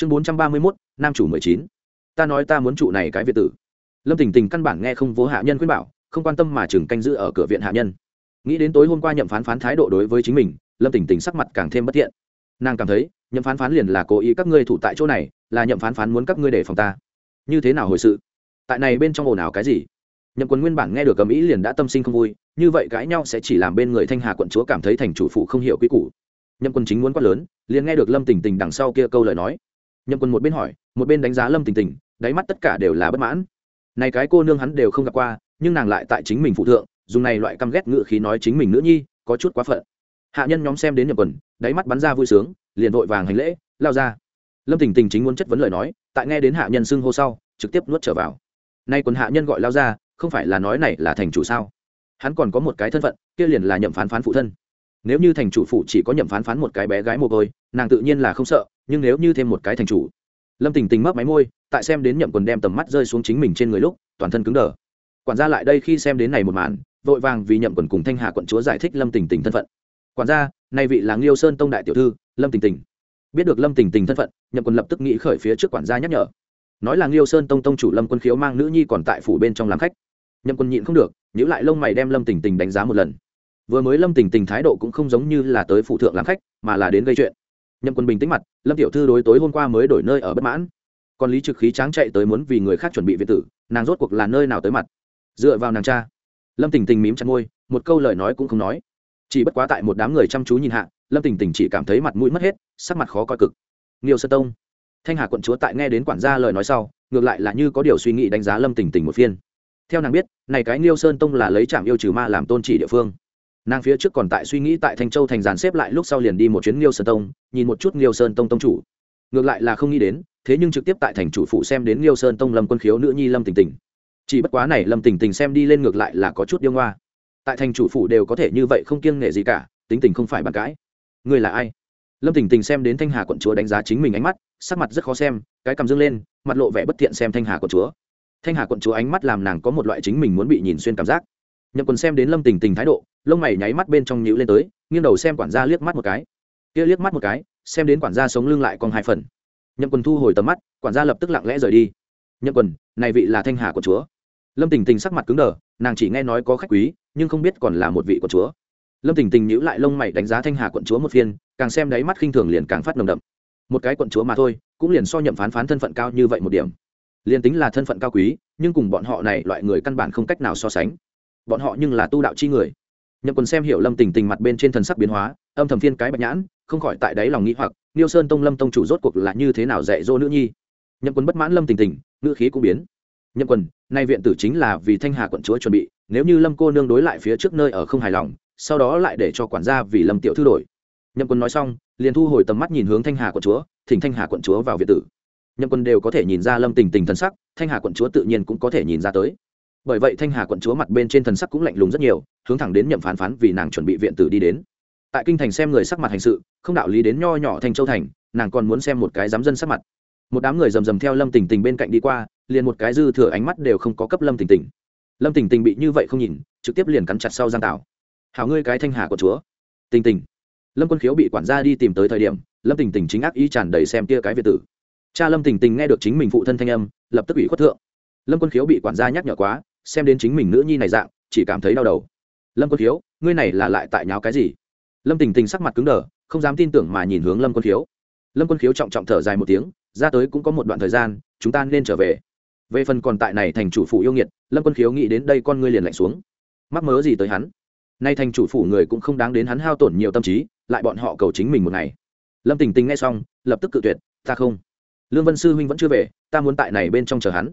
chương bốn trăm ba mươi mốt, nam chủ mười chín. Ta nói ta muốn trụ này cái việt tử. Lâm tình tình căn bản nghe không vô hạ nhân khuyên bảo, không quan tâm mà chừng canh giữ ở cửa viện hạ nhân. Nghĩ đến tối hôm qua nhậm phán phán thái độ đối với chính mình, lâm tình tình sắc mặt càng thêm bất thiện. Nàng cảm thấy, nhậm phán phán liền là cố ý các ngươi thủ tại chỗ này, là nhậm phán phán muốn các ngươi để phòng ta. Như thế nào hồi sự? Tại này bên trong ồn ào cái gì? Nhậm quân nguyên bản nghe được cầm ý liền đã tâm sinh không vui, như vậy cãi nhau sẽ chỉ làm bên người thanh hà quận chúa cảm thấy thành chủ phụ không hiểu quy củ. Nhậm quân chính muốn quát lớn, liền nghe được lâm tình tình đằng sau kia câu lời nói nhậm quân một bên hỏi, một bên đánh giá lâm tình tình, đáy mắt tất cả đều là bất mãn. Này cái cô nương hắn đều không gặp qua, nhưng nàng lại tại chính mình phụ thượng, dùng này loại căm ghét ngự khí nói chính mình nữ nhi, có chút quá phận. Hạ nhân nhóm xem đến nhậm quần đáy mắt bắn ra vui sướng, liền vội vàng hành lễ, lao ra. Lâm tình tình chính muốn chất vấn lời nói, tại nghe đến hạ nhân xưng hô sau, trực tiếp nuốt trở vào. Nay quần hạ nhân gọi lao ra, không phải là nói này là thành chủ sao? Hắn còn có một cái thân phận, kia liền là nhậm phán phán phụ thân nếu như thành chủ phụ chỉ có nhậm phán phán một cái bé gái mồ côi, nàng tự nhiên là không sợ, nhưng nếu như thêm một cái thành chủ. Lâm tình tình mấp máy môi, tại xem đến nhậm quần đem tầm mắt rơi xuống chính mình trên người lúc, toàn thân cứng đờ. Quản gia lại đây khi xem đến này một màn, vội vàng vì nhậm quần cùng thanh hà quận chúa giải thích lâm tình tình thân phận. Quản gia nay vị là liêu sơn tông đại tiểu thư, lâm tình tình. Biết được lâm tình tình thân phận, nhậm quần lập tức nghĩ khởi phía trước quản gia nhắc nhở. Nói là liêu sơn tông tông chủ lâm quân khiếu mang nữ nhi còn tại phủ bên trong làm khách. Nhậm quân nhịn không được nhữ lại lông mày đem lâm tình tình đánh giá một lần vừa mới lâm tình tình thái độ cũng không giống như là tới phụ thượng làm khách, mà là đến gây chuyện. Nhậm quân bình tĩnh mặt, lâm tiểu thư đối tối hôm qua mới đổi nơi ở bất mãn. Còn lý trực khí tráng chạy tới muốn vì người khác chuẩn bị viện tử, nàng rốt cuộc là nơi nào tới mặt? Dựa vào nàng cha. Lâm tình tình mím chặt môi, một câu lời nói cũng không nói. Chỉ bất quá tại một đám người chăm chú nhìn hạ, lâm tình tình chỉ cảm thấy mặt mũi mất hết, sắc mặt khó coi cực. Nghiêu sơ tông. Thanh hà quận chúa tại nghe đến quản gia lời nói sau, ngược lại là như có điều suy nghĩ đánh giá lâm tình tình một phiên. Theo nàng biết, này cái nghiêu sơn tông là lấy trạm yêu trừ ma làm tôn chỉ địa phương nàng phía trước còn tại suy nghĩ tại thanh châu thành giàn xếp lại lúc sau liền đi một chuyến nghiêu sơn tông, nhìn một chút nghiêu sơn tông tông chủ. Ngược lại là không nghĩ đến, thế nhưng trực tiếp tại thành chủ phụ xem đến nghiêu sơn tông lâm quân khiếu nữ nhi lâm tình tình. Chỉ bất quá này lâm tình tình xem đi lên ngược lại là có chút điêu ngoa. Tại thành chủ phụ đều có thể như vậy không kiêng nghệ gì cả, tính tình không phải bàn cãi. Ngươi là ai? Lâm tình tình xem đến thanh hà quận chúa đánh giá chính mình ánh mắt, sắc mặt rất khó xem, cái cầm dương lên, mặt lộ vẻ bất thiện xem thanh hà quận chúa. Thanh hà quận chúa ánh mắt làm nàng có một loại chính mình muốn bị nhìn xuyên cảm giác nhậm quần xem đến lâm tình tình thái độ, lông mày nháy mắt bên trong nhữ lên tới, nghiêng đầu xem quản gia liếc mắt một cái. Kia liếc mắt một cái, xem đến quản gia sống lưng lại còn hai phần. Nhậm quần thu hồi tầm mắt, quản gia lập tức lặng lẽ rời đi. Nhậm quần này vị là thanh hà quận chúa. Lâm tình tình sắc mặt cứng đờ, nàng chỉ nghe nói có khách quý, nhưng không biết còn là một vị quận chúa. Lâm tình tình nhữ lại lông mày đánh giá thanh hà quận chúa một phiên, càng xem đáy mắt khinh thường liền càng phát nồng đậm. Một cái quận chúa mà thôi, cũng liền so nhậm phán phán thân phận cao như vậy một điểm. Liền tính là thân phận cao quý, nhưng cùng bọn họ này loại người căn bản không cách nào so sánh bọn họ nhưng là tu đạo chi người. Nhậm quần xem hiểu lâm tình tình mặt bên trên thần sắc biến hóa, âm thầm phiên cái bạch nhãn, không khỏi tại đáy lòng nghĩ hoặc, niêu sơn tông lâm tông chủ rốt cuộc là như thế nào dạy dỗ nữ nhi? Nhậm quần bất mãn lâm tình tình, ngữ khí cũng biến. Nhậm quần, nay viện tử chính là vì thanh hà quận chúa chuẩn bị, nếu như lâm cô nương đối lại phía trước nơi ở không hài lòng, sau đó lại để cho quản gia vì lâm tiểu thư đổi. Nhậm quân nói xong, liền thu hồi tầm mắt nhìn hướng thanh hà quận chúa, thỉnh thanh hà quận chúa vào viện tử. Nhậm quân đều có thể nhìn ra lâm tình tình thần sắc, thanh hà quận chúa tự nhiên cũng có thể nhìn ra tới bởi vậy thanh hà quận chúa mặt bên trên thần sắc cũng lạnh lùng rất nhiều, hướng thẳng đến nhậm phán phán vì nàng chuẩn bị viện tử đi đến. Tại kinh thành xem người sắc mặt hành sự, không đạo lý đến nho nhỏ thành châu thành, nàng còn muốn xem một cái dám dân sắc mặt. Một đám người rầm rầm theo lâm tình tình bên cạnh đi qua, liền một cái dư thừa ánh mắt đều không có cấp lâm tình tình. Lâm tình tình bị như vậy không nhìn, trực tiếp liền cắn chặt sau giang tảo. Hảo ngươi cái thanh hà của chúa. Tình tình. Lâm quân khiếu bị quản gia đi tìm tới thời điểm, lâm tình tình chính ác ý tràn đầy xem kia cái việt tử. Cha lâm tình tình nghe được chính mình phụ thân thanh âm, lập tức bị khuất thượng. Lâm quân khiếu bị quản gia nhắc nhở quá xem đến chính mình nữ nhi này dạng, chỉ cảm thấy đau đầu. Lâm quân khiếu, ngươi này là lại tại nháo cái gì? Lâm tình tình sắc mặt cứng đờ, không dám tin tưởng mà nhìn hướng lâm quân khiếu. Lâm quân khiếu trọng trọng thở dài một tiếng, ra tới cũng có một đoạn thời gian, chúng ta nên trở về. Về phần còn tại này thành chủ phụ yêu nghiệt, lâm quân khiếu nghĩ đến đây con ngươi liền lạnh xuống. Mắc mớ gì tới hắn? Nay thành chủ phủ người cũng không đáng đến hắn hao tổn nhiều tâm trí, lại bọn họ cầu chính mình một ngày. Lâm tình tình nghe xong, lập tức cự tuyệt, ta không. Lương vân sư huynh vẫn chưa về, ta muốn tại này bên trong chờ hắn.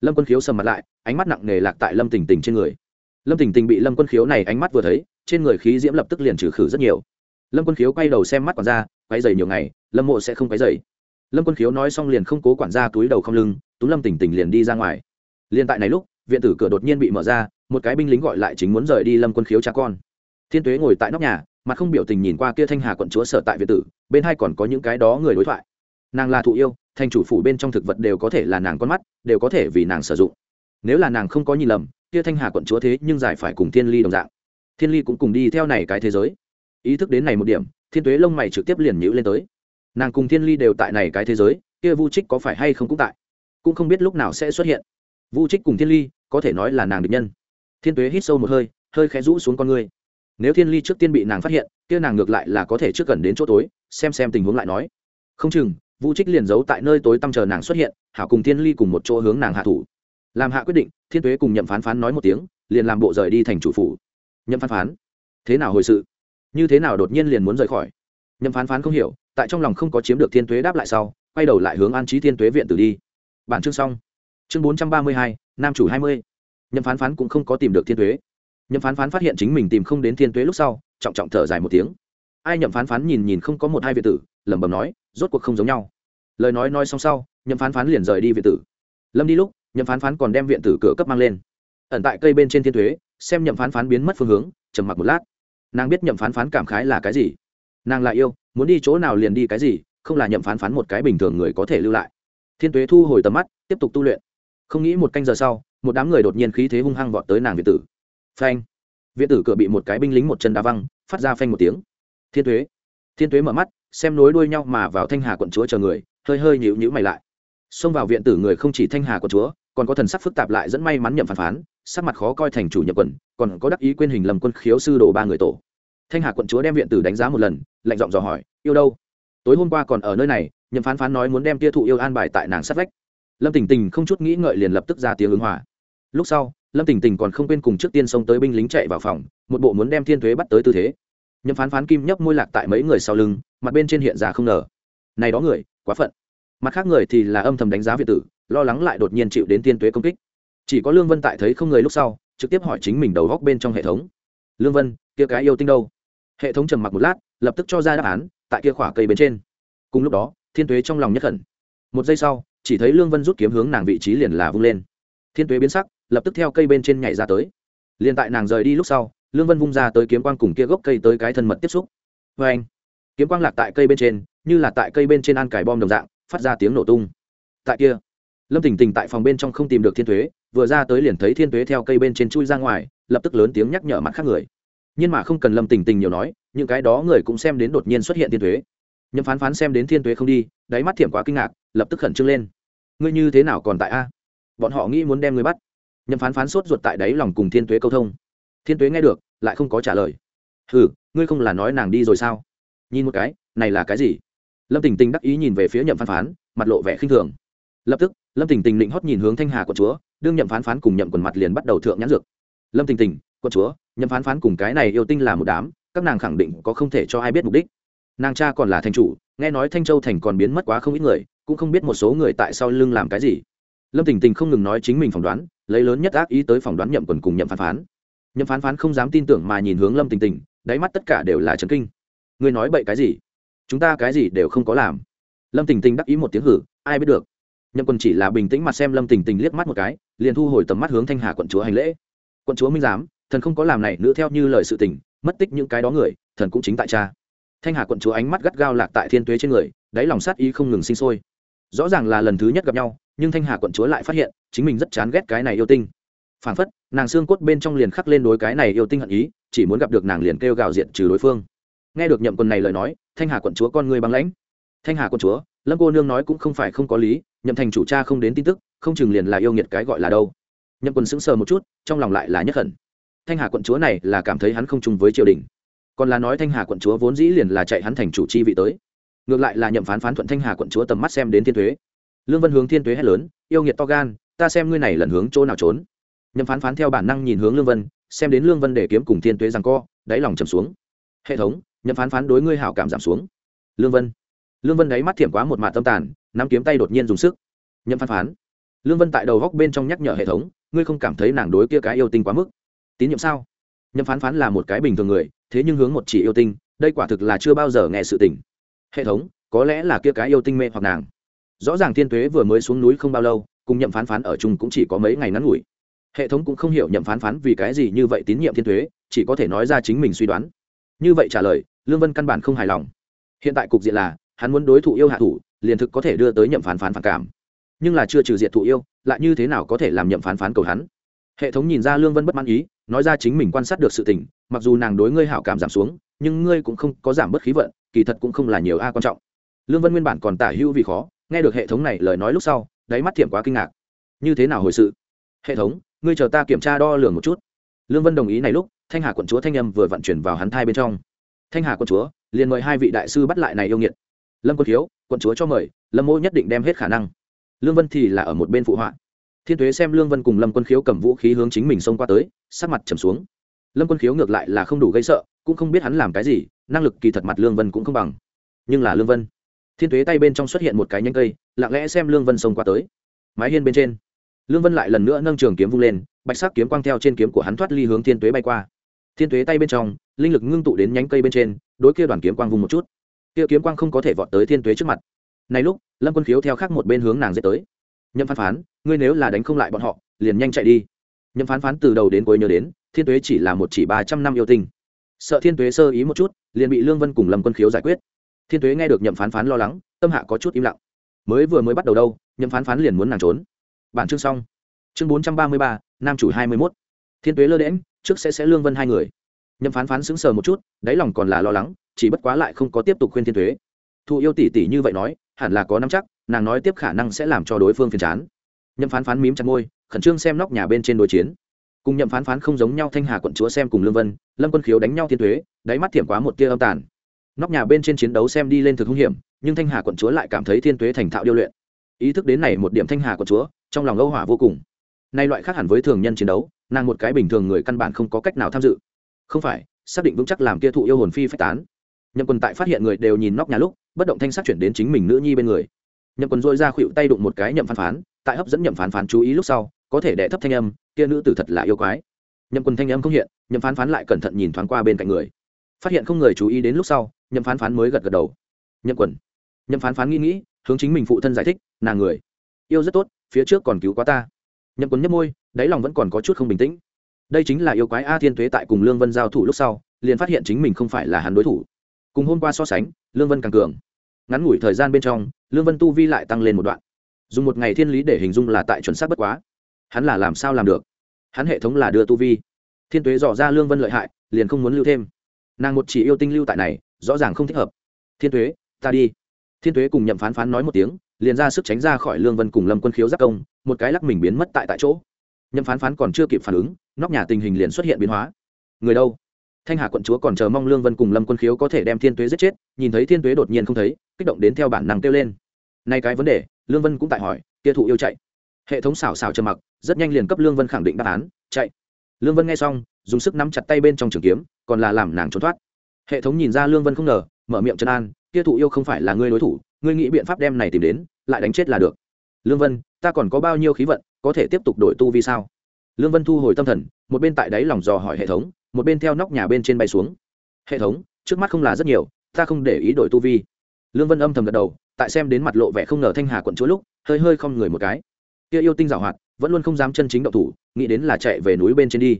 Lâm quân khiếu sầm mặt lại ánh mắt nặng nề lạc tại lâm tình tình trên người. Lâm tình tình bị lâm quân khiếu này ánh mắt vừa thấy, trên người khí diễm lập tức liền trừ khử rất nhiều. Lâm quân khiếu quay đầu xem mắt quản gia quay dày nhiều ngày, lâm mộ sẽ không quay dày lâm quân khiếu nói xong liền không cố quản gia túi đầu không lưng tú lâm tình tình liền đi ra ngoài. Liền tại này lúc, viện tử cửa đột nhiên bị mở ra, một cái binh lính gọi lại chính muốn rời đi lâm quân khiếu cha con. Thiên tuế ngồi tại nóc nhà mà không biểu tình nhìn qua kia thanh hà quận chúa sở tại viện tử, bên hai còn có những cái đó người đối thoại. Nàng là thụ yêu, thành chủ phủ bên trong thực vật đều có thể là nàng con mắt, đều có thể vì nàng sử dụng nếu là nàng không có nhìn lầm, kia thanh hà quận chúa thế nhưng giải phải cùng thiên ly đồng dạng. Thiên ly cũng cùng đi theo này cái thế giới. Ý thức đến này một điểm, thiên tuế lông mày trực tiếp liền nhữ lên tới. Nàng cùng thiên ly đều tại này cái thế giới, kia vu trích có phải hay không cũng tại? Cũng không biết lúc nào sẽ xuất hiện. Vu trích cùng thiên ly, có thể nói là nàng được nhân. Thiên tuế hít sâu một hơi hơi khẽ rũ xuống con ngươi. Nếu thiên ly trước tiên bị nàng phát hiện, kia nàng ngược lại là có thể trước gần đến chỗ tối, xem xem tình huống lại nói. Không chừng, vu trích liền giấu tại nơi tối tăm chờ nàng xuất hiện, hảo cùng thiên ly cùng một chỗ hướng nàng hạ thủ làm hạ quyết định, thiên tuế cùng nhậm phán phán nói một tiếng, liền làm bộ rời đi thành chủ phủ. Nhậm phán phán, thế nào hồi sự? Như thế nào đột nhiên liền muốn rời khỏi? Nhậm phán phán không hiểu, tại trong lòng không có chiếm được thiên tuế đáp lại sau, quay đầu lại hướng an trí thiên tuế viện tử đi. Bản chương xong. Chương bốn trăm ba mươi hai, nam chủ hai mươi. Nhậm phán phán cũng không có tìm được thiên tuế. Nhậm phán phán phát hiện chính mình tìm không đến thiên tuế lúc sau, trọng trọng thở dài một tiếng. Ai nhậm phán phán nhìn nhìn không có một hai viện tử, lẩm bẩm nói, rốt cuộc không giống nhau. Lời nói nói xong sau, nhậm phán phán liền rời đi viện tử. Lâm đi lúc nhậm phán phán còn đem viện tử cửa cấp mang lên. Ẩn tại cây bên trên thiên thuế, xem nhậm phán phán biến mất phương hướng, trầm mặc một lát. Nàng biết nhậm phán phán cảm khái là cái gì. Nàng lại yêu, muốn đi chỗ nào liền đi cái gì, không là nhậm phán phán một cái bình thường người có thể lưu lại. Thiên tuế thu hồi tầm mắt, tiếp tục tu luyện. Không nghĩ một canh giờ sau, một đám người đột nhiên khí thế hung hăng vọt tới nàng viện tử. Phanh! Viện tử cửa bị một cái binh lính một chân đá văng, phát ra phanh một tiếng. Thiên tuế thiên tuế mở mắt, xem nối đuôi nhau mà vào thanh hà quận chúa chờ người, hơi hơi nhịu nhữ mày lại. Xông vào viện tử người không chỉ thanh hà quận chúa còn có thần sắc phức tạp lại dẫn may mắn nhậm phán phán, sắc mặt khó coi thành chủ nhập quần, còn có đắc ý quên hình lầm quân khiếu sư đồ ba người tổ. Thanh hà quận chúa đem viện tử đánh giá một lần, lạnh giọng dò hỏi, yêu đâu? Tối hôm qua còn ở nơi này, nhậm phán phán nói muốn đem tia thụ yêu an bài tại nàng sát vách. Lâm tình tình không chút nghĩ ngợi liền lập tức ra tiếng ứng hòa. Lúc sau, lâm tình tình còn không quên cùng trước tiên xông tới binh lính chạy vào phòng, một bộ muốn đem thiên thuế bắt tới tư thế. Nhậm phán phán kim nhấp môi lạc tại mấy người sau lưng, mặt bên trên hiện ra không ngờ. Này đó người, quá phận. Mặt khác người thì là âm thầm đánh giá việt tử lo lắng lại đột nhiên chịu đến tiên tuế công kích. Chỉ có lương vân tại thấy không người lúc sau, trực tiếp hỏi chính mình đầu góc bên trong hệ thống. Lương vân, kia cái yêu tinh đâu? Hệ thống trầm mặc một lát, lập tức cho ra đáp án, tại kia khỏa cây bên trên. Cùng lúc đó, thiên tuế trong lòng nhất khẩn một giây sau, chỉ thấy lương vân rút kiếm hướng nàng vị trí liền là vung lên. Thiên tuế biến sắc, lập tức theo cây bên trên nhảy ra tới. Liền tại nàng rời đi lúc sau, lương vân vung ra tới kiếm quang cùng kia gốc cây tới cái thân mật tiếp xúc. Vê anh, kiếm quang lạc tại cây bên trên, như là tại cây bên trên ăn cải bom đồng dạng, phát ra tiếng nổ tung. Tại kia lâm tình tình tại phòng bên trong không tìm được thiên thuế vừa ra tới liền thấy thiên thuế theo cây bên trên chui ra ngoài, lập tức lớn tiếng nhắc nhở mặt khác người. Nhưng mà không cần lâm tình tình nhiều nói, những cái đó người cũng xem đến đột nhiên xuất hiện thiên thuế Nhâm phán phán xem đến thiên thuế không đi, đáy mắt thiểm quá kinh ngạc, lập tức khẩn trương lên. Ngươi như thế nào còn tại a? Bọn họ nghĩ muốn đem ngươi bắt. Nhâm phán phán sốt ruột tại đáy lòng cùng thiên tuế câu thông. Thiên tuế nghe được, lại không có trả lời. Ừ ngươi không là nói nàng đi rồi sao? Nhìn một cái, này là cái gì? Lâm tình tình đắc ý nhìn về phía nhậm phán phán, mặt lộ vẻ khinh thường. Lập tức lâm tình tình định hót nhìn hướng thanh hà quận chúa, đương nhậm phán phán cùng nhậm quần mặt liền bắt đầu thượng nhãn dược. Lâm tình tình, quận chúa, nhậm phán phán cùng cái này yêu tinh là một đám, các nàng khẳng định có không thể cho ai biết mục đích. Nàng cha còn là thành chủ, nghe nói thanh châu thành còn biến mất quá không ít người, cũng không biết một số người tại sao lưng làm cái gì. Lâm tình tình không ngừng nói chính mình phỏng đoán, lấy lớn nhất ác ý tới phỏng đoán nhậm quần cùng nhậm phán phán. Nhậm phán phán không dám tin tưởng mà nhìn hướng lâm tình tình, đáy mắt tất cả đều là trấn kinh. Ngươi nói bậy cái gì? Chúng ta cái gì đều không có làm. Lâm tình tình đắc ý một tiếng hử, ai biết được nhậm quân chỉ là bình tĩnh mặt xem lâm tình tình liếc mắt một cái, liền thu hồi tầm mắt hướng thanh hà quận chúa hành lễ. Quận chúa minh giám, thần không có làm này nữa theo như lời sự tình, mất tích những cái đó người, thần cũng chính tại cha. Thanh hà quận chúa ánh mắt gắt gao lạc tại thiên tuế trên người, đáy lòng sát ý không ngừng sinh sôi. Rõ ràng là lần thứ nhất gặp nhau, nhưng thanh hà quận chúa lại phát hiện, chính mình rất chán ghét cái này yêu tinh. Phản phất, nàng xương cốt bên trong liền khắc lên đối cái này yêu tinh hận ý, chỉ muốn gặp được nàng liền kêu gào diện trừ đối phương. Nghe được nhậm quân này lời nói, thanh hà quận chúa con người băng lãnh. Thanh hà quận chúa lâm cô nương nói cũng không phải không có lý, nhậm thành chủ cha không đến tin tức, không chừng liền là yêu nghiệt cái gọi là đâu. Nhậm quân sững sờ một chút, trong lòng lại là nhất khẩn thanh hà quận chúa này là cảm thấy hắn không chung với triều đình. Còn là nói thanh hà quận chúa vốn dĩ liền là chạy hắn thành chủ chi vị tới. Ngược lại là nhậm phán phán thuận thanh hà quận chúa tầm mắt xem đến thiên thuế. Lương vân hướng thiên thuế hét lớn, yêu nghiệt to gan, ta xem ngươi này lần hướng chỗ nào trốn. Nhậm phán phán theo bản năng nhìn hướng lương vân, xem đến lương vân để kiếm cùng thiên tuế rằng co, đáy lòng trầm xuống. Hệ thống, nhậm phán phán đối ngươi hảo cảm giảm xuống. Lương vân lương vân đáy mắt thiểm quá một mạ tâm tàn, nắm kiếm tay đột nhiên dùng sức. Nhậm phán phán. Lương vân tại đầu góc bên trong nhắc nhở hệ thống, ngươi không cảm thấy nàng đối kia cái yêu tinh quá mức. Tín nhiệm sao? Nhậm phán phán là một cái bình thường người, thế nhưng hướng một chỉ yêu tinh, đây quả thực là chưa bao giờ nghe sự tình. Hệ thống, có lẽ là kia cái yêu tinh mê hoặc nàng. Rõ ràng thiên tuế vừa mới xuống núi không bao lâu, cùng nhậm phán phán ở chung cũng chỉ có mấy ngày ngắn ngủi. Hệ thống cũng không hiểu nhậm phán phán vì cái gì như vậy tín nhiệm thiên thuế chỉ có thể nói ra chính mình suy đoán. Như vậy trả lời, lương vân căn bản không hài lòng. Hiện tại cục diện là hắn muốn đối thủ yêu hạ thủ, liền thực có thể đưa tới nhậm phán phán phản cảm. Nhưng là chưa trừ diệt thụ yêu, lại như thế nào có thể làm nhậm phán phán cầu hắn? Hệ thống nhìn ra lương vân bất mãn ý, nói ra chính mình quan sát được sự tình, mặc dù nàng đối ngươi hảo cảm giảm xuống, nhưng ngươi cũng không có giảm bất khí vận, kỳ thật cũng không là nhiều a quan trọng. Lương vân nguyên bản còn tả hữu vì khó, nghe được hệ thống này lời nói lúc sau, đáy mắt thiểm quá kinh ngạc. Như thế nào hồi sự? Hệ thống, ngươi chờ ta kiểm tra đo lường một chút. Lương vân đồng ý này lúc, thanh hà quận chúa thanh âm vừa vận chuyển vào hắn thai bên trong. Thanh hà quận chúa, liền mời hai vị đại sư bắt lại này yêu nghiệt lâm quân thiếu quận chúa cho mời, lâm mô nhất định đem hết khả năng. Lương vân thì là ở một bên phụ họa. Thiên thuế xem lương vân cùng lâm quân khiếu cầm vũ khí hướng chính mình xông qua tới, sắc mặt trầm xuống. Lâm quân khiếu ngược lại là không đủ gây sợ, cũng không biết hắn làm cái gì, năng lực kỳ thật mặt lương vân cũng không bằng. Nhưng là lương vân, thiên thuế tay bên trong xuất hiện một cái nhánh cây, lặng lẽ xem lương vân xông qua tới. Mái hiên bên trên, lương vân lại lần nữa nâng trường kiếm vung lên, bạch sắc kiếm quang theo trên kiếm của hắn thoát ly hướng thiên tuế bay qua. Thiên tuế tay bên trong, linh lực ngưng tụ đến nhánh cây bên trên, đối kia đoàn kiếm quang vung một chút kia kiếm quang không có thể vọt tới thiên tuế trước mặt. Này lúc, lâm quân khiếu theo khác một bên hướng nàng dễ tới. Nhậm phán phán, ngươi nếu là đánh không lại bọn họ, liền nhanh chạy đi. Nhậm phán phán từ đầu đến cuối nhớ đến, thiên tuế chỉ là một chỉ ba trăm năm yêu tinh. Sợ thiên tuế sơ ý một chút, liền bị lương vân cùng lâm quân khiếu giải quyết. Thiên tuế nghe được nhậm phán phán lo lắng, tâm hạ có chút im lặng. Mới vừa mới bắt đầu đâu, nhậm phán phán liền muốn nàng trốn. Bản chương xong. Chương bốn trăm ba mươi ba, nam chủ hai mươi mốt. Thiên tuế lơ đễm trước sẽ sẽ lương vân hai người. Nhậm phán phán sững sờ một chút, đáy lòng còn là lo lắng chỉ bất quá lại không có tiếp tục khuyên thiên tuế thụ yêu tỷ tỷ như vậy nói, hẳn là có năm chắc, nàng nói tiếp khả năng sẽ làm cho đối phương phiền chán. Nhậm phán phán mím chặt môi, khẩn trương xem nóc nhà bên trên đối chiến. Cùng nhậm phán phán không giống nhau, thanh hà quận chúa xem cùng lương vân, lâm quân khiếu đánh nhau thiên tuế đáy mắt thiểm quá một tia âm tàn. Nóc nhà bên trên chiến đấu xem đi lên thực hung hiểm, nhưng thanh hà quận chúa lại cảm thấy thiên tuế thành thạo điêu luyện. Ý thức đến này một điểm thanh hà quận chúa, trong lòng âu hỏa vô cùng. Nay loại khác hẳn với thường nhân chiến đấu, nàng một cái bình thường người căn bản không có cách nào tham dự. Không phải, xác định vững chắc làm kia thụ yêu hồn phi phách tán nhậm quân tại phát hiện người đều nhìn nóc nhà lúc, bất động thanh sắc chuyển đến chính mình nữ nhi bên người. Nhậm quân dôi ra khuỵu tay đụng một cái nhậm phán phán, tại hấp dẫn nhậm phán phán chú ý lúc sau, có thể đẻ thấp thanh âm, kia nữ tử thật là yêu quái. Nhậm quân thanh âm không hiện, nhậm phán phán lại cẩn thận nhìn thoáng qua bên cạnh người. Phát hiện không người chú ý đến lúc sau, nhậm phán phán mới gật gật đầu. Nhậm quần nhậm phán phán nghĩ nghĩ, hướng chính mình phụ thân giải thích, nàng người yêu rất tốt, phía trước còn cứu quá ta. Nhậm quần nhấp môi, đáy lòng vẫn còn có chút không bình tĩnh. Đây chính là yêu quái a thiên tuế tại cùng lương vân giao thủ lúc sau, liền phát hiện chính mình không phải là hắn đối thủ cùng hôm qua so sánh, lương vân càng cường. Ngắn ngủi thời gian bên trong, lương vân tu vi lại tăng lên một đoạn. Dùng một ngày thiên lý để hình dung là tại chuẩn xác bất quá. Hắn là làm sao làm được? Hắn hệ thống là đưa tu vi. Thiên tuế dò ra lương vân lợi hại, liền không muốn lưu thêm. Nàng một chỉ yêu tinh lưu tại này, rõ ràng không thích hợp. Thiên tuế, ta đi. Thiên tuế cùng nhậm phán phán nói một tiếng, liền ra sức tránh ra khỏi lương vân cùng lâm quân khiếu giác công, một cái lắc mình biến mất tại tại chỗ. Nhậm phán phán còn chưa kịp phản ứng, nóc nhà tình hình liền xuất hiện biến hóa. Người đâu? Thanh hà quận chúa còn chờ mong lương vân cùng lâm quân khiếu có thể đem thiên tuế giết chết, nhìn thấy thiên tuế đột nhiên không thấy, kích động đến theo bản năng kêu lên. Nay cái vấn đề, lương vân cũng tại hỏi, kia thụ yêu chạy. Hệ thống xảo xảo trầm mặc, rất nhanh liền cấp lương vân khẳng định đáp án, chạy. Lương vân nghe xong, dùng sức nắm chặt tay bên trong trường kiếm, còn là làm nàng trốn thoát. Hệ thống nhìn ra lương vân không ngờ, mở miệng chân an, kia thụ yêu không phải là ngươi đối thủ, ngươi nghĩ biện pháp đem này tìm đến, lại đánh chết là được. Lương vân, ta còn có bao nhiêu khí vận, có thể tiếp tục đổi tu vì sao? Lương vân thu hồi tâm thần, một bên tại đáy lòng dò hỏi hệ thống một bên theo nóc nhà bên trên bay xuống. Hệ thống, trước mắt không là rất nhiều, ta không để ý đổi tu vi. Lương vân âm thầm gật đầu, tại xem đến mặt lộ vẻ không ngờ thanh hà quận chúa lúc, hơi hơi không người một cái. Kia yêu tinh giảo hoạt, vẫn luôn không dám chân chính động thủ, nghĩ đến là chạy về núi bên trên đi.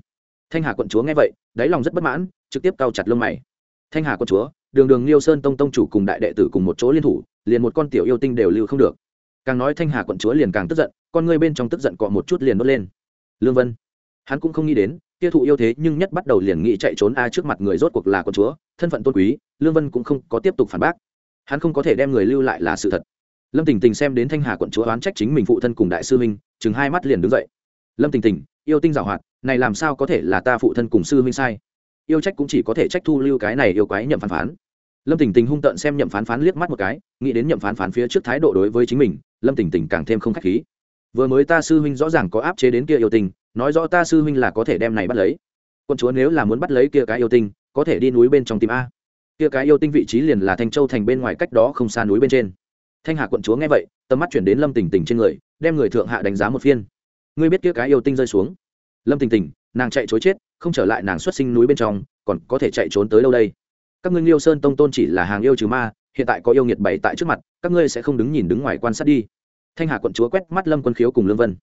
Thanh hà quận chúa nghe vậy, đáy lòng rất bất mãn, trực tiếp cau chặt lông mày. Thanh hà quận chúa, đường đường liêu sơn tông tông chủ cùng đại đệ tử cùng một chỗ liên thủ, liền một con tiểu yêu tinh đều lưu không được. Càng nói thanh hà quận chúa liền càng tức giận, con ngươi bên trong tức giận cọ một chút liền đốt lên. Lương vân, hắn cũng không nghĩ đến kia thụ yêu thế nhưng nhất bắt đầu liền nghĩ chạy trốn a trước mặt người rốt cuộc là con chúa, thân phận tôn quý, lương vân cũng không có tiếp tục phản bác. Hắn không có thể đem người lưu lại là sự thật. Lâm tình tình xem đến thanh hà quận chúa oán trách chính mình phụ thân cùng đại sư huynh, chừng hai mắt liền đứng dậy. Lâm tình tình, yêu tinh giảo hoạt, này làm sao có thể là ta phụ thân cùng sư huynh sai? Yêu trách cũng chỉ có thể trách thu lưu cái này yêu quái nhậm phán phán. Lâm tình tình hung tợn xem nhậm phán phán liếc mắt một cái, nghĩ đến nhậm phán phán phía trước thái độ đối với chính mình, lâm tình tình càng thêm không k h á c h khí. Vừa mới ta sư huynh rõ ràng có áp chế đến kia yêu tinh nói rõ ta sư huynh là có thể đem này bắt lấy. Quân chúa nếu là muốn bắt lấy kia cái yêu tinh, có thể đi núi bên trong tìm a. Kia cái yêu tinh vị trí liền là thanh châu thành bên ngoài cách đó không xa núi bên trên. Thanh hà quận chúa nghe vậy, tầm mắt chuyển đến lâm tình tình trên người, đem người thượng hạ đánh giá một phiên. Ngươi biết kia cái yêu tinh rơi xuống. Lâm tình tình, nàng chạy chối chết, không trở lại nàng xuất sinh núi bên trong, còn có thể chạy trốn tới đâu đây? Các ngươi liêu sơn tông tôn chỉ là hàng yêu trừ ma, hiện tại có yêu nghiệt bày tại trước mặt, các ngươi sẽ không đứng nhìn đứng ngoài quan sát đi. Thanh hà quận chúa quét mắt lâm quân khiếu cùng lương vân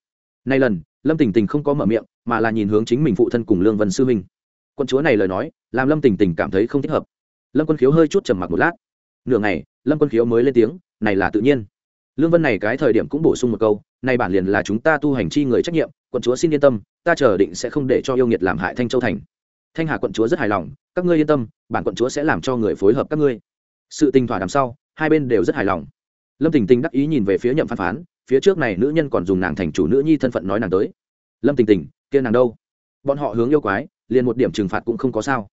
nay lần, lâm tình tình không có mở miệng, mà là nhìn hướng chính mình phụ thân cùng lương vân sư minh quân chúa này lời nói, làm lâm tình tình cảm thấy không thích hợp. Lâm quân khiếu hơi chút trầm mặc một lát. Nửa ngày, lâm quân khiếu mới lên tiếng, này là tự nhiên. Lương vân này cái thời điểm cũng bổ sung một câu, này bản liền là chúng ta tu hành chi người trách nhiệm quận chúa xin yên tâm, ta chờ định sẽ không để cho yêu nghiệt làm hại thanh châu thành. Thanh hà quận chúa rất hài lòng, các ngươi yên tâm, bản quận chúa sẽ làm cho người phối hợp các ngươi. Sự tình thỏa đằng sau, hai bên đều rất hài lòng lâm tình tình đắc ý nhìn về phía nhậm phán phán, phía trước này nữ nhân còn dùng nàng thành chủ nữ nhi thân phận nói nàng tới. Lâm tình tình, kia nàng đâu? Bọn họ hướng yêu quái, liền một điểm trừng phạt cũng không có sao.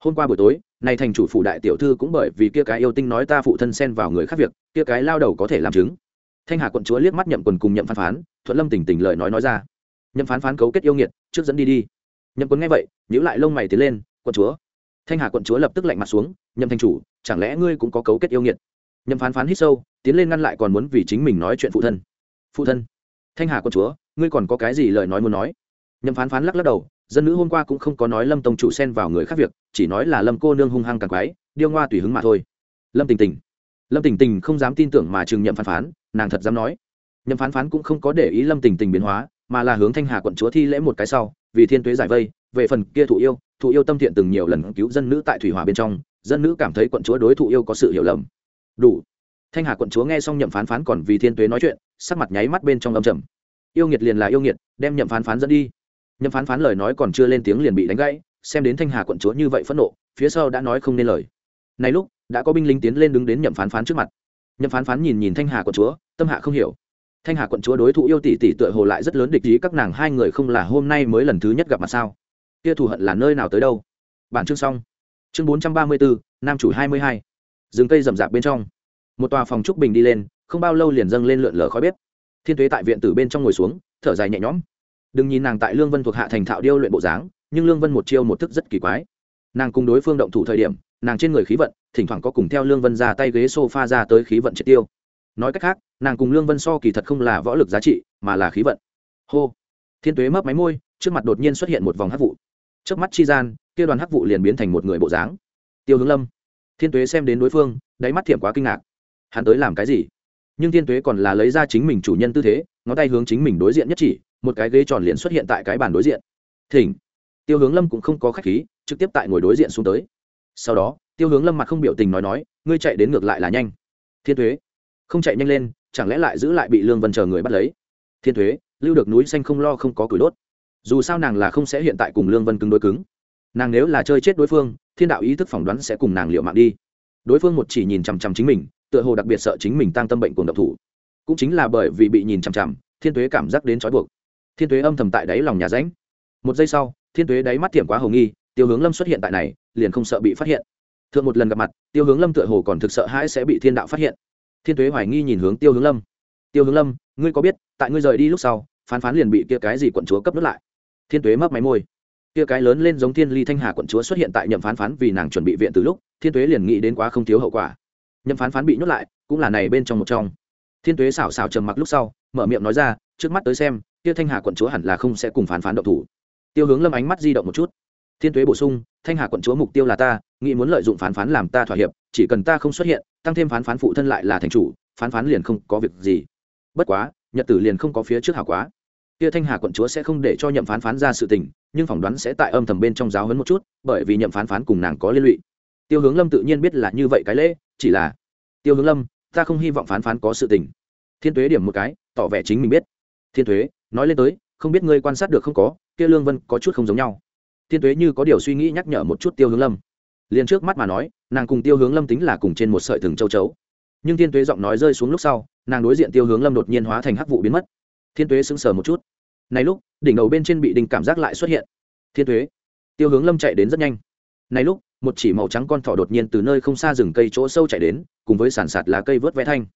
Hôm qua buổi tối, này thành chủ phụ đại tiểu thư cũng bởi vì kia cái yêu tinh nói ta phụ thân xen vào người khác việc, kia cái lao đầu có thể làm chứng. Thanh hà quận chúa liếc mắt nhậm quần cùng nhậm phán phán, thuận lâm tình tình lời nói nói ra. Nhậm phán phán cấu kết yêu nghiệt, trước dẫn đi đi. Nhậm quần nghe vậy, nhíu lại lông mày tiến lên, quận chúa. Thanh hà quận chúa lập tức lạnh mặt xuống, nhậm thành chủ, chẳng lẽ ngươi cũng có cấu kết yêu nghiệt? Nhậm phán phán hít sâu, tiến lên ngăn lại còn muốn vì chính mình nói chuyện phụ thân. Phụ thân, thanh hà quận chúa, ngươi còn có cái gì lời nói muốn nói? Nhậm phán phán lắc lắc đầu, dân nữ hôm qua cũng không có nói lâm tông chủ xen vào người khác việc, chỉ nói là lâm cô nương hung hăng càng quái, điêu ngoa tùy hứng mà thôi. Lâm tình tình, lâm tình tình không dám tin tưởng mà chừng nhậm phán phán, nàng thật dám nói. Nhậm phán phán cũng không có để ý lâm tình tình biến hóa, mà là hướng thanh hà quận chúa thi lễ một cái sau, vì thiên tuế giải vây, về phần kia thụ yêu thụ yêu tâm thiện từng nhiều lần cứu dân nữ tại thủy hòa bên trong, dân nữ cảm thấy quận chúa đối thụ yêu có sự hiểu lầm đủ. Thanh hà quận chúa nghe xong nhậm phán phán còn vì thiên tuế nói chuyện, sắc mặt nháy mắt bên trong âm trầm. Yêu nghiệt liền là yêu nghiệt, đem nhậm phán phán dẫn đi. Nhậm phán phán lời nói còn chưa lên tiếng liền bị đánh gãy, xem đến thanh hà quận chúa như vậy phẫn nộ, phía sau đã nói không nên lời. Này lúc, đã có binh lính tiến lên đứng đến nhậm phán phán trước mặt. Nhậm phán phán nhìn nhìn thanh hà quận chúa, tâm hạ không hiểu. Thanh hà quận chúa đối thủ yêu tỷ tỷ tựa hồ lại rất lớn địch ý, các nàng hai người không là hôm nay mới lần thứ nhất gặp mặt sao? Kia thù hận là nơi nào tới đâu? Bản chương xong. Chương bốn trăm ba mươi bốn nam chủ hai mươi hai rừng cây rậm rạp bên trong. Một tòa phòng trúc bình đi lên, không bao lâu liền dâng lên lượn lờ khói bếp. Thiên tuế tại viện từ bên trong ngồi xuống, thở dài nhẹ nhõm. Đừng nhìn nàng tại lương vân thuộc hạ thành thạo điêu luyện bộ dáng, nhưng lương vân một chiêu một thức rất kỳ quái. Nàng cùng đối phương động thủ thời điểm, nàng trên người khí vận, thỉnh thoảng có cùng theo lương vân ra tay ghế s o f a ra tới khí vận triệt tiêu. Nói cách khác, nàng cùng lương vân so kỳ thật không là võ lực giá trị, mà là khí vận. Hô! Thiên tuế mấp máy môi, trước mặt đột nhiên xuất hiện một vòng hắc vụ. Trước mắt chi gian, kia đoàn hắc vụ liền biến thành một người bộ dáng. Tiêu hướng lâm thiên tuế xem đến đối phương, đáy mắt thiểm quá kinh ngạc. Hắn tới làm cái gì? Nhưng thiên tuế còn là lấy ra chính mình chủ nhân tư thế, ngón tay hướng chính mình đối diện nhất chỉ, một cái ghế tròn liền xuất hiện tại cái bàn đối diện. Thỉnh. Tiêu hướng lâm cũng không có khách khí, trực tiếp tại ngồi đối diện xuống tới. Sau đó, tiêu hướng lâm mặt không biểu tình nói nói, ngươi chạy đến ngược lại là nhanh. Thiên thuế không chạy nhanh lên, chẳng lẽ lại giữ lại bị lương vân chờ người bắt lấy? Thiên thuế lưu được núi xanh không lo không có củi đốt. Dù sao nàng là không sẽ hiện tại cùng lương vân cứng đối cứng. Nàng nếu là chơi chết đối phương thiên đạo ý thức phỏng đoán sẽ cùng nàng liệu mạng đi. Đối phương một chỉ nhìn chằm chằm chính mình, tựa hồ đặc biệt sợ chính mình tăng tâm bệnh cùng độc thủ. Cũng chính là bởi vì bị nhìn chằm chằm, thiên tuế cảm giác đến trói buộc. Thiên tuế âm thầm tại đáy lòng nhà ránh một giây sau, thiên tuế đáy mắt tiệm quá hầu nghi, tiêu hướng lâm xuất hiện tại này, liền không sợ bị phát hiện. Thượng một lần gặp mặt, tiêu hướng lâm tựa hồ còn thực sợ hãi sẽ bị thiên đạo phát hiện. Thiên tuế hoài nghi nhìn hướng tiêu hướng lâm. Tiêu hướng lâm, ngươi có biết, tại ngươi rời đi lúc sau, phán phán liền bị kia cái gì quận chúa cấp nước lại? Thiên tuế mấp máy môi kia cái lớn lên giống thiên ly thanh hà quận chúa xuất hiện tại nhậm phán phán vì nàng chuẩn bị viện từ lúc, thiên tuế liền nghĩ đến quá không thiếu hậu quả. Nhậm phán phán bị nhốt lại, cũng là này bên trong một trong. Thiên tuế xảo xảo trầm mặc lúc sau, mở miệng nói ra, trước mắt tới xem, kia thanh hà quận chúa hẳn là không sẽ cùng phán phán động thủ. Tiêu hướng lâm ánh mắt di động một chút. Thiên tuế bổ sung, thanh hà quận chúa mục tiêu là ta, nghĩ muốn lợi dụng phán phán làm ta thỏa hiệp, chỉ cần ta không xuất hiện, tăng thêm phán phán phụ thân lại là thành chủ, phán phán liền không có việc gì. Bất quá, nhật tử liền không có phía trước hảo quá. Kia thanh hà quận chúa sẽ không để cho nhậm phán phán ra sự tình nhưng phỏng đoán sẽ tại âm thầm bên trong giáo hấn một chút, bởi vì nhậm phán phán cùng nàng có liên lụy. Tiêu hướng lâm tự nhiên biết là như vậy cái lễ, chỉ là, tiêu hướng lâm, ta không hy vọng phán phán có sự tình. Thiên tuế điểm một cái, tỏ vẻ chính mình biết. Thiên tuế, nói lên tới, không biết ngươi quan sát được không có, kia lương vân có chút không giống nhau. Thiên tuế như có điều suy nghĩ nhắc nhở một chút tiêu hướng lâm. Liền trước mắt mà nói, nàng cùng tiêu hướng lâm tính là cùng trên một sợi thừng châu chấu. Nhưng thiên tuế giọng nói rơi xuống lúc sau, nàng đối diện tiêu hướng lâm đột nhiên hóa thành hắc vụ biến mất. Thiên tuế sững sờ một chút này lúc, đỉnh đầu bên trên bị đình cảm giác lại xuất hiện. Thiên tuế tiêu hướng lâm chạy đến rất nhanh. Này lúc, một chỉ màu trắng con thỏ đột nhiên từ nơi không xa rừng cây chỗ sâu chạy đến, cùng với sản sạt lá cây vớt vẽ thanh.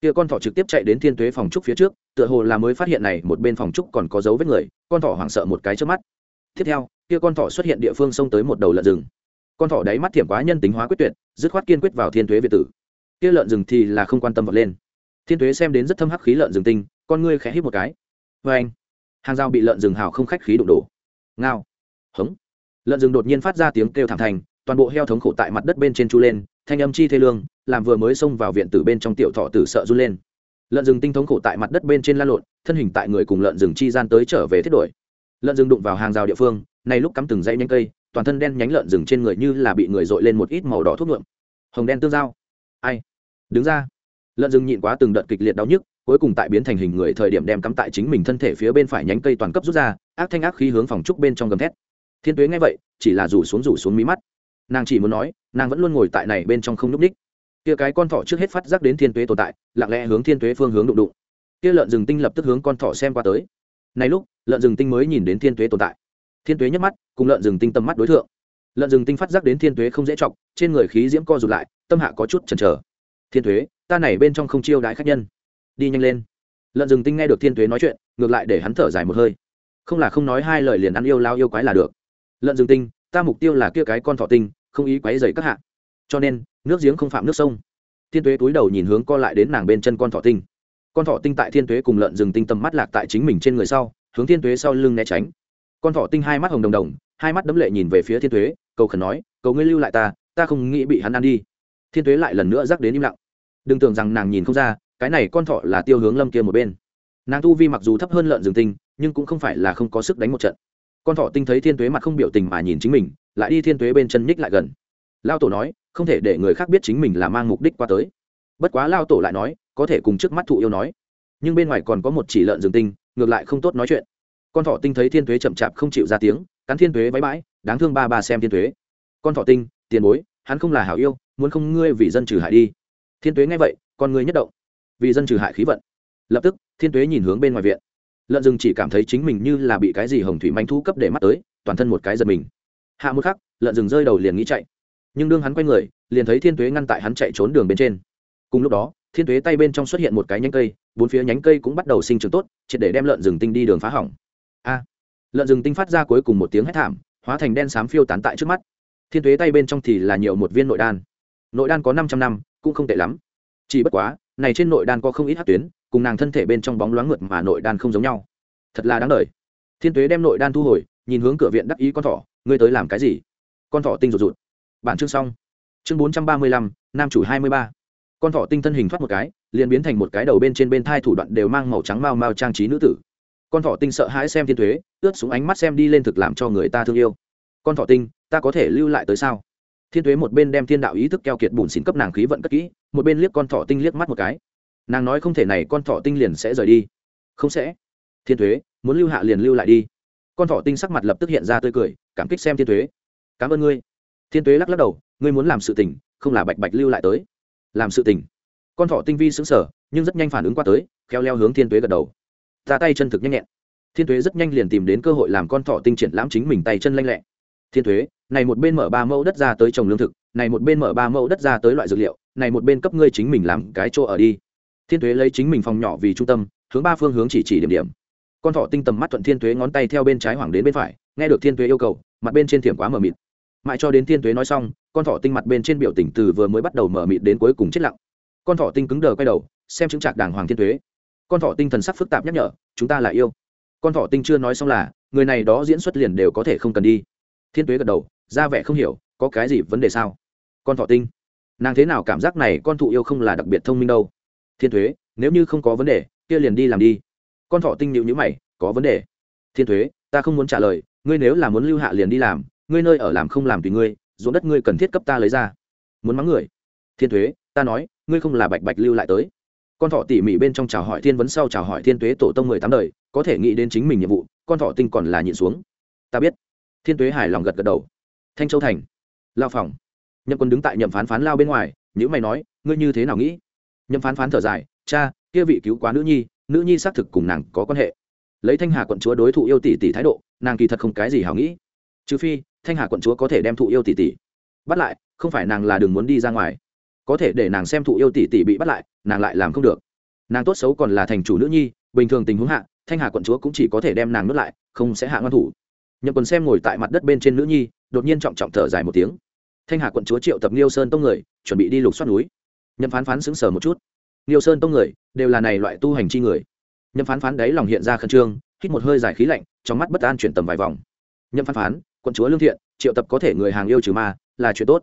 Kia con thỏ trực tiếp chạy đến thiên tuế phòng trúc phía trước, tựa hồ là mới phát hiện này một bên phòng trúc còn có dấu vết người, con thỏ hoảng sợ một cái trước mắt. Tiếp theo, kia con thỏ xuất hiện địa phương xông tới một đầu lợn rừng. Con thỏ đáy mắt thiểm quá nhân tính hóa quyết tuyệt, dứt khoát kiên quyết vào thiên tuế việt tử. Kia lợn rừng thì là không quan tâm vật lên. Thiên tuế xem đến rất thâm hắc khí lợn rừng tinh, con ngươi khẽ hít một cái. Vê anh hàng rào bị lợn rừng hào không khách khí đụng đổ. Ngao. Hống. Lợn rừng đột nhiên phát ra tiếng kêu thảm thành, toàn bộ heo thống khổ tại mặt đất bên trên chu lên, thanh âm chi thê lương, làm vừa mới xông vào viện tử bên trong tiểu thọ tử sợ run lên. Lợn rừng tinh thống khổ tại mặt đất bên trên lan lộn, thân hình tại người cùng lợn rừng chi gian tới trở về thiết đổi lợn rừng đụng vào hàng rào địa phương nay lúc cắm từng dãy nhánh cây, toàn thân đen nhánh lợn rừng trên người như là bị người dội lên một ít màu đỏ thuốc nhuộm. Hồng đen tương giao. Ai? Đứng ra. Lợn rừng nhịn quá từng đợt kịch liệt đau nhức cuối cùng tại biến thành hình người thời điểm đem cắm tại chính mình thân thể phía bên phải nhánh cây toàn cấp rút ra, ác thanh ác khí hướng phòng trúc bên trong gầm thét. Thiên tuế nghe vậy, chỉ là rủ xuống rủ xuống mí mắt. Nàng chỉ muốn nói, nàng vẫn luôn ngồi tại này bên trong không n ú c ních kia cái con thỏ trước hết phát giác đến thiên tuế tồn tại, lặng lẽ hướng thiên tuế phương hướng đụng đụng. Kia lợn rừng tinh lập tức hướng con thỏ xem qua tới. Này lúc, lợn rừng tinh mới nhìn đến thiên tuế tồn tại. Thiên tuế nhấc mắt, cùng lợn rừng tinh tầm mắt đối tượng lợn rừng tinh phát giác đến thiên tuế không dễ chọc, trên người khí diễm co rụt lại, tâm hạ có chút chần chờ. Thiên tuế, ta này bên trong không chiêu đái khách nhân đi nhanh lên. Lợn rừng tinh nghe được thiên tuế nói chuyện, ngược lại để hắn thở dài một hơi. Không là không nói hai lời liền ăn yêu lao yêu quái là được. Lợn rừng tinh, ta mục tiêu là kia cái con thọ tinh, không ý quái dày các hạ. Cho nên, nước giếng không phạm nước sông. Thiên tuế túi đầu nhìn hướng co lại đến nàng bên chân con thọ tinh. Con thọ tinh tại thiên tuế cùng lợn rừng tinh tầm mắt lạc tại chính mình trên người sau, hướng thiên tuế sau lưng né tránh. Con thọ tinh hai mắt hồng đồng đồng, hai mắt đấm lệ nhìn về phía thiên tuế, cầu khẩn nói, cầu ngươi lưu lại ta ta không nghĩ bị hắn ăn đi. Thiên tuế lại lần nữa rắc đến im lặng. Đừng tưởng rằng nàng nhìn không ra cái này con thọ là tiêu hướng lâm kia một bên. Nàng tu vi mặc dù thấp hơn lợn rừng tinh, nhưng cũng không phải là không có sức đánh một trận. Con thọ tinh thấy thiên tuế mặt không biểu tình mà nhìn chính mình, lại đi thiên tuế bên chân nhích lại gần. Lao tổ nói, không thể để người khác biết chính mình là mang mục đích qua tới. Bất quá lao tổ lại nói, có thể cùng trước mắt thụ yêu nói. Nhưng bên ngoài còn có một chỉ lợn rừng tinh, ngược lại không tốt nói chuyện. Con thọ tinh thấy thiên tuế chậm chạp không chịu ra tiếng, cắn thiên tuế váy bãi, đáng thương ba ba xem thiên tuế. Con thọ tinh, tiền bối, hắn không là hảo yêu, muốn không ngươi vì dân trừ hại đi. Thiên tuế nghe vậy, con ngươi nhất động vì dân trừ hại khí vận. Lập tức, thiên tuế nhìn hướng bên ngoài viện. Lợn rừng chỉ cảm thấy chính mình như là bị cái gì hồng thủy manh thu cấp để mắt tới, toàn thân một cái giật mình. Hạ một khắc, lợn rừng rơi đầu liền nghĩ chạy. Nhưng đương hắn quay người, liền thấy thiên tuế ngăn tại hắn chạy trốn đường bên trên. Cùng lúc đó, thiên tuế tay bên trong xuất hiện một cái nhánh cây, bốn phía nhánh cây cũng bắt đầu sinh trưởng tốt, triệt để đem lợn rừng tinh đi đường phá hỏng. A! Lợn rừng tinh phát ra cuối cùng một tiếng hét thảm, hóa thành đen xám phiêu tán tại trước mắt. Thiên tuế tay bên trong thì là nhiều một viên nội đan. Nội đan có năm trăm năm, cũng không tệ lắm. Chỉ bất quá này trên nội đan có không ít hát tuyến, cùng nàng thân thể bên trong bóng loáng mượt mà nội đan không giống nhau. Thật là đáng đời. Thiên tuế đem nội đan thu hồi, nhìn hướng cửa viện đắc ý con thỏ, ngươi tới làm cái gì? Con thỏ tinh rụt rụt. Bản chương xong. Chương bốn trăm ba mươi lăm, nam chủ hai mươi ba. Con thỏ tinh thân hình thoát một cái, liền biến thành một cái đầu bên trên bên thai thủ đoạn đều mang màu trắng mau mau trang trí nữ tử. Con thỏ tinh sợ hãi xem thiên thuế ướt xuống ánh mắt xem đi lên thực làm cho người ta thương yêu. Con thỏ tinh, ta có thể lưu lại tới sao? Thiên Tuế một bên đem thiên đạo ý thức keo kiệt bùn xỉn cấp nàng khí vận cất kỹ, một bên liếc con thỏ tinh liếc mắt một cái. Nàng nói không thể này, con thỏ tinh liền sẽ rời đi. Không sẽ. Thiên thuế muốn lưu hạ liền lưu lại đi. Con thỏ tinh sắc mặt lập tức hiện ra tươi cười, cảm kích xem thiên thuế cảm ơn ngươi. Thiên thuế lắc lắc đầu, ngươi muốn làm sự tình, không là bạch bạch lưu lại tới. Làm sự tình. Con thỏ tinh vi xứng sở nhưng rất nhanh phản ứng qua tới, khéo leo hướng thiên tuế gật đầu. Ra tay chân thực nhanh nhẹn. Thiên tuế rất nhanh liền tìm đến cơ hội làm con thỏ tinh triển lãm chính mình tay chân lanh lẹ thiên thuế, này một bên mở ba mẫu đất ra tới trồng lương thực, này một bên mở ba mẫu đất ra tới loại dược liệu, này một bên cấp ngươi chính mình làm cái chỗ ở đi. Thiên thuế lấy chính mình phòng nhỏ vì trung tâm, hướng ba phương hướng chỉ chỉ điểm điểm. Con thỏ tinh tầm mắt thuận thiên thuế ngón tay theo bên trái hoàng đến bên phải, nghe được thiên thuế yêu cầu, mặt bên trên thiểm quá mờ mịt. Mãi cho đến thiên thuế nói xong, con thỏ tinh mặt bên trên biểu tình từ vừa mới bắt đầu mờ mịt đến cuối cùng chết lặng. Con thỏ tinh cứng đờ quay đầu, xem chứng trạc đàng hoàng thiên thuế. Con thỏ tinh thần sắc phức tạp nhắc nhở, chúng ta là yêu. Con thỏ tinh chưa nói xong là, người này đó diễn xuất liền đều có thể không cần đi thiên tuế gật đầu, ra vẻ không hiểu, có cái gì vấn đề sao? Con thọ tinh. Nàng thế nào cảm giác này con thụ yêu không là đặc biệt thông minh đâu? Thiên thuế nếu như không có vấn đề, kia liền đi làm đi. Con thọ tinh nhịu nhữ mày, có vấn đề. Thiên thuế ta không muốn trả lời, ngươi nếu là muốn lưu hạ liền đi làm, ngươi nơi ở làm không làm tùy ngươi, ruộng đất ngươi cần thiết cấp ta lấy ra. Muốn mắng người. Thiên thuế ta nói, ngươi không là bạch bạch lưu lại tới. Con thọ tỉ mỉ bên trong chào hỏi thiên vấn sau chào hỏi thiên tuế tổ tông mười tám đời, có thể nghĩ đến chính mình nhiệm vụ, con thọ tinh còn là nhịn xuống. Ta biết thiên tuế hài lòng gật gật đầu. Thanh châu thành. Lao phòng. Nhậm quân đứng tại nhậm phán phán lao bên ngoài nhữ mày nói, ngươi như thế nào nghĩ? Nhậm phán phán thở dài, cha, kia vị cứu quá nữ nhi nữ nhi xác thực cùng nàng có quan hệ. Lấy thanh hà quận chúa đối thụ yêu tỷ tỷ thái độ, nàng kỳ thật không cái gì hảo nghĩ. Trừ phi, thanh hà quận chúa có thể đem thụ yêu tỷ tỷ bắt lại, không phải nàng là đừng muốn đi ra ngoài. Có thể để nàng xem thụ yêu tỷ tỷ bị bắt lại, nàng lại làm không được. Nàng tốt xấu còn là thành chủ nữ nhi, bình thường tình huống hạ, thanh hà quận chúa cũng chỉ có thể đem nàng nuốt lại, không sẽ hạ ngon thủ nhậm quần xem ngồi tại mặt đất bên trên nữ nhi, đột nhiên trọng trọng thở dài một tiếng. Thanh hà quận chúa triệu tập liêu sơn tông người, chuẩn bị đi lục xoát núi. Nhậm phán phán xứng sở một chút. Liêu sơn tông người, đều là này loại tu hành chi người. Nhậm phán phán đấy lòng hiện ra khẩn trương, hít một hơi dài khí lạnh, trong mắt bất an chuyển tầm vài vòng. Nhậm phán phán, quận chúa lương thiện, triệu tập có thể người hàng yêu trừ ma, là chuyện tốt.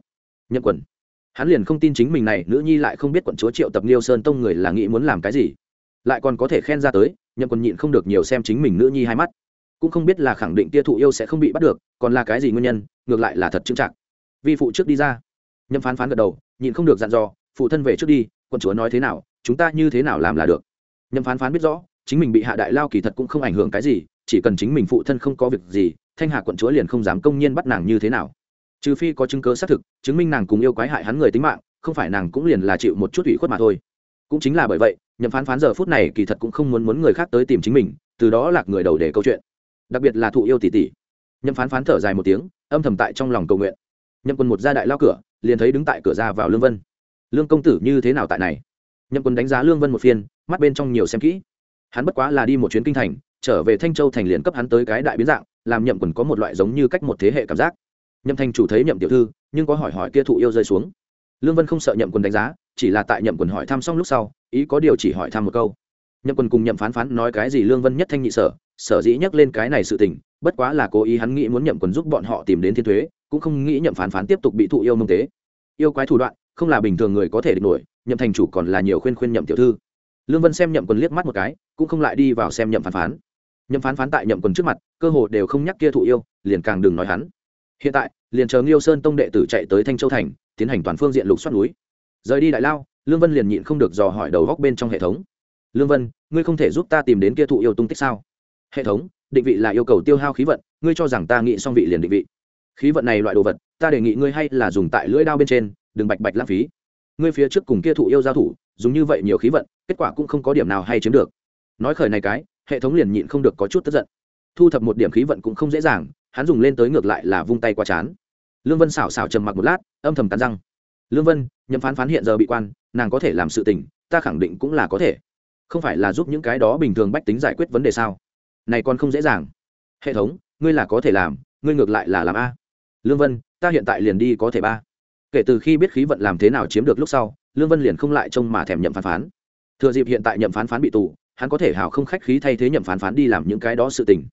Nhậm quần. Hắn liền không tin chính mình này, nữ nhi lại không biết quận chúa triệu tập liêu sơn tông người là nghĩ muốn làm cái gì. Lại còn có thể khen ra tới, nhậm quần nhịn không được nhiều xem chính mình nữ nhi hai mắt cũng không biết là khẳng định tia thụ yêu sẽ không bị bắt được, còn là cái gì nguyên nhân, ngược lại là thật trưng chạc. vi phụ trước đi ra. Nhâm phán phán gật đầu, nhịn không được dặn dò, phụ thân về trước đi, quận chúa nói thế nào, chúng ta như thế nào làm là được? Nhâm phán phán biết rõ, chính mình bị hạ đại lao kỳ thật cũng không ảnh hưởng cái gì, chỉ cần chính mình phụ thân không có việc gì, thanh hà quận chúa liền không dám công nhiên bắt nàng như thế nào. Trừ phi có chứng cớ xác thực, chứng minh nàng cùng yêu quái hại hắn người tính mạng, không phải nàng cũng liền là chịu một chút ủy khuất mà thôi. Cũng chính là bởi vậy, nhậm phán phán giờ phút này kỳ thật cũng không muốn muốn người khác tới tìm chính mình, từ đó lạc người đầu để câu chuyện đặc biệt là thụ yêu tỷ tỷ nhậm phán phán thở dài một tiếng, âm thầm tại trong lòng cầu nguyện. Nhậm quân một gia đại lao cửa, liền thấy đứng tại cửa ra vào lương vân. Lương công tử, như thế nào tại này? Nhậm quân đánh giá lương vân một phiên, mắt bên trong nhiều xem kỹ. Hắn bất quá là đi một chuyến kinh thành, trở về thanh châu thành liền cấp hắn tới cái đại biến dạng, làm nhậm quần có một loại giống như cách một thế hệ cảm giác. Nhậm thành chủ thấy nhậm tiểu thư, nhưng có hỏi hỏi kia thụ yêu rơi xuống. Lương vân không sợ nhậm quần đánh giá, chỉ là tại nhậm quần hỏi thăm xong lúc sau, ý có điều chỉ hỏi thăm một câu. Nhậm quần cùng nhậm phán phán nói cái gì lương vân nhất thanh nhị sở sở dĩ nhắc lên cái này sự tình, bất quá là cố ý hắn nghĩ muốn nhậm quần giúp bọn họ tìm đến thiên thuế, cũng không nghĩ nhậm phán phán tiếp tục bị thụ yêu mông tế. Yêu quái thủ đoạn, không là bình thường người có thể địch nổi, nhậm thành chủ còn là nhiều khuyên khuyên nhậm tiểu thư. Lương vân xem nhậm quần liếc mắt một cái, cũng không lại đi vào xem nhậm phán phán. Nhậm phán phán tại nhậm quần trước mặt, cơ hồ đều không nhắc kia thụ yêu, liền càng đừng nói hắn. Hiện tại, liền chờ nghiêu sơn tông đệ tử chạy tới thanh châu thành, tiến hành toàn phương diện lục xoát núi. Rời đi đại lao, lương vân liền nhịn không được dò hỏi đầu góc bên trong hệ thống. Lương vân, ngươi không thể giúp ta tìm đến kia thụ yêu tung tích sao? Hệ thống, định vị là yêu cầu tiêu hao khí vận, ngươi cho rằng ta nghĩ xong vị liền định vị. Khí vận này loại đồ vật, ta đề nghị ngươi hay là dùng tại lưỡi đao bên trên, đừng bạch bạch lãng phí. Ngươi phía trước cùng kia thụ yêu giao thủ, dùng như vậy nhiều khí vận, kết quả cũng không có điểm nào hay chiếm được. Nói khởi này cái, hệ thống liền nhịn không được có chút tức giận. Thu thập một điểm khí vận cũng không dễ dàng, hắn dùng lên tới ngược lại là vung tay qua chán. Lương vân xảo xảo trầm mặc một lát, âm thầm cắn răng. Lương vân, nhậm phán phán hiện giờ bị quan, nàng có thể làm sự tình, ta khẳng định cũng là có thể. Không phải là giúp những cái đó bình thường bách tính giải quyết vấn đề sao? Này còn không dễ dàng. Hệ thống, ngươi là có thể làm, ngươi ngược lại là làm a. Lương vân, ta hiện tại liền đi có thể ba. Kể từ khi biết khí vận làm thế nào chiếm được lúc sau, lương vân liền không lại trông mà thèm nhậm phán phán. Thừa dịp hiện tại nhậm phán phán bị tù, hắn có thể hào không khách khí thay thế nhậm phán phán đi làm những cái đó sự tình.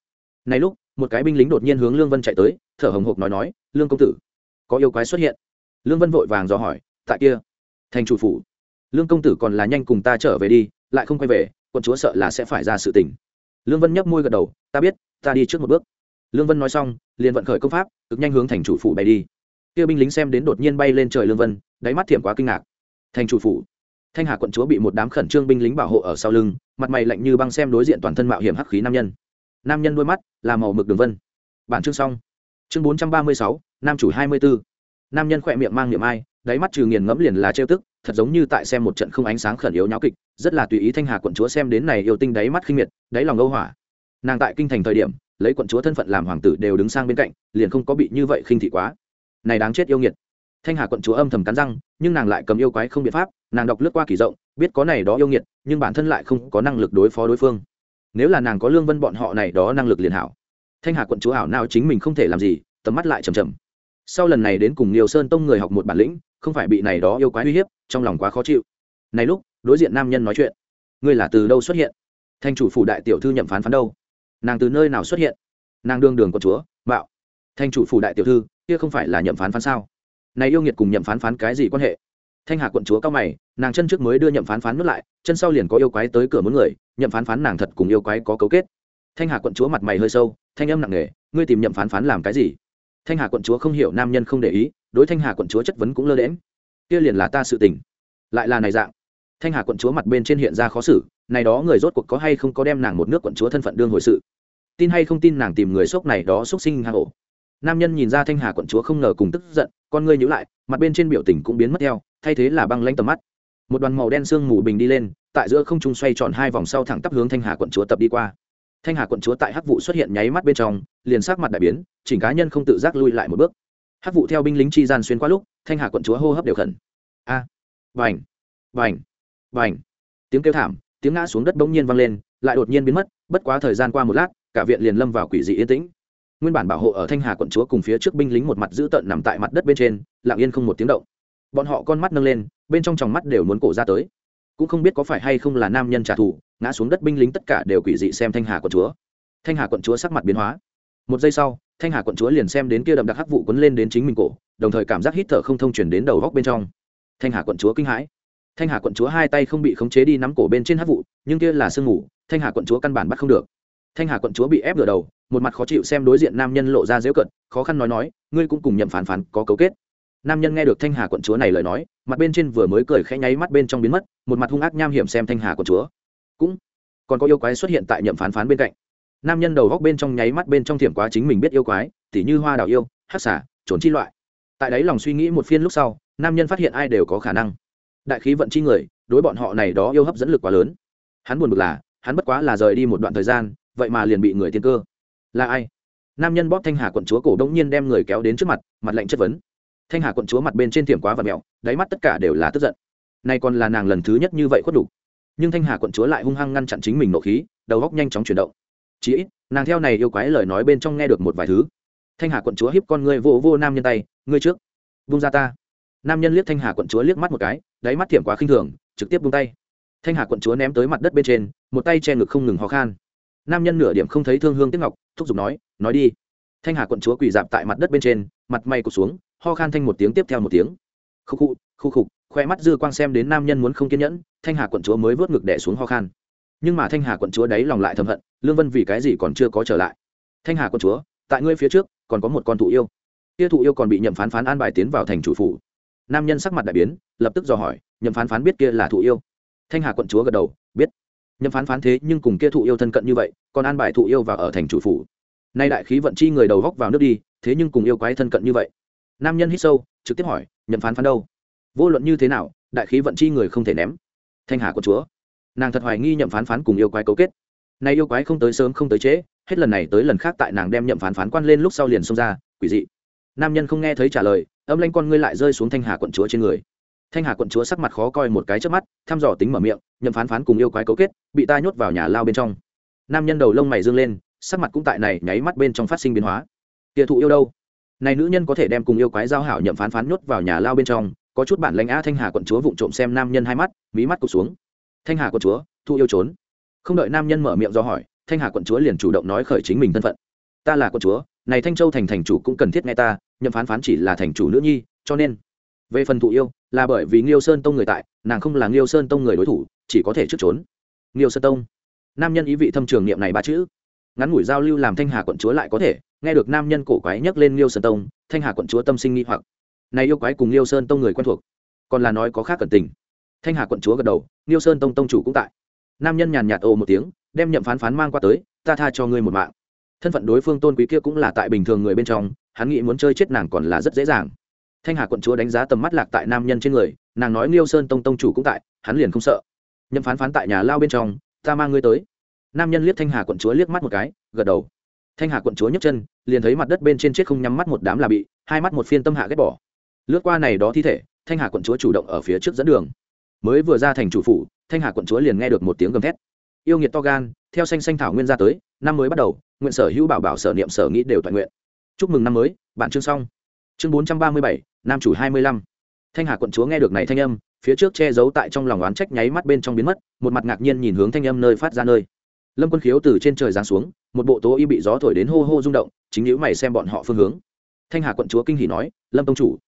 Này lúc, một cái binh lính đột nhiên hướng lương vân chạy tới, thở hồng hộc nói nói, lương công tử, có yêu quái xuất hiện. Lương vân vội vàng dò hỏi, tại kia, thành chủ phủ. Lương công tử còn là nhanh cùng ta trở về đi, lại không quay về quân chúa sợ là sẽ phải ra sự tình lương vân nhấp môi gật đầu, ta biết, ta đi trước một bước. Lương vân nói xong, liền vận khởi công pháp, cực nhanh hướng thành chủ phủ bay đi. Kia binh lính xem đến đột nhiên bay lên trời lương vân, đáy mắt thiểm quá kinh ngạc. Thành chủ phủ. Thanh hà quận chúa bị một đám khẩn trương binh lính bảo hộ ở sau lưng, mặt mày lạnh như băng xem đối diện toàn thân mạo hiểm hắc khí nam nhân. Nam nhân đôi mắt là màu mực đường vân. Bản chương xong. Chương bốn trăm ba mươi sáu, nam chủ hai mươi bốn nam nhân khỏe miệng mang niệm ai, đáy mắt trừ nghiền ngẫm liền là trêu tức, thật giống như tại xem một trận không ánh sáng khẩn yếu nháo kịch, rất là tùy ý thanh hà quận chúa xem đến này yêu tinh đáy mắt khinh miệt, đáy lòng âu hỏa. Nàng tại kinh thành thời điểm, lấy quận chúa thân phận làm hoàng tử đều đứng sang bên cạnh, liền không có bị như vậy khinh thị quá. Này đáng chết yêu nghiệt. Thanh hà quận chúa âm thầm cắn răng, nhưng nàng lại cầm yêu quái không biện pháp, nàng đọc lướt qua kỳ rộng, biết có này đó yêu nghiệt, nhưng bản thân lại không có năng lực đối phó đối phương. Nếu là nàng có lương vân bọn họ này đó năng lực liền hảo. Thanh hà quận chúa hảo nào chính mình không thể làm gì, tầm mắt lại chầm chầm sau lần này đến cùng nhiều sơn tông người học một bản lĩnh, không phải bị này đó yêu quái uy hiếp, trong lòng quá khó chịu. Này lúc, đối diện nam nhân nói chuyện. Ngươi là từ đâu xuất hiện? Thanh chủ phủ đại tiểu thư nhậm phán phán đâu? Nàng từ nơi nào xuất hiện? Nàng đương đường của chúa, mạo. Thanh chủ phủ đại tiểu thư, kia không phải là nhậm phán phán sao? Này yêu nghiệt cùng nhậm phán phán cái gì quan hệ? Thanh hà quận chúa cao mày, nàng chân trước mới đưa nhậm phán phán nuốt lại, chân sau liền có yêu quái tới cửa muốn người, nhậm phán phán nàng thật cùng yêu quái có cấu kết. Thanh hà quận chúa mặt mày hơi sâu, thanh âm nặng nề, ngươi tìm nhậm phán phán làm cái gì? Thanh hà quận chúa không hiểu nam nhân không để ý, đối thanh hà quận chúa chất vấn cũng lơ đễm kia liền là ta sự tình. Lại là này dạng. Thanh hà quận chúa mặt bên trên hiện ra khó xử, này đó người rốt cuộc có hay không có đem nàng một nước quận chúa thân phận đương hồi sự? Tin hay không tin nàng tìm người sốc này đó xúc sinh hà hổ nam nhân nhìn ra thanh hà quận chúa không ngờ cùng tức giận, con ngươi nhíu lại, mặt bên trên biểu tình cũng biến mất theo, thay thế là băng lanh tầm mắt. Một đoàn màu đen sương mù bình đi lên, tại giữa không trung xoay tròn hai vòng sau thẳng tắp hướng thanh hà quận chúa tập đi qua thanh hà quận chúa tại hắc vụ xuất hiện nháy mắt bên trong, liền sắc mặt đại biến, chỉnh cá nhân không tự giác lui lại một bước. Hắc vụ theo binh lính chi gian xuyên qua lúc, thanh hà quận chúa hô hấp đều khẩn. A! Vành vành vành tiếng kêu thảm, tiếng ngã xuống đất bỗng nhiên vang lên, lại đột nhiên biến mất, bất quá thời gian qua một lát, cả viện liền lâm vào quỷ dị yên tĩnh. Nguyên bản bảo hộ ở thanh hà quận chúa cùng phía trước binh lính một mặt giữ tận nằm tại mặt đất bên trên, lặng yên không một tiếng động. Bọn họ con mắt nâng lên, bên trong tròng mắt đều muốn cổ ra tới. Cũng không biết có phải hay không là nam nhân trả thù ngã xuống đất binh lính tất cả đều quỷ dị xem thanh hà quận chúa. Thanh hà quận chúa sắc mặt biến hóa. Một giây sau, thanh hà quận chúa liền xem đến kia đậm đặc hắc vụ quấn lên đến chính mình cổ, đồng thời cảm giác hít thở không thông chuyển đến đầu góc bên trong. Thanh hà quận chúa kinh hãi. Thanh hà quận chúa hai tay không bị khống chế đi nắm cổ bên trên hắc vụ, nhưng kia là sương ngủ, thanh hà quận chúa căn bản bắt không được. Thanh hà quận chúa bị ép ngửa đầu, một mặt khó chịu xem đối diện nam nhân lộ ra dễu cận khó khăn nói nói, ngươi cũng cùng nhậm phản phản có cấu kết. Nam nhân nghe được thanh hà quận chúa này lời nói, mặt bên trên vừa mới cười khẽ nháy mắt bên trong biến mất, một mặt hung ác nham hiểm xem thanh hà quận chúa cũng còn có yêu quái xuất hiện tại nhậm phán phán bên cạnh. Nam nhân đầu góc bên trong nháy mắt bên trong thiểm quá chính mình biết yêu quái, tỉ như hoa đào yêu hát xả trốn chi loại. Tại đấy lòng suy nghĩ một phiên lúc sau, nam nhân phát hiện ai đều có khả năng. Đại khí vận chi người, đối bọn họ này đó yêu hấp dẫn lực quá lớn. Hắn buồn bực là, hắn bất quá là rời đi một đoạn thời gian, vậy mà liền bị người tiên cơ. Là ai? Nam nhân bóp thanh hà quận chúa cổ đông nhiên đem người kéo đến trước mặt mặt lạnh chất vấn. Thanh hà quận chúa mặt bên trên tiệm quá và mẹo, đáy mắt tất cả đều là tức giận. Nay còn là nàng lần thứ nhất như vậy khuất đủ nhưng thanh hà quận chúa lại hung hăng ngăn chặn chính mình nộ khí, đầu góc nhanh chóng chuyển động. Chí ít, nàng theo này yêu quái lời nói bên trong nghe được một vài thứ. Thanh hà quận chúa hiếp con ngươi vô vô nam nhân tay, ngươi trước vung ra ta. Nam nhân liếc thanh hà quận chúa liếc mắt một cái, đáy mắt thiểm quá khinh thường, trực tiếp vung tay. Thanh hà quận chúa ném tới mặt đất bên trên, một tay che ngực không ngừng ho khan. Nam nhân nửa điểm không thấy thương hương tiếc ngọc, thúc giục nói nói đi. Thanh hà quận chúa quỳ dạp tại mặt đất bên trên, mặt may cụt xuống, ho khan thanh một tiếng tiếp theo một tiếng. Khúc khu khúc khục khoe mắt dư quang xem đến nam nhân muốn không kiên nhẫn, thanh hà quận chúa mới vớt ngực đẻ xuống ho khan. Nhưng mà thanh hà quận chúa đấy lòng lại thầm hận, lương vân vì cái gì còn chưa có trở lại? Thanh hà quận chúa, tại ngươi phía trước, còn có một con thụ yêu. Kia thụ yêu còn bị nhậm phán phán an bài tiến vào thành chủ phủ. Nam nhân sắc mặt đại biến, lập tức dò hỏi, nhậm phán phán biết kia là thụ yêu? Thanh hà quận chúa gật đầu, biết. Nhậm phán phán thế nhưng cùng kia thụ yêu thân cận như vậy, còn an bài thụ yêu vào ở thành chủ phủ. Nay đại khí vận chi người đầu góc vào nước đi, thế nhưng cùng yêu quái thân cận như vậy. Nam nhân hít sâu, trực tiếp hỏi, nhậm phán phán đâu? Vô luận như thế nào, đại khí vận chi người không thể ném. Thanh hà quận chúa, nàng thật hoài nghi nhậm phán phán cùng yêu quái cấu kết. Nay yêu quái không tới sớm không tới trễ, hết lần này tới lần khác tại nàng đem nhậm phán phán quan lên lúc sau liền xông ra, quỷ dị. Nam nhân không nghe thấy trả lời, âm lanh con ngươi lại rơi xuống thanh hà quận chúa trên người. Thanh hà quận chúa sắc mặt khó coi một cái trước mắt, thăm dò tính mở miệng, nhậm phán phán cùng yêu quái cấu kết, bị ta nhốt vào nhà lao bên trong. Nam nhân đầu lông mày dương lên, sắc mặt cũng tại này nháy mắt bên trong phát sinh biến hóa. Tiệ thụ yêu đâu? Này nữ nhân có thể đem cùng yêu quái giao hảo nhậm phán phán nhốt vào nhà lao bên trong có chút bản lãnh a thanh hà quận chúa vụng trộm xem nam nhân hai mắt, mí mắt cụt xuống. Thanh hà quận chúa thụ yêu trốn. Không đợi nam nhân mở miệng do hỏi, thanh hà quận chúa liền chủ động nói khởi chính mình thân phận. Ta là quận chúa, này thanh châu thành thành chủ cũng cần thiết nghe ta, nhậm phán phán chỉ là thành chủ nữ nhi, cho nên. Về phần thụ yêu, là bởi vì nghiêu sơn tông người tại, nàng không là nghiêu sơn tông người đối thủ, chỉ có thể trước trốn. Nghiêu sơn tông. Nam nhân ý vị thâm trường niệm này ba chữ. Ngắn ngủi giao lưu làm thanh hà quận chúa lại có thể, nghe được nam nhân cổ quái nhắc lên nghiêu sơn tông, thanh hà quận chúa tâm sinh nghi hoặc này yêu quái cùng nghiêu sơn tông người quen thuộc. Còn là nói có khác cẩn tình. Thanh hà quận chúa gật đầu nghiêu sơn tông tông chủ cũng tại. Nam nhân nhàn nhạt ồ một tiếng, đem nhậm phán phán mang qua tới, ta tha cho ngươi một mạng. Thân phận đối phương tôn quý kia cũng là tại bình thường người bên trong, hắn nghĩ muốn chơi chết nàng còn là rất dễ dàng. Thanh hà quận chúa đánh giá tầm mắt lạc tại nam nhân trên người, nàng nói liêu sơn tông tông chủ cũng tại, hắn liền không sợ. Nhậm phán phán tại nhà lao bên trong, ta mang ngươi tới. Nam nhân liếc thanh hà quận chúa liếc mắt một cái, gật đầu. Thanh hà quận chúa nhấc chân, liền thấy mặt đất bên trên chết không nhắm mắt một đám là bị, hai mắt một phiên tâm hạ ghét bỏ lướt qua này đó thi thể, thanh hà quận chúa chủ động ở phía trước dẫn đường. Mới vừa ra thành chủ phủ, thanh hà quận chúa liền nghe được một tiếng gầm thét. Yêu nghiệt to gan, theo xanh xanh thảo nguyên ra tới, năm mới bắt đầu, nguyện sở hữu bảo bảo sở niệm sở nghĩ đều toàn nguyện. Chúc mừng năm mới, bạn chương xong. Chương bốn trăm ba mươi bảy, nam chủ hai mươi lăm. Thanh hà quận chúa nghe được này thanh âm, phía trước che giấu tại trong lòng oán trách nháy mắt bên trong biến mất, một mặt ngạc nhiên nhìn hướng thanh âm nơi phát ra nơi. Lâm quân khiếu từ trên trời giáng xuống, một bộ tố y bị gió thổi đến hô hô rung động, chính nhữ mày xem bọn họ phương hướng. Thanh hà quận chúa kinh hỉ nói, lâm tông chủ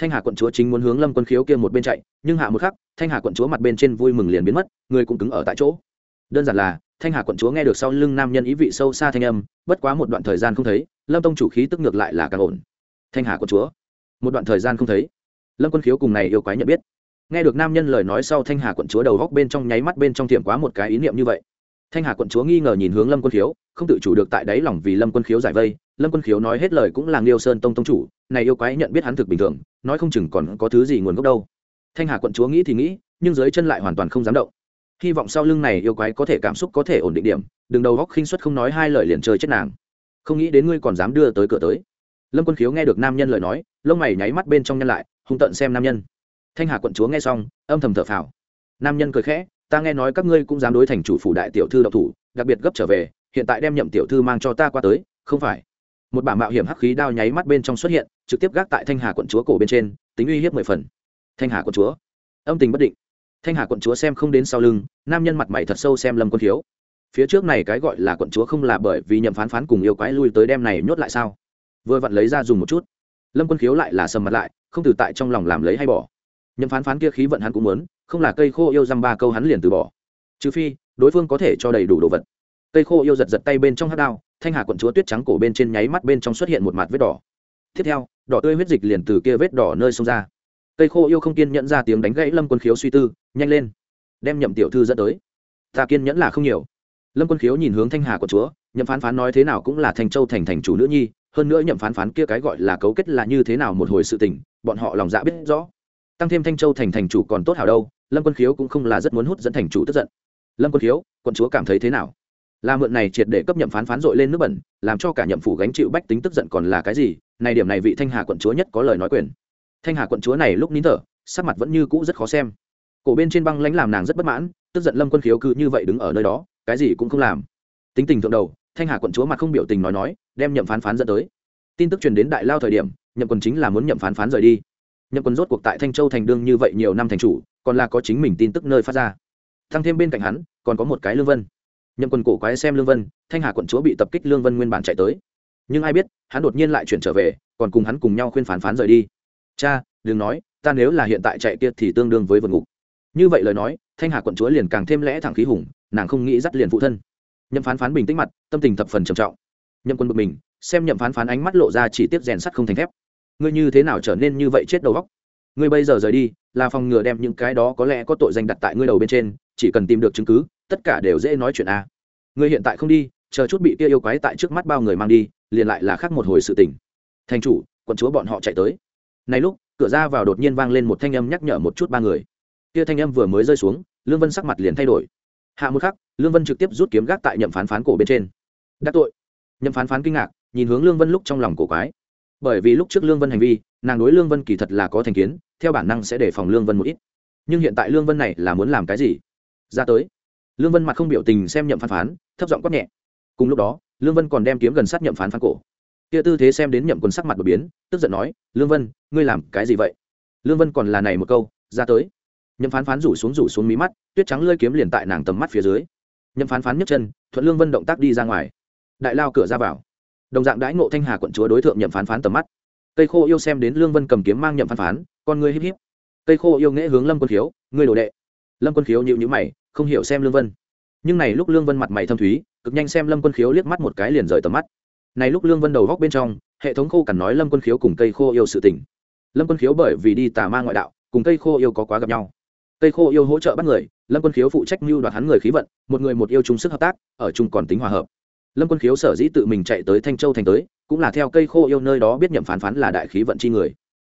thanh hà quận chúa chính muốn hướng lâm quân khiếu kia một bên chạy, nhưng hạ một khắc, thanh hà quận chúa mặt bên trên vui mừng liền biến mất, người cũng cứng ở tại chỗ. Đơn giản là, thanh hà quận chúa nghe được sau lưng nam nhân ý vị sâu xa thanh âm, bất quá một đoạn thời gian không thấy, lâm tông chủ khí tức ngược lại là càng ổn. Thanh hà quận chúa, một đoạn thời gian không thấy. Lâm quân khiếu cùng này yêu quái nhận biết. Nghe được nam nhân lời nói sau thanh hà quận chúa đầu góc bên trong nháy mắt bên trong tiệm quá một cái ý niệm như vậy thanh hà quận chúa nghi ngờ nhìn hướng lâm quân khiếu, không tự chủ được tại đáy lòng vì lâm quân khiếu giải vây. Lâm quân khiếu nói hết lời cũng là nghiêu sơn tông tông chủ, này yêu quái nhận biết hắn thực bình thường, nói không chừng còn có thứ gì nguồn gốc đâu. Thanh hà quận chúa nghĩ thì nghĩ, nhưng dưới chân lại hoàn toàn không dám động. Hy vọng sau lưng này yêu quái có thể cảm xúc có thể ổn định điểm, đừng đầu góc khinh suất không nói hai lời liền chơi chết nàng. Không nghĩ đến ngươi còn dám đưa tới cửa tới. Lâm quân khiếu nghe được nam nhân lời nói, lông mày nháy mắt bên trong nhân lại, hung tận xem nam nhân. Thanh hà quận chúa nghe xong, âm thầm thở phào. Nam nhân cười khẽ ta nghe nói các ngươi cũng dám đối thành chủ phủ đại tiểu thư độc thủ, đặc biệt gấp trở về, hiện tại đem nhậm tiểu thư mang cho ta qua tới, không phải. Một bả mạo hiểm hắc khí đao nháy mắt bên trong xuất hiện, trực tiếp gác tại thanh hà quận chúa cổ bên trên, tính uy hiếp mười phần. Thanh hà quận chúa. Âm tình bất định. Thanh hà quận chúa xem không đến sau lưng, nam nhân mặt mày thật sâu xem lâm quân thiếu. Phía trước này cái gọi là quận chúa không là bởi vì nhậm phán phán cùng yêu quái lui tới đem này nhốt lại sao? Vừa vặn lấy ra dùng một chút. Lâm quân khiếu lại là sầm mặt lại, không từ tại trong lòng làm lấy hay bỏ. Nhậm phán phán kia khí vận hắn cũng muốn không là cây khô yêu dăm ba câu hắn liền từ bỏ. Trừ phi, đối phương có thể cho đầy đủ đồ vật. Cây khô yêu giật giật tay bên trong hát đao, thanh hà quận chúa tuyết trắng cổ bên trên nháy mắt bên trong xuất hiện một mặt vết đỏ. Tiếp theo, đỏ tươi huyết dịch liền từ kia vết đỏ nơi xông ra. Cây khô yêu không kiên nhẫn ra tiếng đánh gãy lâm quân khiếu suy tư, nhanh lên. Đem nhậm tiểu thư dẫn tới. Ta kiên nhẫn là không nhiều. Lâm quân khiếu nhìn hướng thanh hà của chúa, nhậm phán phán nói thế nào cũng là thanh châu thành thành chủ nữ nhi, hơn nữa nhậm phán phán kia cái gọi là cấu kết là như thế nào một hồi sự tình, bọn họ lòng dạ biết rõ. Tăng thêm thanh châu thành thành chủ còn tốt hảo đâu lâm quân khiếu cũng không là rất muốn hút dẫn thành chủ tức giận. Lâm quân khiếu, quận chúa cảm thấy thế nào? Là mượn này triệt để cấp nhậm phán phán dội lên nước bẩn, làm cho cả nhậm phủ gánh chịu bách tính tức giận còn là cái gì? Này điểm này vị thanh hà quận chúa nhất có lời nói quyền. Thanh hà quận chúa này lúc nín thở, sắc mặt vẫn như cũ rất khó xem. Cổ bên trên băng lãnh làm nàng rất bất mãn, tức giận lâm quân khiếu cứ như vậy đứng ở nơi đó, cái gì cũng không làm. Tính tình thượng đầu, thanh hà quận chúa mặt không biểu tình nói nói, đem nhậm phán phán dẫn tới. Tin tức truyền đến đại lao thời điểm, nhậm quân chính là muốn nhậm phán phán rời đi. Nhậm quân rốt cuộc tại thanh châu thành đương như vậy nhiều năm thành chủ còn là có chính mình tin tức nơi phát ra. Thăng thêm bên cạnh hắn, còn có một cái lương vân. Nhậm quân cổ quái xem lương vân, thanh hà quận chúa bị tập kích lương vân nguyên bản chạy tới. Nhưng ai biết, hắn đột nhiên lại chuyển trở về, còn cùng hắn cùng nhau khuyên phán phán rời đi. Cha, đừng nói, ta nếu là hiện tại chạy kia thì tương đương với vượt ngục. Như vậy lời nói, thanh hà quận chúa liền càng thêm lẽ thẳng khí hùng, nàng không nghĩ dắt liền phụ thân. Nhậm phán phán bình tĩnh mặt, tâm tình thập phần trầm trọng. Nhậm quân bực mình, xem nhậm phán phán ánh mắt lộ ra chỉ tiếp rèn sắt không thành thép. Ngươi như thế nào trở nên như vậy chết đầu góc ngươi bây giờ rời đi, là phòng ngừa đem những cái đó có lẽ có tội danh đặt tại ngươi đầu bên trên, chỉ cần tìm được chứng cứ, tất cả đều dễ nói chuyện a. Ngươi hiện tại không đi, chờ chút bị kia yêu quái tại trước mắt bao người mang đi, liền lại là khác một hồi sự tình. Thành chủ, quận chúa bọn họ chạy tới. Này lúc, cửa ra vào đột nhiên vang lên một thanh âm nhắc nhở một chút ba người. Kia thanh âm vừa mới rơi xuống, lương vân sắc mặt liền thay đổi. Hạ một khắc, lương vân trực tiếp rút kiếm gác tại nhậm phán phán cổ bên trên. Đắc tội. Nhậm phán phán kinh ngạc, nhìn hướng lương vân lúc trong lòng cổ quái. Bởi vì lúc trước lương vân hành vi nàng đối lương vân kỳ thật là có thành kiến, theo bản năng sẽ đề phòng lương vân một ít. Nhưng hiện tại lương vân này là muốn làm cái gì? Ra tới. Lương vân mặt không biểu tình xem nhậm phán phán, thấp giọng quát nhẹ. Cùng lúc đó, lương vân còn đem kiếm gần sát nhậm phán phán cổ. Kia tư thế xem đến nhậm quần sắc mặt đột biến, tức giận nói, lương vân, ngươi làm cái gì vậy? Lương vân còn là này một câu, ra tới. Nhậm phán phán rủ xuống rủ xuống mí mắt, tuyết trắng lơi kiếm liền tại nàng tầm mắt phía dưới. Nhậm phán phán nhấc chân, thuận lương vân động tác đi ra ngoài. Đại lao cửa ra vào. Đồng dạng đãi ngộ thanh hà quận chúa đối tượng nhậm phán phán tầm mắt cây khô yêu xem đến lương vân cầm kiếm mang nhậm phán phán, con ngươi híp híp. Cây khô yêu nghễ hướng lâm quân khiếu, ngươi đồ đệ. Lâm quân khiếu nhịu nhữ mày, không hiểu xem lương vân. Nhưng này lúc lương vân mặt mày thâm thúy, cực nhanh xem lâm quân khiếu liếc mắt một cái liền rời tầm mắt. Này lúc lương vân đầu góc bên trong, hệ thống khô cằn nói lâm quân khiếu cùng cây khô yêu sự tình. Lâm quân khiếu bởi vì đi tà ma ngoại đạo, cùng cây khô yêu có quá gặp nhau. Cây khô yêu hỗ trợ bắt người, lâm quân khiếu phụ trách mưu đoạt hắn người khí vận, một người một yêu chung sức hợp tác, ở chung còn tính hòa hợp lâm quân khiếu sở dĩ tự mình chạy tới thanh châu thành tới, cũng là theo cây khô yêu nơi đó biết nhậm phán phán là đại khí vận chi người.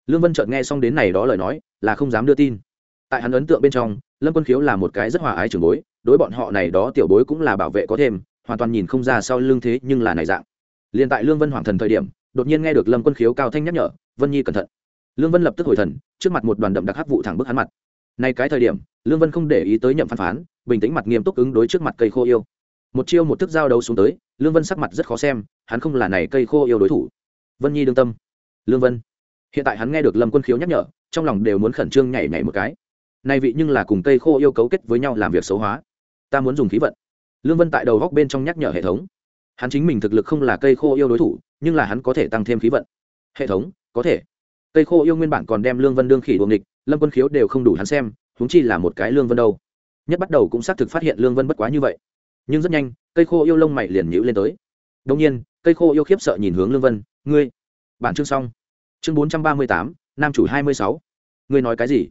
Lương vân chợt nghe xong đến này đó lời nói, là không dám đưa tin. Tại hắn ấn tượng bên trong, lâm quân khiếu là một cái rất hòa ái trường bối, đối bọn họ này đó tiểu bối cũng là bảo vệ có thêm, hoàn toàn nhìn không ra sau lưng thế nhưng là này dạng. Liền tại lương vân hoàng thần thời điểm, đột nhiên nghe được lâm quân khiếu cao thanh nhắc nhở, vân nhi cẩn thận. Lương vân lập tức hồi thần, trước mặt một đoàn đậm đặc hắc vụ thẳng bức hắn mặt. Nay cái thời điểm, lương vân không để ý tới nhậm phán phán, bình tĩnh mặt nghiêm túc ứng đối trước mặt cây khô yêu một chiêu một thức giao đấu xuống tới, lương vân sắc mặt rất khó xem, hắn không là này cây khô yêu đối thủ. Vân nhi đương tâm. Lương vân. Hiện tại hắn nghe được lâm quân khiếu nhắc nhở, trong lòng đều muốn khẩn trương nhảy nhảy một cái. Nay vị nhưng là cùng cây khô yêu cấu kết với nhau làm việc xấu hóa. Ta muốn dùng khí vận. Lương vân tại đầu góc bên trong nhắc nhở hệ thống. Hắn chính mình thực lực không là cây khô yêu đối thủ, nhưng là hắn có thể tăng thêm khí vận. Hệ thống, có thể. Cây khô yêu nguyên bản còn đem lương vân đương khỉ đuồng địch lâm quân khiếu đều không đủ hắn xem húng chi là một cái lương vân đâu. Nhất bắt đầu cũng xác thực phát hiện lương vân bất quá như vậy nhưng rất nhanh, cây khô yêu lông mày liền nhữ lên tới. Đông nhiên, cây khô yêu khiếp sợ nhìn hướng lương vân, ngươi, bản chương xong. Chương bốn trăm ba mươi tám, nam chủ hai mươi sáu. Ngươi nói cái gì?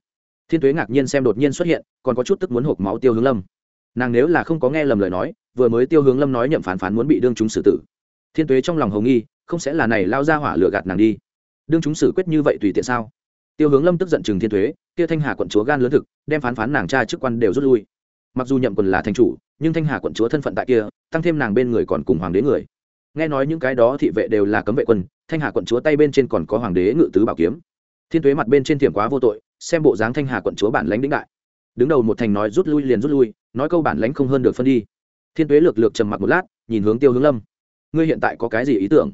Thiên tuế ngạc nhiên xem đột nhiên xuất hiện, còn có chút tức muốn hộp máu tiêu hướng lâm. Nàng nếu là không có nghe lầm lời nói, vừa mới tiêu hướng lâm nói nhậm phán phán muốn bị đương chúng xử tử. Thiên tuế trong lòng hầu nghi, không sẽ là này lao ra hỏa lửa gạt nàng đi. Đương chúng xử quyết như vậy tùy tiện sao? Tiêu hướng lâm tức giận chừng thiên tuế, kia thanh hà quận chúa gan lớn thực, đem phán phán nàng cha chức quan đều rút lui mặc dù nhậm quần là thành chủ, nhưng thanh hà quận chúa thân phận tại kia, tăng thêm nàng bên người còn cùng hoàng đế người. Nghe nói những cái đó thị vệ đều là cấm vệ quân, thanh hà quận chúa tay bên trên còn có hoàng đế ngự tứ bảo kiếm. Thiên tuế mặt bên trên thiểm quá vô tội, xem bộ dáng thanh hà quận chúa bản lãnh đĩnh đại. Đứng đầu một thành nói rút lui liền rút lui, nói câu bản lãnh không hơn được phân đi. Thiên tuế lược lược trầm mặc một lát, nhìn hướng tiêu hướng lâm. Ngươi hiện tại có cái gì ý tưởng?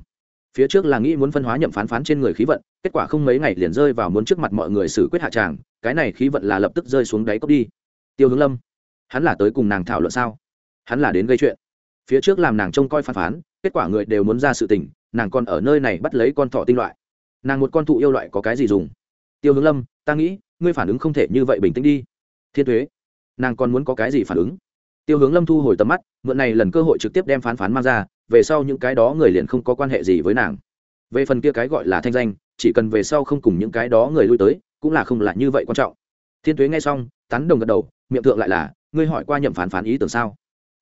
Phía trước là nghĩ muốn phân hóa nhậm phán phán trên người khí vận, kết quả không mấy ngày liền rơi vào muốn trước mặt mọi người xử quyết hạ tràng, cái này khí vận là lập tức rơi xuống đáy cốc đi. Tiêu hướng lâm hắn là tới cùng nàng thảo luận sao? Hắn là đến gây chuyện. Phía trước làm nàng trông coi phán phán, kết quả người đều muốn ra sự tình, nàng còn ở nơi này bắt lấy con thọ tinh loại. Nàng một con thụ yêu loại có cái gì dùng? Tiêu hướng lâm, ta nghĩ, ngươi phản ứng không thể như vậy bình tĩnh đi. Thiên thuế nàng còn muốn có cái gì phản ứng? Tiêu hướng lâm thu hồi tầm mắt, mượn này lần cơ hội trực tiếp đem phán phán mang ra, về sau những cái đó người liền không có quan hệ gì với nàng. Về phần kia cái gọi là thanh danh, chỉ cần về sau không cùng những cái đó người lui tới, cũng là không là như vậy quan trọng. Thiên tuế nghe xong, tán đồng gật đầu, miệng thượng lại là ngươi hỏi qua nhậm phán phán ý tưởng sao?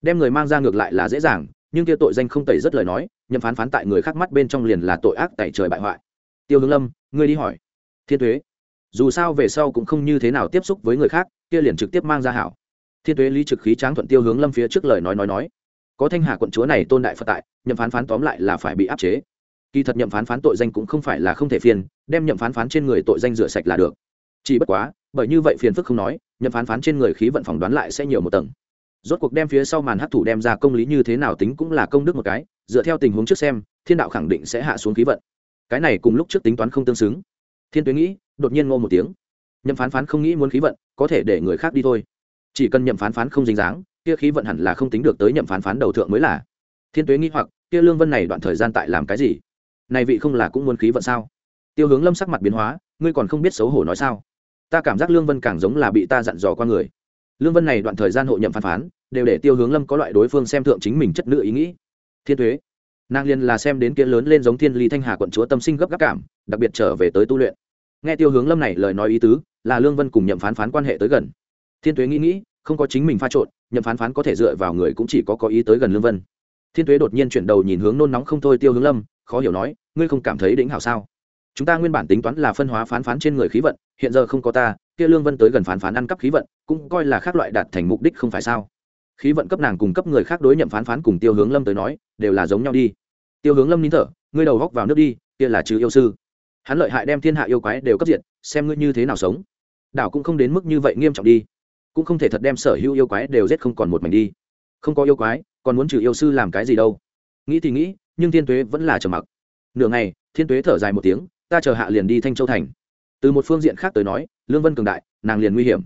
Đem người mang ra ngược lại là dễ dàng, nhưng kia tội danh không tẩy rất lời nói, nhậm phán phán tại người khác mắt bên trong liền là tội ác tại trời bại hoại. Tiêu hướng lâm, ngươi đi hỏi. Thiên thuế dù sao về sau cũng không như thế nào tiếp xúc với người khác, kia liền trực tiếp mang ra hảo. Thiên tuế lý trực khí tráng thuận tiêu hướng lâm phía trước lời nói nói nói. Có thanh hà quận chúa này tôn đại phật tại, nhậm phán phán tóm lại là phải bị áp chế. Kỳ thật nhậm phán phán tội danh cũng không phải là không thể phiền, đem nhậm phán phán trên người tội danh rửa sạch là được. Chỉ bất quá bởi như vậy phiền phức không nói, nhậm phán phán trên người khí vận phỏng đoán lại sẽ nhiều một tầng. Rốt cuộc đem phía sau màn hấp thủ đem ra công lý như thế nào tính cũng là công đức một cái, dựa theo tình huống trước xem, thiên đạo khẳng định sẽ hạ xuống khí vận. Cái này cùng lúc trước tính toán không tương xứng. Thiên tuế nghĩ, đột nhiên ngô một tiếng. Nhậm phán phán không nghĩ muốn khí vận, có thể để người khác đi thôi. Chỉ cần nhậm phán phán không dính dáng, kia khí vận hẳn là không tính được tới nhậm phán phán đầu thượng mới là. Thiên tuế nghĩ hoặc, kia lương vân này đoạn thời gian tại làm cái gì? Này vị không là cũng muốn khí vận sao? Tiêu hướng lâm sắc mặt biến hóa, ngươi còn không biết xấu hổ nói sao? Ta cảm giác lương vân càng giống là bị ta dặn dò qua người lương vân này đoạn thời gian hội nhậm phán phán đều để tiêu hướng lâm có loại đối phương xem thượng chính mình chất nữ ý nghĩ thiên thuế nàng liên là xem đến kia lớn lên giống thiên ly thanh hà quận chúa tâm sinh gấp gáp cảm đặc biệt trở về tới tu luyện nghe tiêu hướng lâm này lời nói ý tứ là lương vân cùng nhậm phán phán quan hệ tới gần thiên thuế nghĩ nghĩ không có chính mình pha trộn nhậm phán phán có thể dựa vào người cũng chỉ có có ý tới gần lương vân thiên thuế đột nhiên chuyển đầu nhìn hướng nôn nóng không thôi tiêu hướng lâm khó hiểu nói ngươi không cảm thấy đĩnh hảo sao chúng ta nguyên bản tính toán là phân hóa phán phán trên người khí vận, hiện giờ không có ta, kia lương vân tới gần phán phán ăn cắp khí vận, cũng coi là khác loại đạt thành mục đích không phải sao? Khí vận cấp nàng cùng cấp người khác đối nhậm phán phán cùng tiêu hướng lâm tới nói, đều là giống nhau đi. Tiêu hướng lâm nín thở, ngươi đầu góc vào nước đi, kia là trừ yêu sư. Hắn lợi hại đem thiên hạ yêu quái đều cấp diện xem ngươi như thế nào sống. Đảo cũng không đến mức như vậy nghiêm trọng đi. Cũng không thể thật đem sở hữu yêu quái đều giết không còn một mảnh đi. Không có yêu quái, còn muốn trừ yêu sư làm cái gì đâu. Nghĩ thì nghĩ, nhưng thiên tuế vẫn là trầm mặc. Nửa ngày, thiên tuế thở dài một tiếng ta chờ hạ liền đi thanh châu thành. Từ một phương diện khác tới nói, lương vân cường đại, nàng liền nguy hiểm.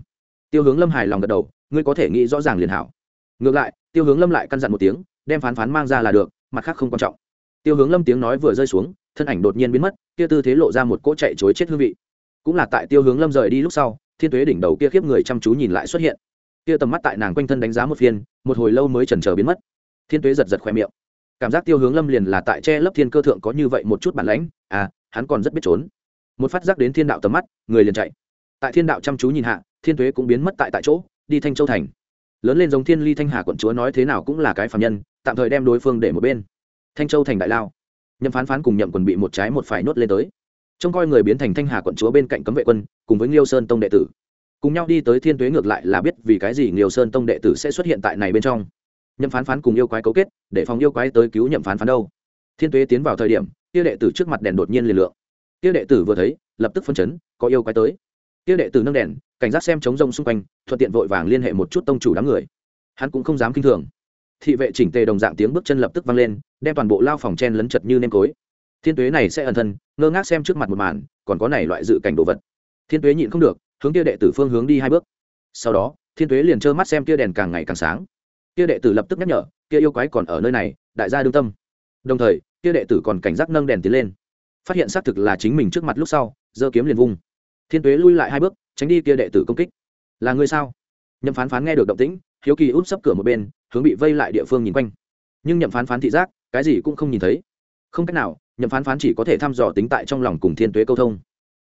Tiêu hướng lâm hài lòng gật đầu, ngươi có thể nghĩ rõ ràng liền hảo. Ngược lại, tiêu hướng lâm lại căn dặn một tiếng, đem phán phán mang ra là được, mặt khác không quan trọng. Tiêu hướng lâm tiếng nói vừa rơi xuống, thân ảnh đột nhiên biến mất, kia tư thế lộ ra một cỗ chạy chối chết hương vị. Cũng là tại tiêu hướng lâm rời đi lúc sau, thiên tuế đỉnh đầu kia khiếp người chăm chú nhìn lại xuất hiện. Kia tầm mắt tại nàng quanh thân đánh giá một phiên, một hồi lâu mới chần chờ biến mất. Thiên tuế giật giật khoe miệng. Cảm giác tiêu hướng lâm liền là tại che lấp thiên cơ thượng có như vậy một chút bản lãnh à hắn còn rất biết trốn. Một phát giác đến thiên đạo tầm mắt, người liền chạy. Tại thiên đạo chăm chú nhìn hạ, thiên tuế cũng biến mất tại tại chỗ, đi thanh châu thành. Lớn lên giống thiên ly thanh hà quận chúa nói thế nào cũng là cái phạm nhân, tạm thời đem đối phương để một bên. Thanh châu thành đại lao. Nhậm phán phán cùng nhậm quần bị một trái một phải nuốt lên tới. Trông coi người biến thành thanh hà quận chúa bên cạnh cấm vệ quân, cùng với nghiêu sơn tông đệ tử. Cùng nhau đi tới thiên tuế ngược lại là biết vì cái gì nghiêu sơn tông đệ tử sẽ xuất hiện tại này bên trong. Nhậm phán phán cùng yêu quái cấu kết, để phòng yêu quái tới cứu nhậm phán phán đâu. Thiên tuế tiến vào thời điểm kia đệ tử trước mặt đèn đột nhiên liền lượng. Kia đệ tử vừa thấy, lập tức phân chấn, có yêu quái tới. Kia đệ tử nâng đèn, cảnh giác xem chống rông xung quanh, thuận tiện vội vàng liên hệ một chút tông chủ đám người. Hắn cũng không dám kinh thường. Thị vệ chỉnh tề đồng dạng tiếng bước chân lập tức vang lên, đem toàn bộ lao phòng chen lấn chật như nêm cối. Thiên tuế này sẽ ẩn thân, ngơ ngác xem trước mặt một màn, còn có này loại dự cảnh đồ vật. Thiên tuế nhịn không được, hướng kia đệ tử phương hướng đi hai bước. Sau đó, thiên tuế liền trơ mắt xem kia đèn càng ngày càng sáng. Kia đệ tử lập tức nhắc nhở, kia yêu quái còn ở nơi này, đại gia đương tâm. Đồng thời kia đệ tử còn cảnh giác nâng đèn tiến lên. Phát hiện xác thực là chính mình trước mặt lúc sau, giơ kiếm liền vung. Thiên tuế lui lại hai bước, tránh đi kia đệ tử công kích. Là người sao? Nhậm phán phán nghe được động tĩnh, hiếu kỳ út sấp cửa một bên, hướng bị vây lại địa phương nhìn quanh. Nhưng nhậm phán phán thị giác, cái gì cũng không nhìn thấy. Không cách nào, nhậm phán phán chỉ có thể thăm dò tính tại trong lòng cùng thiên tuế câu thông.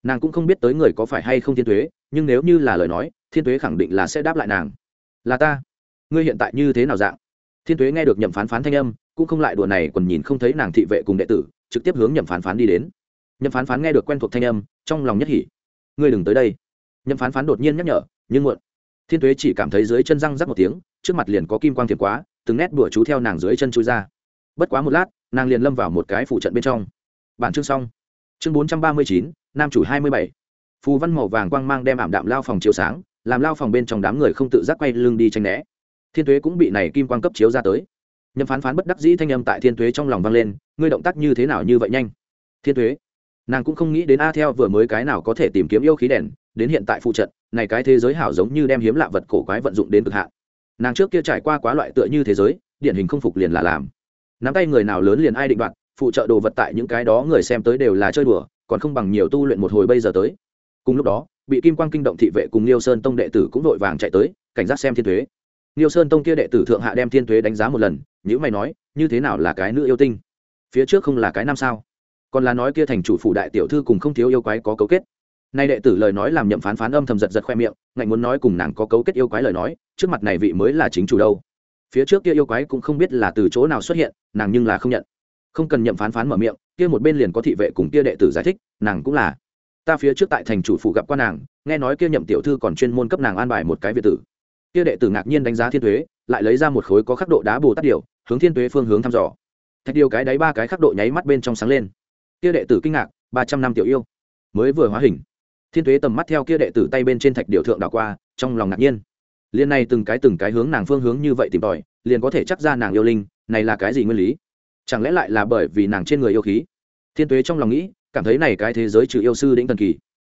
Nàng cũng không biết tới người có phải hay không thiên tuế, nhưng nếu như là lời nói, thiên tuế khẳng định là sẽ đáp lại nàng. Là ta. Ngươi hiện tại như thế nào dạng? Thiên tuế nghe được nhậm phán phán thanh âm, cũng không lại đùa này, còn nhìn không thấy nàng thị vệ cùng đệ tử, trực tiếp hướng nhậm phán phán đi đến. Nhậm phán phán nghe được quen thuộc thanh âm, trong lòng nhất hỉ. Ngươi đừng tới đây. Nhậm phán phán đột nhiên nhắc nhở, nhưng muộn. Thiên tuế chỉ cảm thấy dưới chân răng rắc một tiếng, trước mặt liền có kim quang thiệt quá, từng nét đùa chú theo nàng dưới chân chui ra. Bất quá một lát, nàng liền lâm vào một cái phụ trận bên trong. Bản chương xong. Chương bốn trăm ba mươi chín, nam chủ hai mươi bảy. Phù văn màu vàng quang mang đem ảm đạm lao phòng chiếu sáng, làm lao phòng bên trong đám người không tự giác quay lưng đi tranh né thiên tuế cũng bị này kim quang cấp chiếu ra tới. Nhâm phán phán bất đắc dĩ thanh âm tại thiên tuế trong lòng vang lên, ngươi động tác như thế nào như vậy nhanh? Thiên tuế? Nàng cũng không nghĩ đến a theo vừa mới cái nào có thể tìm kiếm yêu khí đèn, đến hiện tại phụ trận, này cái thế giới hảo giống như đem hiếm lạ vật cổ quái vận dụng đến cực hạn. Nàng trước kia trải qua quá loại tựa như thế giới, điển hình không phục liền là làm. Nắm tay người nào lớn liền ai định đoạt, phụ trợ đồ vật tại những cái đó người xem tới đều là chơi đùa, còn không bằng nhiều tu luyện một hồi bây giờ tới. Cùng lúc đó, bị kim quang kinh động thị vệ cùng liêu sơn tông đệ tử cũng vội vàng chạy tới, cảnh giác xem thiên thuế Niêu sơn tông kia đệ tử thượng hạ đem thiên thuế đánh giá một lần, nhíu mày nói, như thế nào là cái nữ yêu tinh? Phía trước không là cái nam sao? Còn là nói kia thành chủ phủ đại tiểu thư cùng không thiếu yêu quái có cấu kết. Nay đệ tử lời nói làm nhậm phán phán âm thầm giật giật khoe miệng, ngạnh muốn nói cùng nàng có cấu kết yêu quái lời nói, trước mặt này vị mới là chính chủ đâu. Phía trước kia yêu quái cũng không biết là từ chỗ nào xuất hiện, nàng nhưng là không nhận. Không cần nhậm phán phán mở miệng, kia một bên liền có thị vệ cùng kia đệ tử giải thích, nàng cũng là. Ta phía trước tại thành chủ phủ gặp quan nàng, nghe nói kia nhậm tiểu thư còn chuyên môn cấp nàng an bài một cái việt tử kia đệ tử ngạc nhiên đánh giá thiên thuế lại lấy ra một khối có khắc độ đá bồ tát điều hướng thiên thuế phương hướng thăm dò. Thạch điều cái đáy ba cái khắc độ nháy mắt bên trong sáng lên. Kia đệ tử kinh ngạc, ba trăm năm tiểu yêu. Mới vừa hóa hình. Thiên thuế tầm mắt theo kia đệ tử tay bên trên thạch điều thượng đảo qua, trong lòng ngạc nhiên. Liền này từng cái từng cái hướng nàng phương hướng như vậy tìm tòi, liền có thể chắc ra nàng yêu linh, này là cái gì nguyên lý? Chẳng lẽ lại là bởi vì nàng trên người yêu khí? Thiên tuế trong lòng nghĩ, cảm thấy này cái thế giới trừ yêu sư đĩnh thần kỳ.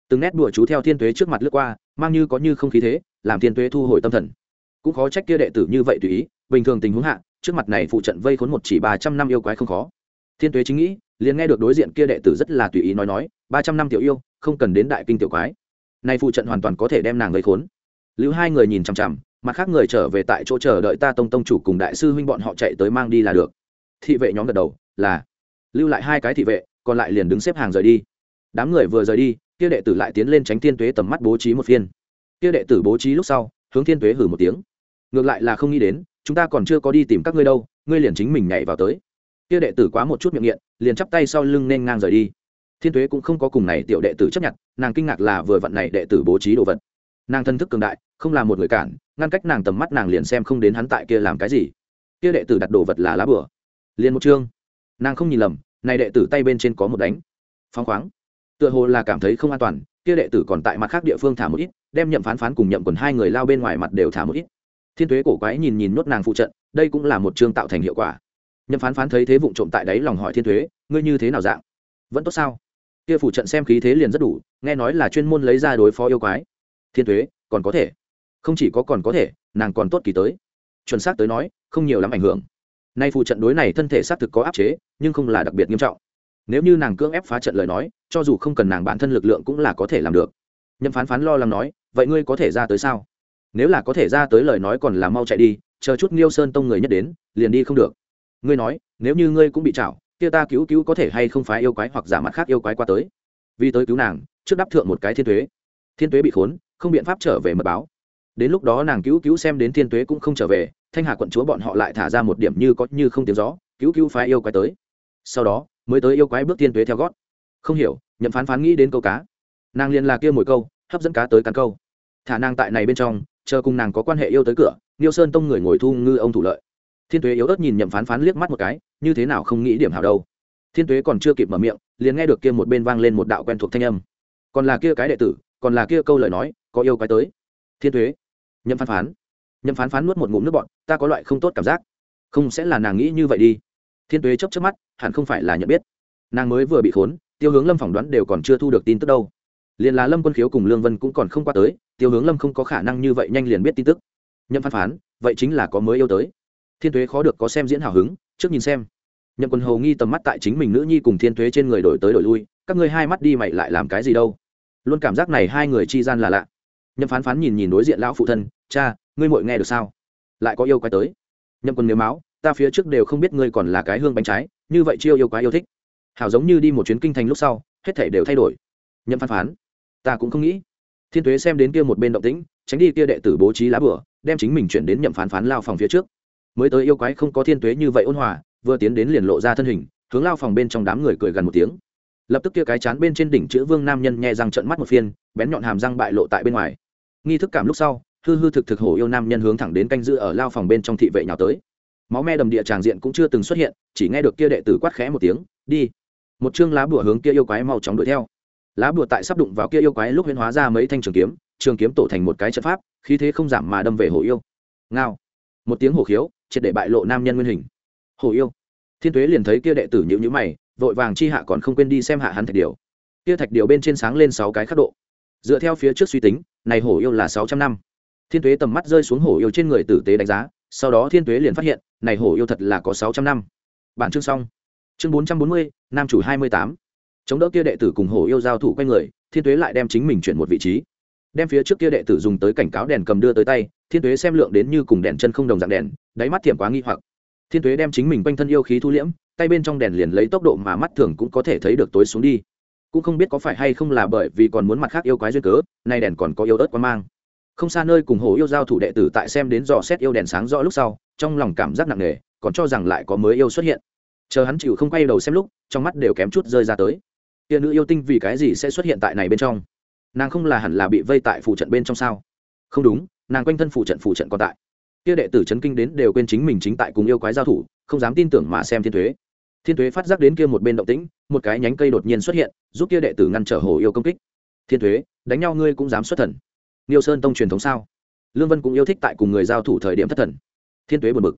Từng nét đùa chú theo thiên tuế trước mặt lướt qua, mang như có như không khí thế làm thiên tuế thu hồi tâm thần. Cũng khó trách kia đệ tử như vậy tùy ý, bình thường tình huống hạ, trước mặt này phụ trận vây khốn một chỉ ba trăm năm yêu quái không khó. Thiên tuế chính nghĩ, liền nghe được đối diện kia đệ tử rất là tùy ý nói nói, ba trăm năm tiểu yêu, không cần đến đại kinh tiểu quái. Nay phụ trận hoàn toàn có thể đem nàng gây khốn. Lưu hai người nhìn chằm chằm, mặt khác người trở về tại chỗ chờ đợi ta tông tông chủ cùng đại sư huynh bọn họ chạy tới mang đi là được. Thị vệ nhóm gật đầu, là. Lưu lại hai cái thị vệ, còn lại liền đứng xếp hàng rời đi. Đám người vừa rời đi, kia đệ tử lại tiến lên tránh thiên tuế tầm mắt bố trí một phiên kia đệ tử bố trí lúc sau, hướng thiên tuế hử một tiếng. Ngược lại là không nghĩ đến, chúng ta còn chưa có đi tìm các ngươi đâu, ngươi liền chính mình nhảy vào tới. Kia đệ tử quá một chút miệng nghiện, liền chắp tay sau lưng nên ngang rời đi. Thiên tuế cũng không có cùng này tiểu đệ tử chấp nhận, nàng kinh ngạc là vừa vận này đệ tử bố trí đồ vật. Nàng thân thức cường đại, không là một người cản, ngăn cách nàng tầm mắt nàng liền xem không đến hắn tại kia làm cái gì. Kia đệ tử đặt đồ vật là lá bửa liền một chương. Nàng không nhìn lầm, này đệ tử tay bên trên có một đánh. Phóng khoáng. Tựa hồ là cảm thấy không an toàn, kia đệ tử còn tại mặt khác địa phương thả một ít đem nhậm phán phán cùng nhậm quần hai người lao bên ngoài mặt đều thả một ít. Thiên tuế cổ quái nhìn nhìn nhốt nàng phụ trận, đây cũng là một chương tạo thành hiệu quả. Nhậm phán phán thấy thế vụ trộm tại đáy lòng hỏi thiên tuế, ngươi như thế nào dạng? Vẫn tốt sao? Kia phụ trận xem khí thế liền rất đủ, nghe nói là chuyên môn lấy ra đối phó yêu quái. Thiên tuế, còn có thể. Không chỉ có còn có thể, nàng còn tốt kỳ tới. Chuẩn xác tới nói, không nhiều lắm ảnh hưởng. Nay phụ trận đối này thân thể xác thực có áp chế, nhưng không là đặc biệt nghiêm trọng. Nếu như nàng cưỡng ép phá trận lời nói, cho dù không cần nàng bản thân lực lượng cũng là có thể làm được. Nhậm phán phán lo lắng nói vậy ngươi có thể ra tới sao? Nếu là có thể ra tới lời nói còn là mau chạy đi, chờ chút nghiêu sơn tông người nhất đến, liền đi không được. Ngươi nói, nếu như ngươi cũng bị chảo kia ta cứu cứu có thể hay không phải yêu quái hoặc giả mặt khác yêu quái qua tới? Vì tới cứu nàng, trước đáp thượng một cái thiên thuế thiên thuế bị khốn, không biện pháp trở về mật báo. Đến lúc đó nàng cứu cứu xem đến thiên tuế cũng không trở về, thanh hà quận chúa bọn họ lại thả ra một điểm như có như không tiếng gió, cứu cứu phái yêu quái tới. Sau đó, mới tới yêu quái bước thiên tuế theo gót. Không hiểu, nhậm phán phán nghĩ đến câu cá. Nàng liền là kia mồi câu, hấp dẫn cá tới cắn câu thả nàng tại này bên trong, chờ cùng nàng có quan hệ yêu tới cửa, niêu sơn tông người ngồi thu ngư ông thủ lợi. Thiên tuế yếu ớt nhìn nhậm phán phán liếc mắt một cái, như thế nào không nghĩ điểm hảo đâu. Thiên tuế còn chưa kịp mở miệng, liền nghe được kia một bên vang lên một đạo quen thuộc thanh âm. Còn là kia cái đệ tử, còn là kia câu lời nói, có yêu cái tới. Thiên tuế, nhậm phán phán. Nhậm phán phán nuốt một ngụm nước bọn ta có loại không tốt cảm giác. Không sẽ là nàng nghĩ như vậy đi. Thiên tuế chấp chấp mắt, hẳn không phải là nhận biết. Nàng mới vừa bị khốn, tiêu hướng lâm phỏng đoán đều còn chưa thu được tin tức đâu liền là lâm quân khiếu cùng lương vân cũng còn không qua tới, tiêu hướng lâm không có khả năng như vậy nhanh liền biết tin tức. Nhậm phán phán, vậy chính là có mới yêu tới. Thiên tuế khó được có xem diễn hào hứng, trước nhìn xem. Nhậm quân hầu nghi tầm mắt tại chính mình nữ nhi cùng thiên tuế trên người đổi tới đổi lui, các ngươi hai mắt đi mày lại làm cái gì đâu. Luôn cảm giác này hai người chi gian là lạ. Nhậm phán phán nhìn nhìn đối diện lão phụ thân, cha, ngươi muội nghe được sao? Lại có yêu quái tới. Nhậm quân nếu máu ta phía trước đều không biết ngươi còn là cái hương bánh trái, như vậy chiêu yêu quái yêu thích. Hảo giống như đi một chuyến kinh thành lúc sau, hết thể đều thay đổi. Nhậm phán phán ta cũng không nghĩ. Thiên tuế xem đến kia một bên động tĩnh, tránh đi kia đệ tử bố trí lá bửa đem chính mình chuyển đến nhậm phán phán lao phòng phía trước. Mới tới yêu quái không có thiên tuế như vậy ôn hòa, vừa tiến đến liền lộ ra thân hình, hướng lao phòng bên trong đám người cười gần một tiếng. Lập tức kia cái chán bên trên đỉnh chữ vương nam nhân nhẹ răng trận mắt một phiên, bén nhọn hàm răng bại lộ tại bên ngoài. Nghi thức cảm lúc sau, hư hư thực thực hổ yêu nam nhân hướng thẳng đến canh giữ ở lao phòng bên trong thị vệ nhào tới. Máu me đầm địa tràng diện cũng chưa từng xuất hiện, chỉ nghe được kia đệ tử quát khẽ một tiếng, đi. Một chương lá bùa hướng kia yêu quái mau chóng đuổi theo lá bùa tại sắp đụng vào kia yêu quái lúc huyễn hóa ra mấy thanh trường kiếm trường kiếm tổ thành một cái trận pháp, khí thế không giảm mà đâm về hổ yêu. Ngao. Một tiếng hổ khiếu, triệt để bại lộ nam nhân nguyên hình. Hổ yêu. Thiên tuế liền thấy kia đệ tử nhữ nhữ mày, vội vàng chi hạ còn không quên đi xem hạ hắn thạch điều kia thạch điều bên trên sáng lên sáu cái khắc độ. Dựa theo phía trước suy tính, này hổ yêu là sáu trăm năm. Thiên tuế tầm mắt rơi xuống hổ yêu trên người tử tế đánh giá, sau đó thiên tuế liền phát hiện, này hổ yêu thật là có sáu trăm năm. Bản chương xong. Chương bốn trăm bốn mươi, nam chủ hai mươi tám chống đỡ kia đệ tử cùng hổ yêu giao thủ quanh người, thiên tuế lại đem chính mình chuyển một vị trí. Đem phía trước kia đệ tử dùng tới cảnh cáo đèn cầm đưa tới tay, thiên tuế xem lượng đến như cùng đèn chân không đồng dạng đèn, đáy mắt thiểm quá nghi hoặc. Thiên tuế đem chính mình quanh thân yêu khí thu liễm, tay bên trong đèn liền lấy tốc độ mà mắt thường cũng có thể thấy được tối xuống đi. Cũng không biết có phải hay không là bởi vì còn muốn mặt khác yêu quái duyên cớ, nay đèn còn có yêu ớt quá mang. Không xa nơi cùng hồ yêu giao thủ đệ tử tại xem đến dò xét yêu đèn sáng rõ lúc sau, trong lòng cảm giác nặng nề, còn cho rằng lại có mới yêu xuất hiện. Chờ hắn chịu không quay đầu xem lúc, trong mắt đều kém chút rơi ra tới kia nữ yêu tinh vì cái gì sẽ xuất hiện tại này bên trong? Nàng không là hẳn là bị vây tại phủ trận bên trong sao? Không đúng, nàng quanh thân phủ trận phủ trận còn tại. Kia đệ tử chấn kinh đến đều quên chính mình chính tại cùng yêu quái giao thủ, không dám tin tưởng mà xem thiên thuế. Thiên thuế phát giác đến kia một bên động tĩnh, một cái nhánh cây đột nhiên xuất hiện, giúp kia đệ tử ngăn trở hồ yêu công kích. Thiên thuế, đánh nhau ngươi cũng dám xuất thần. Niêu sơn tông truyền thống sao? Lương vân cũng yêu thích tại cùng người giao thủ thời điểm thất thần. Thiên tuế buồn bực.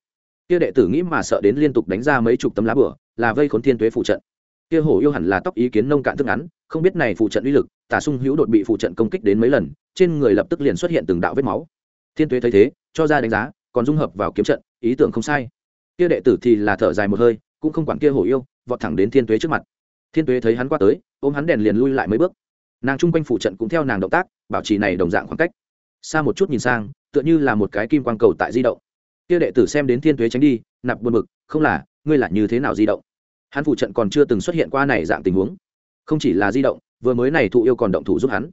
Kia đệ tử nghĩ mà sợ đến liên tục đánh ra mấy chục tấm lá bửa, là vây khốn thiên tuế phụ trận kia hổ yêu hẳn là tóc ý kiến nông cạn thức ngắn, không biết này phụ trận uy lực tả sung hữu đột bị phụ trận công kích đến mấy lần, trên người lập tức liền xuất hiện từng đạo vết máu. Thiên tuế thấy thế, cho ra đánh giá, còn dung hợp vào kiếm trận, ý tưởng không sai. Kia đệ tử thì là thở dài một hơi, cũng không quản kia hổ yêu, vọt thẳng đến thiên tuế trước mặt. Thiên tuế thấy hắn qua tới, ôm hắn đèn liền lui lại mấy bước. Nàng chung quanh phụ trận cũng theo nàng động tác, bảo trì này đồng dạng khoảng cách. Xa một chút nhìn sang, tựa như là một cái kim quang cầu tại di động. Kia đệ tử xem đến thiên tuế tránh đi, nạp buồn mực không là, ngươi là như thế nào di động? Hắn phụ trận còn chưa từng xuất hiện qua này dạng tình huống. Không chỉ là di động, vừa mới này thụ yêu còn động thủ giúp hắn.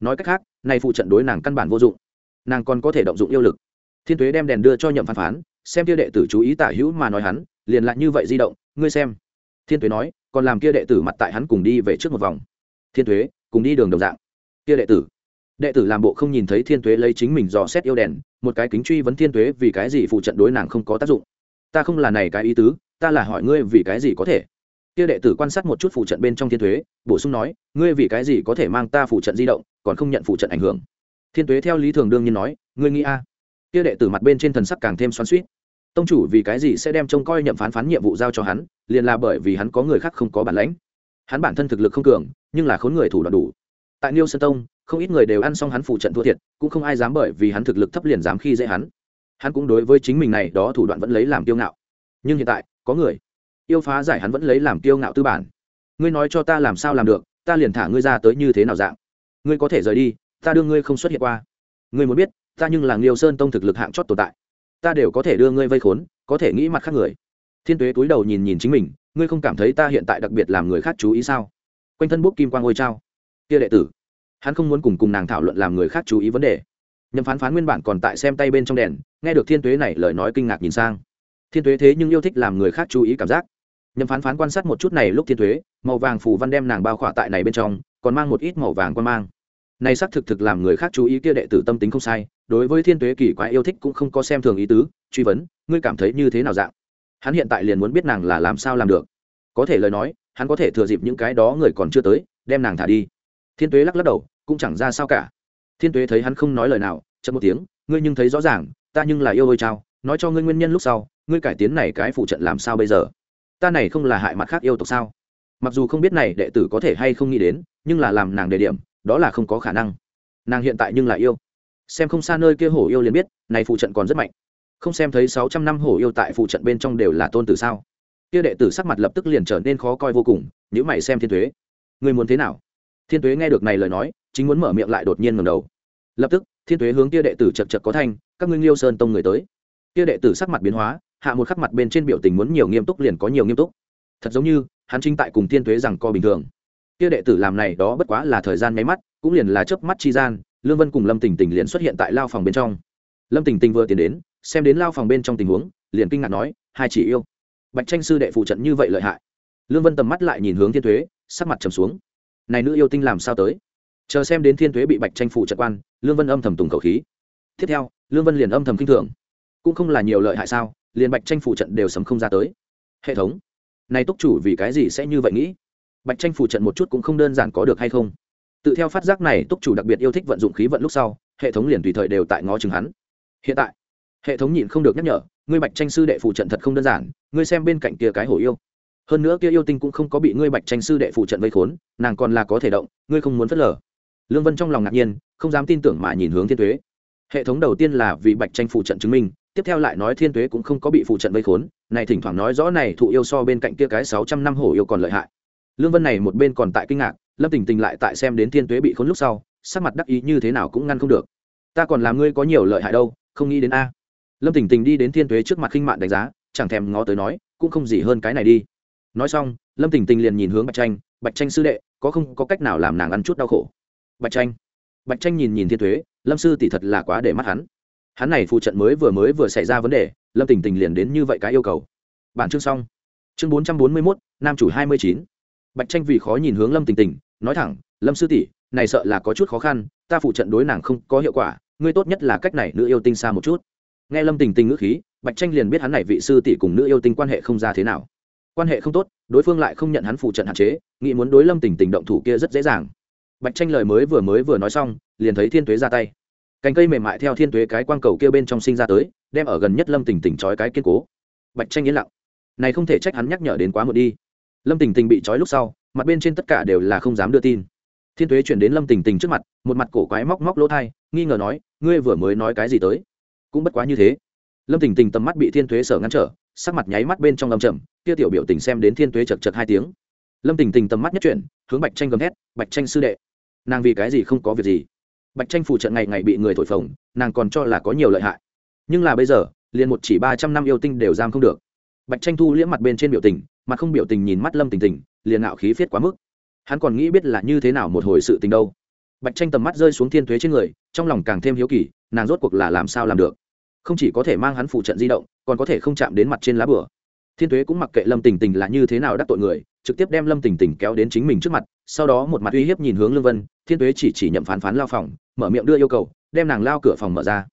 Nói cách khác, này phụ trận đối nàng căn bản vô dụng. Nàng còn có thể động dụng yêu lực. Thiên tuế đem đèn đưa cho nhậm phán phán, xem kia đệ tử chú ý tả hữu mà nói hắn, liền lại như vậy di động, ngươi xem. Thiên tuế nói, còn làm kia đệ tử mặt tại hắn cùng đi về trước một vòng. Thiên tuế, cùng đi đường đồng dạng. Kia đệ tử. Đệ tử làm bộ không nhìn thấy thiên tuế lấy chính mình dò xét yêu đèn, một cái kính truy vấn thiên tuế vì cái gì phụ trận đối nàng không có tác dụng. Ta không là này cái ý tứ ta là hỏi ngươi vì cái gì có thể? Kia đệ tử quan sát một chút phụ trận bên trong thiên tuế bổ sung nói, ngươi vì cái gì có thể mang ta phụ trận di động, còn không nhận phụ trận ảnh hưởng? Thiên tuế theo lý thường đương nhiên nói, ngươi nghĩ a? Kia đệ tử mặt bên trên thần sắc càng thêm xoắn suýt tông chủ vì cái gì sẽ đem trông coi nhậm phán phán nhiệm vụ giao cho hắn, liền là bởi vì hắn có người khác không có bản lãnh. Hắn bản thân thực lực không cường, nhưng là khốn người thủ đoạn đủ. Tại niêu sơn tông, không ít người đều ăn xong hắn phụ trận thua thiệt, cũng không ai dám bởi vì hắn thực lực thấp liền dám khi dễ hắn. Hắn cũng đối với chính mình này, đó thủ đoạn vẫn lấy làm kiêu ngạo. Nhưng hiện tại có người. Yêu phá giải hắn vẫn lấy làm kiêu ngạo tư bản. Ngươi nói cho ta làm sao làm được, ta liền thả ngươi ra tới như thế nào dạng? Ngươi có thể rời đi, ta đưa ngươi không xuất hiện qua. Ngươi muốn biết, ta nhưng là nghiêu sơn tông thực lực hạng chót tồn tại. Ta đều có thể đưa ngươi vây khốn, có thể nghĩ mặt khác người. Thiên tuế túi đầu nhìn nhìn chính mình, ngươi không cảm thấy ta hiện tại đặc biệt làm người khác chú ý sao? Quanh thân bút kim quang ngôi trao. Kia đệ tử, hắn không muốn cùng cùng nàng thảo luận làm người khác chú ý vấn đề. Nhậm phán phán nguyên bản còn tại xem tay bên trong đèn, nghe được thiên tuế này lời nói kinh ngạc nhìn sang thiên tuế thế nhưng yêu thích làm người khác chú ý cảm giác. Nhâm phán phán quan sát một chút này lúc thiên tuế, màu vàng phủ văn đem nàng bao khỏa tại này bên trong, còn mang một ít màu vàng quan mang. Này xác thực thực làm người khác chú ý kia đệ tử tâm tính không sai, đối với thiên tuế kỳ quái yêu thích cũng không có xem thường ý tứ, truy vấn, ngươi cảm thấy như thế nào dạng? Hắn hiện tại liền muốn biết nàng là làm sao làm được. Có thể lời nói, hắn có thể thừa dịp những cái đó người còn chưa tới, đem nàng thả đi. Thiên tuế lắc lắc đầu, cũng chẳng ra sao cả. Thiên tuế thấy hắn không nói lời nào chậm một tiếng, ngươi nhưng thấy rõ ràng, ta nhưng là yêu ôi trao nói cho ngươi nguyên nhân lúc sau, ngươi cải tiến này cái phụ trận làm sao bây giờ? Ta này không là hại mặt khác yêu tộc sao? Mặc dù không biết này đệ tử có thể hay không nghĩ đến, nhưng là làm nàng đề điểm, đó là không có khả năng. Nàng hiện tại nhưng là yêu. Xem không xa nơi kia hổ yêu liền biết, này phụ trận còn rất mạnh. Không xem thấy sáu trăm năm hổ yêu tại phụ trận bên trong đều là tôn tử sao? Kia đệ tử sắc mặt lập tức liền trở nên khó coi vô cùng nếu mày xem thiên thuế người muốn thế nào? Thiên thuế nghe được này lời nói, chính muốn mở miệng lại đột nhiên ngầm đầu. Lập tức, thiên thuế hướng kia đệ tử chật chật có thanh, các ngươi liêu sơn tông người tới kia đệ tử sắc mặt biến hóa, hạ một khắc mặt bên trên biểu tình muốn nhiều nghiêm túc liền có nhiều nghiêm túc. Thật giống như, hắn chính tại cùng thiên thuế rằng co bình thường. Kia đệ tử làm này đó bất quá là thời gian nháy mắt, cũng liền là chớp mắt chi gian, lương vân cùng lâm tình tình liền xuất hiện tại lao phòng bên trong. Lâm tình tình vừa tiến đến, xem đến lao phòng bên trong tình huống, liền kinh ngạc nói, hai chỉ yêu. Bạch tranh sư đệ phụ trận như vậy lợi hại. Lương vân tầm mắt lại nhìn hướng thiên thuế sắc mặt trầm xuống. Này nữ yêu tinh làm sao tới? Chờ xem đến thiên thuế bị bạch tranh phụ trận quan, lương vân âm thầm tùng khẩu khí. Tiếp theo, lương vân liền âm thầm k i n h thường cũng không là nhiều lợi hại sao, liền bạch tranh phủ trận đều sấm không ra tới. Hệ thống, này túc chủ vì cái gì sẽ như vậy nghĩ? Bạch tranh phủ trận một chút cũng không đơn giản có được hay không? Tự theo phát giác này, túc chủ đặc biệt yêu thích vận dụng khí vận lúc sau, hệ thống liền tùy thời đều tại ngó chừng hắn. Hiện tại, hệ thống nhịn không được nhắc nhở, ngươi bạch tranh sư đệ phụ trận thật không đơn giản, ngươi xem bên cạnh kia cái hổ yêu. Hơn nữa kia yêu tinh cũng không có bị ngươi bạch tranh sư đệ phụ trận vây khốn, nàng còn là có thể động, ngươi không muốn phớt lờ. Lương vân trong lòng ngạc nhiên, không dám tin tưởng mà nhìn hướng thiên tuế. Hệ thống đầu tiên là vì bạch tranh phụ trận chứng minh tiếp theo lại nói thiên tuế cũng không có bị phụ trận vây khốn, này thỉnh thoảng nói rõ này thụ yêu so bên cạnh kia cái sáu trăm năm hổ yêu còn lợi hại. Lương vân này một bên còn tại kinh ngạc, lâm tình tình lại tại xem đến thiên tuế bị khốn lúc sau, sắc mặt đắc ý như thế nào cũng ngăn không được. Ta còn làm ngươi có nhiều lợi hại đâu, không nghĩ đến a. Lâm tình tình đi đến thiên tuế trước mặt khinh mạn đánh giá, chẳng thèm ngó tới nói, cũng không gì hơn cái này đi. Nói xong, lâm tình tình liền nhìn hướng bạch tranh bạch tranh sư đệ, có không có cách nào làm nàng ăn chút đau khổ? Bạch tranh bạch tranh nhìn nhìn thiên thuế lâm sư tỷ thật là quá để mắt hắn hắn này phụ trận mới vừa mới vừa xảy ra vấn đề, lâm tình tình liền đến như vậy cái yêu cầu. Bản chương xong. Chương bốn trăm bốn mươi mốt, nam chủ hai mươi chín. Bạch tranh vì khó nhìn hướng lâm tình tình, nói thẳng, lâm sư tỷ, này sợ là có chút khó khăn, ta phụ trận đối nàng không có hiệu quả, ngươi tốt nhất là cách này nữ yêu tinh xa một chút. Nghe lâm tình tình ngữ khí, bạch tranh liền biết hắn này vị sư tỷ cùng nữ yêu tinh quan hệ không ra thế nào. Quan hệ không tốt, đối phương lại không nhận hắn phụ trận hạn chế, nghĩ muốn đối lâm tình tình động thủ kia rất dễ dàng. Bạch tranh lời mới vừa mới vừa nói xong, liền thấy thiên tuế ra tay cành cây mềm mại theo thiên tuế cái quang cầu kia bên trong sinh ra tới đem ở gần nhất lâm tình tình trói cái kiên cố. Bạch tranh yên lặng. Này không thể trách hắn nhắc nhở đến quá một đi. Lâm tình tình bị trói lúc sau mặt bên trên tất cả đều là không dám đưa tin. Thiên tuế chuyển đến lâm tình tình trước mặt một mặt cổ quái móc móc lỗ thai nghi ngờ nói ngươi vừa mới nói cái gì tới? Cũng bất quá như thế. Lâm tình tình tầm mắt bị thiên tuế sở ngăn trở sắc mặt nháy mắt bên trong lâm chậm, kia tiểu biểu tình xem đến thiên tuế chật chật hai tiếng. Lâm tình tình tầm mắt nhất chuyển hướng bạch tranh gầm hét bạch tranh sư đệ nàng vì cái gì không có việc gì? Bạch tranh phủ trận ngày ngày bị người thổi phồng, nàng còn cho là có nhiều lợi hại. Nhưng là bây giờ, liền một chỉ ba trăm năm yêu tinh đều giam không được. Bạch tranh thu liễm mặt bên trên biểu tình mặt không biểu tình nhìn mắt lâm tình tình, liền ngạo khí phiết quá mức. Hắn còn nghĩ biết là như thế nào một hồi sự tình đâu. Bạch tranh tầm mắt rơi xuống thiên thuế trên người, trong lòng càng thêm hiếu kỳ, nàng rốt cuộc là làm sao làm được? Không chỉ có thể mang hắn phụ trận di động, còn có thể không chạm đến mặt trên lá bửa thiên thuế cũng mặc kệ lâm tình tình là như thế nào đắc tội người trực tiếp đem lâm tình tình kéo đến chính mình trước mặt sau đó một mặt uy hiếp nhìn hướng lương vân thiên Tuế chỉ chỉ nhậm phán phán lao phòng mở miệng đưa yêu cầu đem nàng lao cửa phòng mở ra.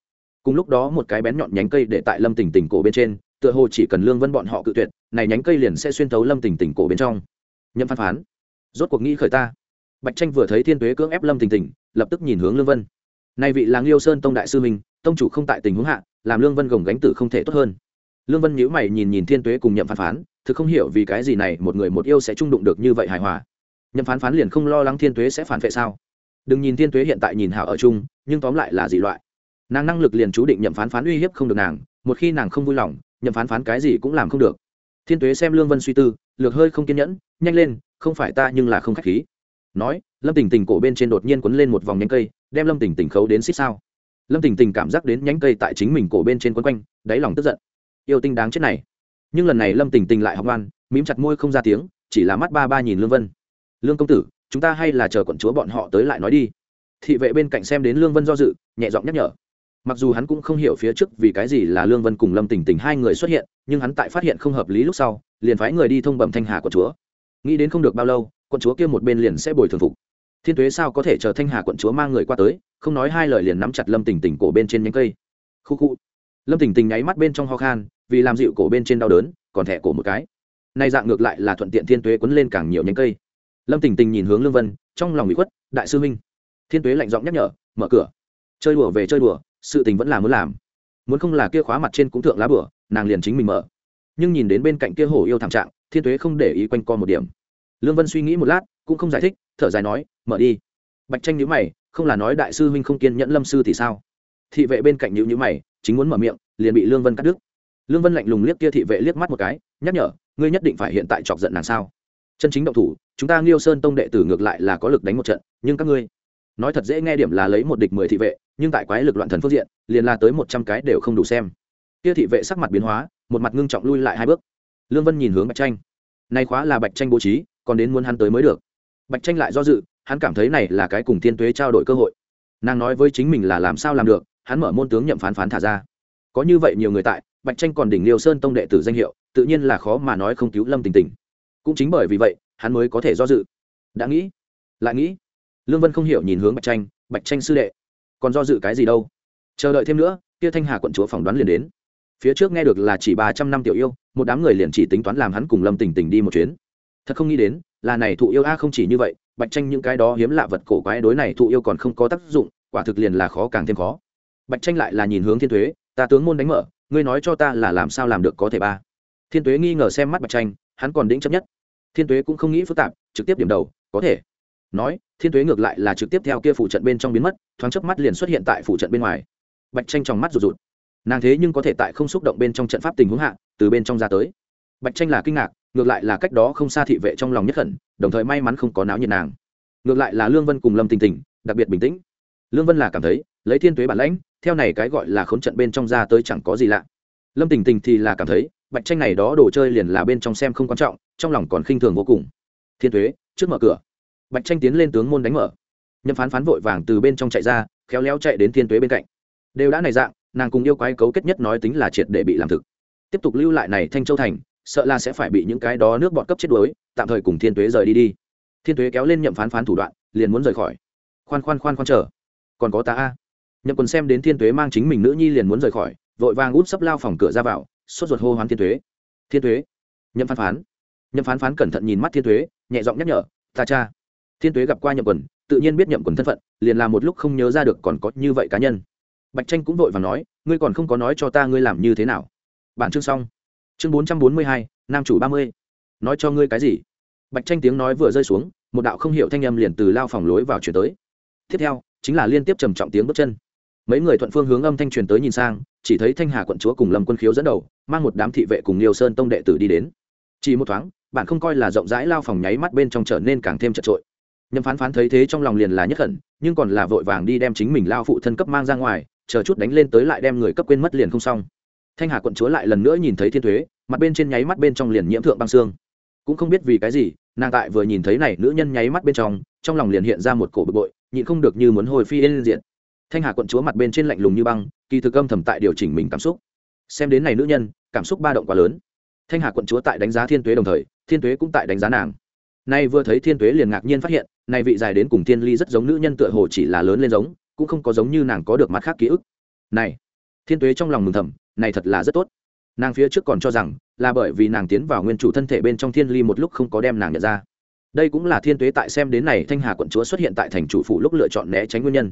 Cùng lúc đó một cái bén nhọn nhánh cây để tại lâm tình tình cổ bên trên tựa hồ chỉ cần lương vân bọn họ cự tuyệt này nhánh cây liền sẽ xuyên thấu lâm tình tình cổ bên trong. Nhậm phán phán rốt cuộc nghĩ khởi ta. Bạch tranh vừa thấy thiên tuế cưỡng ép lâm tình tình lập tức nhìn hướng lương vân. Nay vị làng liêu sơn tông đại sư mình, tông chủ không tại tình huống hạ làm lương vân gồng gánh tử không thể tốt hơn. Lương vân nhíu mày nhìn nhìn thiên tuế cùng nhậm phán phán thực không hiểu vì cái gì này một người một yêu sẽ trung đụng được như vậy hài hòa. Nhậm phán phán liền không lo lắng thiên tuế sẽ phản vệ sao? Đừng nhìn thiên tuế hiện tại nhìn hảo ở chung, nhưng tóm lại là dị loại. Nàng năng lực liền chú định nhậm phán phán uy hiếp không được nàng, một khi nàng không vui lòng, nhậm phán phán cái gì cũng làm không được. Thiên tuế xem lương vân suy tư, lược hơi không kiên nhẫn, nhanh lên, không phải ta nhưng là không k h á c h khí. Nói, lâm tình tình cổ bên trên đột nhiên quấn lên một vòng nhánh cây, đem lâm tình tình khấu đến xích sao. Lâm tình tình cảm giác đến nhánh cây tại chính mình cổ bên trên quấn quanh, đáy lòng tức giận. Yêu tinh đáng chết này nhưng lần này lâm tình tình lại học ngoan, mím chặt môi không ra tiếng, chỉ là mắt ba ba nhìn lương vân. Lương công tử, chúng ta hay là chờ quận chúa bọn họ tới lại nói đi. Thị vệ bên cạnh xem đến lương vân do dự, nhẹ giọng nhắc nhở. Mặc dù hắn cũng không hiểu phía trước vì cái gì là lương vân cùng lâm tình tình hai người xuất hiện, nhưng hắn tại phát hiện không hợp lý lúc sau, liền phái người đi thông bẩm thanh hà của chúa. Nghĩ đến không được bao lâu, quận chúa kia một bên liền sẽ bồi thường phục. Thiên tuế sao có thể chờ thanh hà quận chúa mang người qua tới, không nói hai lời liền nắm chặt lâm tình tình cổ bên trên nhánh cây. Khu khu. Lâm tình tình nháy mắt bên trong ho khan vì làm dịu cổ bên trên đau đớn, còn thẻ cổ một cái. Nay dạng ngược lại là thuận tiện thiên tuế quấn lên càng nhiều nhánh cây. Lâm tình tình nhìn hướng lương vân, trong lòng bị khuất, đại sư minh. Thiên tuế lạnh giọng nhắc nhở, mở cửa. Chơi đùa về chơi đùa, sự tình vẫn là muốn làm. Muốn không là kia khóa mặt trên cũng thượng lá bửa, nàng liền chính mình mở. Nhưng nhìn đến bên cạnh kia hổ yêu thảm trạng, thiên tuế không để ý quanh co một điểm. Lương vân suy nghĩ một lát, cũng không giải thích, thở dài nói, mở đi. Bạch tranh nhữ mày, không là nói đại sư huynh không kiên nhẫn lâm sư thì sao? Thị vệ bên cạnh nhữ nhữ mày, chính muốn mở miệng, liền bị lương vân cắt đứt lương vân lạnh lùng liếc kia thị vệ liếc mắt một cái, nhắc nhở, ngươi nhất định phải hiện tại chọc giận nàng sao? Chân chính động thủ, chúng ta nghiêu sơn tông đệ tử ngược lại là có lực đánh một trận, nhưng các ngươi nói thật dễ nghe điểm là lấy một địch mười thị vệ, nhưng tại quái lực loạn thần phương diện, liền là tới một trăm cái đều không đủ xem. Kia thị vệ sắc mặt biến hóa, một mặt ngưng trọng lui lại hai bước. Lương vân nhìn hướng bạch tranh nay khóa là bạch tranh bố trí, còn đến muốn hắn tới mới được. Bạch tranh lại do dự, hắn cảm thấy này là cái cùng thiên tuế trao đổi cơ hội. Nàng nói với chính mình là làm sao làm được, hắn mở môn tướng nhậm phán phán thả ra. Có như vậy nhiều người tại bạch tranh còn đỉnh liêu sơn tông đệ tử danh hiệu, tự nhiên là khó mà nói không cứu lâm tình tình. Cũng chính bởi vì vậy, hắn mới có thể do dự. Đã nghĩ, lại nghĩ, lương vân không hiểu nhìn hướng bạch tranh bạch tranh sư đệ, còn do dự cái gì đâu? Chờ đợi thêm nữa, kia thanh hà quận chúa phỏng đoán liền đến. Phía trước nghe được là chỉ ba trăm năm tiểu yêu, một đám người liền chỉ tính toán làm hắn cùng lâm tình tình đi một chuyến. Thật không nghĩ đến, là này thụ yêu a không chỉ như vậy, bạch tranh những cái đó hiếm lạ vật cổ quái đối này thụ yêu còn không có tác dụng, quả thực liền là khó càng thêm khó. Bạch tranh lại là nhìn hướng thiên thuế, ta tướng môn đánh mở ngươi nói cho ta là làm sao làm được có thể ba? Thiên tuế nghi ngờ xem mắt bạch tranh, hắn còn đĩnh chấp nhất. Thiên tuế cũng không nghĩ phức tạp, trực tiếp điểm đầu, có thể. Nói, thiên tuế ngược lại là trực tiếp theo kia phủ trận bên trong biến mất, thoáng chớp mắt liền xuất hiện tại phủ trận bên ngoài. Bạch tranh trong mắt rụt rụt. Nàng thế nhưng có thể tại không xúc động bên trong trận pháp tình huống hạ, từ bên trong ra tới. Bạch tranh là kinh ngạc, ngược lại là cách đó không xa thị vệ trong lòng nhất khẩn đồng thời may mắn không có náo nhiệt nàng. Ngược lại là lương vân cùng lâm tình tình, đặc biệt bình tĩnh. Lương vân là cảm thấy lấy thiên tuế bản lãnh, theo này cái gọi là khốn trận bên trong ra tới chẳng có gì lạ. Lâm tình tình thì là cảm thấy, bạch tranh này đó đồ chơi liền là bên trong xem không quan trọng, trong lòng còn khinh thường vô cùng. Thiên tuế, trước mở cửa. Bạch tranh tiến lên tướng môn đánh mở. Nhậm phán phán vội vàng từ bên trong chạy ra, khéo léo chạy đến thiên tuế bên cạnh. Đều đã này dạng, nàng cùng yêu quái cấu kết nhất nói tính là triệt để bị làm thực. Tiếp tục lưu lại này thanh châu thành, sợ là sẽ phải bị những cái đó nước bọn cấp chết đuối, tạm thời cùng thiên tuế rời đi đi. Thiên tuế kéo lên nhậm phán phán thủ đoạn, liền muốn rời khỏi. Khoan khoan khoan khoan chờ. Còn có ta a nhậm quần xem đến thiên tuế mang chính mình nữ nhi liền muốn rời khỏi, vội vàng út sấp lao phòng cửa ra vào, sốt ruột hô hoán thiên tuế. Thiên tuế! Nhậm phán phán. Nhậm phán phán cẩn thận nhìn mắt thiên tuế, nhẹ giọng nhắc nhở, ta cha. Thiên tuế gặp qua nhậm quần tự nhiên biết nhậm quần thân phận, liền làm một lúc không nhớ ra được còn có như vậy cá nhân. Bạch tranh cũng vội và nói, ngươi còn không có nói cho ta ngươi làm như thế nào. Bản chương xong. Chương bốn trăm bốn mươi hai, nam chủ ba mươi. Nói cho ngươi cái gì? Bạch tranh tiếng nói vừa rơi xuống, một đạo không hiểu thanh âm liền từ lao phòng lối vào chuyển tới. Tiếp theo, chính là liên tiếp trầm trọng tiếng bước chân mấy người thuận phương hướng âm thanh truyền tới nhìn sang, chỉ thấy thanh hà quận chúa cùng lâm quân khiếu dẫn đầu, mang một đám thị vệ cùng nhiều sơn tông đệ tử đi đến. Chỉ một thoáng, bạn không coi là rộng rãi lao phòng nháy mắt bên trong trở nên càng thêm chật trội nhâm phán phán thấy thế trong lòng liền là nhất khẩn nhưng còn là vội vàng đi đem chính mình lao phụ thân cấp mang ra ngoài, chờ chút đánh lên tới lại đem người cấp quên mất liền không xong. Thanh hà quận chúa lại lần nữa nhìn thấy thiên thuế, mặt bên trên nháy mắt bên trong liền nhiễm thượng băng xương. Cũng không biết vì cái gì, nàng tại vừa nhìn thấy này nữ nhân nháy mắt bên trong trong lòng liền hiện ra một cổ bực bội, nhịn không được như muốn hồi phi lên diện thanh hà quận chúa mặt bên trên lạnh lùng như băng, kỳ thực âm thầm tại điều chỉnh mình cảm xúc. Xem đến này nữ nhân, cảm xúc ba động quá lớn. Thanh hà quận chúa tại đánh giá thiên tuế đồng thời, thiên tuế cũng tại đánh giá nàng. Nay vừa thấy thiên tuế liền ngạc nhiên phát hiện, này vị dài đến cùng thiên ly rất giống nữ nhân tựa hồ chỉ là lớn lên giống, cũng không có giống như nàng có được mặt khác ký ức. Này, thiên tuế trong lòng mừng thầm, này thật là rất tốt. Nàng phía trước còn cho rằng, là bởi vì nàng tiến vào nguyên chủ thân thể bên trong thiên ly một lúc không có đem nàng nhận ra. Đây cũng là thiên tuế tại xem đến này thanh hà quận chúa xuất hiện tại thành chủ phủ lúc lựa chọn né tránh nguyên nhân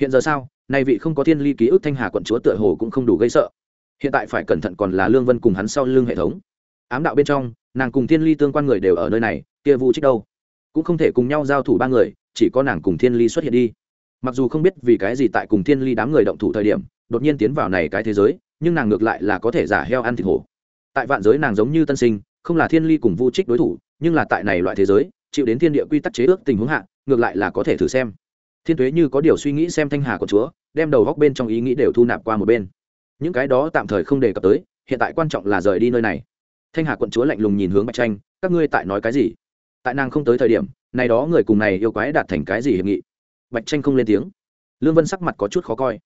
hiện giờ sao? Nay vị không có thiên ly ký ức thanh hà quận chúa tựa hồ cũng không đủ gây sợ. Hiện tại phải cẩn thận còn là lương vân cùng hắn sau lưng hệ thống. Ám đạo bên trong, nàng cùng thiên ly tương quan người đều ở nơi này, kia vu trích đâu? Cũng không thể cùng nhau giao thủ ba người, chỉ có nàng cùng thiên ly xuất hiện đi. Mặc dù không biết vì cái gì tại cùng thiên ly đám người động thủ thời điểm, đột nhiên tiến vào này cái thế giới, nhưng nàng ngược lại là có thể giả heo ăn thịt hổ. Tại vạn giới nàng giống như tân sinh, không là thiên ly cùng vu trích đối thủ, nhưng là tại này loại thế giới, chịu đến thiên địa quy tắc chế ước tình huống hạ, ngược lại là có thể thử xem thiên tuế như có điều suy nghĩ xem thanh hà của chúa, đem đầu góc bên trong ý nghĩ đều thu nạp qua một bên. Những cái đó tạm thời không đề cập tới, hiện tại quan trọng là rời đi nơi này. Thanh hà quận chúa lạnh lùng nhìn hướng bạch tranh, các ngươi tại nói cái gì? Tại nàng không tới thời điểm, này đó người cùng này yêu quái đạt thành cái gì hiệp nghị? Bạch tranh không lên tiếng. Lương vân sắc mặt có chút khó coi.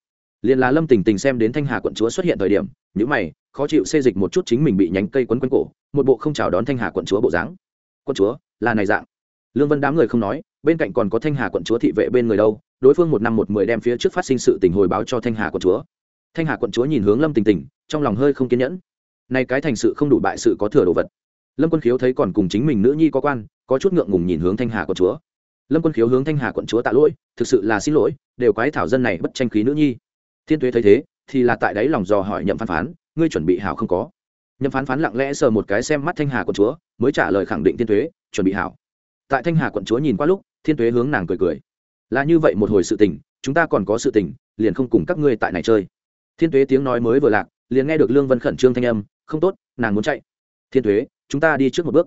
Liền là lâm tình tình xem đến thanh hà quận chúa xuất hiện thời điểm nhữ mày, khó chịu xê dịch một chút chính mình bị nhánh cây quấn quấn cổ, một bộ không chào đón thanh hà quận chúa bộ dáng. Quận chúa, là này dạng. Lương vân đám người không nói bên cạnh còn có thanh hà quận chúa thị vệ bên người đâu, đối phương một năm một mười đem phía trước phát sinh sự tình hồi báo cho thanh hà quận chúa. Thanh hà quận chúa nhìn hướng lâm tình tình, trong lòng hơi không kiên nhẫn. Nay cái thành sự không đủ bại sự có thừa đồ vật. Lâm quân khiếu thấy còn cùng chính mình nữ nhi có quan, có chút ngượng ngùng nhìn hướng thanh hà quận chúa. Lâm quân khiếu hướng thanh hà quận chúa tạ lỗi, thực sự là xin lỗi, đều quái thảo dân này bất tranh khí nữ nhi. Thiên tuế thấy thế, thì là tại đấy lòng dò hỏi nhậm phán phán, ngươi chuẩn bị hảo không có? Nhậm phán phán lặng lẽ sờ một cái xem mắt thanh hà quận chúa, mới trả lời khẳng định thiên tuế, chuẩn bị hảo tại thanh hà quận chúa nhìn qua lúc, thiên tuế hướng nàng cười cười. Là như vậy một hồi sự tình, chúng ta còn có sự tình, liền không cùng các ngươi tại này chơi. Thiên tuế tiếng nói mới vừa lạc, liền nghe được lương vân khẩn trương thanh âm, không tốt, nàng muốn chạy. Thiên tuế, chúng ta đi trước một bước.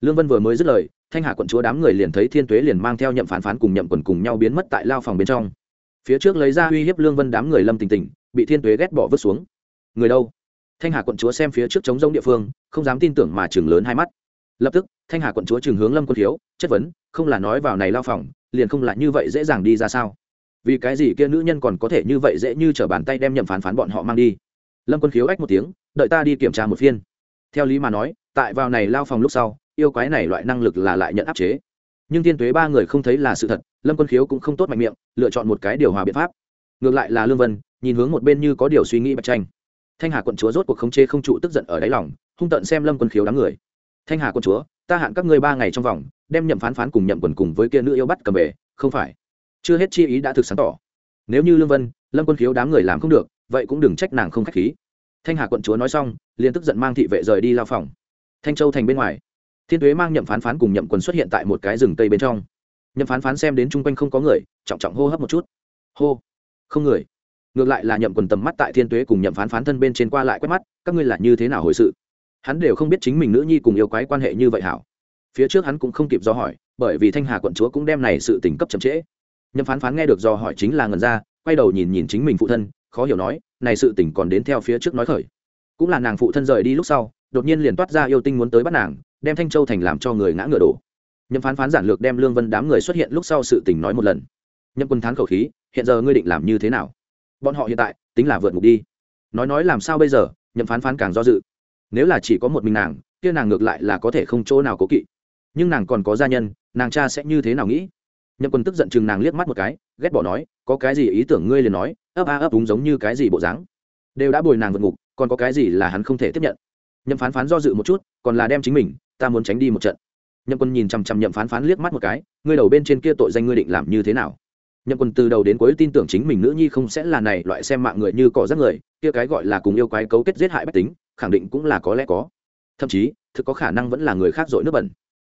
Lương vân vừa mới dứt lời, thanh hà quận chúa đám người liền thấy thiên tuế liền mang theo nhậm phán phán cùng nhậm quần cùng nhau biến mất tại lao phòng bên trong. Phía trước lấy ra uy hiếp lương vân đám người lâm tình tình, bị thiên tuế ghét bỏ vứt xuống. Người đâu? Thanh hà quận chúa xem phía trước trống rông địa phương, không dám tin tưởng mà chừng lớn hai mắt lập tức, thanh hà quận chúa trường hướng lâm quân thiếu chất vấn, không là nói vào này lao phòng, liền không là như vậy dễ dàng đi ra sao? Vì cái gì kia nữ nhân còn có thể như vậy dễ như t r ở bàn tay đem nhậm phán phán bọn họ mang đi? Lâm quân khiếu ách một tiếng, đợi ta đi kiểm tra một phiên. Theo lý mà nói, tại vào này lao phòng lúc sau, yêu quái này loại năng lực là lại nhận áp chế. Nhưng thiên tuế ba người không thấy là sự thật, lâm quân khiếu cũng không tốt mạnh miệng, lựa chọn một cái điều hòa biện pháp. Ngược lại là lương vân, nhìn hướng một bên như có điều suy nghĩ bạch tranh. Thanh hà quận chúa rốt cuộc khống chế không trụ tức giận ở đáy lòng, hung tận xem lâm quân khiếu đám người thanh hà quận chúa, ta hạn các ngươi ba ngày trong vòng, đem nhậm phán phán cùng nhậm quần cùng với kia nữ yêu bắt cầm về, không phải. Chưa hết chi ý đã thực sáng tỏ. Nếu như lương vân, lâm quân khiếu đám người làm không được, vậy cũng đừng trách nàng không k h á c h khí. Thanh hà quận chúa nói xong, liền tức giận mang thị vệ rời đi lao phòng. Thanh châu thành bên ngoài, thiên tuế mang nhậm phán phán cùng nhậm quần xuất hiện tại một cái rừng tây bên trong. Nhậm phán phán xem đến chung quanh không có người, trọng trọng hô hấp một chút. Hô. Không người. Ngược lại là nhậm quần tầm mắt tại thiên tuế cùng nhậm phán phán thân bên trên qua lại quét mắt, các ngươi là như thế nào hồi sự? Hắn đều không biết chính mình nữ nhi cùng yêu quái quan hệ như vậy hảo. Phía trước hắn cũng không kịp do hỏi, bởi vì thanh hà quận chúa cũng đem này sự tình cấp chậm trễ. Nhâm phán phán nghe được do hỏi chính là ngần ra, quay đầu nhìn nhìn chính mình phụ thân, khó hiểu nói, này sự tình còn đến theo phía trước nói khởi. Cũng là nàng phụ thân rời đi lúc sau, đột nhiên liền toát ra yêu tinh muốn tới bắt nàng, đem thanh châu thành làm cho người ngã ngựa đổ. Nhâm phán phán giản lược đem lương vân đám người xuất hiện lúc sau sự tình nói một lần. Nhâm quân thán khẩu khí, hiện giờ ngươi định làm như thế nào? Bọn họ hiện tại, tính là vượt ngục đi. Nói nói làm sao bây giờ nhâm phán phán càng do dự nếu là chỉ có một mình nàng, kia nàng ngược lại là có thể không chỗ nào cố kỵ. Nhưng nàng còn có gia nhân, nàng cha sẽ như thế nào nghĩ? Nhậm quân tức giận chừng nàng liếc mắt một cái, ghét bỏ nói, có cái gì ý tưởng ngươi liền nói, ấp a ấp đúng giống như cái gì bộ dáng. Đều đã bồi nàng vượt ngục, còn có cái gì là hắn không thể tiếp nhận? Nhậm phán phán do dự một chút, còn là đem chính mình, ta muốn tránh đi một trận. Nhậm quân nhìn chằm chằm nhậm phán phán liếc mắt một cái, ngươi đầu bên trên kia tội danh ngươi định làm như thế nào? Nhậm quân từ đầu đến cuối tin tưởng chính mình nữ nhi không sẽ là này, loại xem mạng người như cỏ rác người, kia cái gọi là cùng yêu quái cấu kết giết hại bách tính khẳng định cũng là có lẽ có. Thậm chí, thực có khả năng vẫn là người khác dội nước bẩn.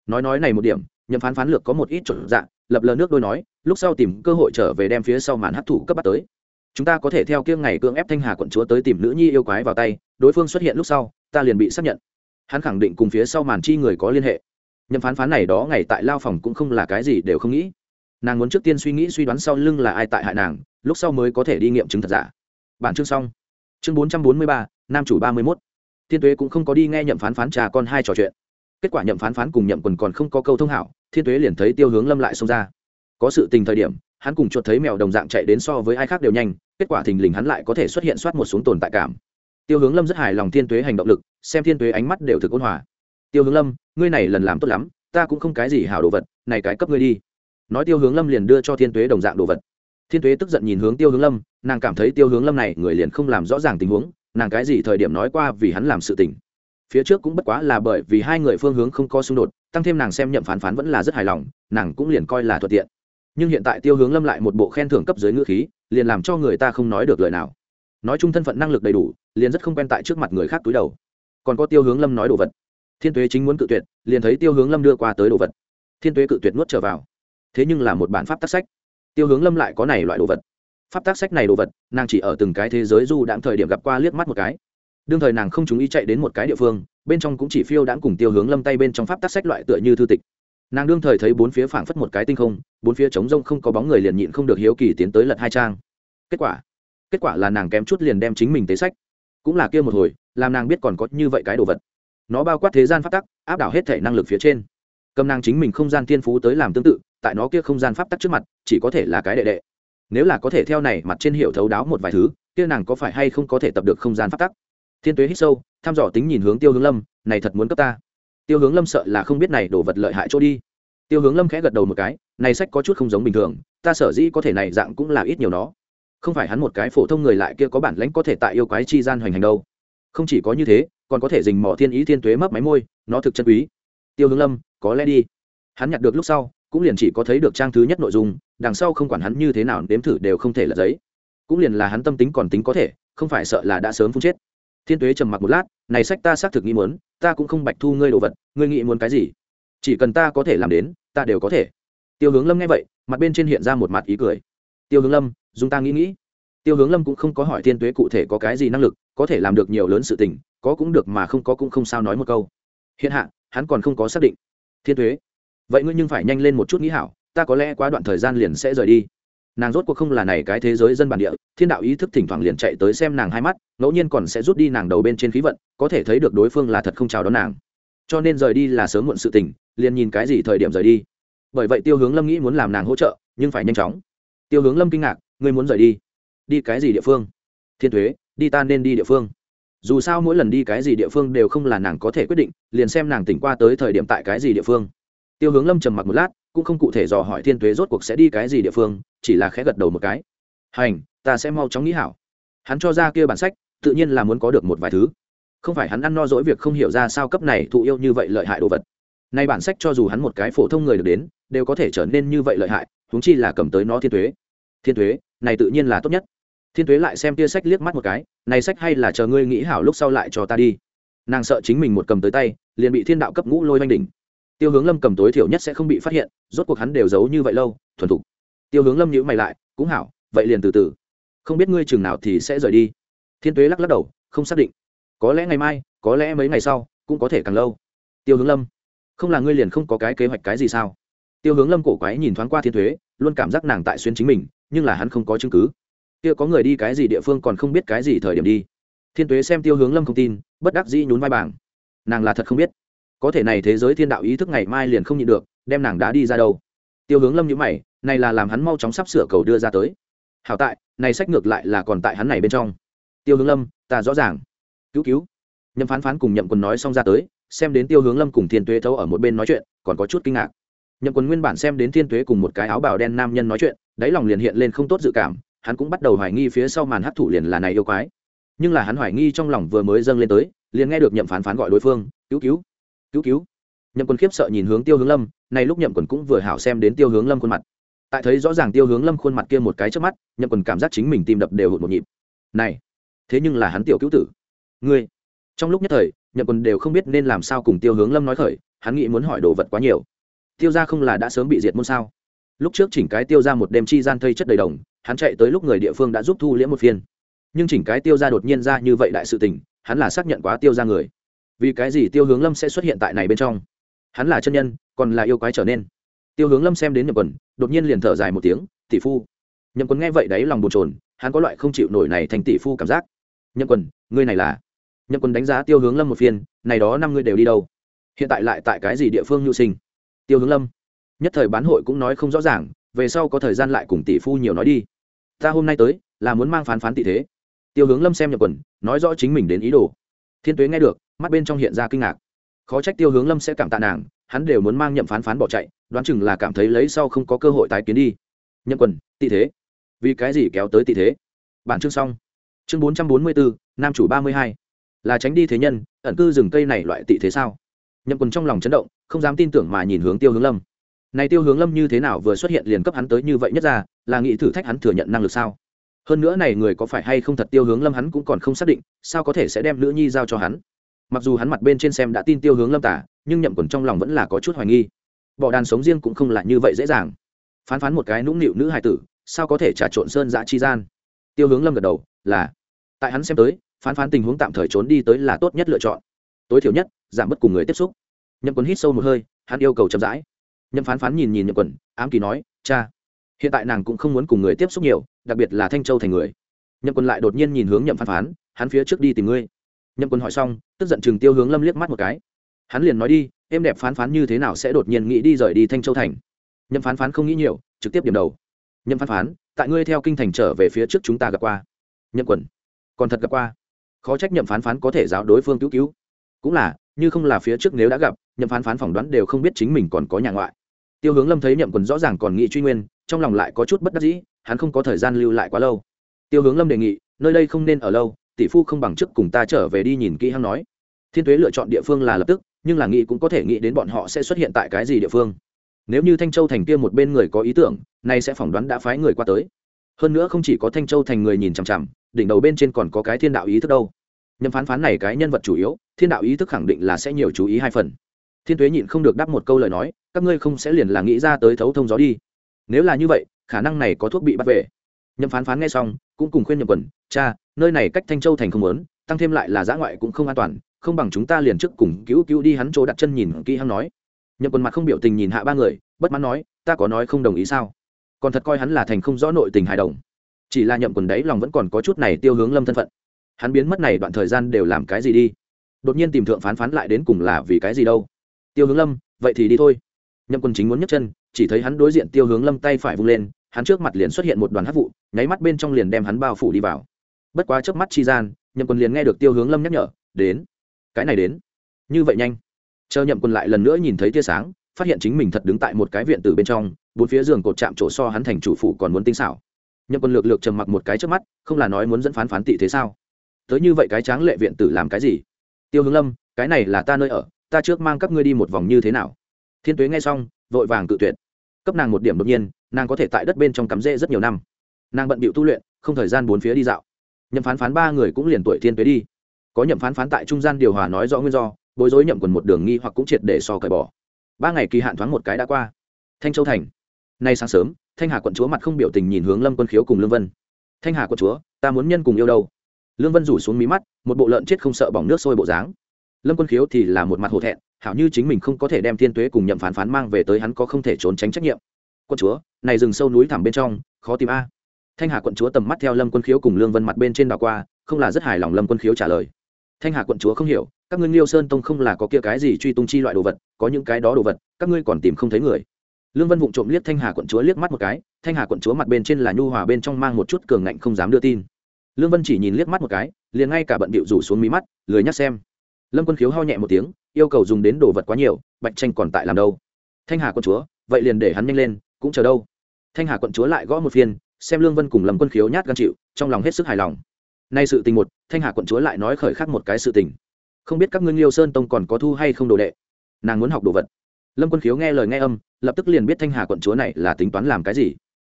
Nói nói này một điểm, nhậm phán phán lược có một ít chuẩn dạng lập lờ nước đôi nói, lúc sau tìm cơ hội trở về đem phía sau màn hấp thụ cấp bắt tới. Chúng ta có thể theo kia ngày cưỡng ép thanh hà quận chúa tới tìm nữ nhi yêu quái vào tay, đối phương xuất hiện lúc sau, ta liền bị xác nhận. Hắn khẳng định cùng phía sau màn chi người có liên hệ. Nhậm phán phán này đó ngày tại lao phòng cũng không là cái gì đều không nghĩ. Nàng muốn trước tiên suy nghĩ suy đoán sau lưng là ai tại hại nàng, lúc sau mới có thể đi nghiệm chứng thật giả. Bản chương xong. Chương bốn trăm bốn mươi ba, nam chủ ba mươi mốt thiên tuế cũng không có đi nghe nhậm phán phán trà con hai trò chuyện. Kết quả nhậm phán phán cùng nhậm quần còn không có câu thông hảo, thiên tuế liền thấy tiêu hướng lâm lại xông ra. Có sự tình thời điểm, hắn cùng chuột thấy mèo đồng dạng chạy đến so với ai khác đều nhanh, kết quả thình lình hắn lại có thể xuất hiện soát một xuống tồn tại cảm. Tiêu hướng lâm rất hài lòng thiên tuế hành động lực, xem thiên tuế ánh mắt đều thực ôn hòa. Tiêu hướng lâm, ngươi này lần làm tốt lắm, ta cũng không cái gì hảo đồ vật, này cái cấp ngươi đi. Nói tiêu hướng lâm liền đưa cho thiên tuế đồng dạng đồ vật. Thiên tuế tức giận nhìn hướng tiêu hướng lâm, nàng cảm thấy tiêu hướng lâm này người liền không làm rõ ràng tình huống nàng cái gì thời điểm nói qua vì hắn làm sự tình. Phía trước cũng bất quá là bởi vì hai người phương hướng không có xung đột, tăng thêm nàng xem nhậm phán phán vẫn là rất hài lòng, nàng cũng liền coi là thuận tiện. Nhưng hiện tại tiêu hướng lâm lại một bộ khen thưởng cấp dưới ngữ khí, liền làm cho người ta không nói được lời nào. Nói chung thân phận năng lực đầy đủ, liền rất không quen tại trước mặt người khác túi đầu. Còn có tiêu hướng lâm nói đồ vật. Thiên tuế chính muốn cự tuyệt, liền thấy tiêu hướng lâm đưa qua tới đồ vật. Thiên tuế cự tuyệt nuốt trở vào. Thế nhưng là một bản pháp tác sách. Tiêu hướng lâm lại có này loại đồ vật pháp tác sách này đồ vật, nàng chỉ ở từng cái thế giới du đãng thời điểm gặp qua liếc mắt một cái. Đương thời nàng không chú ý chạy đến một cái địa phương, bên trong cũng chỉ phiêu đãng cùng tiêu hướng lâm tay bên trong pháp tác sách loại tựa như thư tịch. Nàng đương thời thấy bốn phía phảng phất một cái tinh không, bốn phía trống rông không có bóng người liền nhịn không được hiếu kỳ tiến tới lật hai trang. Kết quả kết quả là nàng kém chút liền đem chính mình tế sách. Cũng là kia một hồi, làm nàng biết còn có như vậy cái đồ vật. Nó bao quát thế gian pháp tắc áp đảo hết thể năng lực phía trên. Cầm nàng chính mình không gian thiên phú tới làm tương tự, tại nó kia không gian pháp tắc trước mặt, chỉ có thể là cái đệ đệ nếu là có thể theo này mặt trên hiệu thấu đáo một vài thứ, kia nàng có phải hay không có thể tập được không gian pháp tắc? Thiên tuế hít sâu, thăm dò tính nhìn hướng tiêu hướng lâm, này thật muốn cấp ta. Tiêu hướng lâm sợ là không biết này đồ vật lợi hại chỗ đi. Tiêu hướng lâm khẽ gật đầu một cái, này sách có chút không giống bình thường, ta sở dĩ có thể này dạng cũng là ít nhiều nó. Không phải hắn một cái phổ thông người lại kia có bản lãnh có thể tại yêu quái chi gian hoành hành đâu. Không chỉ có như thế, còn có thể dình mỏ thiên ý thiên tuế mấp máy môi, nó thực chân quý. Tiêu hướng lâm, có lẽ đi. Hắn nhặt được lúc sau cũng liền chỉ có thấy được trang thứ nhất nội dung, đằng sau không quản hắn như thế nào đếm thử đều không thể là giấy. Cũng liền là hắn tâm tính còn tính có thể, không phải sợ là đã sớm phun chết. Thiên tuế trầm mặc một lát, này sách ta xác thực nghĩ muốn, ta cũng không bạch thu ngươi đồ vật, ngươi nghĩ muốn cái gì? Chỉ cần ta có thể làm đến, ta đều có thể. Tiêu hướng lâm nghe vậy, mặt bên trên hiện ra một mặt ý cười. Tiêu hướng lâm, dùng ta nghĩ nghĩ. Tiêu hướng lâm cũng không có hỏi thiên tuế cụ thể có cái gì năng lực, có thể làm được nhiều lớn sự tình, có cũng được mà không có cũng không sao nói một câu. Hiện hạ, hắn còn không có xác định. Thiên tuế vậy ngươi nhưng phải nhanh lên một chút nghĩ hảo, ta có lẽ quá đoạn thời gian liền sẽ rời đi. Nàng rốt cuộc không là này cái thế giới dân bản địa, thiên đạo ý thức thỉnh thoảng liền chạy tới xem nàng hai mắt, ngẫu nhiên còn sẽ rút đi nàng đầu bên trên khí vận, có thể thấy được đối phương là thật không chào đón nàng. Cho nên rời đi là sớm muộn sự tình, liền nhìn cái gì thời điểm rời đi. Bởi vậy tiêu hướng lâm nghĩ muốn làm nàng hỗ trợ, nhưng phải nhanh chóng. Tiêu hướng lâm kinh ngạc, ngươi muốn rời đi? Đi cái gì địa phương? Thiên thuế, đi ta nên đi địa phương. Dù sao mỗi lần đi cái gì địa phương đều không là nàng có thể quyết định, liền xem nàng tỉnh qua tới thời điểm tại cái gì địa phương tiêu hướng lâm trầm mặc một lát, cũng không cụ thể dò hỏi thiên Tuế rốt cuộc sẽ đi cái gì địa phương, chỉ là khẽ gật đầu một cái. Hành, ta sẽ mau chóng nghĩ hảo. Hắn cho ra kia bản sách, tự nhiên là muốn có được một vài thứ. Không phải hắn ăn no dỗi việc không hiểu ra sao cấp này thụ yêu như vậy lợi hại đồ vật. Nay bản sách cho dù hắn một cái phổ thông người được đến, đều có thể trở nên như vậy lợi hại, huống chi là cầm tới nó thiên thuế thiên thuế này tự nhiên là tốt nhất. Thiên thuế lại xem tia sách liếc mắt một cái, này sách hay là chờ ngươi nghĩ hảo lúc sau lại cho ta đi. Nàng sợ chính mình một cầm tới tay, liền bị thiên đạo cấp ngũ lôi oanh đỉnh tiêu hướng lâm cầm tối thiểu nhất sẽ không bị phát hiện, rốt cuộc hắn đều giấu như vậy lâu, thuần thục. Tiêu hướng lâm nhữ mày lại, cũng hảo, vậy liền từ từ. Không biết ngươi chừng nào thì sẽ rời đi. Thiên tuế lắc lắc đầu, không xác định. Có lẽ ngày mai, có lẽ mấy ngày sau, cũng có thể càng lâu. Tiêu hướng lâm, không là ngươi liền không có cái kế hoạch cái gì sao? Tiêu hướng lâm cổ quái nhìn thoáng qua thiên thuế luôn cảm giác nàng tại xuyên chính mình, nhưng là hắn không có chứng cứ. Kia có người đi cái gì địa phương còn không biết cái gì thời điểm đi. Thiên tuế xem tiêu hướng lâm không tin, bất đắc dĩ nhún vai bảng. Nàng là thật không biết có thể này thế giới thiên đạo ý thức ngày mai liền không nhịn được, đem nàng đá đi ra đâu. Tiêu hướng lâm nhữ mày, này là làm hắn mau chóng sắp sửa cầu đưa ra tới. Hảo tại, này sách ngược lại là còn tại hắn này bên trong. Tiêu hướng lâm, ta rõ ràng. Cứu cứu. Nhậm phán phán cùng nhậm quần nói xong ra tới, xem đến tiêu hướng lâm cùng thiên tuế thấu ở một bên nói chuyện, còn có chút kinh ngạc. Nhậm quân nguyên bản xem đến thiên tuế cùng một cái áo bào đen nam nhân nói chuyện, đáy lòng liền hiện lên không tốt dự cảm, hắn cũng bắt đầu hoài nghi phía sau màn hấp thụ liền là này yêu quái. Nhưng là hắn hoài nghi trong lòng vừa mới dâng lên tới, liền nghe được nhậm phán phán gọi đối phương, cứu cứu cứu cứu. Nhậm quân khiếp sợ nhìn hướng tiêu hướng lâm, này lúc nhậm quân cũng vừa hảo xem đến tiêu hướng lâm khuôn mặt. Tại thấy rõ ràng tiêu hướng lâm khuôn mặt kia một cái trước mắt, nhậm quân cảm giác chính mình tim đập đều hụt một nhịp. Này, thế nhưng là hắn tiểu cứu tử. Ngươi, trong lúc nhất thời, nhậm quân đều không biết nên làm sao cùng tiêu hướng lâm nói khởi, hắn nghĩ muốn hỏi đồ vật quá nhiều. Tiêu ra không là đã sớm bị diệt môn sao? Lúc trước chỉnh cái tiêu ra một đêm chi gian thây chất đầy đồng, hắn chạy tới lúc người địa phương đã giúp thu liễm một phiên. Nhưng chỉnh cái tiêu ra đột nhiên ra như vậy đại sự tình, hắn là xác nhận quá tiêu ra người vì cái gì tiêu hướng lâm sẽ xuất hiện tại này bên trong? Hắn là chân nhân, còn là yêu quái trở nên. Tiêu hướng lâm xem đến nhậm quần, đột nhiên liền thở dài một tiếng, tỷ phu. Nhậm quần nghe vậy đấy lòng bồn trồn hắn có loại không chịu nổi này thành tỷ phu cảm giác. Nhậm quần, ngươi này là? Nhậm quần đánh giá tiêu hướng lâm một phiên, này đó năm ngươi đều đi đâu? Hiện tại lại tại cái gì địa phương nhu sinh? Tiêu hướng lâm, nhất thời bán hội cũng nói không rõ ràng, về sau có thời gian lại cùng tỷ phu nhiều nói đi. Ta hôm nay tới, là muốn mang phán phán tỷ thế. Tiêu hướng lâm xem nhậm quần, nói rõ chính mình đến ý đồ. Thiên tuế nghe được mắt bên trong hiện ra kinh ngạc. Khó trách tiêu hướng lâm sẽ cảm tạ nàng, hắn đều muốn mang nhậm phán phán bỏ chạy, đoán chừng là cảm thấy lấy sau không có cơ hội tái kiến đi. Nhậm quần tỷ thế. Vì cái gì kéo tới tỷ thế? Bản chương xong. Chương bốn trăm bốn mươi bốn nam chủ ba mươi hai. Là tránh đi thế nhân, ẩn cư rừng cây này loại tỷ thế sao? Nhậm quần trong lòng chấn động, không dám tin tưởng mà nhìn hướng tiêu hướng lâm. Này tiêu hướng lâm như thế nào vừa xuất hiện liền cấp hắn tới như vậy nhất ra, là nghĩ thử thách hắn thừa nhận năng lực sao? Hơn nữa này người có phải hay không thật tiêu hướng lâm hắn cũng còn không xác định, sao có thể sẽ đem nữ nhi giao cho hắn? Mặc dù hắn mặt bên trên xem đã tin tiêu hướng lâm tả, nhưng nhậm quần trong lòng vẫn là có chút hoài nghi. Bỏ đàn sống riêng cũng không là như vậy dễ dàng. Phán phán một cái nũng nịu nữ hài tử, sao có thể trả trộn sơn dã chi gian? Tiêu hướng lâm gật đầu, là. Tại hắn xem tới, phán phán tình huống tạm thời trốn đi tới là tốt nhất lựa chọn. Tối thiểu nhất, giảm bớt cùng người tiếp xúc. Nhậm quần hít sâu một hơi, hắn yêu cầu chậm rãi. Nhậm phán phán nhìn nhìn nhậm quần, ám kỳ nói, cha, hiện tại nàng cũng không muốn cùng người tiếp xúc nhiều, đặc biệt là thanh châu thành người. Nhậm quân lại đột nhiên nhìn hướng nhậm phán phán, hắn phía trước đi tìm ngươi nhậm quân hỏi xong, tức giận chừng tiêu hướng lâm liếc mắt một cái. Hắn liền nói đi, em đẹp phán phán như thế nào sẽ đột nhiên nghĩ đi rời đi thanh châu thành? Nhậm phán phán không nghĩ nhiều, trực tiếp điểm đầu. Nhậm phán phán, tại ngươi theo kinh thành trở về phía trước chúng ta gặp qua. Nhậm quần còn thật gặp qua. Khó trách nhậm phán phán có thể giáo đối phương cứu cứu. Cũng là, như không là phía trước nếu đã gặp, nhậm phán phán phỏng đoán đều không biết chính mình còn có nhà ngoại. Tiêu hướng lâm thấy nhậm quần rõ ràng còn nghĩ truy nguyên, trong lòng lại có chút bất đắc dĩ, hắn không có thời gian lưu lại quá lâu. Tiêu hướng lâm đề nghị, nơi đây không nên ở lâu tỷ phu không bằng chức cùng ta trở về đi nhìn kỹ hắn nói. Thiên tuế lựa chọn địa phương là lập tức, nhưng là nghĩ cũng có thể nghĩ đến bọn họ sẽ xuất hiện tại cái gì địa phương. Nếu như thanh châu thành kia một bên người có ý tưởng, nay sẽ phỏng đoán đã phái người qua tới. Hơn nữa không chỉ có thanh châu thành người nhìn chằm chằm, đỉnh đầu bên trên còn có cái thiên đạo ý thức đâu. Nhâm phán phán này cái nhân vật chủ yếu, thiên đạo ý thức khẳng định là sẽ nhiều chú ý hai phần. Thiên tuế nhịn không được đáp một câu lời nói, các ngươi không sẽ liền là nghĩ ra tới thấu thông gió đi. Nếu là như vậy, khả năng này có thuốc bị bắt về. Nhâm phán phán nghe xong, cũng cùng khuyên nhậm quần, cha nơi này cách thanh châu thành không lớn, tăng thêm lại là giã ngoại cũng không an toàn, không bằng chúng ta liền trước cùng cứu cứu đi hắn chỗ đặt chân nhìn kỹ hắn nói. Nhậm quần mặt không biểu tình nhìn hạ ba người, bất mãn nói, ta có nói không đồng ý sao? Còn thật coi hắn là thành không rõ nội tình hài đồng. Chỉ là nhậm quần đấy lòng vẫn còn có chút này tiêu hướng lâm thân phận. Hắn biến mất này đoạn thời gian đều làm cái gì đi? Đột nhiên tìm thượng phán phán lại đến cùng là vì cái gì đâu? Tiêu hướng lâm, vậy thì đi thôi. Nhậm quân chính muốn nhấc chân, chỉ thấy hắn đối diện tiêu hướng lâm tay phải vung lên, hắn trước mặt liền xuất hiện một đoàn hát vụ, nháy mắt bên trong liền đem hắn bao phủ đi vào bất quá trước mắt chi gian, nhậm quân liền nghe được tiêu hướng lâm nhắc nhở, đến, cái này đến. Như vậy nhanh. Chờ nhậm quân lại lần nữa nhìn thấy tia sáng, phát hiện chính mình thật đứng tại một cái viện từ bên trong, bốn phía giường cột chạm chỗ so hắn thành chủ phủ còn muốn tinh xảo. Nhậm quân lược lược trầm mặc một cái trước mắt, không là nói muốn dẫn phán phán tị thế sao? Tới như vậy cái tráng lệ viện tử làm cái gì? Tiêu hướng lâm, cái này là ta nơi ở, ta trước mang các ngươi đi một vòng như thế nào? Thiên tuế nghe xong, vội vàng cự tuyệt. Cấp nàng một điểm đột nhiên, nàng có thể tại đất bên trong cắm rễ rất nhiều năm. Nàng bận bịu tu luyện, không thời gian bốn phía đi dạo nhậm phán phán ba người cũng liền tuổi thiên tuế đi. Có nhậm phán phán tại trung gian điều hòa nói rõ nguyên do, bối rối nhậm quần một đường nghi hoặc cũng triệt để so cởi bỏ. Ba ngày kỳ hạn thoáng một cái đã qua. Thanh châu thành. Nay sáng sớm, thanh hà quận chúa mặt không biểu tình nhìn hướng lâm quân khiếu cùng lương vân. Thanh hà quận chúa, ta muốn nhân cùng yêu đâu? Lương vân rủ xuống mí mắt, một bộ lợn chết không sợ bỏng nước sôi bộ dáng. Lâm quân khiếu thì là một mặt hổ thẹn, hảo như chính mình không có thể đem thiên tuế cùng nhậm phán phán mang về tới hắn có không thể trốn tránh trách nhiệm. Quân chúa, này rừng sâu núi thẳm bên trong, khó tìm a thanh hà quận chúa tầm mắt theo lâm quân khiếu cùng lương vân mặt bên trên đảo qua, không là rất hài lòng lâm quân khiếu trả lời. Thanh hà quận chúa không hiểu, các ngươi liêu sơn tông không là có kia cái gì truy tung chi loại đồ vật, có những cái đó đồ vật, các ngươi còn tìm không thấy người. Lương vân vụng trộm liếc thanh hà quận chúa liếc mắt một cái, thanh hà quận chúa mặt bên trên là nhu hòa bên trong mang một chút cường ngạnh không dám đưa tin. Lương vân chỉ nhìn liếc mắt một cái, liền ngay cả bận bịu rủ xuống mí mắt, lười nhắc xem. Lâm quân khiếu ho nhẹ một tiếng, yêu cầu dùng đến đồ vật quá nhiều, bạch tranh còn tại làm đâu? Thanh hà quận chúa, vậy liền để hắn nhanh lên, cũng chờ đâu? Thanh hà quận chúa lại gõ một phiên xem lương vân cùng lâm quân khiếu nhát gan chịu trong lòng hết sức hài lòng nay sự tình một thanh hà quận chúa lại nói khởi khắc một cái sự tình không biết các ngươi liêu sơn tông còn có thu hay không đồ đệ nàng muốn học đồ vật lâm quân khiếu nghe lời nghe âm lập tức liền biết thanh hà quận chúa này là tính toán làm cái gì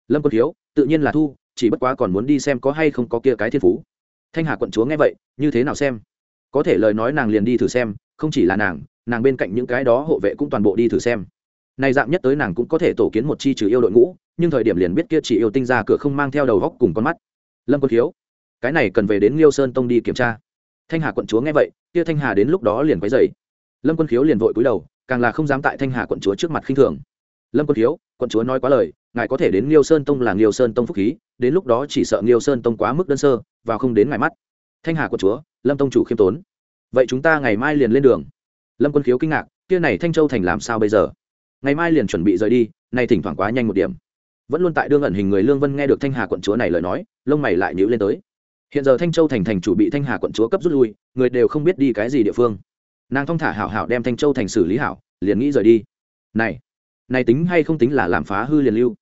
lâm quân khiếu tự nhiên là thu chỉ bất quá còn muốn đi xem có hay không có kia cái thiên phú thanh hà quận chúa nghe vậy như thế nào xem có thể lời nói nàng liền đi thử xem không chỉ là nàng nàng bên cạnh những cái đó hộ vệ cũng toàn bộ đi thử xem nay dạng nhất tới nàng cũng có thể tổ kiến một chi trừ yêu đội ngũ, nhưng thời điểm liền biết kia chỉ yêu tinh ra cửa không mang theo đầu góc cùng con mắt. Lâm quân khiếu, cái này cần về đến liêu sơn tông đi kiểm tra. Thanh hà quận chúa nghe vậy, kia thanh hà đến lúc đó liền quấy dày lâm quân khiếu liền vội cúi đầu, càng là không dám tại thanh hà quận chúa trước mặt khinh thường. Lâm quân khiếu, quận chúa nói quá lời, ngài có thể đến liêu sơn tông là liêu sơn tông phúc khí, đến lúc đó chỉ sợ liêu sơn tông quá mức đơn sơ và không đến ngài mắt. Thanh hà quận chúa, lâm tông chủ khiêm tốn. Vậy chúng ta ngày mai liền lên đường. Lâm quân khiếu kinh ngạc, kia này thanh châu thành làm sao bây giờ? Ngày mai liền chuẩn bị rời đi, nay thỉnh thoảng quá nhanh một điểm. Vẫn luôn tại đương ẩn hình người lương vân nghe được thanh hà quận chúa này lời nói, lông mày lại nhữ lên tới. Hiện giờ thanh châu thành thành chủ bị thanh hà quận chúa cấp rút lui, người đều không biết đi cái gì địa phương. Nàng thong thả hảo hảo đem thanh châu thành xử lý hảo, liền nghĩ rời đi. Này này tính hay không tính là làm phá hư liền lưu.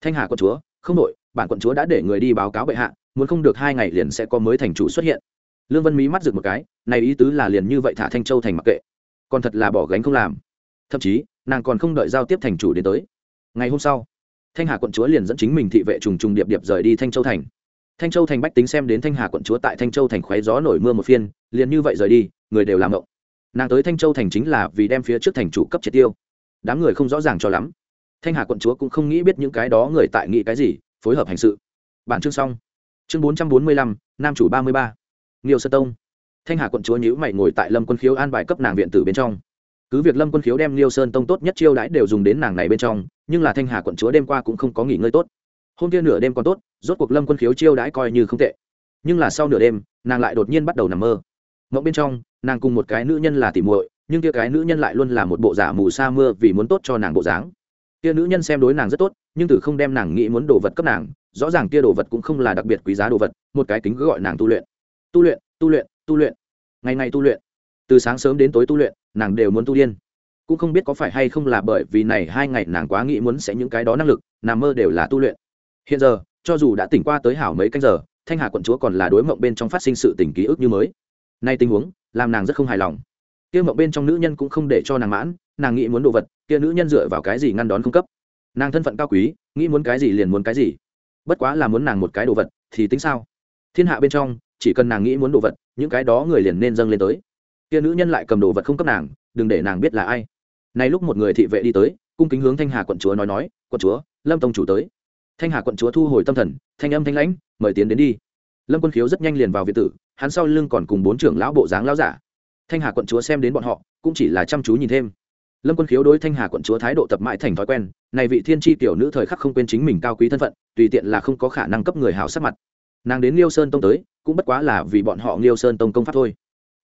Thanh hà quận chúa, không đội bản quận chúa đã để người đi báo cáo bệ hạ, muốn không được hai ngày liền sẽ có mới thành chủ xuất hiện. Lương vân mí mắt rực một cái, này ý tứ là liền như vậy thả thanh châu thành mặc kệ. Còn thật là bỏ gánh không làm. Thậm chí nàng còn không đợi giao tiếp thành chủ đến tới. Ngày hôm sau, thanh hà quận chúa liền dẫn chính mình thị vệ trùng trùng điệp điệp rời đi thanh châu thành. Thanh châu thành bách tính xem đến thanh hà quận chúa tại thanh châu thành khoé gió nổi mưa một phiên, liền như vậy rời đi, người đều làm động nàng tới thanh châu thành chính là vì đem phía trước thành chủ cấp triệt tiêu. Đám người không rõ ràng cho lắm. Thanh hà quận chúa cũng không nghĩ biết những cái đó người tại nghĩ cái gì, phối hợp hành sự. Bản chương xong. Chương bốn trăm bốn mươi lăm, nam chủ ba mươi ba. Nghiêu sơ tông. Thanh hà quận chúa nhữ mày ngồi tại lâm quân khiếu an bài cấp nàng viện tử bên trong cứ việc lâm quân khiếu đem liêu sơn tông tốt nhất chiêu đãi đều dùng đến nàng này bên trong, nhưng là thanh hà quận chúa đêm qua cũng không có nghỉ ngơi tốt. Hôm kia nửa đêm còn tốt, rốt cuộc lâm quân khiếu chiêu đãi coi như không tệ. Nhưng là sau nửa đêm, nàng lại đột nhiên bắt đầu nằm mơ. Mộng bên trong, nàng cùng một cái nữ nhân là tỉ muội, nhưng kia cái nữ nhân lại luôn là một bộ giả mù sa mưa vì muốn tốt cho nàng bộ dáng. Kia nữ nhân xem đối nàng rất tốt, nhưng từ không đem nàng nghĩ muốn đồ vật cấp nàng, rõ ràng kia đồ vật cũng không là đặc biệt quý giá đồ vật, một cái kính cứ gọi nàng tu luyện. Tu luyện tu luyện tu luyện. Ngày ngày tu luyện từ sáng sớm đến tối tu luyện, nàng đều muốn tu điên. Cũng không biết có phải hay không là bởi vì này hai ngày nàng quá nghĩ muốn sẽ những cái đó năng lực, nằm mơ đều là tu luyện. Hiện giờ, cho dù đã tỉnh qua tới hảo mấy canh giờ, thanh hà quận chúa còn là đối mộng bên trong phát sinh sự tình ký ức như mới. Nay tình huống, làm nàng rất không hài lòng. Kia mộng bên trong nữ nhân cũng không để cho nàng mãn, nàng nghĩ muốn đồ vật, kia nữ nhân dựa vào cái gì ngăn đón cung cấp. Nàng thân phận cao quý, nghĩ muốn cái gì liền muốn cái gì. Bất quá là muốn nàng một cái đồ vật, thì tính sao? Thiên hạ bên trong, chỉ cần nàng nghĩ muốn đồ vật, những cái đó người liền nên dâng lên tới kia nữ nhân lại cầm đồ vật không cấp nàng, đừng để nàng biết là ai. Nay lúc một người thị vệ đi tới, cung kính hướng thanh hà quận chúa nói nói, quận chúa, lâm tông chủ tới. Thanh hà quận chúa thu hồi tâm thần, thanh âm thanh lãnh, mời tiến đến đi. Lâm quân khiếu rất nhanh liền vào việt tử, hắn sau lưng còn cùng bốn trưởng lão bộ dáng lão giả. Thanh hà quận chúa xem đến bọn họ, cũng chỉ là chăm chú nhìn thêm. Lâm quân khiếu đối thanh hà quận chúa thái độ tập mãi thành thói quen, này vị thiên tri tiểu nữ thời khắc không quên chính mình cao quý thân phận, tùy tiện là không có khả năng cấp người hảo sắc mặt. Nàng đến liêu sơn tông tới, cũng bất quá là vì bọn họ liêu sơn tông công pháp thôi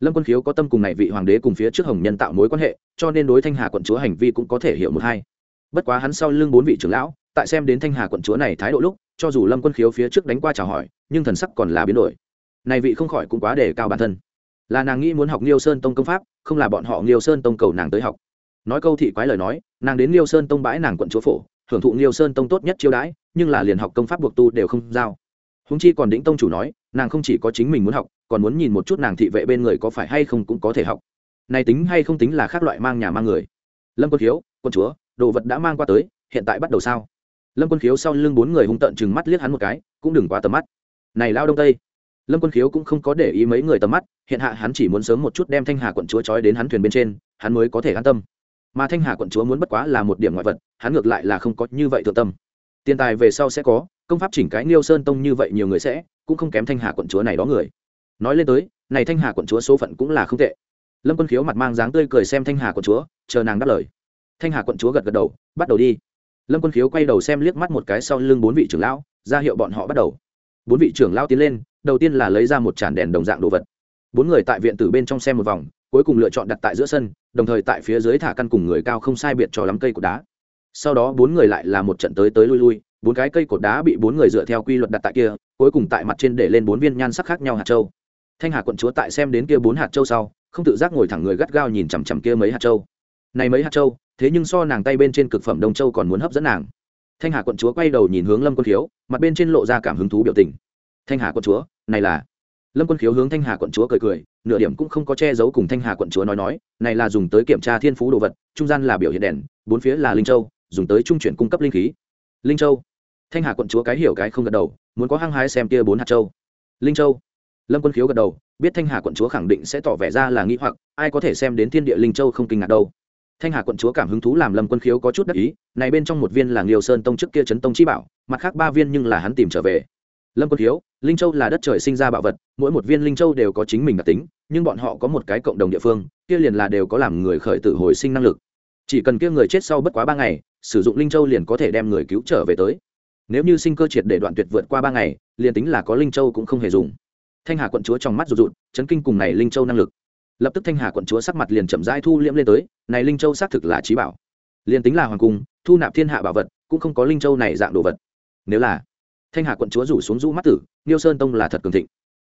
lâm quân khiếu có tâm cùng này vị hoàng đế cùng phía trước hồng nhân tạo mối quan hệ, cho nên đối thanh hà quận chúa hành vi cũng có thể hiểu một hai. Bất quá hắn sau lưng bốn vị trưởng lão, tại xem đến thanh hà quận chúa này thái độ lúc, cho dù lâm quân khiếu phía trước đánh qua chào hỏi, nhưng thần sắc còn là biến đổi. Này vị không khỏi cũng quá đề cao bản thân. Là nàng nghĩ muốn học liêu sơn tông công pháp, không là bọn họ liêu sơn tông cầu nàng tới học. Nói câu thị quái lời nói, nàng đến liêu sơn tông bãi nàng quận chúa phổ, hưởng thụ liêu sơn tông tốt nhất chiêu đãi, nhưng là liền học công pháp buộc tu đều không giao. Húng chi còn đĩnh tông chủ nói nàng không chỉ có chính mình muốn học, còn muốn nhìn một chút nàng thị vệ bên người có phải hay không cũng có thể học. Này tính hay không tính là khác loại mang nhà mang người. Lâm quân khiếu, quân chúa, đồ vật đã mang qua tới, hiện tại bắt đầu sao? Lâm quân khiếu sau lưng bốn người hung tợn chừng mắt liếc hắn một cái, cũng đừng quá tầm mắt. Này lao đông tây. Lâm quân khiếu cũng không có để ý mấy người tầm mắt, hiện hạ hắn chỉ muốn sớm một chút đem thanh hà quận chúa trói đến hắn thuyền bên trên, hắn mới có thể an tâm. Mà thanh hà quận chúa muốn bất quá là một điểm ngoại vật, hắn ngược lại là không có như vậy thượng tâm. Tiền tài về sau sẽ có, công pháp chỉnh cái niêu sơn tông như vậy nhiều người sẽ cũng không kém thanh hà quận chúa này đó người. Nói lên tới, này thanh hà quận chúa số phận cũng là không tệ. Lâm quân khiếu mặt mang dáng tươi cười xem thanh hà quận chúa, chờ nàng đáp lời. Thanh hà quận chúa gật gật đầu, bắt đầu đi. Lâm quân khiếu quay đầu xem liếc mắt một cái sau lưng bốn vị trưởng lão, ra hiệu bọn họ bắt đầu. Bốn vị trưởng lão tiến lên, đầu tiên là lấy ra một tràn đèn đồng dạng đồ vật. Bốn người tại viện từ bên trong xem một vòng, cuối cùng lựa chọn đặt tại giữa sân, đồng thời tại phía dưới thả căn cùng người cao không sai biệt cho lắm cây cột đá. Sau đó bốn người lại là một trận tới tới lui lui, bốn cái cây cột đá bị bốn người dựa theo quy luật đặt tại kia cuối cùng tại mặt trên để lên bốn viên nhan sắc khác nhau hạt châu. Thanh hà quận chúa tại xem đến kia bốn hạt châu sau, không tự giác ngồi thẳng người gắt gao nhìn chằm chằm kia mấy hạt châu. Này mấy hạt châu, thế nhưng so nàng tay bên trên cực phẩm đông châu còn muốn hấp dẫn nàng. Thanh hà quận chúa quay đầu nhìn hướng lâm quân khiếu, mặt bên trên lộ ra cảm hứng thú biểu tình. Thanh hà quận chúa, này là. Lâm quân khiếu hướng thanh hà quận chúa cười cười, nửa điểm cũng không có che giấu cùng thanh hà quận chúa nói nói, này là dùng tới kiểm tra thiên phú đồ vật, trung gian là biểu hiện đèn, bốn phía là linh châu, dùng tới trung chuyển cung cấp linh khí. Linh châu. Thanh hà quận chúa cái hiểu cái không gật đầu muốn có hăng hái xem kia bốn hạt châu. Linh châu. Lâm quân khiếu gật đầu, biết thanh hà quận chúa khẳng định sẽ tỏ vẻ ra là nghĩ hoặc, ai có thể xem đến thiên địa linh châu không kinh ngạc đâu. Thanh hà quận chúa cảm hứng thú làm lâm quân khiếu có chút đắc ý, này bên trong một viên là nghiêu sơn tông trước kia chấn tông chi bảo, mặt khác ba viên nhưng là hắn tìm trở về. Lâm quân khiếu, linh châu là đất trời sinh ra bảo vật, mỗi một viên linh châu đều có chính mình đặc tính, nhưng bọn họ có một cái cộng đồng địa phương, kia liền là đều có làm người khởi tử hồi sinh năng lực. Chỉ cần kia người chết sau bất quá ba ngày, sử dụng linh châu liền có thể đem người cứu trở về tới nếu như sinh cơ triệt để đoạn tuyệt vượt qua ba ngày, liền tính là có linh châu cũng không hề dùng. Thanh hà quận chúa trong mắt rụt rụt, chấn kinh cùng này linh châu năng lực. Lập tức thanh hà quận chúa sắc mặt liền chậm rãi thu liễm lên tới, này linh châu xác thực là trí bảo. Liền tính là hoàng cung, thu nạp thiên hạ bảo vật, cũng không có linh châu này dạng đồ vật. Nếu là thanh hà quận chúa rủ xuống rũ mắt tử niêu sơn tông là thật cường thịnh.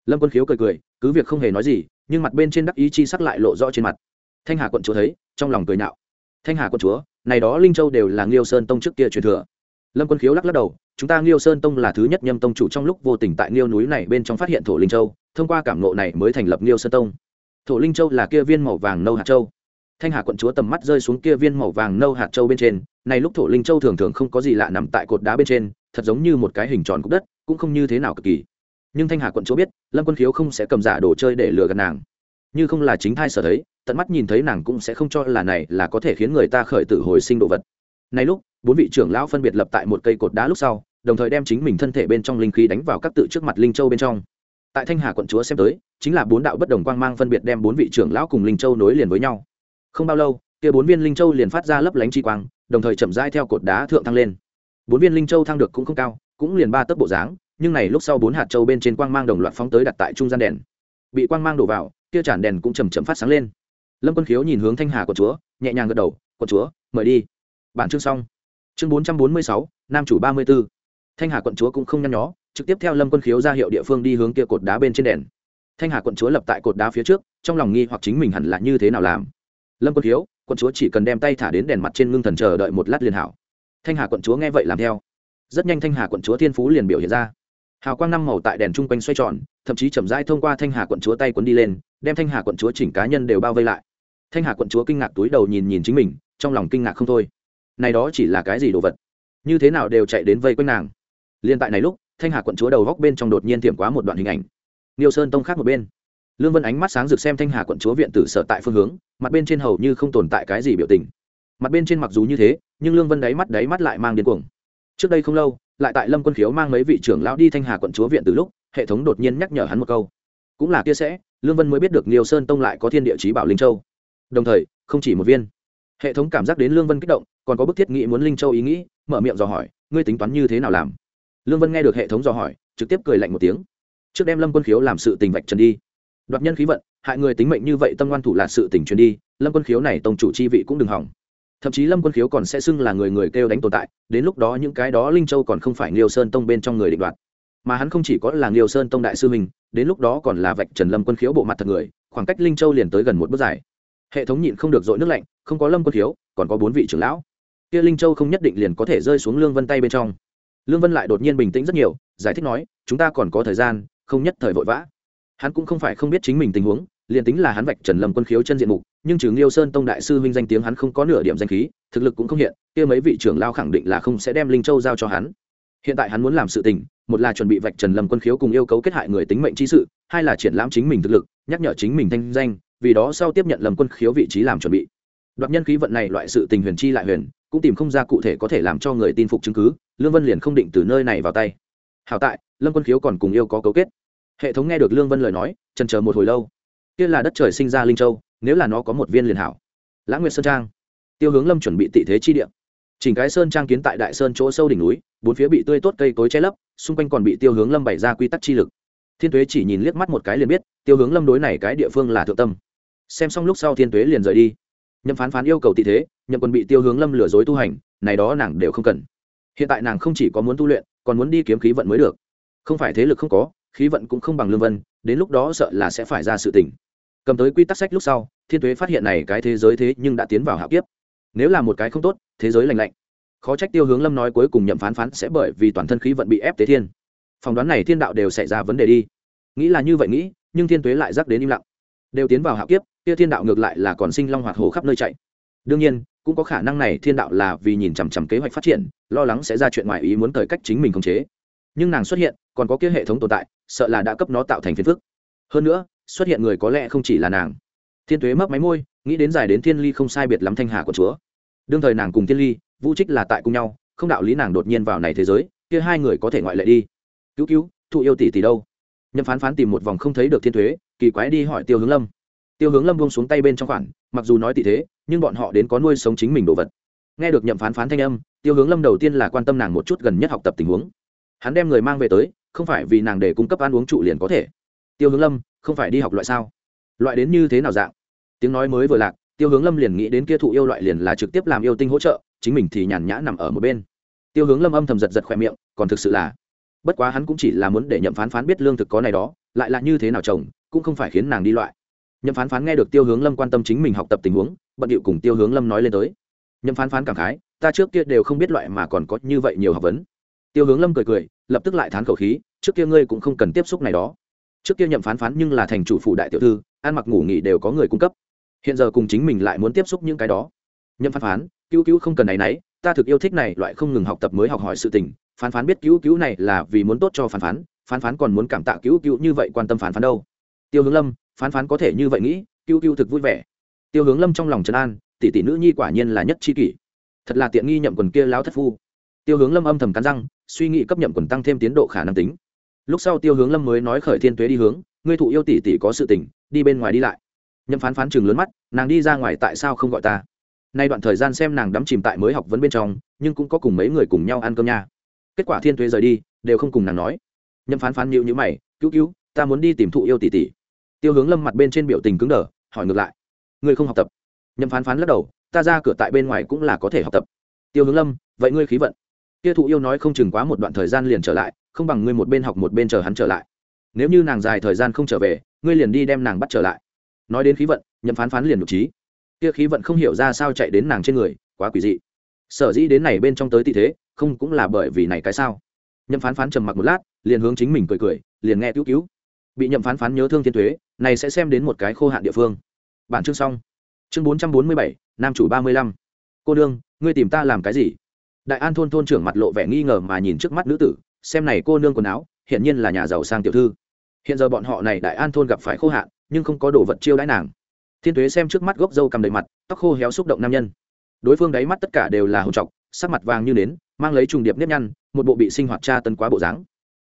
Lâm quân khiếu cười cười, cứ việc không hề nói gì, nhưng mặt bên trên đắc ý chi sắc lại lộ rõ trên mặt. Thanh hà quận chúa thấy, trong lòng cười nhạo. Thanh hà quận chúa, này đó linh châu đều là nghiêu sơn tông trước kia truyền thừa. Lâm quân khiếu lắc lắc đầu chúng ta nghiêu sơn tông là thứ nhất nhâm tông chủ trong lúc vô tình tại nghiêu núi này bên trong phát hiện thổ linh châu, thông qua cảm ngộ này mới thành lập nghiêu sơn tông. Thổ linh châu là kia viên màu vàng nâu hạt châu. Thanh hà quận chúa tầm mắt rơi xuống kia viên màu vàng nâu hạt châu bên trên, này lúc thổ linh châu thường thường không có gì lạ nằm tại cột đá bên trên, thật giống như một cái hình tròn cục đất, cũng không như thế nào cực kỳ. Nhưng thanh hà quận chúa biết, lâm quân khiếu không sẽ cầm giả đồ chơi để lừa gạt nàng. Như không là chính thai sở thấy, tận mắt nhìn thấy nàng cũng sẽ không cho là này là có thể khiến người ta khởi tử hồi sinh đồ vật. Này lúc bốn vị trưởng lão phân biệt lập tại một cây cột đá lúc sau, đồng thời đem chính mình thân thể bên trong linh khí đánh vào các tự trước mặt linh châu bên trong. Tại thanh hà quận chúa xem tới, chính là bốn đạo bất đồng quang mang phân biệt đem bốn vị trưởng lão cùng linh châu nối liền với nhau. Không bao lâu, kia bốn viên linh châu liền phát ra lấp lánh chi quang, đồng thời chậm rãi theo cột đá thượng thăng lên. Bốn viên linh châu thăng được cũng không cao, cũng liền ba tấc bộ dáng, nhưng này lúc sau bốn hạt châu bên trên quang mang đồng loạt phóng tới đặt tại trung gian đèn. Bị quang mang đổ vào, kia tràn đèn cũng chầm chậm phát sáng lên. Lâm quân khiếu nhìn hướng thanh hà của chúa, nhẹ nhàng gật đầu của chúa, mời đi. Bản chương xong chương bốn trăm bốn mươi sáu, nam chủ ba mươi b ố thanh hà quận chúa cũng không nhăn nhó, trực tiếp theo lâm quân khiếu ra hiệu địa phương đi hướng kia cột đá bên trên đèn. Thanh hà quận chúa lập tại cột đá phía trước, trong lòng nghi hoặc chính mình hẳn là như thế nào làm. Lâm quân khiếu, quận chúa chỉ cần đem tay thả đến đèn mặt trên ngưng thần chờ đợi một lát liền hảo. Thanh hà quận chúa nghe vậy làm theo. Rất nhanh thanh hà quận chúa thiên phú liền biểu hiện ra. Hào quang năm màu tại đèn chung quanh xoay tròn, thậm chí chậm rãi thông qua thanh hà quận chúa tay quấn đi lên, đem thanh hà quận chúa chỉnh cá nhân đều bao vây lại. Thanh hà quận chúa kinh ngạc túi đầu nhìn nhìn chính mình, trong lòng kinh ngạc không thôi này đó chỉ là cái gì đồ vật? Như thế nào đều chạy đến vây quanh nàng. Liên tại này lúc, thanh hà quận chúa đầu góc bên trong đột nhiên tiệm quá một đoạn hình ảnh. Niêu sơn tông khác một bên. Lương vân ánh mắt sáng rực xem thanh hà quận chúa viện tử sở tại phương hướng, mặt bên trên hầu như không tồn tại cái gì biểu tình. Mặt bên trên mặc dù như thế, nhưng lương vân đáy mắt đáy mắt lại mang điên cuồng. Trước đây không lâu, lại tại lâm quân khiếu mang mấy vị trưởng lão đi thanh hà quận chúa viện từ lúc, hệ thống đột nhiên nhắc nhở hắn một câu. Cũng là kia sẽ, lương vân mới biết được niêu sơn tông lại có thiên địa chí bảo linh châu. Đồng thời, không chỉ một viên hệ thống cảm giác đến lương vân kích động, còn có bức thiết nghĩ muốn linh châu ý nghĩ, mở miệng dò hỏi, ngươi tính toán như thế nào làm? Lương vân nghe được hệ thống dò hỏi, trực tiếp cười lạnh một tiếng. Trước đem lâm quân khiếu làm sự tình vạch trần đi. Đoạt nhân khí vận, hại người tính mệnh như vậy tâm ngoan thủ là sự tình truyền đi, lâm quân khiếu này tông chủ chi vị cũng đừng hỏng. Thậm chí lâm quân khiếu còn sẽ xưng là người người kêu đánh tồn tại, đến lúc đó những cái đó linh châu còn không phải nghiêu sơn tông bên trong người định đoạt. Mà hắn không chỉ có là nghiêu sơn tông đại sư mình đến lúc đó còn là vạch trần lâm quân khiếu bộ mặt thật người, khoảng cách linh châu liền tới gần một bước dài hệ thống nhịn không được dội nước lạnh không có lâm quân thiếu, còn có bốn vị trưởng lão. Kia linh châu không nhất định liền có thể rơi xuống lương vân tay bên trong. Lương vân lại đột nhiên bình tĩnh rất nhiều giải thích nói chúng ta còn có thời gian không nhất thời vội vã. Hắn cũng không phải không biết chính mình tình huống liền tính là hắn vạch trần lâm quân khiếu chân diện mục nhưng trừ nghiêu sơn tông đại sư huynh danh tiếng hắn không có nửa điểm danh khí thực lực cũng không hiện kia mấy vị trưởng lao khẳng định là không sẽ đem linh châu giao cho hắn. Hiện tại hắn muốn làm sự tình một là chuẩn bị vạch trần lâm quân khiếu cùng yêu cấu kết hại người tính mệnh chi sự hai là triển lãm chính mình thực lực nhắc nhở chính mình thanh danh vì đó sau tiếp nhận lâm quân khiếu vị trí làm chuẩn bị. Đoạt nhân khí vận này loại sự tình huyền chi lại huyền, cũng tìm không ra cụ thể có thể làm cho người tin phục chứng cứ, lương vân liền không định từ nơi này vào tay. Hảo tại lâm quân khiếu còn cùng yêu có cấu kết. Hệ thống nghe được lương vân lời nói trần chờ một hồi lâu. Kia là đất trời sinh ra linh châu, nếu là nó có một viên liền hảo. Lãng nguyệt sơn trang. Tiêu hướng lâm chuẩn bị tị thế chi địa. Chỉnh cái sơn trang kiến tại đại sơn chỗ sâu đỉnh núi, bốn phía bị tươi tốt cây cối che lấp, xung quanh còn bị tiêu hướng lâm bày ra quy tắc chi lực. Thiên tuế chỉ nhìn liếc mắt một cái liền biết, tiêu hướng lâm đối này cái địa phương là thượng tâm xem xong lúc sau thiên tuế liền rời đi. Nhậm phán phán yêu cầu tị thế, nhậm Quân bị tiêu hướng lâm lừa dối tu hành, này đó nàng đều không cần. Hiện tại nàng không chỉ có muốn tu luyện, còn muốn đi kiếm khí vận mới được. Không phải thế lực không có, khí vận cũng không bằng lương vân, đến lúc đó sợ là sẽ phải ra sự tình. Cầm tới quy tắc sách lúc sau, thiên tuế phát hiện này cái thế giới thế nhưng đã tiến vào hạ kiếp. Nếu là một cái không tốt, thế giới lành lạnh. Khó trách tiêu hướng lâm nói cuối cùng nhậm phán phán sẽ bởi vì toàn thân khí vận bị ép tế thiên. Phỏng đoán này thiên đạo đều xảy ra vấn đề đi. Nghĩ là như vậy nghĩ, nhưng thiên tuế lại dắt đến im lặng. Đều tiến vào hạ kiếp kia thiên đạo ngược lại là còn sinh long hoạt hồ khắp nơi chạy. Đương nhiên, cũng có khả năng này thiên đạo là vì nhìn chằm chằm kế hoạch phát triển, lo lắng sẽ ra chuyện ngoài ý muốn thời cách chính mình khống chế. Nhưng nàng xuất hiện, còn có kia hệ thống tồn tại, sợ là đã cấp nó tạo thành phiền phức. Hơn nữa, xuất hiện người có lẽ không chỉ là nàng. Thiên tuế mấp máy môi, nghĩ đến dài đến thiên ly không sai biệt lắm thanh hà của chúa. Đương thời nàng cùng thiên ly, vũ trích là tại cùng nhau, không đạo lý nàng đột nhiên vào này thế giới, kia hai người có thể ngoại lệ đi. Cứu cứu, thụ yêu tỷ tỷ đâu? Nhâm phán phán tìm một vòng không thấy được thiên thuế kỳ quái đi hỏi tiêu hướng lâm tiêu hướng lâm buông xuống tay bên trong khoản, mặc dù nói tỷ thế, nhưng bọn họ đến có nuôi sống chính mình đồ vật. Nghe được nhậm phán phán thanh âm, tiêu hướng lâm đầu tiên là quan tâm nàng một chút gần nhất học tập tình huống. Hắn đem người mang về tới, không phải vì nàng để cung cấp ăn uống trụ liền có thể. Tiêu hướng lâm, không phải đi học loại sao? Loại đến như thế nào dạng? Tiếng nói mới vừa lạc, tiêu hướng lâm liền nghĩ đến kia thụ yêu loại liền là trực tiếp làm yêu tinh hỗ trợ, chính mình thì nhàn nhã nằm ở một bên. Tiêu hướng lâm âm thầm giật giật khỏe miệng, còn thực sự là, bất quá hắn cũng chỉ là muốn để nhậm phán phán biết lương thực có này đó, lại là như thế nào chồng cũng không phải khiến nàng đi loại nhậm phán phán nghe được tiêu hướng lâm quan tâm chính mình học tập tình huống, bận điệu cùng tiêu hướng lâm nói lên tới. Nhậm phán phán cảm khái, ta trước kia đều không biết loại mà còn có như vậy nhiều học vấn. Tiêu hướng lâm cười cười, lập tức lại thán khẩu khí, trước kia ngươi cũng không cần tiếp xúc này đó. Trước kia nhậm phán phán nhưng là thành chủ phụ đại tiểu thư, ăn mặc ngủ nghỉ đều có người cung cấp. Hiện giờ cùng chính mình lại muốn tiếp xúc những cái đó. Nhậm phán phán, cứu cứu không cần này nấy, ta thực yêu thích này loại không ngừng học tập mới học hỏi sự tình. Phán phán biết cứu cứu này là vì muốn tốt cho phán phán phán phán còn muốn cảm tạ cứu cứu như vậy quan tâm phán phán đâu. Tiêu hướng lâm phán phán có thể như vậy nghĩ cứu cứu thực vui vẻ. Tiêu hướng lâm trong lòng trấn an, tỷ tỷ nữ nhi quả nhiên là nhất chi kỷ. Thật là tiện nghi nhậm quần kia láo thất phu. Tiêu hướng lâm âm thầm cắn răng, suy nghĩ cấp nhậm quần tăng thêm tiến độ khả năng tính. Lúc sau tiêu hướng lâm mới nói khởi thiên tuế đi hướng, ngươi thụ yêu tỷ tỷ có sự tình, đi bên ngoài đi lại. Nhậm phán phán chừng lớn mắt, nàng đi ra ngoài tại sao không gọi ta? Nay đoạn thời gian xem nàng đắm chìm tại mới học vấn bên trong, nhưng cũng có cùng mấy người cùng nhau ăn cơm nha. Kết quả thiên Tuế rời đi, đều không cùng nàng nói. Nhậm phán phán nhịu nhữ mày cứu cứu ta muốn đi tìm thụ yêu tỷ tỷ tiêu hướng lâm mặt bên trên biểu tình cứng đờ, hỏi ngược lại, ngươi không học tập? Nhậm phán phán lắc đầu, ta ra cửa tại bên ngoài cũng là có thể học tập. Tiêu hướng lâm, vậy ngươi khí vận? Kia thụ yêu nói không chừng quá một đoạn thời gian liền trở lại, không bằng ngươi một bên học một bên chờ hắn trở lại. Nếu như nàng dài thời gian không trở về, ngươi liền đi đem nàng bắt trở lại. Nói đến khí vận, nhậm phán phán liền nhục trí. Kia khí vận không hiểu ra sao chạy đến nàng trên người, quá quỷ dị. Sở dĩ đến này bên trong tới tị thế, không cũng là bởi vì này cái sao? Nhậm phán phán trầm mặc một lát, liền hướng chính mình cười cười, liền nghe cứu cứu bị nhậm phán phán nhớ thương thiên thuế, này sẽ xem đến một cái khô hạn địa phương. Bản chương xong. Chương bốn trăm bốn mươi bảy, nam chủ ba mươi lăm. Cô đương ngươi tìm ta làm cái gì? Đại an thôn thôn trưởng mặt lộ vẻ nghi ngờ mà nhìn trước mắt nữ tử, xem này cô nương quần áo hiện nhiên là nhà giàu sang tiểu thư. Hiện giờ bọn họ này đại an thôn gặp phải khô hạn, nhưng không có đồ vật chiêu đãi nàng. Thiên thuế xem trước mắt gốc dâu cầm đầy mặt, tóc khô héo xúc động nam nhân. Đối phương đáy mắt tất cả đều là hồn trọc, sắc mặt vàng như nến, mang lấy trùng điệp nếp nhăn, một bộ bị sinh hoạt tra tân quá bộ dáng.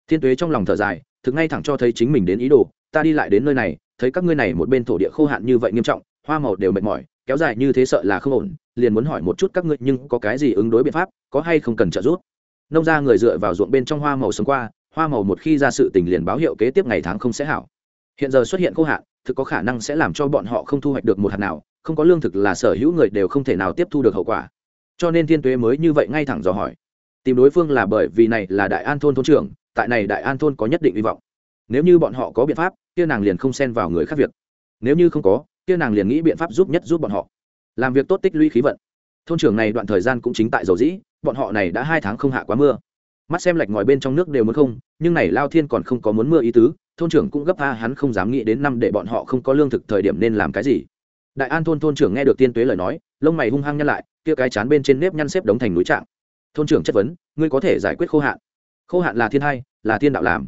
Thiên tuế trong lòng thở dài thực ngay thẳng cho thấy chính mình đến ý đồ, ta đi lại đến nơi này, thấy các ngươi này một bên thổ địa khô hạn như vậy nghiêm trọng, hoa màu đều mệt mỏi, kéo dài như thế sợ là không ổn, liền muốn hỏi một chút các ngươi nhưng có cái gì ứng đối biện pháp, có hay không cần trợ giúp? Nông ra người dựa vào ruộng bên trong hoa màu sống qua, hoa màu một khi ra sự tình liền báo hiệu kế tiếp ngày tháng không sẽ hảo. Hiện giờ xuất hiện khô hạn, thực có khả năng sẽ làm cho bọn họ không thu hoạch được một hạt nào, không có lương thực là sở hữu người đều không thể nào tiếp thu được hậu quả. Cho nên thiên tuế mới như vậy ngay thẳng dò hỏi. Tìm đối phương là bởi vì này là đại an thôn thôn trưởng tại này đại an thôn có nhất định hy vọng. Nếu như bọn họ có biện pháp, kia nàng liền không xen vào người khác việc. Nếu như không có, kia nàng liền nghĩ biện pháp giúp nhất giúp bọn họ. Làm việc tốt tích lũy khí vận. Thôn trưởng này đoạn thời gian cũng chính tại dầu dĩ, bọn họ này đã hai tháng không hạ quá mưa. Mắt xem lạch ngòi bên trong nước đều muốn không, nhưng này lao thiên còn không có muốn mưa ý tứ, thôn trưởng cũng gấp tha, hắn không dám nghĩ đến năm để bọn họ không có lương thực thời điểm nên làm cái gì. Đại an thôn thôn trưởng nghe được tiên tuế lời nói, lông mày hung hăng nhăn lại, kia cái chán bên trên nếp nhăn xếp đống thành núi trạng. Thôn trưởng chất vấn, ngươi có thể giải quyết khô hạn? Khô hạn là thiên hai, là thiên đạo làm.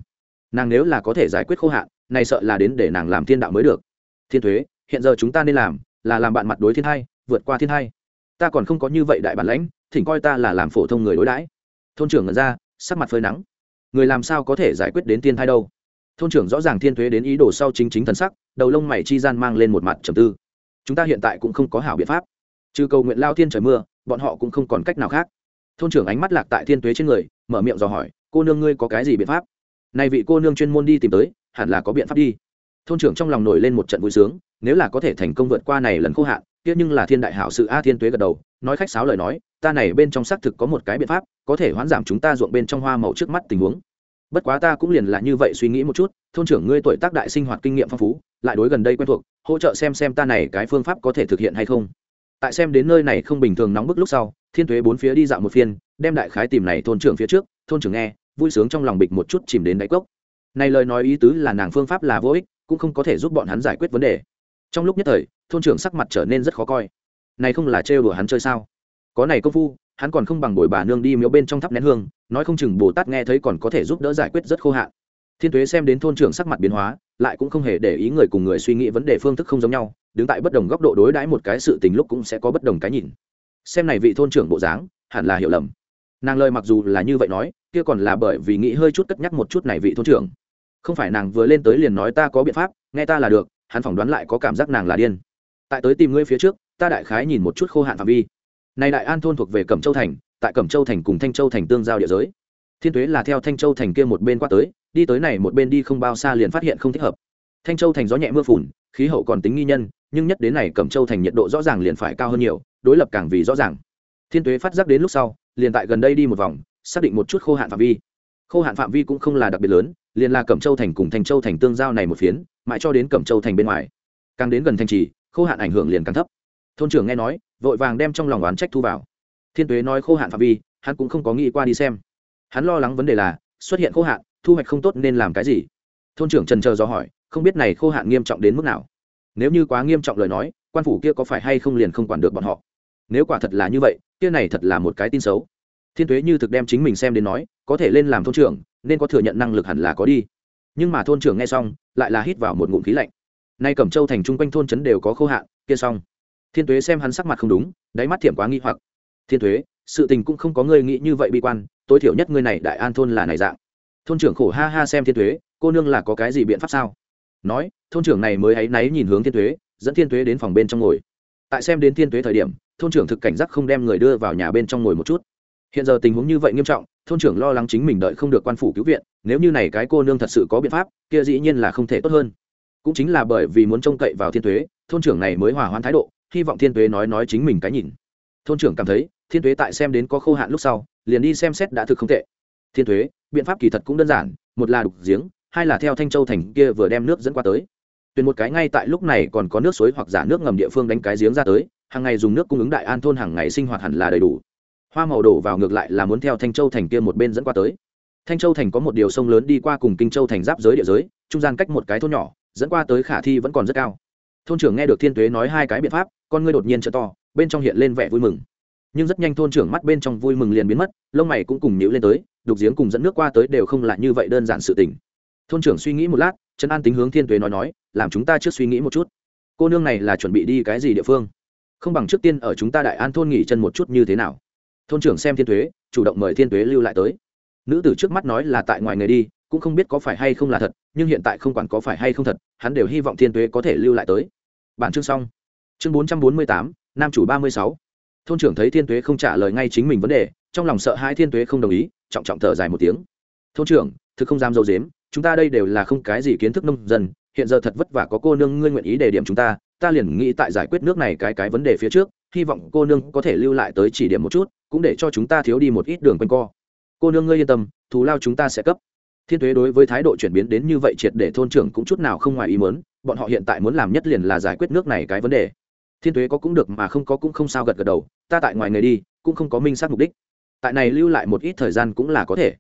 Nàng nếu là có thể giải quyết khô hạn, này sợ là đến để nàng làm thiên đạo mới được. Thiên thuế, hiện giờ chúng ta nên làm là làm bạn mặt đối thiên hai, vượt qua thiên hai. Ta còn không có như vậy đại bản lãnh, thỉnh coi ta là làm phổ thông người đối đãi. Thôn trưởng ngẩn ra, sắc mặt phơi nắng. Người làm sao có thể giải quyết đến thiên thai đâu? Thôn trưởng rõ ràng thiên thuế đến ý đồ sau chính chính thần sắc, đầu lông mày chi gian mang lên một mặt trầm tư. Chúng ta hiện tại cũng không có hảo biện pháp. Trừ cầu nguyện lao thiên trời mưa, bọn họ cũng không còn cách nào khác. Thôn trưởng ánh mắt lạc tại thiên thuế trên người, mở miệng dò hỏi cô nương ngươi có cái gì biện pháp? Nay vị cô nương chuyên môn đi tìm tới, hẳn là có biện pháp đi. Thôn trưởng trong lòng nổi lên một trận vui sướng, nếu là có thể thành công vượt qua này lần khô hạn, kia nhưng là thiên đại hảo sự a thiên tuế gật đầu, nói khách sáo lời nói, ta này bên trong xác thực có một cái biện pháp, có thể hoãn giảm chúng ta ruộng bên trong hoa màu trước mắt tình huống. Bất quá ta cũng liền là như vậy suy nghĩ một chút, thôn trưởng ngươi tuổi tác đại sinh hoạt kinh nghiệm phong phú, lại đối gần đây quen thuộc, hỗ trợ xem xem ta này cái phương pháp có thể thực hiện hay không. Tại xem đến nơi này không bình thường nóng bức lúc sau, thiên thuế bốn phía đi dạo một phiên, đem đại khái tìm này thôn trưởng phía trước thôn trưởng nghe, vui sướng trong lòng bịch một chút chìm đến đáy cốc. Này lời nói ý tứ là nàng phương pháp là vô ích, cũng không có thể giúp bọn hắn giải quyết vấn đề. Trong lúc nhất thời, thôn trưởng sắc mặt trở nên rất khó coi. Này không là trêu đùa hắn chơi sao? Có này công phu, hắn còn không bằng bồi bà nương đi miếu bên trong thắp nén hương, nói không chừng bồ tát nghe thấy còn có thể giúp đỡ giải quyết rất khô hạn. Thiên tuế xem đến thôn trưởng sắc mặt biến hóa, lại cũng không hề để ý người cùng người suy nghĩ vấn đề phương thức không giống nhau, đứng tại bất đồng góc độ đối đãi một cái sự tình lúc cũng sẽ có bất đồng cái nhìn. Xem này vị thôn trưởng bộ dáng, hẳn là hiểu lầm nàng lời mặc dù là như vậy nói, kia còn là bởi vì nghĩ hơi chút cất nhắc một chút này vị thôn trưởng. Không phải nàng vừa lên tới liền nói ta có biện pháp, nghe ta là được, hắn phỏng đoán lại có cảm giác nàng là điên. Tại tới tìm ngươi phía trước, ta đại khái nhìn một chút khô hạn phạm vi. Này đại an thôn thuộc về cẩm châu thành, tại cẩm châu thành cùng thanh châu thành tương giao địa giới. Thiên tuế là theo thanh châu thành kia một bên qua tới, đi tới này một bên đi không bao xa liền phát hiện không thích hợp. Thanh châu thành gió nhẹ mưa phùn, khí hậu còn tính nghi nhân, nhưng nhất đến này cẩm châu thành nhiệt độ rõ ràng liền phải cao hơn nhiều, đối lập càng vì rõ ràng. Thiên tuế phát giác đến lúc sau liền tại gần đây đi một vòng, xác định một chút khô hạn phạm vi. Khô hạn phạm vi cũng không là đặc biệt lớn, liền là cẩm châu thành cùng thành châu thành tương giao này một phiến, mãi cho đến cẩm châu thành bên ngoài. Càng đến gần thanh trì, khô hạn ảnh hưởng liền càng thấp. Thôn trưởng nghe nói, vội vàng đem trong lòng oán trách thu vào. Thiên tuế nói khô hạn phạm vi, hắn cũng không có nghĩ qua đi xem. Hắn lo lắng vấn đề là, xuất hiện khô hạn, thu hoạch không tốt nên làm cái gì? Thôn trưởng trần chờ do hỏi, không biết này khô hạn nghiêm trọng đến mức nào? Nếu như quá nghiêm trọng lời nói, quan phủ kia có phải hay không liền không quản được bọn họ? Nếu quả thật là như vậy kia này thật là một cái tin xấu. Thiên tuế như thực đem chính mình xem đến nói, có thể lên làm thôn trưởng, nên có thừa nhận năng lực hẳn là có đi. Nhưng mà thôn trưởng nghe xong, lại là hít vào một ngụm khí lạnh. Nay cẩm châu thành chung quanh thôn trấn đều có khô hạn, kia xong. Thiên tuế xem hắn sắc mặt không đúng, đáy mắt thiểm quá nghi hoặc. Thiên tuế, sự tình cũng không có ngươi nghĩ như vậy bi quan, tối thiểu nhất ngươi này đại an thôn là này dạng. Thôn trưởng khổ ha ha xem thiên tuế, cô nương là có cái gì biện pháp sao? Nói, thôn trưởng này mới áy náy nhìn hướng thiên tuế, dẫn thiên tuế đến phòng bên trong ngồi. Tại xem đến thiên tuế thời điểm thôn trưởng thực cảnh giác không đem người đưa vào nhà bên trong ngồi một chút. Hiện giờ tình huống như vậy nghiêm trọng, thôn trưởng lo lắng chính mình đợi không được quan phủ cứu viện, nếu như này cái cô nương thật sự có biện pháp, kia dĩ nhiên là không thể tốt hơn. Cũng chính là bởi vì muốn trông cậy vào thiên tuế, thôn trưởng này mới hòa hoãn thái độ, hy vọng thiên tuế nói nói chính mình cái nhìn. Thôn trưởng cảm thấy, thiên tuế tại xem đến có khô hạn lúc sau, liền đi xem xét đã thực không tệ. Thiên tuế, biện pháp kỳ thật cũng đơn giản, một là đục giếng, hai là theo thanh châu thành kia vừa đem nước dẫn qua tới. Tuyển một cái ngay tại lúc này còn có nước suối hoặc giả nước ngầm địa phương đánh cái giếng ra tới hàng ngày dùng nước cung ứng đại an thôn hàng ngày sinh hoạt hẳn là đầy đủ. Hoa màu đổ vào ngược lại là muốn theo thanh châu thành kia một bên dẫn qua tới. Thanh châu thành có một điều sông lớn đi qua cùng kinh châu thành giáp giới địa giới, trung gian cách một cái thôn nhỏ, dẫn qua tới khả thi vẫn còn rất cao. Thôn trưởng nghe được thiên tuế nói hai cái biện pháp, con ngươi đột nhiên trở to, bên trong hiện lên vẻ vui mừng. Nhưng rất nhanh thôn trưởng mắt bên trong vui mừng liền biến mất, lông mày cũng cùng nhíu lên tới, đục giếng cùng dẫn nước qua tới đều không là như vậy đơn giản sự tình. Thôn trưởng suy nghĩ một lát trấn an tính hướng thiên tuế nói nói, làm chúng ta trước suy nghĩ một chút. Cô nương này là chuẩn bị đi cái gì địa phương? Không bằng trước tiên ở chúng ta đại an thôn nghỉ chân một chút như thế nào? Thôn trưởng xem thiên tuế chủ động mời thiên tuế lưu lại tới. Nữ tử trước mắt nói là tại ngoài người đi, cũng không biết có phải hay không là thật, nhưng hiện tại không quản có phải hay không thật, hắn đều hy vọng thiên tuế có thể lưu lại tới. Bản chương xong. Chương bốn trăm bốn mươi tám, nam chủ ba mươi sáu. Thôn trưởng thấy thiên tuế không trả lời ngay chính mình vấn đề, trong lòng sợ hai thiên tuế không đồng ý, trọng trọng thở dài một tiếng. Thôn trưởng, thực không dám dâu dếm, chúng ta đây đều là không cái gì kiến thức nông dân, hiện giờ thật vất vả có cô nương ngươi nguyện ý đề điểm chúng ta ta liền nghĩ tại giải quyết nước này cái cái vấn đề phía trước, hy vọng cô nương có thể lưu lại tới chỉ điểm một chút, cũng để cho chúng ta thiếu đi một ít đường quanh co. Cô nương ngươi yên tâm, thù lao chúng ta sẽ cấp. Thiên thuế đối với thái độ chuyển biến đến như vậy triệt để thôn trưởng cũng chút nào không ngoài ý muốn, bọn họ hiện tại muốn làm nhất liền là giải quyết nước này cái vấn đề. Thiên thuế có cũng được mà không có cũng không sao gật gật đầu, ta tại ngoài người đi, cũng không có minh xác mục đích. Tại này lưu lại một ít thời gian cũng là có thể.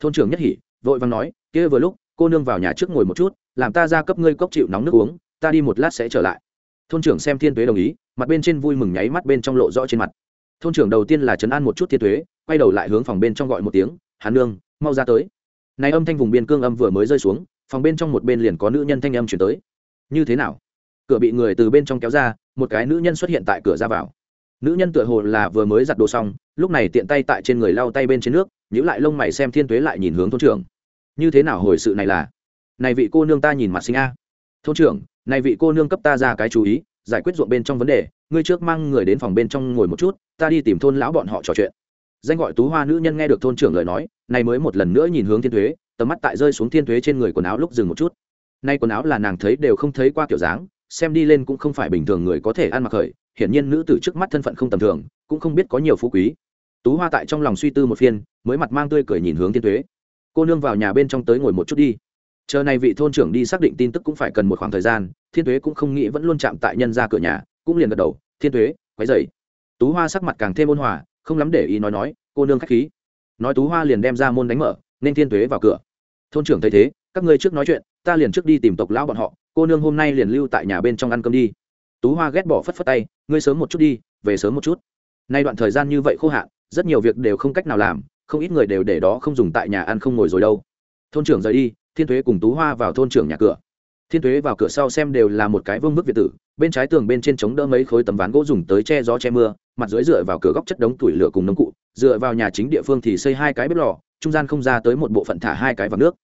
Thôn trưởng nhất hỉ, vội vàng nói, kia vừa lúc, cô nương vào nhà trước ngồi một chút, làm ta ra cấp ngươi cốc chịu nóng nước uống, ta đi một lát sẽ trở lại thôn trưởng xem thiên tuế đồng ý, mặt bên trên vui mừng nháy mắt bên trong lộ rõ trên mặt. Thôn trưởng đầu tiên là chấn an một chút thiên tuế, quay đầu lại hướng phòng bên trong gọi một tiếng hàn nương, mau ra tới. Này âm thanh vùng biên cương âm vừa mới rơi xuống, phòng bên trong một bên liền có nữ nhân thanh âm chuyển tới. Như thế nào? Cửa bị người từ bên trong kéo ra, một cái nữ nhân xuất hiện tại cửa ra vào. Nữ nhân tựa hồ là vừa mới giặt đồ xong, lúc này tiện tay tại trên người lau tay bên trên nước nhữ lại lông mày xem thiên tuế lại nhìn hướng thôn trưởng. Như thế nào hồi sự này là? Này vị cô nương ta nhìn mặt sinh a thôn trưởng, này vị cô nương cấp ta ra cái chú ý, giải quyết ruộng bên trong vấn đề, ngươi trước mang người đến phòng bên trong ngồi một chút, ta đi tìm thôn lão bọn họ trò chuyện. Danh gọi tú hoa nữ nhân nghe được thôn trưởng lời nói, này mới một lần nữa nhìn hướng thiên thuế, tầm mắt tại rơi xuống thiên thuế trên người quần áo lúc dừng một chút. Nay quần áo là nàng thấy đều không thấy qua kiểu dáng, xem đi lên cũng không phải bình thường người có thể ăn mặc khởi, hiển nhiên nữ tử trước mắt thân phận không tầm thường, cũng không biết có nhiều phú quý. Tú hoa tại trong lòng suy tư một phiên, mới mặt mang tươi cười nhìn hướng thiên thuế. Cô nương vào nhà bên trong tới ngồi một chút đi chờ này vị thôn trưởng đi xác định tin tức cũng phải cần một khoảng thời gian, thiên thuế cũng không nghĩ vẫn luôn chạm tại nhân ra cửa nhà, cũng liền gật đầu, thiên thuế quấy dậy tú hoa sắc mặt càng thêm ôn hòa, không lắm để ý nói nói, cô nương k h á c h khí. Nói tú hoa liền đem ra môn đánh mở, nên thiên thuế vào cửa. Thôn trưởng thấy thế, các ngươi trước nói chuyện, ta liền trước đi tìm tộc lão bọn họ, cô nương hôm nay liền lưu tại nhà bên trong ăn cơm đi. Tú hoa ghét bỏ phất phất tay, ngươi sớm một chút đi, về sớm một chút. Nay đoạn thời gian như vậy khô hạn, rất nhiều việc đều không cách nào làm, không ít người đều để đó không dùng tại nhà ăn không ngồi rồi đâu. Thôn trưởng rời đi thiên thuế cùng tú hoa vào thôn trưởng nhà cửa. Thiên thuế vào cửa sau xem đều là một cái vương bức việt tử, bên trái tường bên trên chống đỡ mấy khối tấm ván gỗ dùng tới che gió che mưa, mặt dưới dựa vào cửa góc chất đống tủi lửa cùng nông cụ, dựa vào nhà chính địa phương thì xây hai cái bếp lò, trung gian không ra tới một bộ phận thả hai cái vào nước.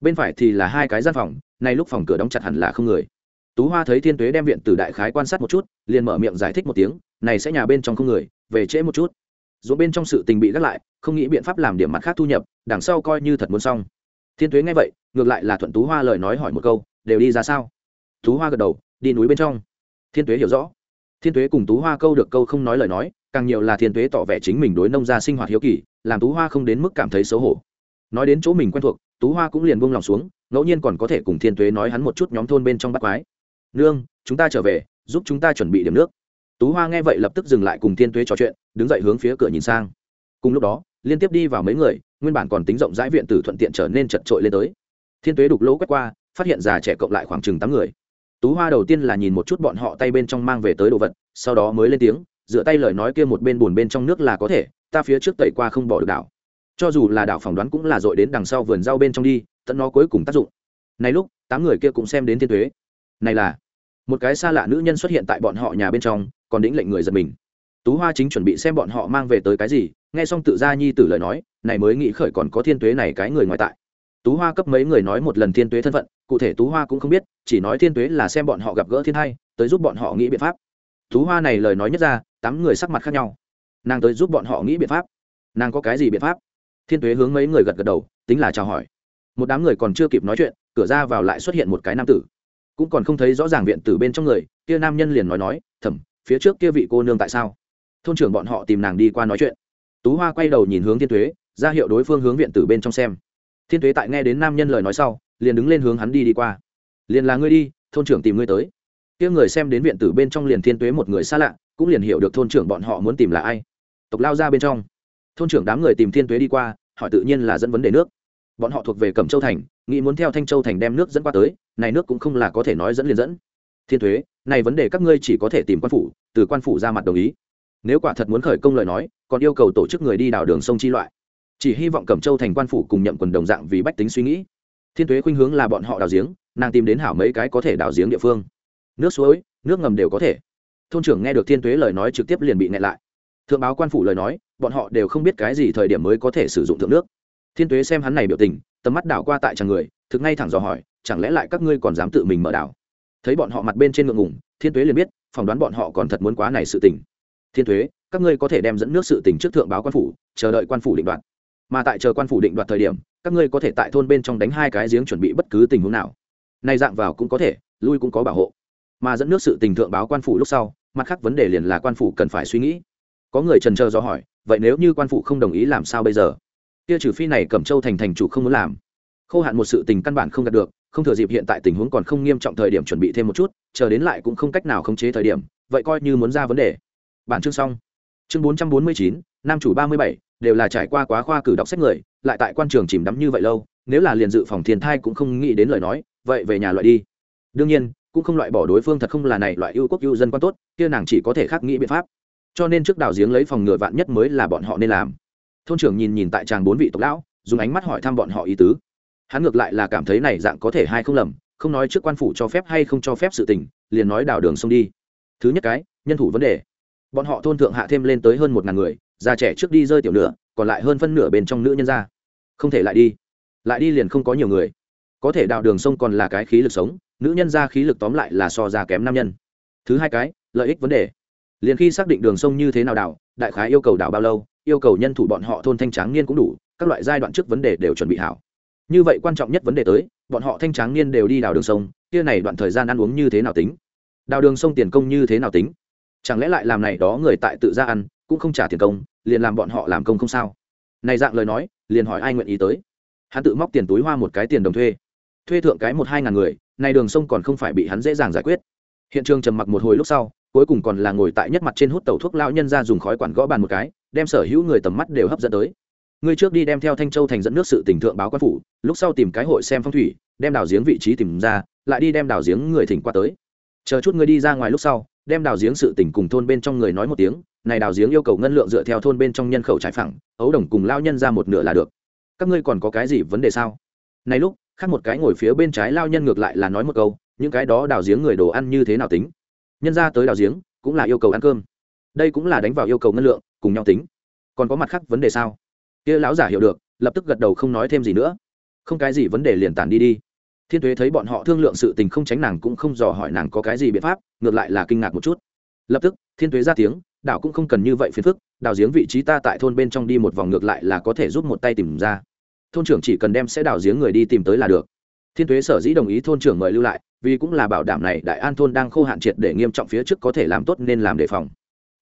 Bên phải thì là hai cái gian phòng nay lúc phòng cửa đóng chặt hẳn là không người. Tú hoa thấy thiên tuế đem viện từ đại khái quan sát một chút, liền mở miệng giải thích một tiếng, này sẽ nhà bên trong không người, về trễ một chút. Dù bên trong sự tình bị gác lại, không nghĩ biện pháp làm điểm mặt khác thu nhập, đằng sau coi như thật muốn xong thiên tuế nghe vậy, ngược lại là thuận tú hoa lời nói hỏi một câu, đều đi ra sao? Tú hoa gật đầu, đi núi bên trong. Thiên tuế hiểu rõ. Thiên tuế cùng tú hoa câu được câu không nói lời nói, càng nhiều là thiên tuế tỏ vẻ chính mình đối nông gia sinh hoạt hiếu kỳ, làm tú hoa không đến mức cảm thấy xấu hổ. Nói đến chỗ mình quen thuộc, tú hoa cũng liền buông lòng xuống, ngẫu nhiên còn có thể cùng thiên tuế nói hắn một chút nhóm thôn bên trong bắt quái. Nương, chúng ta trở về, giúp chúng ta chuẩn bị điểm nước. Tú hoa nghe vậy lập tức dừng lại cùng thiên tuế trò chuyện, đứng dậy hướng phía cửa nhìn sang. Cùng lúc đó liên tiếp đi vào mấy người, nguyên bản còn tính rộng rãi viện tử thuận tiện trở nên chật trội lên tới. Thiên tuế đục lỗ quét qua, phát hiện già trẻ cộng lại khoảng chừng tám người. Tú hoa đầu tiên là nhìn một chút bọn họ tay bên trong mang về tới đồ vật, sau đó mới lên tiếng, dựa tay lời nói kia một bên buồn bên trong nước là có thể, ta phía trước tẩy qua không bỏ được đảo. Cho dù là đảo phỏng đoán cũng là dội đến đằng sau vườn rau bên trong đi, tận nó cuối cùng tác dụng. Này lúc, tám người kia cũng xem đến thiên thuế này là, một cái xa lạ nữ nhân xuất hiện tại bọn họ nhà bên trong, còn đĩnh lệnh người giật mình tú hoa chính chuẩn bị xem bọn họ mang về tới cái gì, nghe xong tự gia nhi tử lời nói, này mới nghĩ khởi còn có thiên tuế này cái người ngoài tại. Tú hoa cấp mấy người nói một lần thiên tuế thân phận, cụ thể tú hoa cũng không biết, chỉ nói thiên tuế là xem bọn họ gặp gỡ thiên hai, tới giúp bọn họ nghĩ biện pháp. Tú hoa này lời nói nhất ra, tám người sắc mặt khác nhau. Nàng tới giúp bọn họ nghĩ biện pháp. Nàng có cái gì biện pháp? Thiên tuế hướng mấy người gật gật đầu, tính là chào hỏi. Một đám người còn chưa kịp nói chuyện, cửa ra vào lại xuất hiện một cái nam tử. Cũng còn không thấy rõ ràng viện tử bên trong người, kia nam nhân liền nói nói thầm phía trước kia vị cô nương tại sao? Thôn trưởng bọn họ tìm nàng đi qua nói chuyện. Tú hoa quay đầu nhìn hướng thiên thuế ra hiệu đối phương hướng viện tử bên trong xem. Thiên thuế tại nghe đến nam nhân lời nói sau, liền đứng lên hướng hắn đi đi qua. Liền là ngươi đi, thôn trưởng tìm ngươi tới. Kia người xem đến viện tử bên trong liền thiên tuế một người xa lạ, cũng liền hiểu được thôn trưởng bọn họ muốn tìm là ai. Tộc lao ra bên trong. Thôn trưởng đám người tìm thiên tuế đi qua, hỏi tự nhiên là dẫn vấn đề nước. Bọn họ thuộc về cẩm châu thành, nghĩ muốn theo thanh châu thành đem nước dẫn qua tới, này nước cũng không là có thể nói dẫn liền dẫn. Thiên thuế này vấn đề các ngươi chỉ có thể tìm quan phủ, từ quan phủ ra mặt đồng ý nếu quả thật muốn khởi công lời nói, còn yêu cầu tổ chức người đi đào đường sông chi loại. Chỉ hy vọng cẩm châu thành quan phủ cùng nhậm quần đồng dạng vì bách tính suy nghĩ. Thiên thuế khuynh hướng là bọn họ đào giếng, nàng tìm đến hảo mấy cái có thể đào giếng địa phương. Nước suối, nước ngầm đều có thể. Thôn trưởng nghe được thiên thuế lời nói trực tiếp liền bị nghẹn lại. Thượng báo quan phủ lời nói, bọn họ đều không biết cái gì thời điểm mới có thể sử dụng thượng nước. Thiên tuế xem hắn này biểu tình, tầm mắt đảo qua tại chàng người, thực ngay thẳng dò hỏi, chẳng lẽ lại các ngươi còn dám tự mình mở đảo? Thấy bọn họ mặt bên trên ngượng ngùng, thiên tuế liền biết, phỏng đoán bọn họ còn thật muốn quá này sự tình thiên thuế, các ngươi có thể đem dẫn nước sự tình trước thượng báo quan phủ chờ đợi quan phủ định đoạt. Mà tại chờ quan phủ định đoạt thời điểm các ngươi có thể tại thôn bên trong đánh hai cái giếng chuẩn bị bất cứ tình huống nào. Nay dạng vào cũng có thể lui cũng có bảo hộ. Mà dẫn nước sự tình thượng báo quan phủ lúc sau mặt khác vấn đề liền là quan phủ cần phải suy nghĩ. Có người trần chờ do hỏi vậy nếu như quan phủ không đồng ý làm sao bây giờ? Kia trừ phi này cẩm châu thành thành chủ không muốn làm. Khâu hạn một sự tình căn bản không đạt được không thừa dịp hiện tại tình huống còn không nghiêm trọng thời điểm chuẩn bị thêm một chút chờ đến lại cũng không cách nào khống chế thời điểm vậy coi như muốn ra vấn đề bản chương xong. Chương bốn trăm bốn mươi chín, nam chủ ba mươi bảy, đều là trải qua quá khoa cử đọc sách người, lại tại quan trường chìm đắm như vậy lâu, nếu là liền dự phòng thiên thai cũng không nghĩ đến lời nói, vậy về nhà loại đi. Đương nhiên, cũng không loại bỏ đối phương thật không là này loại ưu quốc ưu dân quan tốt, kia nàng chỉ có thể khắc nghĩ biện pháp. Cho nên trước đào giếng lấy phòng ngừa vạn nhất mới là bọn họ nên làm. Thôn trưởng nhìn nhìn tại chàng bốn vị tộc lão, dùng ánh mắt hỏi thăm bọn họ ý tứ. Hắn ngược lại là cảm thấy này dạng có thể hay không lầm, không nói trước quan phủ cho phép hay không cho phép sự tình, liền nói đào đường sông đi. Thứ nhất cái, nhân thủ vấn đề bọn họ thôn thượng hạ thêm lên tới hơn một ngàn người, già trẻ trước đi rơi tiểu nửa, còn lại hơn phân nửa bên trong nữ nhân ra. Không thể lại đi. Lại đi liền không có nhiều người. Có thể đào đường sông còn là cái khí lực sống, nữ nhân ra khí lực tóm lại là so ra kém nam nhân. Thứ hai cái, lợi ích vấn đề. Liền khi xác định đường sông như thế nào đào đại khái yêu cầu đào bao lâu, yêu cầu nhân thủ bọn họ thôn thanh tráng niên cũng đủ, các loại giai đoạn trước vấn đề đều chuẩn bị hảo. Như vậy quan trọng nhất vấn đề tới, bọn họ thanh tráng niên đều đi đào đường sông, kia này đoạn thời gian ăn uống như thế nào tính? Đào đường sông tiền công như thế nào tính? Chẳng lẽ lại làm này đó người tại tự ra ăn, cũng không trả tiền công, liền làm bọn họ làm công không sao? Này dạng lời nói, liền hỏi ai nguyện ý tới? Hắn tự móc tiền túi hoa một cái tiền đồng thuê. Thuê thượng cái một hai ngàn người, này đường sông còn không phải bị hắn dễ dàng giải quyết. Hiện trường trầm mặc một hồi lúc sau, cuối cùng còn là ngồi tại nhất mặt trên hút tàu thuốc lão nhân ra dùng khói quản gõ bàn một cái, đem sở hữu người tầm mắt đều hấp dẫn tới. Ngươi trước đi đem theo thanh châu thành dẫn nước sự tỉnh thượng báo quan phủ, lúc sau tìm cái hội xem phong thủy, đem đào giếng vị trí tìm ra, lại đi đem đào giếng người thỉnh qua tới. Chờ chút ngươi đi ra ngoài lúc sau đem đào giếng sự tình cùng thôn bên trong người nói một tiếng, này đào giếng yêu cầu ngân lượng dựa theo thôn bên trong nhân khẩu trải phẳng, ấu đồng cùng lao nhân ra một nửa là được. Các ngươi còn có cái gì vấn đề sao? Này lúc, khác một cái ngồi phía bên trái lao nhân ngược lại là nói một câu, những cái đó đào giếng người đồ ăn như thế nào tính? Nhân ra tới đào giếng, cũng là yêu cầu ăn cơm. Đây cũng là đánh vào yêu cầu ngân lượng, cùng nhau tính. Còn có mặt khác vấn đề sao? Kia lão giả hiểu được, lập tức gật đầu không nói thêm gì nữa. Không cái gì vấn đề liền tản đi đi thiên tuế thấy bọn họ thương lượng sự tình không tránh nàng cũng không dò hỏi nàng có cái gì biện pháp, ngược lại là kinh ngạc một chút. Lập tức, thiên tuế ra tiếng, đảo cũng không cần như vậy phiền phức đào giếng vị trí ta tại thôn bên trong đi một vòng ngược lại là có thể giúp một tay tìm ra. Thôn trưởng chỉ cần đem sẽ đào giếng người đi tìm tới là được. Thiên tuế sở dĩ đồng ý thôn trưởng mời lưu lại, vì cũng là bảo đảm này đại an thôn đang khô hạn triệt để nghiêm trọng phía trước có thể làm tốt nên làm đề phòng.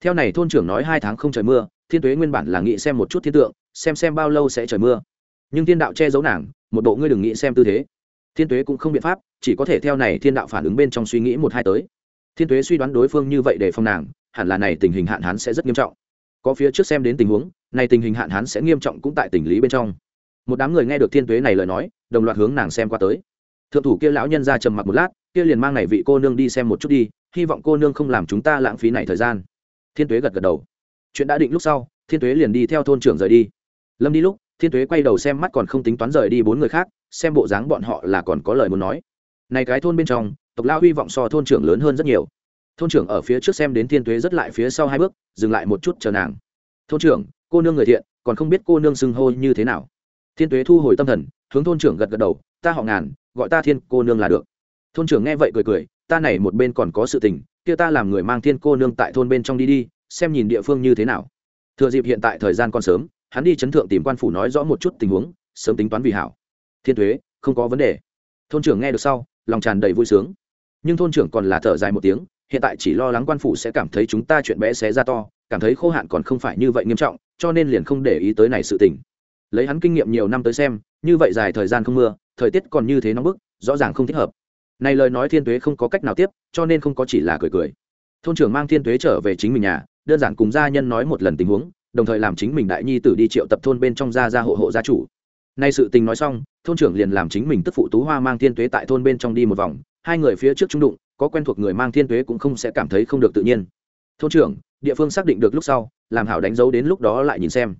Theo này thôn trưởng nói hai tháng không trời mưa, thiên tuế nguyên bản là nghĩ xem một chút thiên tượng, xem xem bao lâu sẽ trời mưa. Nhưng thiên đạo che giấu nàng, một bộ ngươi đừng nghĩ xem tư thế thiên tuế cũng không biện pháp, chỉ có thể theo này thiên đạo phản ứng bên trong suy nghĩ một hai tới. Thiên tuế suy đoán đối phương như vậy để phòng nàng, hẳn là này tình hình hạn hán sẽ rất nghiêm trọng. Có phía trước xem đến tình huống, này tình hình hạn hán sẽ nghiêm trọng cũng tại tình lý bên trong. Một đám người nghe được thiên tuế này lời nói, đồng loạt hướng nàng xem qua tới. Thượng thủ kia lão nhân ra trầm mặc một lát, kia liền mang này vị cô nương đi xem một chút đi, hy vọng cô nương không làm chúng ta lãng phí này thời gian. Thiên tuế gật gật đầu. Chuyện đã định lúc sau, thiên tuế liền đi theo thôn trưởng rời đi. Lâm đi lúc thiên tuế quay đầu xem mắt còn không tính toán rời đi bốn người khác, xem bộ dáng bọn họ là còn có lời muốn nói. Này cái thôn bên trong, tộc lao hy vọng so thôn trưởng lớn hơn rất nhiều. Thôn trưởng ở phía trước xem đến thiên tuế rất lại phía sau hai bước, dừng lại một chút chờ nàng. Thôn trưởng, cô nương người thiện, còn không biết cô nương xưng hô như thế nào? Thiên tuế thu hồi tâm thần, hướng thôn trưởng gật gật đầu, ta họ ngàn, gọi ta thiên cô nương là được. Thôn trưởng nghe vậy cười cười, ta này một bên còn có sự tình, kia ta làm người mang thiên cô nương tại thôn bên trong đi đi, xem nhìn địa phương như thế nào. Thừa dịp hiện tại thời gian còn sớm hắn đi chấn thượng tìm quan phủ nói rõ một chút tình huống, sớm tính toán vì hảo. Thiên thuế, không có vấn đề. Thôn trưởng nghe được sau, lòng tràn đầy vui sướng. Nhưng thôn trưởng còn là thở dài một tiếng, hiện tại chỉ lo lắng quan phủ sẽ cảm thấy chúng ta chuyện bé xé ra to, cảm thấy khô hạn còn không phải như vậy nghiêm trọng, cho nên liền không để ý tới này sự tình. Lấy hắn kinh nghiệm nhiều năm tới xem, như vậy dài thời gian không mưa, thời tiết còn như thế nóng bức, rõ ràng không thích hợp. Này lời nói thiên tuế không có cách nào tiếp, cho nên không có chỉ là cười cười. Thôn trưởng mang thiên tuế trở về chính mình nhà, đơn giản cùng gia nhân nói một lần tình huống đồng thời làm chính mình đại nhi tử đi triệu tập thôn bên trong gia gia hộ hộ gia chủ. Nay sự tình nói xong, thôn trưởng liền làm chính mình tức phụ tú hoa mang thiên tuế tại thôn bên trong đi một vòng, hai người phía trước trung đụng, có quen thuộc người mang thiên tuế cũng không sẽ cảm thấy không được tự nhiên. Thôn trưởng, địa phương xác định được lúc sau, làm hảo đánh dấu đến lúc đó lại nhìn xem.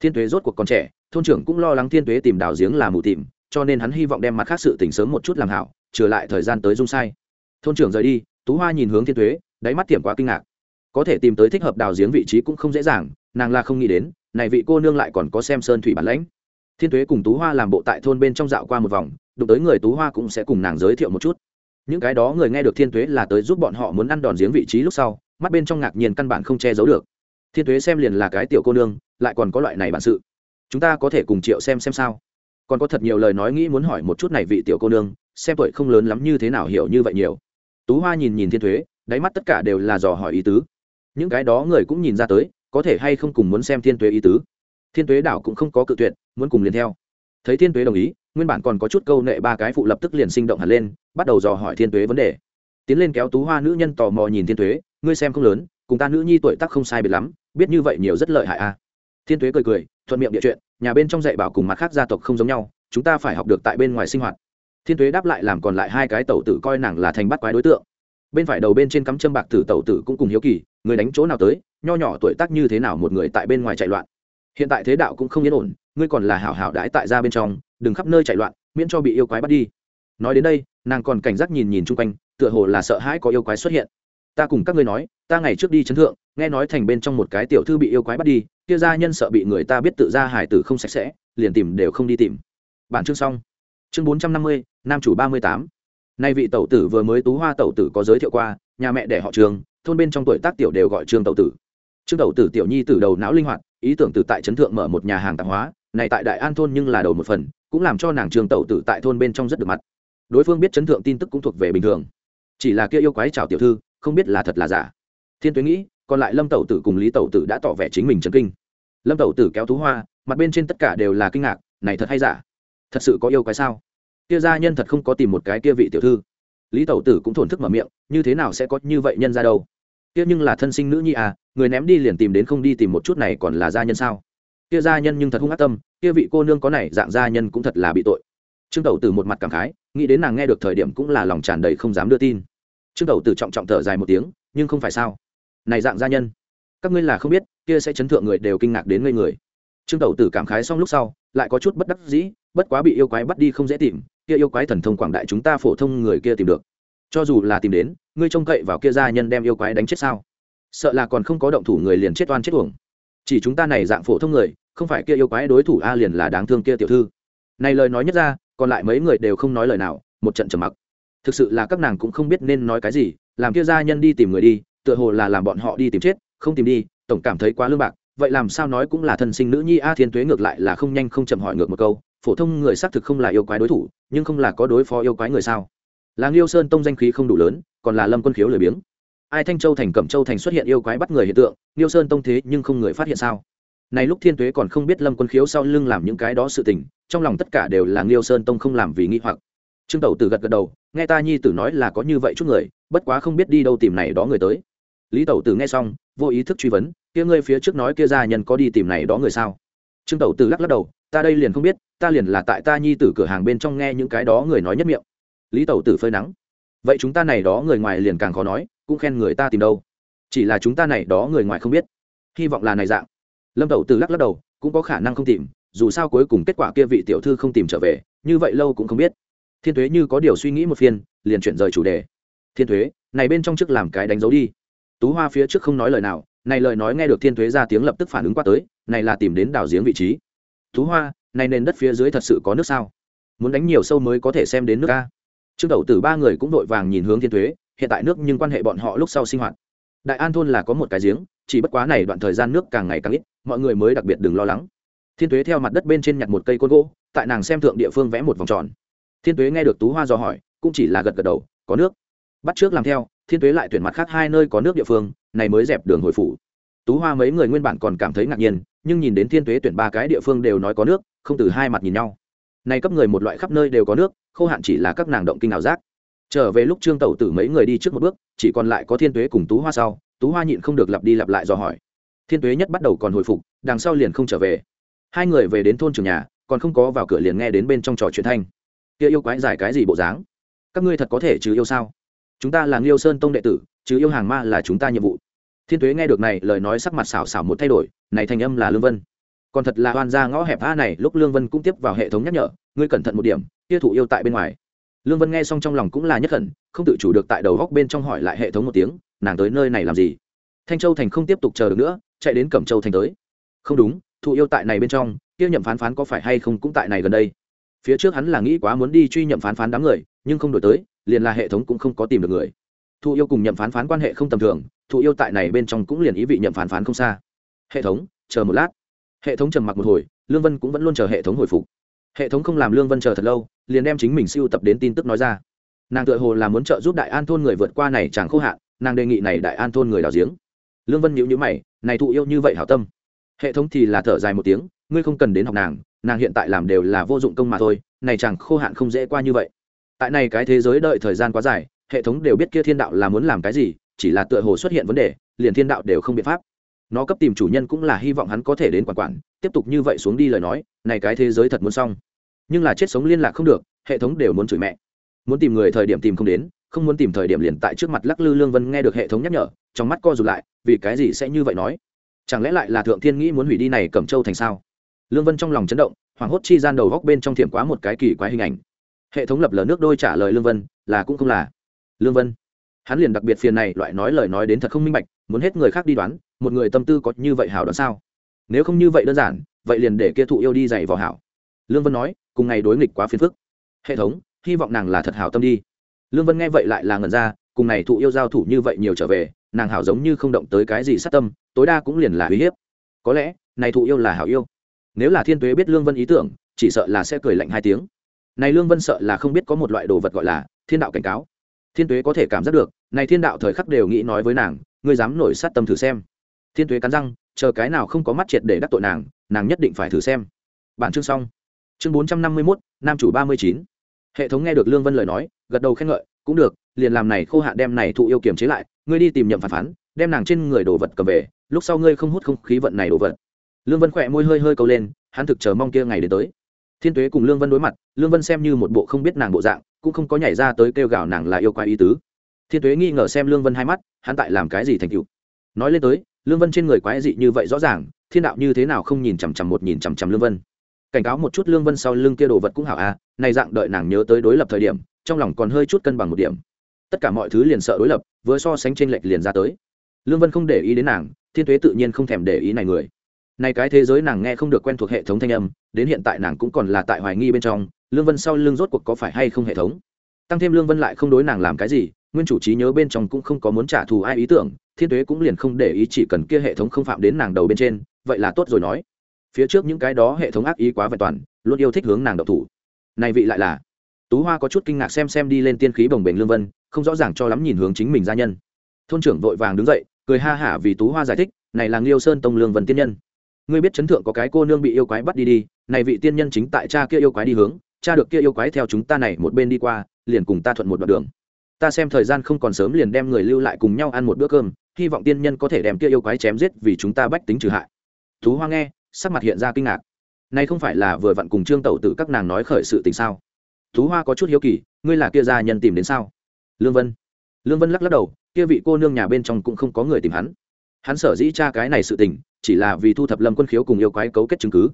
Thiên tuế rốt cuộc còn trẻ, thôn trưởng cũng lo lắng thiên tuế tìm đào giếng làm mù tìm, cho nên hắn hy vọng đem mặt khác sự tỉnh sớm một chút làm hảo trừ lại thời gian tới dung sai. Thôn trưởng rời đi, tú hoa nhìn hướng thiên tuế, đáy mắt tiệm quá kinh ngạc. Có thể tìm tới thích hợp đào giếng vị trí cũng không dễ dàng nàng là không nghĩ đến, này vị cô nương lại còn có xem sơn thủy bản lãnh. Thiên tuế cùng tú hoa làm bộ tại thôn bên trong dạo qua một vòng, đụng tới người tú hoa cũng sẽ cùng nàng giới thiệu một chút. Những cái đó người nghe được thiên tuế là tới giúp bọn họ muốn ăn đòn giếng vị trí lúc sau, mắt bên trong ngạc nhiên căn bản không che giấu được. Thiên tuế xem liền là cái tiểu cô nương, lại còn có loại này bản sự. Chúng ta có thể cùng triệu xem xem sao? Còn có thật nhiều lời nói nghĩ muốn hỏi một chút này vị tiểu cô nương, xem tuổi không lớn lắm như thế nào hiểu như vậy nhiều. Tú hoa nhìn nhìn thiên thuế đáy mắt tất cả đều là dò hỏi ý tứ. Những cái đó người cũng nhìn ra tới có thể hay không cùng muốn xem thiên tuế ý tứ. Thiên tuế đảo cũng không có cự tuyệt, muốn cùng liền theo. Thấy thiên tuế đồng ý, nguyên bản còn có chút câu nệ ba cái phụ lập tức liền sinh động hẳn lên, bắt đầu dò hỏi thiên tuế vấn đề. Tiến lên kéo tú hoa nữ nhân tò mò nhìn thiên tuế, ngươi xem không lớn, cùng ta nữ nhi tuổi tác không sai biệt lắm, biết như vậy nhiều rất lợi hại a à. thiên tuế cười cười, thuận miệng địa chuyện, nhà bên trong dạy bảo cùng mặt khác gia tộc không giống nhau, chúng ta phải học được tại bên ngoài sinh hoạt. Thiên tuế đáp lại làm còn lại hai cái tẩu tử coi nàng là thành bắt quái đối tượng. Bên phải đầu bên trên cắm châm bạc tử tẩu tử cũng cùng hiếu kỳ người đánh chỗ nào tới, nho nhỏ tuổi tác như thế nào một người tại bên ngoài chạy loạn. Hiện tại thế đạo cũng không yên ổn, ngươi còn là hảo hảo đãi tại ra bên trong, đừng khắp nơi chạy loạn, miễn cho bị yêu quái bắt đi. Nói đến đây, nàng còn cảnh giác nhìn nhìn chung quanh, tựa hồ là sợ hãi có yêu quái xuất hiện. Ta cùng các ngươi nói, ta ngày trước đi chấn thượng, nghe nói thành bên trong một cái tiểu thư bị yêu quái bắt đi, kia gia nhân sợ bị người ta biết tự ra hải tử không sạch sẽ, liền tìm đều không đi tìm. Bản chương xong. Chương bốn trăm năm mươi, nam chủ ba mươi tám. Nay vị tẩu tử vừa mới tú hoa tẩu tử có giới thiệu qua, nhà mẹ để họ trường thôn bên trong tuổi tác tiểu đều gọi trương tẩu tử. Trương tẩu tử tiểu nhi từ đầu não linh hoạt, ý tưởng từ tại trấn thượng mở một nhà hàng tạp hóa, này tại đại an thôn nhưng là đầu một phần, cũng làm cho nàng trương tẩu tử tại thôn bên trong rất được mặt. Đối phương biết trấn thượng tin tức cũng thuộc về bình thường. Chỉ là kia yêu quái chào tiểu thư, không biết là thật là giả. Thiên tuế nghĩ, còn lại lâm tẩu tử cùng lý tẩu tử đã tỏ vẻ chính mình trấn kinh. Lâm tẩu tử kéo thú hoa, mặt bên trên tất cả đều là kinh ngạc, này thật hay giả? Thật sự có yêu quái sao? Kia gia nhân thật không có tìm một cái kia vị tiểu thư. Lý tẩu tử cũng thổn thức mở miệng, như thế nào sẽ có như vậy nhân ra đâu? Kia nhưng là thân sinh nữ nhi à người ném đi liền tìm đến không đi tìm một chút này còn là gia nhân sao? Kia gia nhân nhưng thật hung ác tâm, kia vị cô nương có này dạng gia nhân cũng thật là bị tội. Trương tẩu tử một mặt cảm khái, nghĩ đến nàng nghe được thời điểm cũng là lòng tràn đầy không dám đưa tin. Trương tẩu tử trọng trọng thở dài một tiếng, nhưng không phải sao? Này dạng gia nhân, các ngươi là không biết, kia sẽ chấn thượng người đều kinh ngạc đến ngây người. Trương tẩu tử cảm khái xong lúc sau, lại có chút bất đắc dĩ, bất quá bị yêu quái bắt đi không dễ tìm, kia yêu quái thần thông quảng đại chúng ta phổ thông người kia tìm được cho dù là tìm đến, ngươi trông cậy vào kia gia nhân đem yêu quái đánh chết sao? Sợ là còn không có động thủ người liền chết oan chết uổng. Chỉ chúng ta này dạng phổ thông người, không phải kia yêu quái đối thủ a liền là đáng thương kia tiểu thư. Này lời nói nhất ra, còn lại mấy người đều không nói lời nào, một trận trầm mặc. Thực sự là các nàng cũng không biết nên nói cái gì, làm kia gia nhân đi tìm người đi, tựa hồ là làm bọn họ đi tìm chết, không tìm đi, tổng cảm thấy quá lương bạc, vậy làm sao nói cũng là thân sinh nữ nhi a thiên tuế ngược lại là không nhanh không chậm hỏi ngược một câu, phổ thông người xác thực không là yêu quái đối thủ, nhưng không là có đối phó yêu quái người sao? Là nghiêu sơn tông danh khí không đủ lớn, còn là lâm quân khiếu lười biếng. Ai thanh châu thành cẩm châu thành xuất hiện yêu quái bắt người hiện tượng nghiêu sơn tông thế nhưng không người phát hiện sao? Này lúc thiên tuế còn không biết lâm quân khiếu sau lưng làm những cái đó sự tình, trong lòng tất cả đều là nghiêu sơn tông không làm vì nghi hoặc. Trương tẩu tử gật gật đầu, nghe ta nhi tử nói là có như vậy chút người, bất quá không biết đi đâu tìm này đó người tới. Lý tẩu tử nghe xong, vô ý thức truy vấn, kia ngươi phía trước nói kia gia nhân có đi tìm này đó người sao? Trương tẩu tử lắc lắc đầu, ta đây liền không biết, ta liền là tại ta nhi tử cửa hàng bên trong nghe những cái đó người nói nhất miệng lý tẩu tử phơi nắng. Vậy chúng ta này đó người ngoài liền càng khó nói, cũng khen người ta tìm đâu. Chỉ là chúng ta này đó người ngoài không biết. Hy vọng là này dạng. Lâm tẩu tử lắc lắc đầu, cũng có khả năng không tìm, dù sao cuối cùng kết quả kia vị tiểu thư không tìm trở về, như vậy lâu cũng không biết. Thiên thuế như có điều suy nghĩ một phiên, liền chuyển rời chủ đề. Thiên thuế này bên trong trước làm cái đánh dấu đi. Tú hoa phía trước không nói lời nào, này lời nói nghe được thiên thuế ra tiếng lập tức phản ứng qua tới, này là tìm đến đào giếng vị trí. Tú hoa, này nền đất phía dưới thật sự có nước sao? Muốn đánh nhiều sâu mới có thể xem đến nước ca trương tẩu tử ba người cũng vội vàng nhìn hướng thiên thuế hiện tại nước nhưng quan hệ bọn họ lúc sau sinh hoạt. Đại an thôn là có một cái giếng, chỉ bất quá này đoạn thời gian nước càng ngày càng ít, mọi người mới đặc biệt đừng lo lắng. Thiên tuế theo mặt đất bên trên nhặt một cây côn gỗ, tại nàng xem thượng địa phương vẽ một vòng tròn. Thiên tuế nghe được tú hoa dò hỏi, cũng chỉ là gật gật đầu, có nước. Bắt trước làm theo, thiên tuế lại tuyển mặt khác hai nơi có nước địa phương, này mới dẹp đường hồi phủ. Tú hoa mấy người nguyên bản còn cảm thấy ngạc nhiên, nhưng nhìn đến thiên tuế tuyển ba cái địa phương đều nói có nước, không từ hai mặt nhìn nhau nay cấp người một loại khắp nơi đều có nước, khô hạn chỉ là các nàng động kinh ảo giác. Trở về lúc trương tẩu tử mấy người đi trước một bước, chỉ còn lại có thiên tuế cùng tú hoa sau, tú hoa nhịn không được lặp đi lặp lại dò hỏi. Thiên tuế nhất bắt đầu còn hồi phục, đằng sau liền không trở về. Hai người về đến thôn trường nhà, còn không có vào cửa liền nghe đến bên trong trò chuyện thanh. Kia yêu quái giải cái gì bộ dáng? Các ngươi thật có thể chứ yêu sao? Chúng ta là nghiêu sơn tông đệ tử chứ yêu hàng ma là chúng ta nhiệm vụ. Thiên tuế nghe được này, lời nói sắc mặt xảo xảo một thay đổi, này thành âm là lương vân còn thật là oan ra ngõ hẹp a này, lúc lương vân cũng tiếp vào hệ thống nhắc nhở, ngươi cẩn thận một điểm, kia thụ yêu tại bên ngoài. Lương vân nghe xong trong lòng cũng là nhất khẩn không tự chủ được tại đầu góc bên trong hỏi lại hệ thống một tiếng, nàng tới nơi này làm gì? Thanh châu thành không tiếp tục chờ được nữa, chạy đến cẩm châu thành tới. Không đúng thụ yêu tại này bên trong, kia nhậm phán phán có phải hay không cũng tại này gần đây. Phía trước hắn là nghĩ quá muốn đi truy nhậm phán phán đám người, nhưng không đổi tới, liền là hệ thống cũng không có tìm được người. Thụ yêu cùng nhậm phán phán quan hệ không tầm thường thụ yêu tại này bên trong cũng liền ý vị nhậm phán phán không xa. Hệ thống, chờ một lát hệ thống trầm mặc một hồi, lương vân cũng vẫn luôn chờ hệ thống hồi phục. Hệ thống không làm lương vân chờ thật lâu, liền đem chính mình siêu tập đến tin tức nói ra. Nàng tự hồ là muốn trợ giúp đại an thôn người vượt qua này chẳng khô hạn, nàng đề nghị này đại an thôn người đào giếng. Lương vân nhịu nhữ mày, này thụ yêu như vậy hảo tâm. Hệ thống thì là thở dài một tiếng, ngươi không cần đến học nàng nàng hiện tại làm đều là vô dụng công mà thôi, này chẳng khô hạn không dễ qua như vậy. Tại này cái thế giới đợi thời gian quá dài, hệ thống đều biết kia thiên đạo là muốn làm cái gì, chỉ là tựa hồ xuất hiện vấn đề, liền thiên đạo đều không biện pháp nó cấp tìm chủ nhân cũng là hy vọng hắn có thể đến quản quản. Tiếp tục như vậy xuống đi lời nói, này cái thế giới thật muốn xong. Nhưng là chết sống liên lạc không được, hệ thống đều muốn chửi mẹ. Muốn tìm người thời điểm tìm không đến, không muốn tìm thời điểm liền tại trước mặt lắc lư lương vân nghe được hệ thống nhắc nhở, trong mắt co rụt lại, vì cái gì sẽ như vậy nói? Chẳng lẽ lại là thượng thiên nghĩ muốn hủy đi này cẩm châu thành sao? Lương vân trong lòng chấn động, hoảng hốt chi gian đầu góc bên trong thiểm quá một cái kỳ quái hình ảnh. Hệ thống lập lờ nước đôi trả lời lương vân, là cũng không là. Lương vân, hắn liền đặc biệt phiền này, loại nói lời nói đến thật không minh bạch muốn hết người khác đi đoán, một người tâm tư có như vậy hảo đoán sao? Nếu không như vậy đơn giản, vậy liền để kia thụ yêu đi dạy vào hảo. Lương vân nói, cùng ngày đối nghịch quá phiền phức. Hệ thống, hy vọng nàng là thật hảo tâm đi. Lương vân nghe vậy lại là ngần ra, cùng này thụ yêu giao thủ như vậy nhiều trở về, nàng hảo giống như không động tới cái gì sát tâm, tối đa cũng liền là uy hiếp. Có lẽ, này thụ yêu là hảo yêu. Nếu là thiên tuế biết lương vân ý tưởng, chỉ sợ là sẽ cười lạnh hai tiếng. Này lương vân sợ là không biết có một loại đồ vật gọi là thiên đạo cảnh cáo thiên tuế có thể cảm giác được, này thiên đạo thời khắc đều nghĩ nói với nàng, ngươi dám nổi sát tâm thử xem. Thiên tuế cắn răng, chờ cái nào không có mắt triệt để đắc tội nàng nàng nhất định phải thử xem. Bản chương xong. Chương bốn trăm năm mươi mốt, nam chủ ba mươi chín. Hệ thống nghe được lương vân lời nói, gật đầu khen ngợi, cũng được, liền làm này khô hạ đem này thụ yêu kiềm chế lại, ngươi đi tìm nhậm phản phán, đem nàng trên người đồ vật cầm về, lúc sau ngươi không hút không khí vận này đồ vật. Lương vân khỏe môi hơi hơi câu lên, hắn thực chờ mong kia ngày đến tới. Thiên tuế cùng lương vân đối mặt, lương vân xem như một bộ không biết nàng bộ dạng cũng không có nhảy ra tới kêu gào nàng là yêu quái ý tứ. Thiên tuế nghi ngờ xem lương vân hai mắt, hắn tại làm cái gì thành cựu nói lên tới, lương vân trên người quái dị như vậy rõ ràng, thiên đạo như thế nào không nhìn chằm chằm một nhìn chằm chằm lương vân. Cảnh cáo một chút lương vân sau lưng kia đồ vật cũng hảo a này dạng đợi nàng nhớ tới đối lập thời điểm, trong lòng còn hơi chút cân bằng một điểm. Tất cả mọi thứ liền sợ đối lập, vừa so sánh trên lệch liền ra tới. Lương vân không để ý đến nàng, thiên tuế tự nhiên không thèm để ý này người. Này cái thế giới nàng nghe không được quen thuộc hệ thống thanh âm, đến hiện tại nàng cũng còn là tại hoài nghi bên trong lương vân sau lương rốt cuộc có phải hay không hệ thống? Tăng thêm lương vân lại không đối nàng làm cái gì, nguyên chủ trí nhớ bên trong cũng không có muốn trả thù ai ý tưởng, thiên tuế cũng liền không để ý chỉ cần kia hệ thống không phạm đến nàng đầu bên trên, vậy là tốt rồi nói. Phía trước những cái đó hệ thống ác ý quá vẹn toàn, luôn yêu thích hướng nàng độc thủ. Này vị lại là? Tú hoa có chút kinh ngạc xem xem đi lên tiên khí bồng bềnh lương vân, không rõ ràng cho lắm nhìn hướng chính mình gia nhân. Thôn trưởng vội vàng đứng dậy, cười ha hả vì tú hoa giải thích, này là nghiêu sơn tông lương vân tiên nhân. Ngươi biết chấn thượng có cái cô nương bị yêu quái bắt đi đi, này vị tiên nhân chính tại cha kia yêu quái đi hướng cha được kia yêu quái theo chúng ta này một bên đi qua, liền cùng ta thuận một đoạn đường. Ta xem thời gian không còn sớm liền đem người lưu lại cùng nhau ăn một bữa cơm, hy vọng tiên nhân có thể đem kia yêu quái chém giết vì chúng ta bách tính trừ hại. Thú hoa nghe, sắc mặt hiện ra kinh ngạc. Này không phải là vừa vặn cùng trương tẩu tử các nàng nói khởi sự tình sao? Thú hoa có chút hiếu kỳ, ngươi là kia gia nhân tìm đến sao? Lương vân. Lương vân lắc lắc đầu, kia vị cô nương nhà bên trong cũng không có người tìm hắn. Hắn sở dĩ cha cái này sự tình, chỉ là vì thu thập lâm quân khiếu cùng yêu quái cấu kết chứng cứ.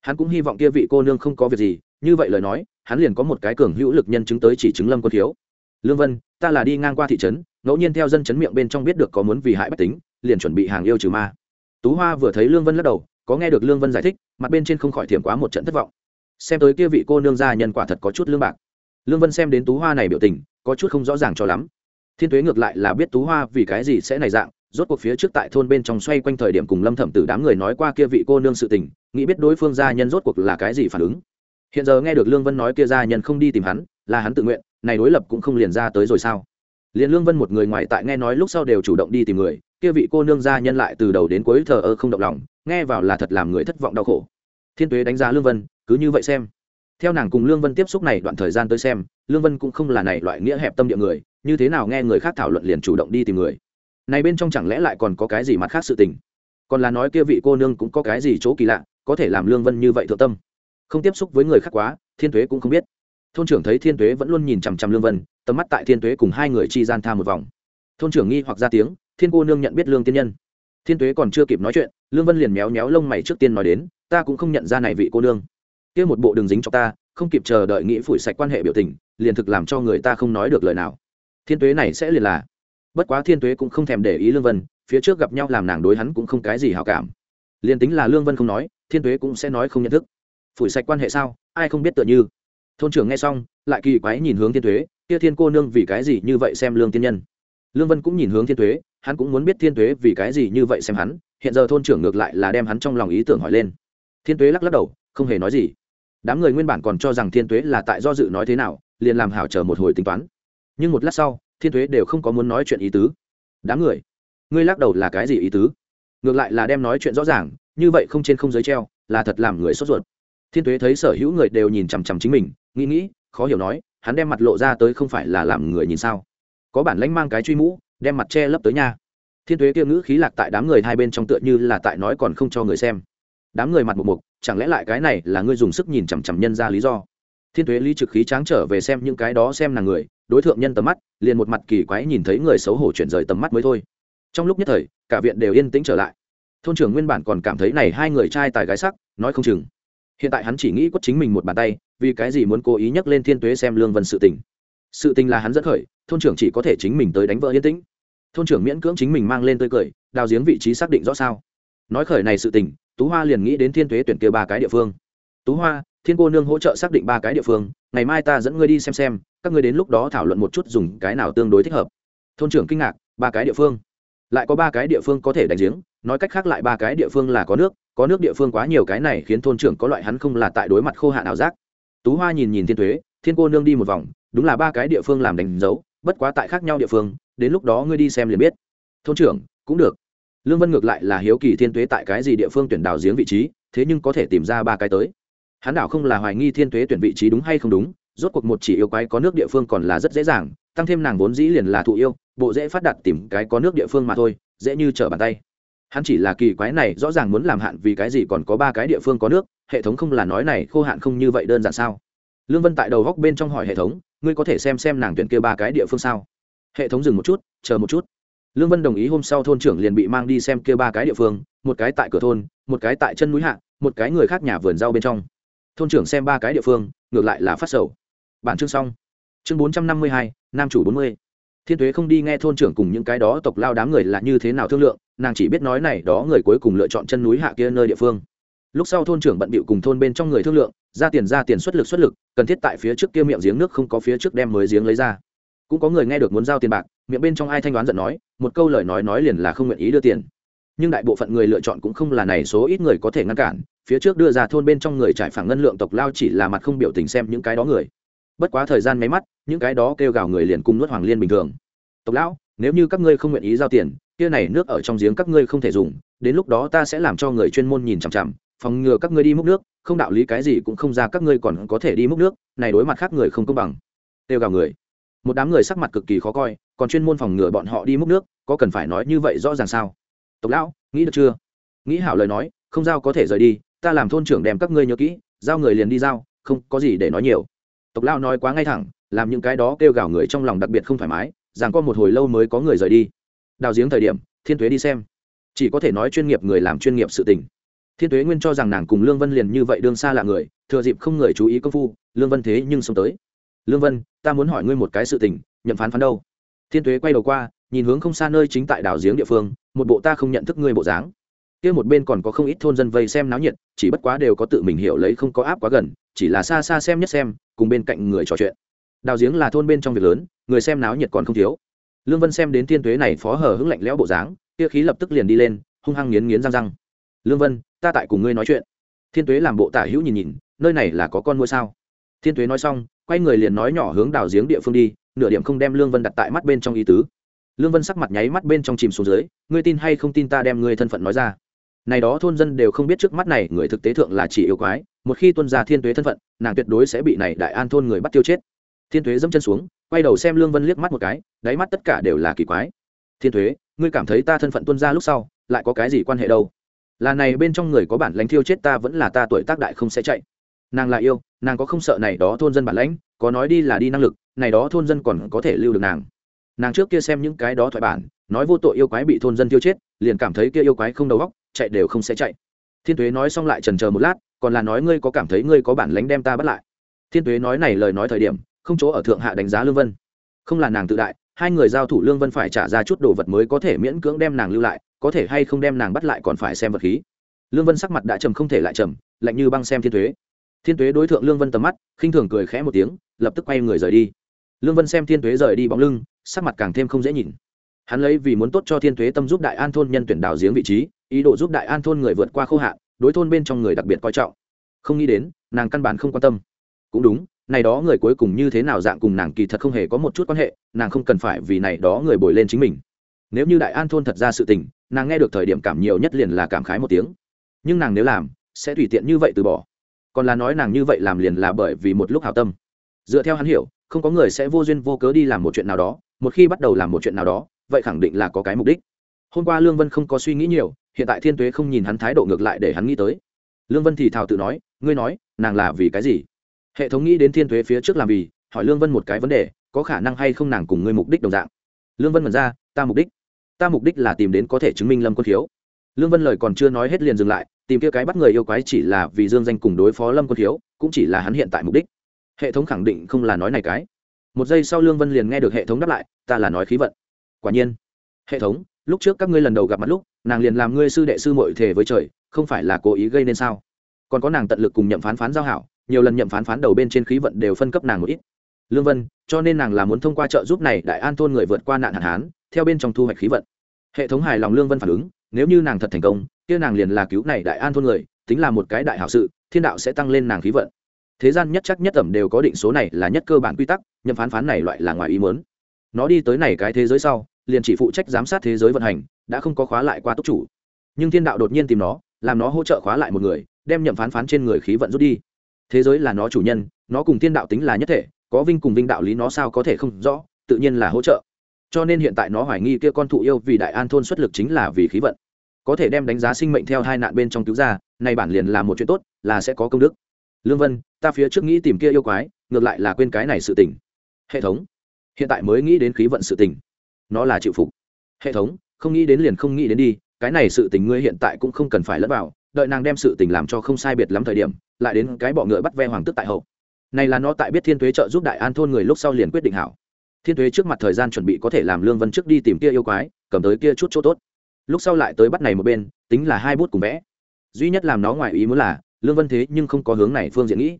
Hắn cũng hy vọng kia vị cô nương không có việc gì như vậy lời nói, hắn liền có một cái cường hữu lực nhân chứng tới chỉ chứng lâm quân thiếu. lương vân, ta là đi ngang qua thị trấn, ngẫu nhiên theo dân chấn miệng bên trong biết được có muốn vì hại bách tính, liền chuẩn bị hàng yêu trừ ma. Tú hoa vừa thấy lương vân lắc đầu, có nghe được lương vân giải thích, mặt bên trên không khỏi thiểm quá một trận thất vọng. Xem tới kia vị cô nương gia nhân quả thật có chút lương bạc. Lương vân xem đến tú hoa này biểu tình, có chút không rõ ràng cho lắm. Thiên tuế ngược lại là biết tú hoa vì cái gì sẽ này dạng, rốt cuộc phía trước tại thôn bên trong xoay quanh thời điểm cùng lâm thẩm tử đám người nói qua kia vị cô nương sự tình, nghĩ biết đối phương gia nhân rốt cuộc là cái gì phản ứng hiện giờ nghe được lương vân nói kia gia nhân không đi tìm hắn, là hắn tự nguyện, này đối lập cũng không liền ra tới rồi sao? Liền lương vân một người ngoài tại nghe nói lúc sau đều chủ động đi tìm người, kia vị cô nương gia nhân lại từ đầu đến cuối thờ ơ không động lòng, nghe vào là thật làm người thất vọng đau khổ. Thiên tuế đánh giá lương vân, cứ như vậy xem. Theo nàng cùng lương vân tiếp xúc này đoạn thời gian tới xem, lương vân cũng không là này loại nghĩa hẹp tâm địa người, như thế nào nghe người khác thảo luận liền chủ động đi tìm người. Này bên trong chẳng lẽ lại còn có cái gì mặt khác sự tình? Còn là nói kia vị cô nương cũng có cái gì chỗ kỳ lạ, có thể làm lương vân như vậy thượng tâm? Không tiếp xúc với người khác quá, thiên tuế cũng không biết. Thôn trưởng thấy thiên tuế vẫn luôn nhìn chằm chằm lương vân, tầm mắt tại thiên tuế cùng hai người chi gian tha một vòng. Thôn trưởng nghi hoặc ra tiếng, thiên cô nương nhận biết lương tiên nhân. Thiên tuế còn chưa kịp nói chuyện, lương vân liền méo méo lông mày trước tiên nói đến, ta cũng không nhận ra này vị cô nương. Kia một bộ đường dính cho ta, không kịp chờ đợi nghĩ phủi sạch quan hệ biểu tình, liền thực làm cho người ta không nói được lời nào. Thiên tuế này sẽ liền là. Bất quá thiên tuế cũng không thèm để ý lương vân, phía trước gặp nhau làm nàng đối hắn cũng không cái gì hảo cảm. Liền tính là lương vân không nói, thiên tuế cũng sẽ nói không nhận thức phủi sạch quan hệ sao? Ai không biết tựa như. Thôn trưởng nghe xong, lại kỳ quái nhìn hướng thiên tuế, kia thiên cô nương vì cái gì như vậy xem lương tiên nhân? Lương vân cũng nhìn hướng thiên tuế, hắn cũng muốn biết thiên tuế vì cái gì như vậy xem hắn, hiện giờ thôn trưởng ngược lại là đem hắn trong lòng ý tưởng hỏi lên. Thiên tuế lắc lắc đầu, không hề nói gì. Đám người nguyên bản còn cho rằng thiên tuế là tại do dự nói thế nào, liền làm hảo chờ một hồi tính toán. Nhưng một lát sau, thiên tuế đều không có muốn nói chuyện ý tứ. Đám người, ngươi lắc đầu là cái gì ý tứ? Ngược lại là đem nói chuyện rõ ràng, như vậy không trên không giới treo, là thật làm người sốt ruột thiên tuế thấy sở hữu người đều nhìn chằm chằm chính mình, nghĩ nghĩ, khó hiểu nói, hắn đem mặt lộ ra tới không phải là làm người nhìn sao? Có bản lãnh mang cái truy mũ, đem mặt che lấp tới nha. Thiên tuế kia ngữ khí lạc tại đám người hai bên trong tựa như là tại nói còn không cho người xem. Đám người mặt một mục, chẳng lẽ lại cái này là ngươi dùng sức nhìn chằm chằm nhân ra lý do? Thiên tuế lý trực khí tráng trở về xem những cái đó xem là người, đối tượng nhân tầm mắt, liền một mặt kỳ quái nhìn thấy người xấu hổ chuyển rời tầm mắt mới thôi. Trong lúc nhất thời, cả viện đều yên tĩnh trở lại. Thôn trưởng nguyên bản còn cảm thấy này hai người trai tài gái sắc, nói không chừng hiện tại hắn chỉ nghĩ quất chính mình một bàn tay, vì cái gì muốn cố ý nhắc lên thiên tuế xem lương vân sự tình. Sự tình là hắn dẫn khởi, thôn trưởng chỉ có thể chính mình tới đánh vợ yên tĩnh. Thôn trưởng miễn cưỡng chính mình mang lên tươi cười, đào giếng vị trí xác định rõ sao. Nói khởi này sự tình, tú hoa liền nghĩ đến thiên tuế tuyển kia ba cái địa phương. Tú hoa, thiên cô nương hỗ trợ xác định ba cái địa phương, ngày mai ta dẫn ngươi đi xem xem, các ngươi đến lúc đó thảo luận một chút dùng cái nào tương đối thích hợp. Thôn trưởng kinh ngạc, ba cái địa phương? Lại có ba cái địa phương có thể đánh giếng, nói cách khác lại ba cái địa phương là có nước có nước địa phương quá nhiều cái này khiến thôn trưởng có loại hắn không là tại đối mặt khô hạn ảo giác. Tú hoa nhìn nhìn thiên thuế thiên cô nương đi một vòng, đúng là ba cái địa phương làm đánh dấu, bất quá tại khác nhau địa phương, đến lúc đó ngươi đi xem liền biết. Thôn trưởng, cũng được. Lương vân ngược lại là hiếu kỳ thiên tuế tại cái gì địa phương tuyển đào giếng vị trí, thế nhưng có thể tìm ra ba cái tới. Hắn đảo không là hoài nghi thiên tuế tuyển vị trí đúng hay không đúng, rốt cuộc một chỉ yêu quái có nước địa phương còn là rất dễ dàng, tăng thêm nàng vốn dĩ liền là thụ yêu, bộ dễ phát đạt tìm cái có nước địa phương mà thôi, dễ như trở bàn tay hắn chỉ là kỳ quái này, rõ ràng muốn làm hạn vì cái gì còn có ba cái địa phương có nước, hệ thống không là nói này, khô hạn không như vậy đơn giản sao? Lương vân tại đầu góc bên trong hỏi hệ thống, ngươi có thể xem xem nàng tuyển kia ba cái địa phương sao? Hệ thống dừng một chút, chờ một chút. Lương vân đồng ý hôm sau thôn trưởng liền bị mang đi xem kia ba cái địa phương, một cái tại cửa thôn, một cái tại chân núi hạ, một cái người khác nhà vườn rau bên trong. Thôn trưởng xem ba cái địa phương, ngược lại là phát sầu. Bản chương xong. Chương bốn trăm năm mươi hai, nam chủ bốn mươi. Thiên thuế không đi nghe thôn trưởng cùng những cái đó tộc lao đám người là như thế nào thương lượng nàng chỉ biết nói này đó người cuối cùng lựa chọn chân núi hạ kia nơi địa phương. Lúc sau thôn trưởng bận bịu cùng thôn bên trong người thương lượng, ra tiền ra tiền xuất lực xuất lực, cần thiết tại phía trước kia miệng giếng nước không có phía trước đem mới giếng lấy ra. Cũng có người nghe được muốn giao tiền bạc, miệng bên trong ai thanh đoán giận nói, một câu lời nói nói liền là không nguyện ý đưa tiền. Nhưng đại bộ phận người lựa chọn cũng không là này số ít người có thể ngăn cản, phía trước đưa ra thôn bên trong người trải phẳng ngân lượng tộc lao chỉ là mặt không biểu tình xem những cái đó người. Bất quá thời gian máy mắt, những cái đó kêu gào người liền cung nuốt hoàng liên bình thường. Tộc lão, nếu như các ngươi không nguyện ý giao tiền kia này nước ở trong giếng các ngươi không thể dùng, đến lúc đó ta sẽ làm cho người chuyên môn nhìn chằm chằm, phòng ngừa các ngươi đi múc nước, không đạo lý cái gì cũng không ra các ngươi còn có thể đi múc nước, này đối mặt khác người không công bằng. Kêu gào người. Một đám người sắc mặt cực kỳ khó coi, còn chuyên môn phòng ngừa bọn họ đi múc nước, có cần phải nói như vậy rõ ràng sao? Tộc lão, nghĩ được chưa? Nghĩ hảo lời nói, không giao có thể rời đi, ta làm thôn trưởng đem các ngươi nhớ kỹ, giao người liền đi giao, không có gì để nói nhiều. Tộc lão nói quá ngay thẳng, làm những cái đó kêu gào người trong lòng đặc biệt không thoải mái, rằng có một hồi lâu mới có người rời đi đào giếng thời điểm, thiên tuế đi xem. Chỉ có thể nói chuyên nghiệp người làm chuyên nghiệp sự tình. Thiên tuế nguyên cho rằng nàng cùng lương vân liền như vậy đương xa là người, thừa dịp không người chú ý công phu, lương vân thế nhưng xông tới. Lương vân, ta muốn hỏi ngươi một cái sự tình, nhậm phán phán đâu? Thiên tuế quay đầu qua, nhìn hướng không xa nơi chính tại đảo giếng địa phương, một bộ ta không nhận thức ngươi bộ dáng. Kia một bên còn có không ít thôn dân vây xem náo nhiệt, chỉ bất quá đều có tự mình hiểu lấy không có áp quá gần, chỉ là xa xa xem nhất xem, cùng bên cạnh người trò chuyện. Đào giếng là thôn bên trong việc lớn, người xem náo nhiệt còn không thiếu lương vân xem đến thiên tuế này phó hờ hững lạnh lẽo bộ dáng, kia khí lập tức liền đi lên, hung hăng nghiến nghiến răng răng. Lương vân, ta tại cùng ngươi nói chuyện. Thiên tuế làm bộ tả hữu nhìn nhìn, nơi này là có con mua sao? Thiên tuế nói xong, quay người liền nói nhỏ hướng đào giếng địa phương đi, nửa điểm không đem lương vân đặt tại mắt bên trong ý tứ. Lương vân sắc mặt nháy mắt bên trong chìm xuống dưới, ngươi tin hay không tin ta đem ngươi thân phận nói ra? Này đó thôn dân đều không biết trước mắt này, người thực tế thượng là chỉ yêu quái, một khi tuân ra thiên tuế thân phận, nàng tuyệt đối sẽ bị này đại an thôn người bắt tiêu chết thiên tuế dẫm chân xuống, quay đầu xem lương vân liếc mắt một cái, đáy mắt tất cả đều là kỳ quái. Thiên tuế ngươi cảm thấy ta thân phận tuân ra lúc sau, lại có cái gì quan hệ đâu? Là này bên trong người có bản lãnh thiêu chết ta vẫn là ta tuổi tác đại không sẽ chạy. Nàng là yêu, nàng có không sợ này đó thôn dân bản lãnh, có nói đi là đi năng lực, này đó thôn dân còn có thể lưu được nàng. Nàng trước kia xem những cái đó thoại bản, nói vô tội yêu quái bị thôn dân tiêu chết, liền cảm thấy kia yêu quái không đầu óc, chạy đều không sẽ chạy. Thiên tuế nói xong lại trần chờ một lát, còn là nói ngươi có cảm thấy ngươi có bản lãnh đem ta bắt lại. Thiên tuế nói này lời nói thời điểm không chỗ ở thượng hạ đánh giá lương vân. Không là nàng tự đại, hai người giao thủ lương vân phải trả ra chút đồ vật mới có thể miễn cưỡng đem nàng lưu lại, có thể hay không đem nàng bắt lại còn phải xem vật khí. Lương vân sắc mặt đã trầm không thể lại trầm, lạnh như băng xem thiên thuế. Thiên thuế đối tượng lương vân tầm mắt, khinh thường cười khẽ một tiếng, lập tức quay người rời đi. Lương vân xem thiên thuế rời đi bóng lưng, sắc mặt càng thêm không dễ nhìn. Hắn lấy vì muốn tốt cho thiên thuế tâm giúp đại an thôn nhân tuyển đào giếng vị trí, ý đồ giúp đại an thôn người vượt qua khô hạn, đối thôn bên trong người đặc biệt coi trọng. Không nghĩ đến, nàng căn bản không quan tâm. Cũng đúng này đó người cuối cùng như thế nào dạng cùng nàng kỳ thật không hề có một chút quan hệ, nàng không cần phải vì này đó người bồi lên chính mình. Nếu như đại an thôn thật ra sự tình, nàng nghe được thời điểm cảm nhiều nhất liền là cảm khái một tiếng. Nhưng nàng nếu làm, sẽ tùy tiện như vậy từ bỏ. Còn là nói nàng như vậy làm liền là bởi vì một lúc hào tâm. Dựa theo hắn hiểu, không có người sẽ vô duyên vô cớ đi làm một chuyện nào đó, một khi bắt đầu làm một chuyện nào đó, vậy khẳng định là có cái mục đích. Hôm qua lương vân không có suy nghĩ nhiều, hiện tại thiên tuế không nhìn hắn thái độ ngược lại để hắn nghĩ tới. Lương vân thì thào tự nói, ngươi nói, nàng là vì cái gì? Hệ thống nghĩ đến thiên thuế phía trước làm vì, hỏi lương vân một cái vấn đề, có khả năng hay không nàng cùng ngươi mục đích đồng dạng? Lương vân mật ra, ta mục đích. Ta mục đích là tìm đến có thể chứng minh lâm quân thiếu. Lương vân lời còn chưa nói hết liền dừng lại, tìm kia cái bắt người yêu quái chỉ là vì dương danh cùng đối phó lâm quân thiếu, cũng chỉ là hắn hiện tại mục đích. Hệ thống khẳng định không là nói này cái. Một giây sau lương vân liền nghe được hệ thống đáp lại, ta là nói khí vận. Quả nhiên. Hệ thống, lúc trước các ngươi lần đầu gặp mặt lúc, nàng liền làm ngươi sư đệ sư mội thể với trời, không phải là cố ý gây nên sao? Còn có nàng tận lực cùng nhậm phán phán giao hảo nhiều lần nhậm phán phán đầu bên trên khí vận đều phân cấp nàng một ít. Lương vân, cho nên nàng là muốn thông qua trợ giúp này đại an thôn người vượt qua nạn hạn hán, theo bên trong thu hoạch khí vận. Hệ thống hài lòng lương vân phản ứng, nếu như nàng thật thành công, kia nàng liền là cứu này đại an thôn người, tính là một cái đại hảo sự, thiên đạo sẽ tăng lên nàng khí vận. Thế gian nhất chắc nhất tẩm đều có định số này là nhất cơ bản quy tắc, nhậm phán phán này loại là ngoài ý muốn. Nó đi tới này cái thế giới sau, liền chỉ phụ trách giám sát thế giới vận hành, đã không có khóa lại qua túc chủ. Nhưng thiên đạo đột nhiên tìm nó, làm nó hỗ trợ khóa lại một người, đem nhậm phán phán trên người khí vận rút đi thế giới là nó chủ nhân, nó cùng thiên đạo tính là nhất thể, có vinh cùng vinh đạo lý nó sao có thể không rõ, tự nhiên là hỗ trợ. Cho nên hiện tại nó hoài nghi kia con thụ yêu vì đại an thôn xuất lực chính là vì khí vận. Có thể đem đánh giá sinh mệnh theo hai nạn bên trong cứu ra nay bản liền là một chuyện tốt, là sẽ có công đức. Lương vân, ta phía trước nghĩ tìm kia yêu quái, ngược lại là quên cái này sự tình. Hệ thống, hiện tại mới nghĩ đến khí vận sự tình. Nó là chịu phục. Hệ thống, không nghĩ đến liền không nghĩ đến đi, cái này sự tình ngươi hiện tại cũng không cần phải lẫn vào, đợi nàng đem sự tình làm cho không sai biệt lắm thời điểm lại đến cái bọ ngựa bắt ve hoàng tức tại hậu. Này là nó tại biết thiên tuế trợ giúp đại an thôn người lúc sau liền quyết định hảo. Thiên tuế trước mặt thời gian chuẩn bị có thể làm lương vân trước đi tìm kia yêu quái, cầm tới kia chút chỗ tốt. Lúc sau lại tới bắt này một bên, tính là hai bút cùng vẽ. Duy nhất làm nó ngoài ý muốn là, lương vân thế nhưng không có hướng này phương diện nghĩ.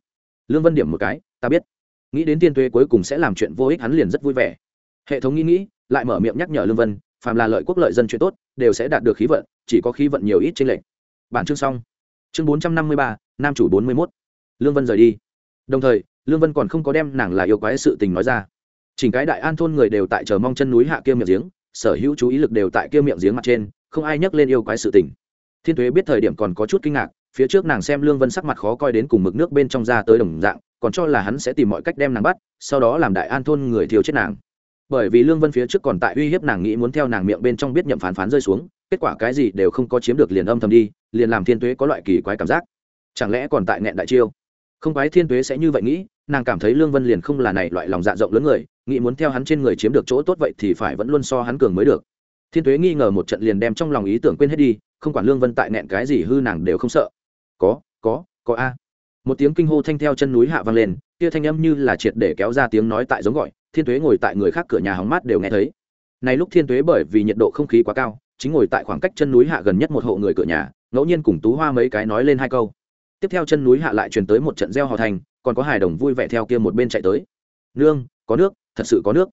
Lương vân điểm một cái, ta biết. Nghĩ đến tiên tuế cuối cùng sẽ làm chuyện vô ích hắn liền rất vui vẻ. Hệ thống nghĩ nghĩ, lại mở miệng nhắc nhở lương vân, phàm là lợi quốc lợi dân chuyện tốt, đều sẽ đạt được khí vận, chỉ có khí vận nhiều ít trên lệnh bản chương xong. Chương bốn trăm năm mươi ba nam chủ bốn mươi mốt. Lương vân rời đi. Đồng thời, lương vân còn không có đem nàng là yêu quái sự tình nói ra. Chỉnh cái đại an thôn người đều tại chờ mong chân núi hạ kia miệng giếng, sở hữu chú ý lực đều tại kia miệng giếng mặt trên, không ai nhắc lên yêu quái sự tình. Thiên tuế biết thời điểm còn có chút kinh ngạc, phía trước nàng xem lương vân sắc mặt khó coi đến cùng mực nước bên trong ra tới đồng dạng, còn cho là hắn sẽ tìm mọi cách đem nàng bắt, sau đó làm đại an thôn người thiếu chết nàng. Bởi vì lương vân phía trước còn tại uy hiếp nàng nghĩ muốn theo nàng miệng bên trong biết nhậm phán phán rơi xuống, kết quả cái gì đều không có chiếm được liền âm thầm đi, liền làm thiên tuế có loại kỳ quái cảm giác chẳng lẽ còn tại nghẹn đại chiêu? Không quái thiên tuế sẽ như vậy nghĩ, nàng cảm thấy lương vân liền không là này loại lòng dạ rộng lớn người, nghĩ muốn theo hắn trên người chiếm được chỗ tốt vậy thì phải vẫn luôn so hắn cường mới được. Thiên tuế nghi ngờ một trận liền đem trong lòng ý tưởng quên hết đi, không quản lương vân tại nẹn cái gì hư nàng đều không sợ. Có có có a. Một tiếng kinh hô thanh theo chân núi hạ vang lên, kia thanh âm như là triệt để kéo ra tiếng nói tại giống gọi, thiên tuế ngồi tại người khác cửa nhà hóng mát đều nghe thấy. Này lúc thiên tuế bởi vì nhiệt độ không khí quá cao, chính ngồi tại khoảng cách chân núi hạ gần nhất một hộ người cửa nhà, ngẫu nhiên cùng tú hoa mấy cái nói lên hai câu tiếp theo chân núi hạ lại truyền tới một trận reo hò thành, còn có hài đồng vui vẻ theo kia một bên chạy tới. Nương, có nước, thật sự có nước.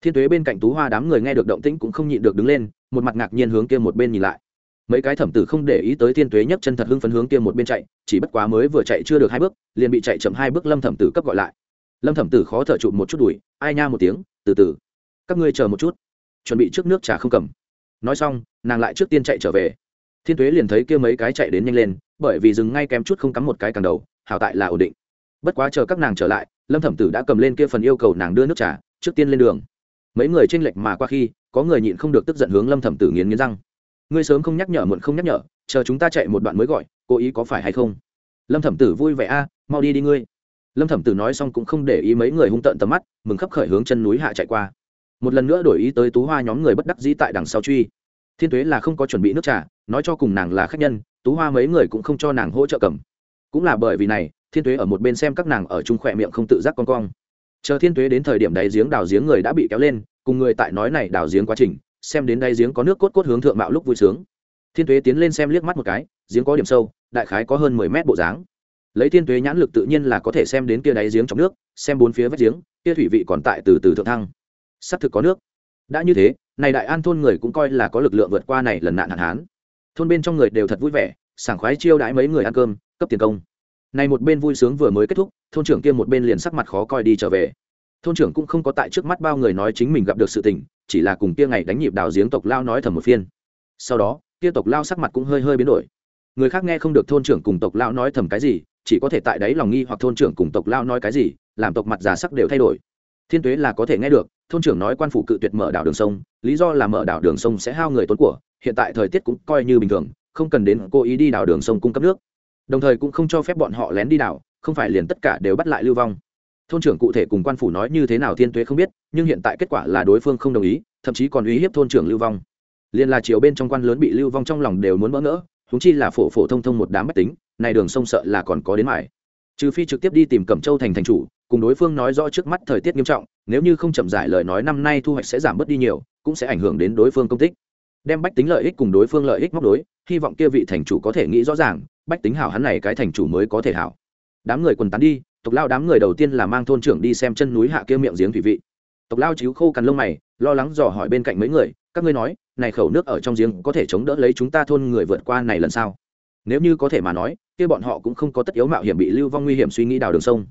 Thiên tuế bên cạnh tú hoa đám người nghe được động tĩnh cũng không nhịn được đứng lên, một mặt ngạc nhiên hướng kia một bên nhìn lại. Mấy cái thẩm tử không để ý tới thiên tuế nhấc chân thật hưng phấn hướng kia một bên chạy, chỉ bất quá mới vừa chạy chưa được hai bước, liền bị chạy chậm hai bước lâm thẩm tử cấp gọi lại. Lâm thẩm tử khó thở chụp một chút đùi, ai nha một tiếng, từ từ, các ngươi chờ một chút, chuẩn bị trước nước trà không cầm. Nói xong, nàng lại trước tiên chạy trở về thiên tuế liền thấy kia mấy cái chạy đến nhanh lên, bởi vì dừng ngay kém chút không cắm một cái càng đầu, hảo tại là ổn định. Bất quá chờ các nàng trở lại, lâm thẩm tử đã cầm lên kia phần yêu cầu nàng đưa nước trà, trước tiên lên đường. Mấy người tranh lệch mà qua khi, có người nhịn không được tức giận hướng lâm thẩm tử nghiến nghiến răng. Ngươi sớm không nhắc nhở muộn không nhắc nhở, chờ chúng ta chạy một đoạn mới gọi, cố ý có phải hay không? Lâm thẩm tử vui vẻ, a, mau đi đi ngươi. Lâm thẩm tử nói xong cũng không để ý mấy người hung tợn tầm mắt, mừng khắp khởi hướng chân núi hạ chạy qua. Một lần nữa đổi ý tới tú hoa nhóm người bất đắc dĩ tại đằng sau truy thiên tuế là không có chuẩn bị nước trà, nói cho cùng nàng là khách nhân, tú hoa mấy người cũng không cho nàng hỗ trợ cầm. Cũng là bởi vì này, thiên tuế ở một bên xem các nàng ở chung khỏe miệng không tự giác con cong. Chờ thiên tuế đến thời điểm đáy giếng đào giếng người đã bị kéo lên, cùng người tại nói này đào giếng quá trình, xem đến đáy giếng có nước cốt cốt hướng thượng mạo lúc vui sướng. Thiên tuế tiến lên xem liếc mắt một cái, giếng có điểm sâu, đại khái có hơn mười mét bộ dáng. Lấy thiên tuế nhãn lực tự nhiên là có thể xem đến kia đáy giếng trong nước, xem bốn phía vách giếng, kia thủy vị còn tại từ từ thượng thăng. Sắp thực có nước. Đã như thế này đại an thôn người cũng coi là có lực lượng vượt qua này lần nạn hạn hán. Thôn bên trong người đều thật vui vẻ, sảng khoái chiêu đãi mấy người ăn cơm, cấp tiền công. Này một bên vui sướng vừa mới kết thúc, thôn trưởng kia một bên liền sắc mặt khó coi đi trở về. Thôn trưởng cũng không có tại trước mắt bao người nói chính mình gặp được sự tình, chỉ là cùng kia ngày đánh nhịp đào giếng tộc lao nói thầm một phiên. Sau đó, kia tộc lao sắc mặt cũng hơi hơi biến đổi. Người khác nghe không được thôn trưởng cùng tộc lao nói thầm cái gì, chỉ có thể tại đấy lòng nghi hoặc thôn trưởng cùng tộc lao nói cái gì, làm tộc mặt giả sắc đều thay đổi. Thiên tuế là có thể nghe được thôn trưởng nói quan phủ cự tuyệt mở đảo đường sông, lý do là mở đảo đường sông sẽ hao người tốn của, hiện tại thời tiết cũng coi như bình thường, không cần đến cố ý đi đảo đường sông cung cấp nước. Đồng thời cũng không cho phép bọn họ lén đi đảo, không phải liền tất cả đều bắt lại lưu vong. Thôn trưởng cụ thể cùng quan phủ nói như thế nào thiên tuế không biết, nhưng hiện tại kết quả là đối phương không đồng ý, thậm chí còn uy hiếp thôn trưởng lưu vong. Liền là chiều bên trong quan lớn bị lưu vong trong lòng đều muốn bỡ ngỡ húng chi là phổ phổ thông thông một đám mách tính, này đường sông sợ là còn có đến mải trừ phi trực tiếp đi tìm cẩm châu thành thành chủ cùng đối phương nói rõ trước mắt thời tiết nghiêm trọng, nếu như không chậm giải lời nói năm nay thu hoạch sẽ giảm bớt đi nhiều, cũng sẽ ảnh hưởng đến đối phương công tích. Đem bách tính lợi ích cùng đối phương lợi ích móc đối, hy vọng kia vị thành chủ có thể nghĩ rõ ràng, bách tính hảo hắn này cái thành chủ mới có thể hảo. Đám người quần tán đi, tộc lao đám người đầu tiên là mang thôn trưởng đi xem chân núi hạ kia miệng giếng thủy vị. Tộc lao chiếu khô cằn lông mày, lo lắng dò hỏi bên cạnh mấy người, các ngươi nói, này khẩu nước ở trong giếng có thể chống đỡ lấy chúng ta thôn người vượt qua này lần sau? Nếu như có thể mà nói, kia bọn họ cũng không có tất yếu mạo hiểm bị lưu vong nguy hiểm suy nghĩ đào đường sông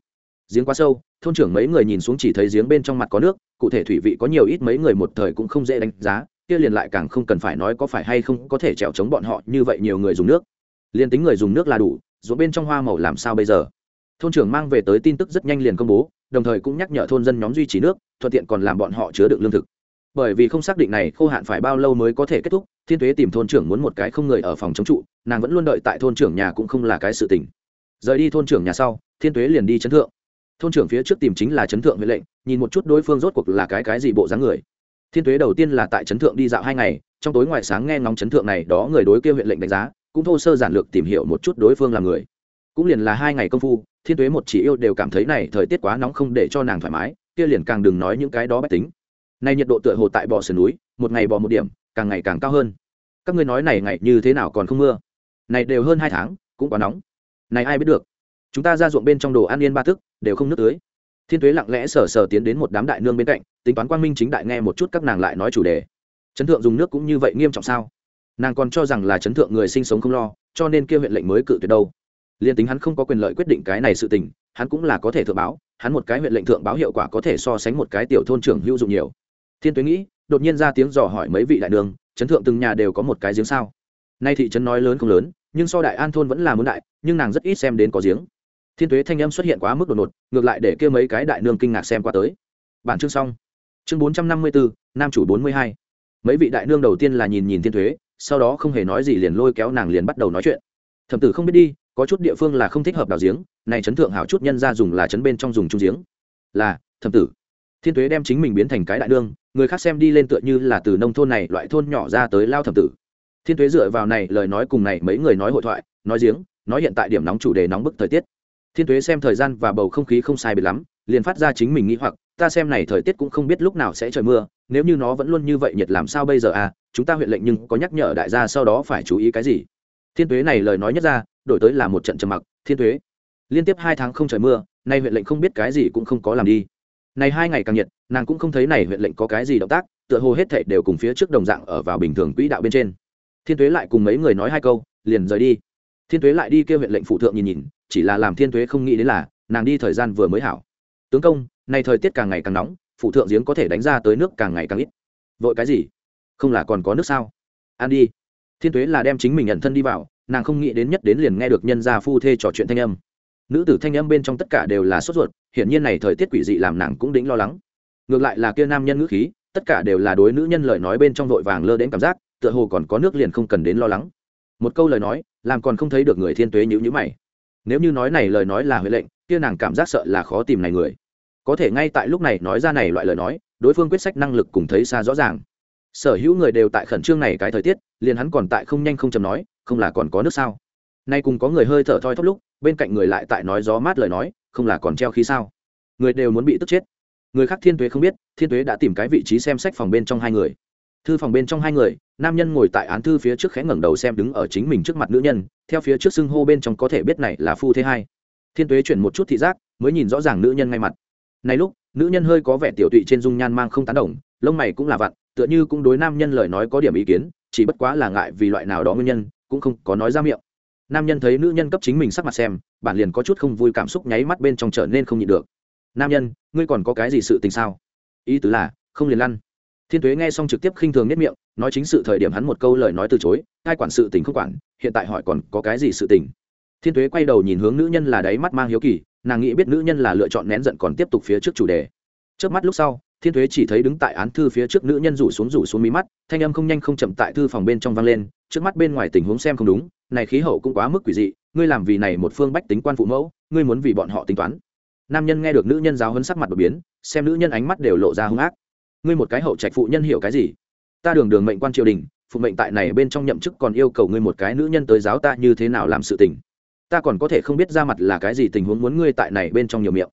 giếng quá sâu, thôn trưởng mấy người nhìn xuống chỉ thấy giếng bên trong mặt có nước, cụ thể thủy vị có nhiều ít mấy người một thời cũng không dễ đánh giá, kia liền lại càng không cần phải nói có phải hay không có thể trèo chống bọn họ, như vậy nhiều người dùng nước. Liền tính người dùng nước là đủ, ruộng bên trong hoa màu làm sao bây giờ? Thôn trưởng mang về tới tin tức rất nhanh liền công bố, đồng thời cũng nhắc nhở thôn dân nhóm duy trì nước, thuận tiện còn làm bọn họ chứa đựng lương thực. Bởi vì không xác định này khô hạn phải bao lâu mới có thể kết thúc, thiên thuế tìm thôn trưởng muốn một cái không người ở phòng chống trụ, nàng vẫn luôn đợi tại thôn trưởng nhà cũng không là cái sự tình. Rời đi thôn trưởng nhà sau, thiên thuế liền đi chấn thượng thôn trưởng phía trước tìm chính là chấn thượng huệ lệnh, nhìn một chút đối phương rốt cuộc là cái cái gì bộ dáng người. Thiên thuế đầu tiên là tại chấn thượng đi dạo hai ngày, trong tối ngoài sáng nghe ngóng chấn thượng này đó người đối kia huyện lệnh đánh giá, cũng thô sơ giản lược tìm hiểu một chút đối phương là người. Cũng liền là hai ngày công phu, thiên thuế một chỉ yêu đều cảm thấy này thời tiết quá nóng không để cho nàng thoải mái, kia liền càng đừng nói những cái đó bách tính. Nay nhiệt độ tựa hồ tại bò sườn núi, một ngày bò một điểm, càng ngày càng cao hơn. Các ngươi nói này ngày như thế nào còn không mưa? Này đều hơn hai tháng, cũng quá nóng. Này ai biết được? Chúng ta ra ruộng bên trong đồ ăn yên ba thức, đều không nước tưới. Thiên tuế lặng lẽ sờ sờ tiến đến một đám đại nương bên cạnh, tính toán quang minh chính đại nghe một chút các nàng lại nói chủ đề. Chấn thượng dùng nước cũng như vậy nghiêm trọng sao? Nàng còn cho rằng là chấn thượng người sinh sống không lo, cho nên kêu huyện lệnh mới cự tuyệt đâu. Liền tính hắn không có quyền lợi quyết định cái này sự tình, hắn cũng là có thể thượng báo, hắn một cái huyện lệnh thượng báo hiệu quả có thể so sánh một cái tiểu thôn trưởng hữu dụng nhiều. Thiên tuế nghĩ, đột nhiên ra tiếng dò hỏi mấy vị đại đường chấn thượng từng nhà đều có một cái giếng sao? Nay thị trấn nói lớn không lớn, nhưng so đại an thôn vẫn là muốn đại, nhưng nàng rất ít xem đến có giếng thiên tuế thanh âm xuất hiện quá mức đột ngột, ngược lại để kêu mấy cái đại nương kinh ngạc xem qua tới. Bản chương xong. Chương bốn trăm năm mươi bốn nam chủ bốn mươi hai. Mấy vị đại nương đầu tiên là nhìn nhìn thiên thuế sau đó không hề nói gì liền lôi kéo nàng liền bắt đầu nói chuyện. Thẩm tử không biết đi, có chút địa phương là không thích hợp đào giếng, này chấn thượng hảo chút nhân ra dùng là chấn bên trong dùng trung giếng. Là, thẩm tử. Thiên thuế đem chính mình biến thành cái đại nương, người khác xem đi lên tựa như là từ nông thôn này loại thôn nhỏ ra tới lao thẩm tử. Thiên thuế dựa vào này lời nói cùng này mấy người nói hội thoại, nói giếng, nói hiện tại điểm nóng chủ đề nóng bức thời tiết thiên thuế xem thời gian và bầu không khí không sai biệt lắm, liền phát ra chính mình nghĩ hoặc, ta xem này thời tiết cũng không biết lúc nào sẽ trời mưa, nếu như nó vẫn luôn như vậy nhiệt làm sao bây giờ à chúng ta huyện lệnh nhưng có nhắc nhở đại gia sau đó phải chú ý cái gì? Thiên thuế này lời nói nhất ra, đổi tới là một trận trầm mặc, thiên thuế liên tiếp hai tháng không trời mưa, nay huyện lệnh không biết cái gì cũng không có làm đi. Này hai ngày càng nhiệt, nàng cũng không thấy này huyện lệnh có cái gì động tác, tựa hồ hết thảy đều cùng phía trước đồng dạng ở vào bình thường quỹ đạo bên trên. Thiên tuế lại cùng mấy người nói hai câu, liền rời đi thiên tuế lại đi kêu huyện lệnh phụ thượng nhìn nhìn, chỉ là làm thiên tuế không nghĩ đến là, nàng đi thời gian vừa mới hảo. Tướng công nay thời tiết càng ngày càng nóng, phụ thượng giếng có thể đánh ra tới nước càng ngày càng ít. Vội cái gì? Không là còn có nước sao? Ăn đi. Thiên tuế là đem chính mình nhận thân đi vào, nàng không nghĩ đến nhất đến liền nghe được nhân gia phu thê trò chuyện thanh âm. Nữ tử thanh âm bên trong tất cả đều là sốt ruột, hiển nhiên này thời tiết quỷ dị làm nàng cũng đĩnh lo lắng. Ngược lại là kia nam nhân ngữ khí, tất cả đều là đối nữ nhân lời nói bên trong vội vàng lơ đến cảm giác, tựa hồ còn có nước liền không cần đến lo lắng. Một câu lời nói làm còn không thấy được người thiên tuế nhữ nhữ mày. Nếu như nói này lời nói là huệ lệnh, kia nàng cảm giác sợ là khó tìm này người. Có thể ngay tại lúc này nói ra này loại lời nói, đối phương quyết sách năng lực cùng thấy xa rõ ràng. Sở hữu người đều tại khẩn trương này cái thời tiết, liền hắn còn tại không nhanh không chầm nói, không là còn có nước sao? Nay cùng có người hơi thở thoi thóp lúc, bên cạnh người lại tại nói gió mát lời nói, không là còn treo khí sao? Người đều muốn bị tức chết. Người khác thiên tuế không biết, thiên tuế đã tìm cái vị trí xem sách phòng bên trong hai người thư phòng bên trong hai người, nam nhân ngồi tại án thư phía trước khẽ ngẩng đầu xem đứng ở chính mình trước mặt nữ nhân, theo phía trước xưng hô bên trong có thể biết này là phu thế hai. Thiên tuế chuyển một chút thị giác, mới nhìn rõ ràng nữ nhân ngay mặt. Này lúc, nữ nhân hơi có vẻ tiểu tụy trên dung nhan mang không tán đồng, lông mày cũng là vặn, tựa như cũng đối nam nhân lời nói có điểm ý kiến, chỉ bất quá là ngại vì loại nào đó nguyên nhân, cũng không có nói ra miệng. Nam nhân thấy nữ nhân cấp chính mình sắc mặt xem, bản liền có chút không vui cảm xúc nháy mắt bên trong trở nên không nhịn được. Nam nhân, ngươi còn có cái gì sự tình sao? Ý tứ là, không liền lăn thiên tuế nghe xong trực tiếp khinh thường nhất miệng, nói chính sự thời điểm hắn một câu lời nói từ chối, ai quản sự tình không quản, hiện tại hỏi còn có cái gì sự tình? Thiên tuế quay đầu nhìn hướng nữ nhân là đáy mắt mang hiếu kỳ, nàng nghĩ biết nữ nhân là lựa chọn nén giận còn tiếp tục phía trước chủ đề. Trước mắt lúc sau, thiên thuế chỉ thấy đứng tại án thư phía trước nữ nhân rủ xuống rủ xuống mí mắt, thanh âm không nhanh không chậm tại thư phòng bên trong vang lên, trước mắt bên ngoài tình huống xem không đúng, này khí hậu cũng quá mức quỷ dị, ngươi làm vì này một phương bách tính quan phụ mẫu, ngươi muốn vì bọn họ tính toán. Nam nhân nghe được nữ nhân giáo hấn sắc mặt đột biến, xem nữ nhân ánh mắt đều lộ ra hung ác ngươi một cái hậu trạch phụ nhân hiểu cái gì? Ta đường đường mệnh quan triều đình, phụ mệnh tại này bên trong nhậm chức còn yêu cầu ngươi một cái nữ nhân tới giáo ta như thế nào làm sự tình. Ta còn có thể không biết ra mặt là cái gì tình huống muốn ngươi tại này bên trong nhiều miệng.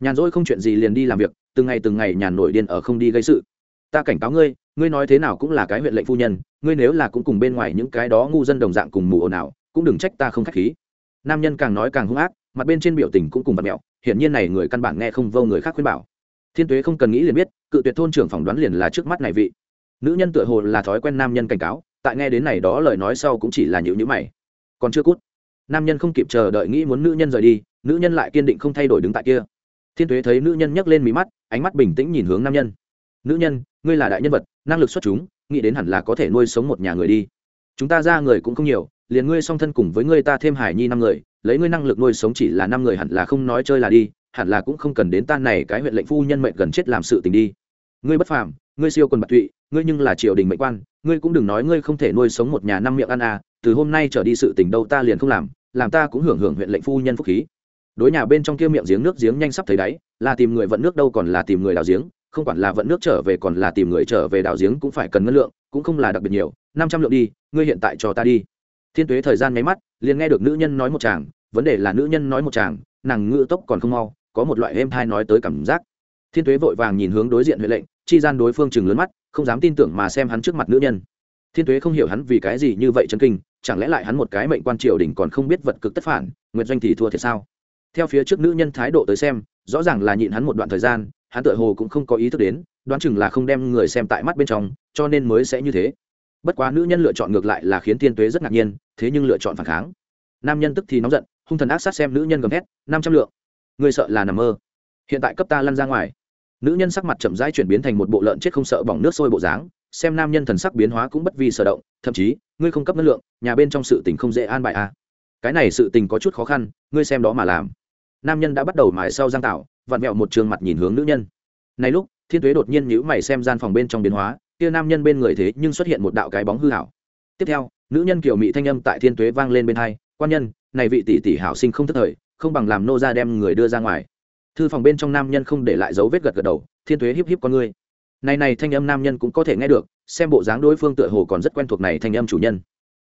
Nhàn rỗi không chuyện gì liền đi làm việc, từng ngày từng ngày nhàn nổi điên ở không đi gây sự. Ta cảnh cáo ngươi ngươi nói thế nào cũng là cái huyện lệnh phu nhân, ngươi nếu là cũng cùng bên ngoài những cái đó ngu dân đồng dạng cùng mù ồn ào, cũng đừng trách ta không k h á c h khí. Nam nhân càng nói càng hung ác, mặt bên trên biểu tình cũng cùng mặt mẹo, hiển nhiên này người căn bản nghe không vô người khác khuyên bảo. Thiên tuế không cần nghĩ liền biết cự tuyệt thôn trưởng phỏng đoán liền là trước mắt này vị. Nữ nhân tựa hồ là thói quen nam nhân cảnh cáo, tại nghe đến này đó lời nói sau cũng chỉ là nhịu nhữ mày. Còn chưa cút. Nam nhân không kịp chờ đợi nghĩ muốn nữ nhân rời đi, nữ nhân lại kiên định không thay đổi đứng tại kia. Thiên tuế thấy nữ nhân nhấc lên mí mắt, ánh mắt bình tĩnh nhìn hướng nam nhân. Nữ nhân, ngươi là đại nhân vật, năng lực xuất chúng, nghĩ đến hẳn là có thể nuôi sống một nhà người đi. Chúng ta ra người cũng không nhiều, liền ngươi song thân cùng với ngươi ta thêm hải nhi năm người, lấy ngươi năng lực nuôi sống chỉ là năm người hẳn là không nói chơi là đi hẳn là cũng không cần đến ta này cái huyện lệnh phu nhân mệnh gần chết làm sự tình đi. Ngươi bất phàm, ngươi siêu quần bạc tụy ngươi nhưng là triều đình mệnh quan, ngươi cũng đừng nói ngươi không thể nuôi sống một nhà năm miệng ăn à từ hôm nay trở đi sự tình đâu ta liền không làm làm ta cũng hưởng hưởng huyện lệnh phu nhân phúc khí. Đối nhà bên trong kia miệng giếng nước giếng nhanh sắp thấy đáy, là tìm người vận nước đâu còn là tìm người đào giếng, không quản là vận nước trở về còn là tìm người trở về đào giếng cũng phải cần ngân lượng, cũng không là đặc biệt nhiều, năm trăm lượng đi, ngươi hiện tại cho ta đi. Thiên tuế thời gian nháy mắt, liền nghe được nữ nhân nói một chàng, vấn đề là nữ nhân nói một chàng, nàng ngự tốc còn không mau có một loại êm thai nói tới cảm giác. Thiên tuế vội vàng nhìn hướng đối diện huệ lệnh, chi gian đối phương chừng lớn mắt, không dám tin tưởng mà xem hắn trước mặt nữ nhân. Thiên tuế không hiểu hắn vì cái gì như vậy chân kinh, chẳng lẽ lại hắn một cái mệnh quan triều đình còn không biết vật cực tất phản nguyện doanh thì thua thiệt sao? Theo phía trước nữ nhân thái độ tới xem, rõ ràng là nhịn hắn một đoạn thời gian, hắn tựa hồ cũng không có ý thức đến, đoán chừng là không đem người xem tại mắt bên trong, cho nên mới sẽ như thế. Bất quá nữ nhân lựa chọn ngược lại là khiến Thiên tuế rất ngạc nhiên, thế nhưng lựa chọn phản kháng. Nam nhân tức thì nóng giận, hung thần ác sát xem nữ nhân gầm hét năm trăm lượng! Ngươi sợ là nằm mơ. Hiện tại cấp ta lăn ra ngoài. Nữ nhân sắc mặt chậm rãi chuyển biến thành một bộ lợn chết không sợ bỏng nước sôi bộ dáng, xem nam nhân thần sắc biến hóa cũng bất vi sở động, thậm chí, ngươi không cấp năng lượng, nhà bên trong sự tình không dễ an bài à. cái này sự tình có chút khó khăn, ngươi xem đó mà làm. Nam nhân đã bắt đầu mài sau giang tạo vặn vẹo một trường mặt nhìn hướng nữ nhân. Này lúc, thiên tuế đột nhiên nhữ mày xem gian phòng bên trong biến hóa, kia nam nhân bên người thế nhưng xuất hiện một đạo cái bóng hư hảo. Tiếp theo, nữ nhân kiểu mỹ thanh âm tại thiên tuế vang lên bên hai, quan nhân, này vị tỷ tỷ hảo sinh không thất thời không bằng làm nô ra đem người đưa ra ngoài. Thư phòng bên trong nam nhân không để lại dấu vết gật gật đầu, thiên thuế híp híp con ngươi. Này này thanh âm nam nhân cũng có thể nghe được, xem bộ dáng đối phương tựa hồ còn rất quen thuộc này thanh âm chủ nhân.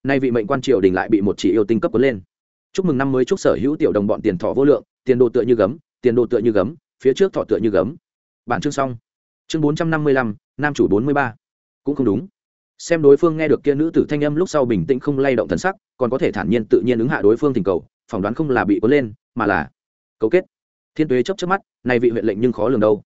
Nay vị mệnh quan triều đình lại bị một chỉ yêu tinh cấp cuốn lên. Chúc mừng năm mới chúc sở hữu tiểu đồng bọn tiền thọ vô lượng, tiền đồ tựa như gấm, tiền đồ tựa như gấm, phía trước thọ tựa như gấm. Bản chương xong. Chương bốn trăm năm mươi lăm, nam chủ bốn mươi ba. Cũng không đúng. Xem đối phương nghe được kia nữ tử thanh âm lúc sau bình tĩnh không lay động thần sắc, còn có thể thản nhiên tự nhiên ứng hạ đối phương tình cầu phỏng đoán không là bị cuốn lên, mà là cấu kết. Thiên tuế chớp chấp mắt này vị huyện lệnh nhưng khó lường đâu.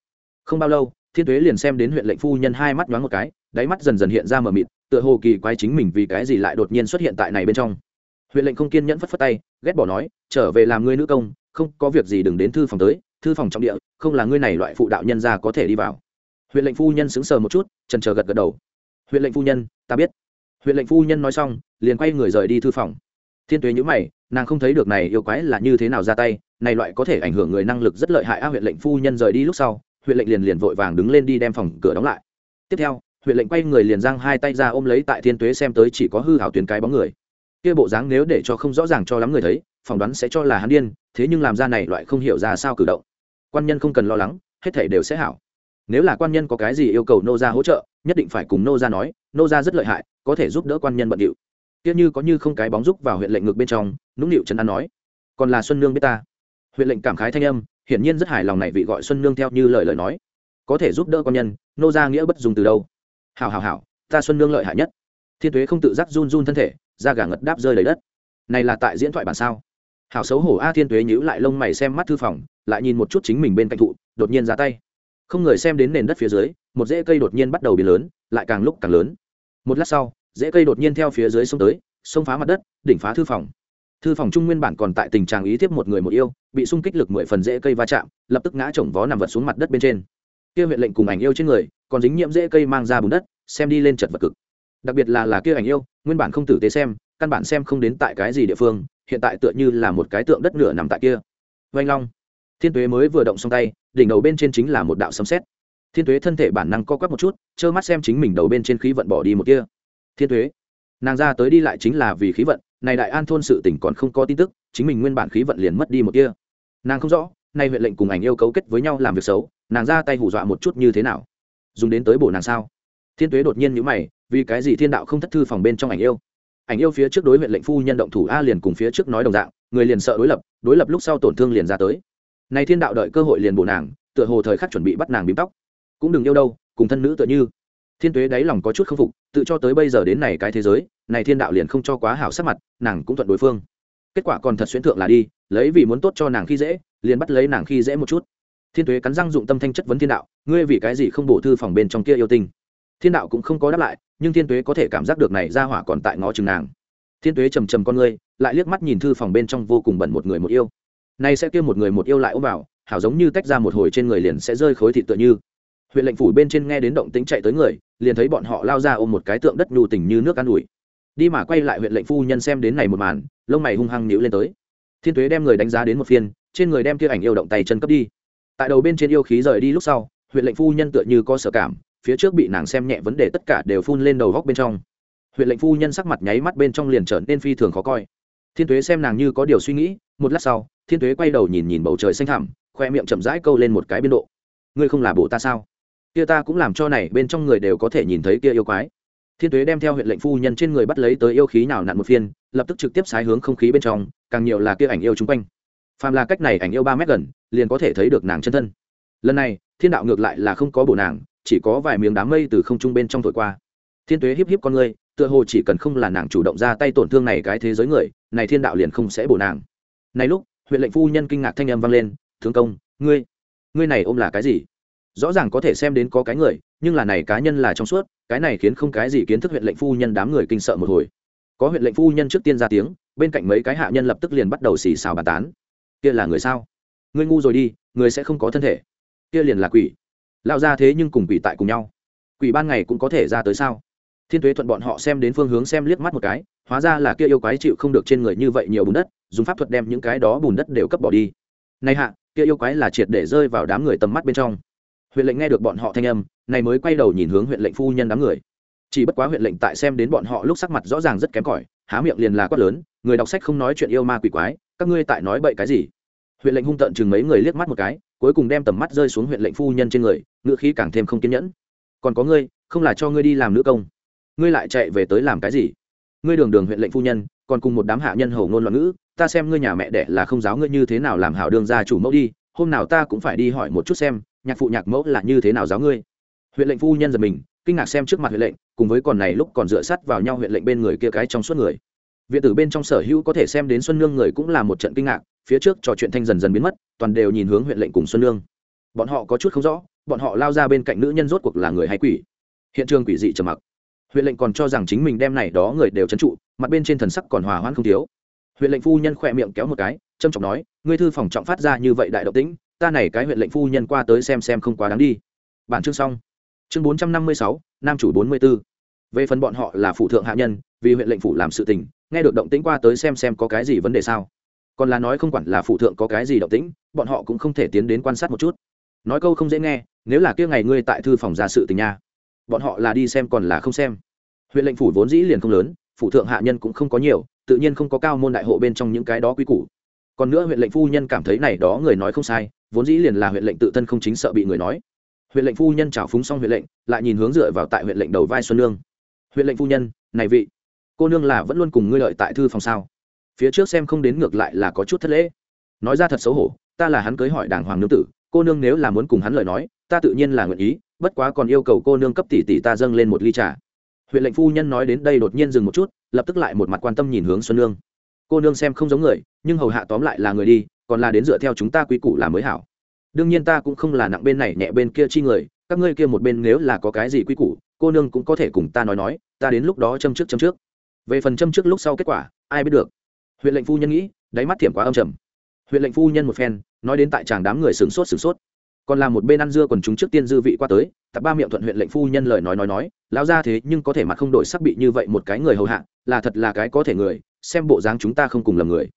Không bao lâu, thiên tuế liền xem đến huyện lệnh phu nhân hai mắt nhoáng một cái, đáy mắt dần dần hiện ra mờ mịt, tựa hồ kỳ quái chính mình vì cái gì lại đột nhiên xuất hiện tại này bên trong. Huyện lệnh không kiên nhẫn phất phất tay, ghét bỏ nói, trở về làm ngươi nữ công, không có việc gì đừng đến thư phòng tới, thư phòng trọng địa, không là ngươi này loại phụ đạo nhân gia có thể đi vào. Huyện lệnh phu nhân sững sờ một chút trần chờ gật gật đầu. Huyện lệnh phu nhân, ta biết. Huyện lệnh phu nhân nói xong, liền quay người rời đi thư phòng. Thiên tuế nhữ mày nàng không thấy được này yêu quái là như thế nào ra tay, này loại có thể ảnh hưởng người năng lực rất lợi hại a huyện lệnh phu nhân rời đi lúc sau, huyện lệnh liền liền vội vàng đứng lên đi đem phòng cửa đóng lại. Tiếp theo, huyện lệnh quay người liền giang hai tay ra ôm lấy tại thiên tuế xem tới chỉ có hư hảo tuyến cái bóng người. Kia bộ dáng nếu để cho không rõ ràng cho lắm người thấy, phỏng đoán sẽ cho là hắn điên, thế nhưng làm ra này loại không hiểu ra sao cử động. Quan nhân không cần lo lắng, hết thể đều sẽ hảo. Nếu là quan nhân có cái gì yêu cầu nô gia hỗ trợ, nhất định phải cùng nô gia nói, nô gia rất lợi hại, có thể giúp đỡ quan nhân bận điệu tiếc như có như không cái bóng giúp vào huyện lệnh ngược bên trong, nũng nịu trấn an nói, còn là xuân nương biết ta. Huyện lệnh cảm khái thanh âm, hiển nhiên rất hài lòng này vị gọi xuân nương theo như lời lời nói. Có thể giúp đỡ quan nhân, nô gia nghĩa bất dùng từ đâu? Hảo hảo hảo, ta xuân nương lợi hại nhất. Thiên tuế không tự giác run run thân thể, da gà ngật đáp rơi lấy đất. Này là tại diễn thoại bản sao? Hảo xấu hổ a thiên tuế nhíu lại lông mày xem mắt thư phòng, lại nhìn một chút chính mình bên cạnh thụ, đột nhiên ra tay. Không người xem đến nền đất phía dưới, một rễ cây đột nhiên bắt đầu biến lớn, lại càng lúc càng lớn. Một lát sau rễ cây đột nhiên theo phía dưới sông tới xông phá mặt đất, đỉnh phá thư phòng. Thư phòng trung nguyên bản còn tại tình trạng ý tiếp một người một yêu, bị xung kích lực mười phần rễ cây va chạm, lập tức ngã chồng vó nằm vật xuống mặt đất bên trên. Kia huyện lệnh cùng ảnh yêu trên người, còn dính nhiễm rễ cây mang ra bùn đất, xem đi lên chật vật cực. Đặc biệt là là kia ảnh yêu, nguyên bản không tử tế xem, căn bản xem không đến tại cái gì địa phương, hiện tại tựa như là một cái tượng đất nửa nằm tại kia. Vanh long. Thiên tuế mới vừa động xong tay, đỉnh đầu bên trên chính là một đạo sấm xét thiên tuế thân thể bản năng co quắp một chút, trơ mắt xem chính mình đầu bên trên khí vận bỏ đi một kia thiên tuế. Nàng ra tới đi lại chính là vì khí vận, này đại an thôn sự tỉnh còn không có tin tức, chính mình nguyên bản khí vận liền mất đi một kia nàng không rõ, nay huyện lệnh cùng ảnh yêu cấu kết với nhau làm việc xấu, nàng ra tay hù dọa một chút như thế nào? Dùng đến tới bổ nàng sao? Thiên tuế đột nhiên nhữ mày, vì cái gì thiên đạo không thất thư phòng bên trong ảnh yêu? Ảnh yêu phía trước đối huyện lệnh phu nhân động thủ a liền cùng phía trước nói đồng dạng, người liền sợ đối lập đối lập lúc sau tổn thương liền ra tới. Nay thiên đạo đợi cơ hội liền bổ nàng, tựa hồ thời khắc chuẩn bị bắt nàng bím tóc. Cũng đừng yêu đâu, cùng thân nữ tựa như thiên tuế đáy lòng có chút k phục, tự cho tới bây giờ đến này cái thế giới, này thiên đạo liền không cho quá hảo sắc mặt, nàng cũng thuận đối phương. Kết quả còn thật xuyến thượng là đi, lấy vì muốn tốt cho nàng khi dễ, liền bắt lấy nàng khi dễ một chút. Thiên tuế cắn răng dụng tâm thanh chất vấn thiên đạo, ngươi vì cái gì không bổ thư phòng bên trong kia yêu tinh? Thiên đạo cũng không có đáp lại, nhưng thiên tuế có thể cảm giác được này ra hỏa còn tại ngó chừng nàng. Thiên tuế trầm trầm con ngươi, lại liếc mắt nhìn thư phòng bên trong vô cùng bẩn một người một yêu. Nay sẽ kêu một người một yêu lại ôm vào, hảo giống như tách ra một hồi trên người liền sẽ rơi khối thịt tựa như huyện lệnh phủ bên trên nghe đến động tính chạy tới người, liền thấy bọn họ lao ra ôm một cái tượng đất nhu tình như nước ăn ủi. Đi mà quay lại huyện lệnh phu nhân xem đến này một màn, lông mày hung hăng nhíu lên tới. Thiên tuế đem người đánh giá đến một phiên, trên người đem kia ảnh yêu động tay chân cấp đi. Tại đầu bên trên yêu khí rời đi lúc sau, huyện lệnh phu nhân tựa như có sợ cảm, phía trước bị nàng xem nhẹ vấn đề tất cả đều phun lên đầu góc bên trong. Huyện lệnh phu nhân sắc mặt nháy mắt bên trong liền trở nên phi thường khó coi. Thiên tuế xem nàng như có điều suy nghĩ, một lát sau, thiên tuế quay đầu nhìn nhìn bầu trời xanh thẳm, khoe miệng chậm rãi câu lên một cái biên độ. Ngươi không là bồ ta sao? Kia ta cũng làm cho này, bên trong người đều có thể nhìn thấy kia yêu quái. Thiên tuế đem theo huyện lệnh phu nhân trên người bắt lấy tới yêu khí nào nặn một phiên, lập tức trực tiếp sái hướng không khí bên trong, càng nhiều là kia ảnh yêu chung quanh. Phàm là cách này ảnh yêu ba mét gần, liền có thể thấy được nàng chân thân. Lần này, thiên đạo ngược lại là không có bổ nàng, chỉ có vài miếng đám mây từ không trung bên trong thổi qua. Thiên tuế híp híp con ngươi, tựa hồ chỉ cần không là nàng chủ động ra tay tổn thương này cái thế giới người, này thiên đạo liền không sẽ bổ nàng. Này lúc, huyện lệnh phu nhân kinh ngạc thanh âm vang lên thương công, ngươi ngươi này ôm là cái gì? Rõ ràng có thể xem đến có cái người, nhưng là này cá nhân là trong suốt, cái này khiến không cái gì kiến thức huyện lệnh phu nhân đám người kinh sợ một hồi. Có huyện lệnh phu nhân trước tiên ra tiếng, bên cạnh mấy cái hạ nhân lập tức liền bắt đầu xì xào bàn tán. Kia là người sao? Ngươi ngu rồi đi, người sẽ không có thân thể. Kia liền là quỷ. Lao ra thế nhưng cùng quỷ tại cùng nhau. Quỷ ban ngày cũng có thể ra tới sao? Thiên tuế thuận bọn họ xem đến phương hướng xem liếc mắt một cái, hóa ra là kia yêu quái chịu không được trên người như vậy nhiều bùn đất, dùng pháp thuật đem những cái đó bùn đất đều cấp bỏ đi. Nay hạ, kia yêu quái là triệt để rơi vào đám người tầm mắt bên trong huyện lệnh nghe được bọn họ thanh âm, này mới quay đầu nhìn hướng huyện lệnh phu nhân đám người. Chỉ bất quá huyện lệnh tại xem đến bọn họ lúc sắc mặt rõ ràng rất kém cỏi, há miệng liền là quát lớn, người đọc sách không nói chuyện yêu ma quỷ quái, các ngươi tại nói bậy cái gì? Huyện lệnh hung tợn chừng mấy người liếc mắt một cái, cuối cùng đem tầm mắt rơi xuống huyện lệnh phu nhân trên người ngựa khí càng thêm không kiên nhẫn. Còn có ngươi, không là cho ngươi đi làm nữ công. Ngươi lại chạy về tới làm cái gì? Ngươi đường đường huyện lệnh phu nhân, còn cùng một đám hạ nhân hầu ngôn loạn ngữ, ta xem ngươi nhà mẹ đẻ là không giáo ngươi như thế nào làm hảo đường gia chủ mẫu đi hôm nào ta cũng phải đi hỏi một chút xem, nhạc phụ nhạc mẫu là như thế nào giáo ngươi. Huyện lệnh phu nhân giật mình, kinh ngạc xem trước mặt huyện lệnh, cùng với còn này lúc còn dựa sắt vào nhau huyện lệnh bên người kia cái trong suốt người. Viện tử bên trong sở hữu có thể xem đến xuân nương người cũng là một trận kinh ngạc, phía trước trò chuyện thanh dần dần biến mất, toàn đều nhìn hướng huyện lệnh cùng xuân nương. Bọn họ có chút không rõ, bọn họ lao ra bên cạnh nữ nhân rốt cuộc là người hay quỷ. Hiện trường quỷ dị trầm mặc. Huyện lệnh còn cho rằng chính mình đem này đó người đều trấn trụ, mặt bên trên thần sắc còn hòa hoãn không thiếu huyện lệnh phu nhân khỏe miệng kéo một cái trâm trọng nói, ngươi thư phòng trọng phát ra như vậy đại động tĩnh, ta này cái huyện lệnh phu nhân qua tới xem xem không quá đáng đi. Bản chương xong. Chương bốn trăm năm mươi sáu, nam chủ bốn mươi b ố về phần bọn họ là phụ thượng hạ nhân, vì huyện lệnh phủ làm sự tình, nghe được động tĩnh qua tới xem xem có cái gì vấn đề sao. Còn là nói không quản là phụ thượng có cái gì động tĩnh, bọn họ cũng không thể tiến đến quan sát một chút. Nói câu không dễ nghe, nếu là kia ngày ngươi tại thư phòng ra sự tình nha. Bọn họ là đi xem còn là không xem. Huyện lệnh phủ vốn dĩ liền không lớn phụ thượng hạ nhân cũng không có nhiều, tự nhiên không có cao môn đại hộ bên trong những cái đó quy củ. Còn nữa huyện lệnh phu nhân cảm thấy này đó người nói không sai, vốn dĩ liền là huyện lệnh tự thân không chính sợ bị người nói. Huyện lệnh phu nhân trào phúng xong huyện lệnh, lại nhìn hướng dựa vào tại huyện lệnh đầu vai xuân nương. Huyện lệnh phu nhân, này vị, cô nương là vẫn luôn cùng ngươi lợi tại thư phòng sao? Phía trước xem không đến ngược lại là có chút thất lễ. Nói ra thật xấu hổ, ta là hắn cưới hỏi đàng hoàng nương tử, cô nương nếu là muốn cùng hắn lời nói, ta tự nhiên là nguyện ý, bất quá còn yêu cầu cô nương cấp tỷ tỷ ta dâng lên một ly trà huyện lệnh phu nhân nói đến đây đột nhiên dừng một chút, lập tức lại một mặt quan tâm nhìn hướng xuân nương. Cô nương xem không giống người, nhưng hầu hạ tóm lại là người đi, còn là đến dựa theo chúng ta quy củ là mới hảo. Đương nhiên ta cũng không là nặng bên này nhẹ bên kia chi người, các ngươi kia một bên nếu là có cái gì quy củ, cô nương cũng có thể cùng ta nói nói, ta đến lúc đó châm trước châm trước. Về phần châm trước lúc sau kết quả, ai biết được. Huyện lệnh phu nhân nghĩ, đáy mắt thiểm quá âm trầm. Huyện lệnh phu nhân một phen, nói đến tại chàng đám người sửng sốt sửng sốt còn là một bên ăn dưa còn chúng trước tiên dư vị qua tới, tập ba miệng thuận huyện lệnh phu nhân lời nói nói nói, lão ra thế nhưng có thể mặt không đổi sắc bị như vậy một cái người hầu hạ, là thật là cái có thể người, xem bộ dáng chúng ta không cùng lầm người.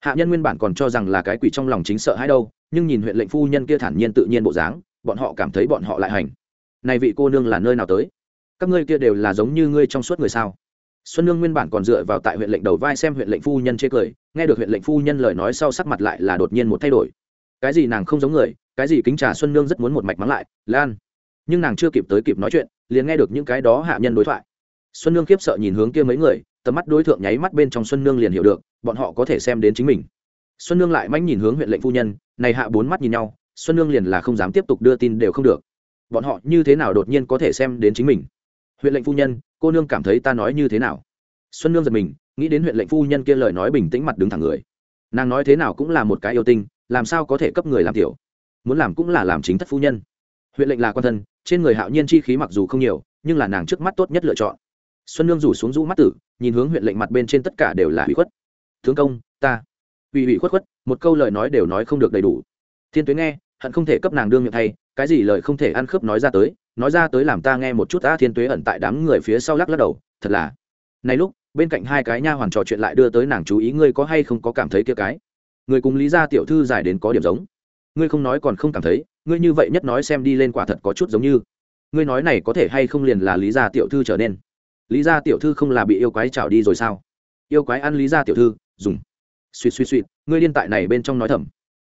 Hạ nhân nguyên bản còn cho rằng là cái quỷ trong lòng chính sợ hay đâu, nhưng nhìn huyện lệnh phu nhân kia thản nhiên tự nhiên bộ dáng, bọn họ cảm thấy bọn họ lại hành. Này vị cô nương là nơi nào tới? Các ngươi kia đều là giống như ngươi trong suốt người sao? Xuân nương nguyên bản còn dựa vào tại huyện lệnh đầu vai xem huyện lệnh phu nhân chê cười, nghe được huyện lệnh phu nhân lời nói sau sắc mặt lại là đột nhiên một thay đổi. Cái gì nàng không giống người cái gì kính trà xuân nương rất muốn một mạch mắng lại, lan. Nhưng nàng chưa kịp tới kịp nói chuyện, liền nghe được những cái đó hạ nhân đối thoại. Xuân nương khiếp sợ nhìn hướng kia mấy người, tầm mắt đối tượng nháy mắt bên trong xuân nương liền hiểu được, bọn họ có thể xem đến chính mình. Xuân nương lại manh nhìn hướng huyện lệnh phu nhân, này hạ bốn mắt nhìn nhau, xuân nương liền là không dám tiếp tục đưa tin đều không được. Bọn họ như thế nào đột nhiên có thể xem đến chính mình? Huyện lệnh phu nhân, cô nương cảm thấy ta nói như thế nào? Xuân nương giật mình, nghĩ đến huyện lệnh phu nhân kia lời nói bình tĩnh mặt đứng thẳng người. Nàng nói thế nào cũng là một cái yêu tinh, làm sao có thể cấp người làm tiểu? Muốn làm cũng là làm chính thất phu nhân. Huyện lệnh là quan thân, trên người hạo nhiên chi khí mặc dù không nhiều, nhưng là nàng trước mắt tốt nhất lựa chọn. Xuân nương rủ xuống rũ mắt tử, nhìn hướng huyện lệnh mặt bên trên tất cả đều là hủy khuất. Tướng công, ta. Ủy ủy khuất khuất, một câu lời nói đều nói không được đầy đủ. Thiên tuế nghe, hận không thể cấp nàng đương miệng thay, cái gì lời không thể ăn khớp nói ra tới, nói ra tới làm ta nghe một chút ta thiên tuế ẩn tại đám người phía sau lắc lắc đầu, thật là. Này lúc, bên cạnh hai cái nha hoàn trò chuyện lại đưa tới nàng chú ý, ngươi có hay không có cảm thấy kia cái? Người cùng lý gia tiểu thư giải đến có điểm giống ngươi không nói còn không cảm thấy, ngươi như vậy nhất nói xem đi lên quả thật có chút giống như. Ngươi nói này có thể hay không liền là lý gia tiểu thư trở nên. Lý gia tiểu thư không là bị yêu quái trào đi rồi sao? Yêu quái ăn lý gia tiểu thư, dùng. Suýt suýt suýt, ngươi liên tại này bên trong nói thầm.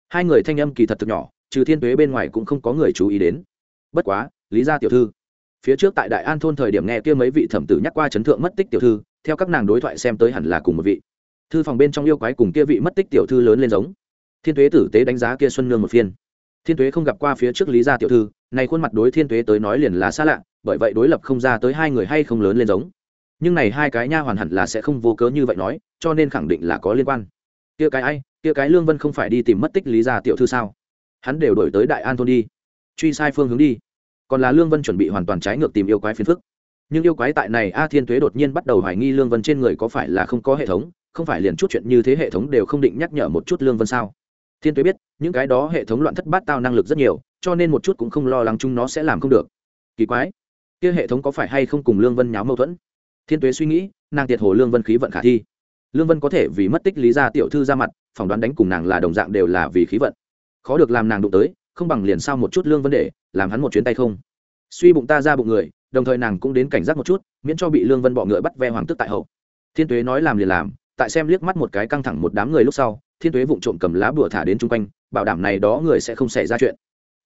Hai người thanh âm kỳ thật thực nhỏ, trừ thiên tuế bên ngoài cũng không có người chú ý đến. Bất quá, lý gia tiểu thư. Phía trước tại đại an thôn thời điểm nghe kia mấy vị thẩm tử nhắc qua chấn thượng mất tích tiểu thư, theo các nàng đối thoại xem tới hẳn là cùng một vị. Thư phòng bên trong yêu quái cùng kia vị mất tích tiểu thư lớn lên giống thiên tuế tử tế đánh giá kia xuân nương một phiên. Thiên tuế không gặp qua phía trước lý gia tiểu thư này khuôn mặt đối thiên tuế tới nói liền là xa lạ, bởi vậy đối lập không ra tới hai người hay không lớn lên giống. Nhưng này hai cái nha hoàn hẳn là sẽ không vô cớ như vậy nói, cho nên khẳng định là có liên quan. Kia cái ai, kia cái lương vân không phải đi tìm mất tích lý gia tiểu thư sao? Hắn đều đổi tới đại an thôn đi. Truy sai phương hướng đi. Còn là lương vân chuẩn bị hoàn toàn trái ngược tìm yêu quái phiền phức. Nhưng yêu quái tại này a thiên tuế đột nhiên bắt đầu hoài nghi lương vân trên người có phải là không có hệ thống, không phải liền chút chuyện như thế hệ thống đều không định nhắc nhở một chút lương vân sao? Thiên tuế biết, những cái đó hệ thống loạn thất bát tao năng lực rất nhiều, cho nên một chút cũng không lo lắng chúng nó sẽ làm không được. Kỳ quái, kia hệ thống có phải hay không cùng lương vân nháo mâu thuẫn? Thiên tuế suy nghĩ, nàng tiệt hồ lương vân khí vận khả thi. Lương vân có thể vì mất tích lý gia tiểu thư ra mặt, phỏng đoán đánh cùng nàng là đồng dạng đều là vì khí vận. Khó được làm nàng đụng tới, không bằng liền sao một chút lương Vân để, làm hắn một chuyến tay không. Suy bụng ta ra bụng người, đồng thời nàng cũng đến cảnh giác một chút, miễn cho bị lương vân bọ ngựa bắt ve hoàng tức tại hậu. Thiên tuế nói làm liền làm, tại xem liếc mắt một cái căng thẳng một đám người lúc sau thiên tuế vụng trộm cầm lá bùa thả đến chung quanh, bảo đảm này đó người sẽ không xảy ra chuyện.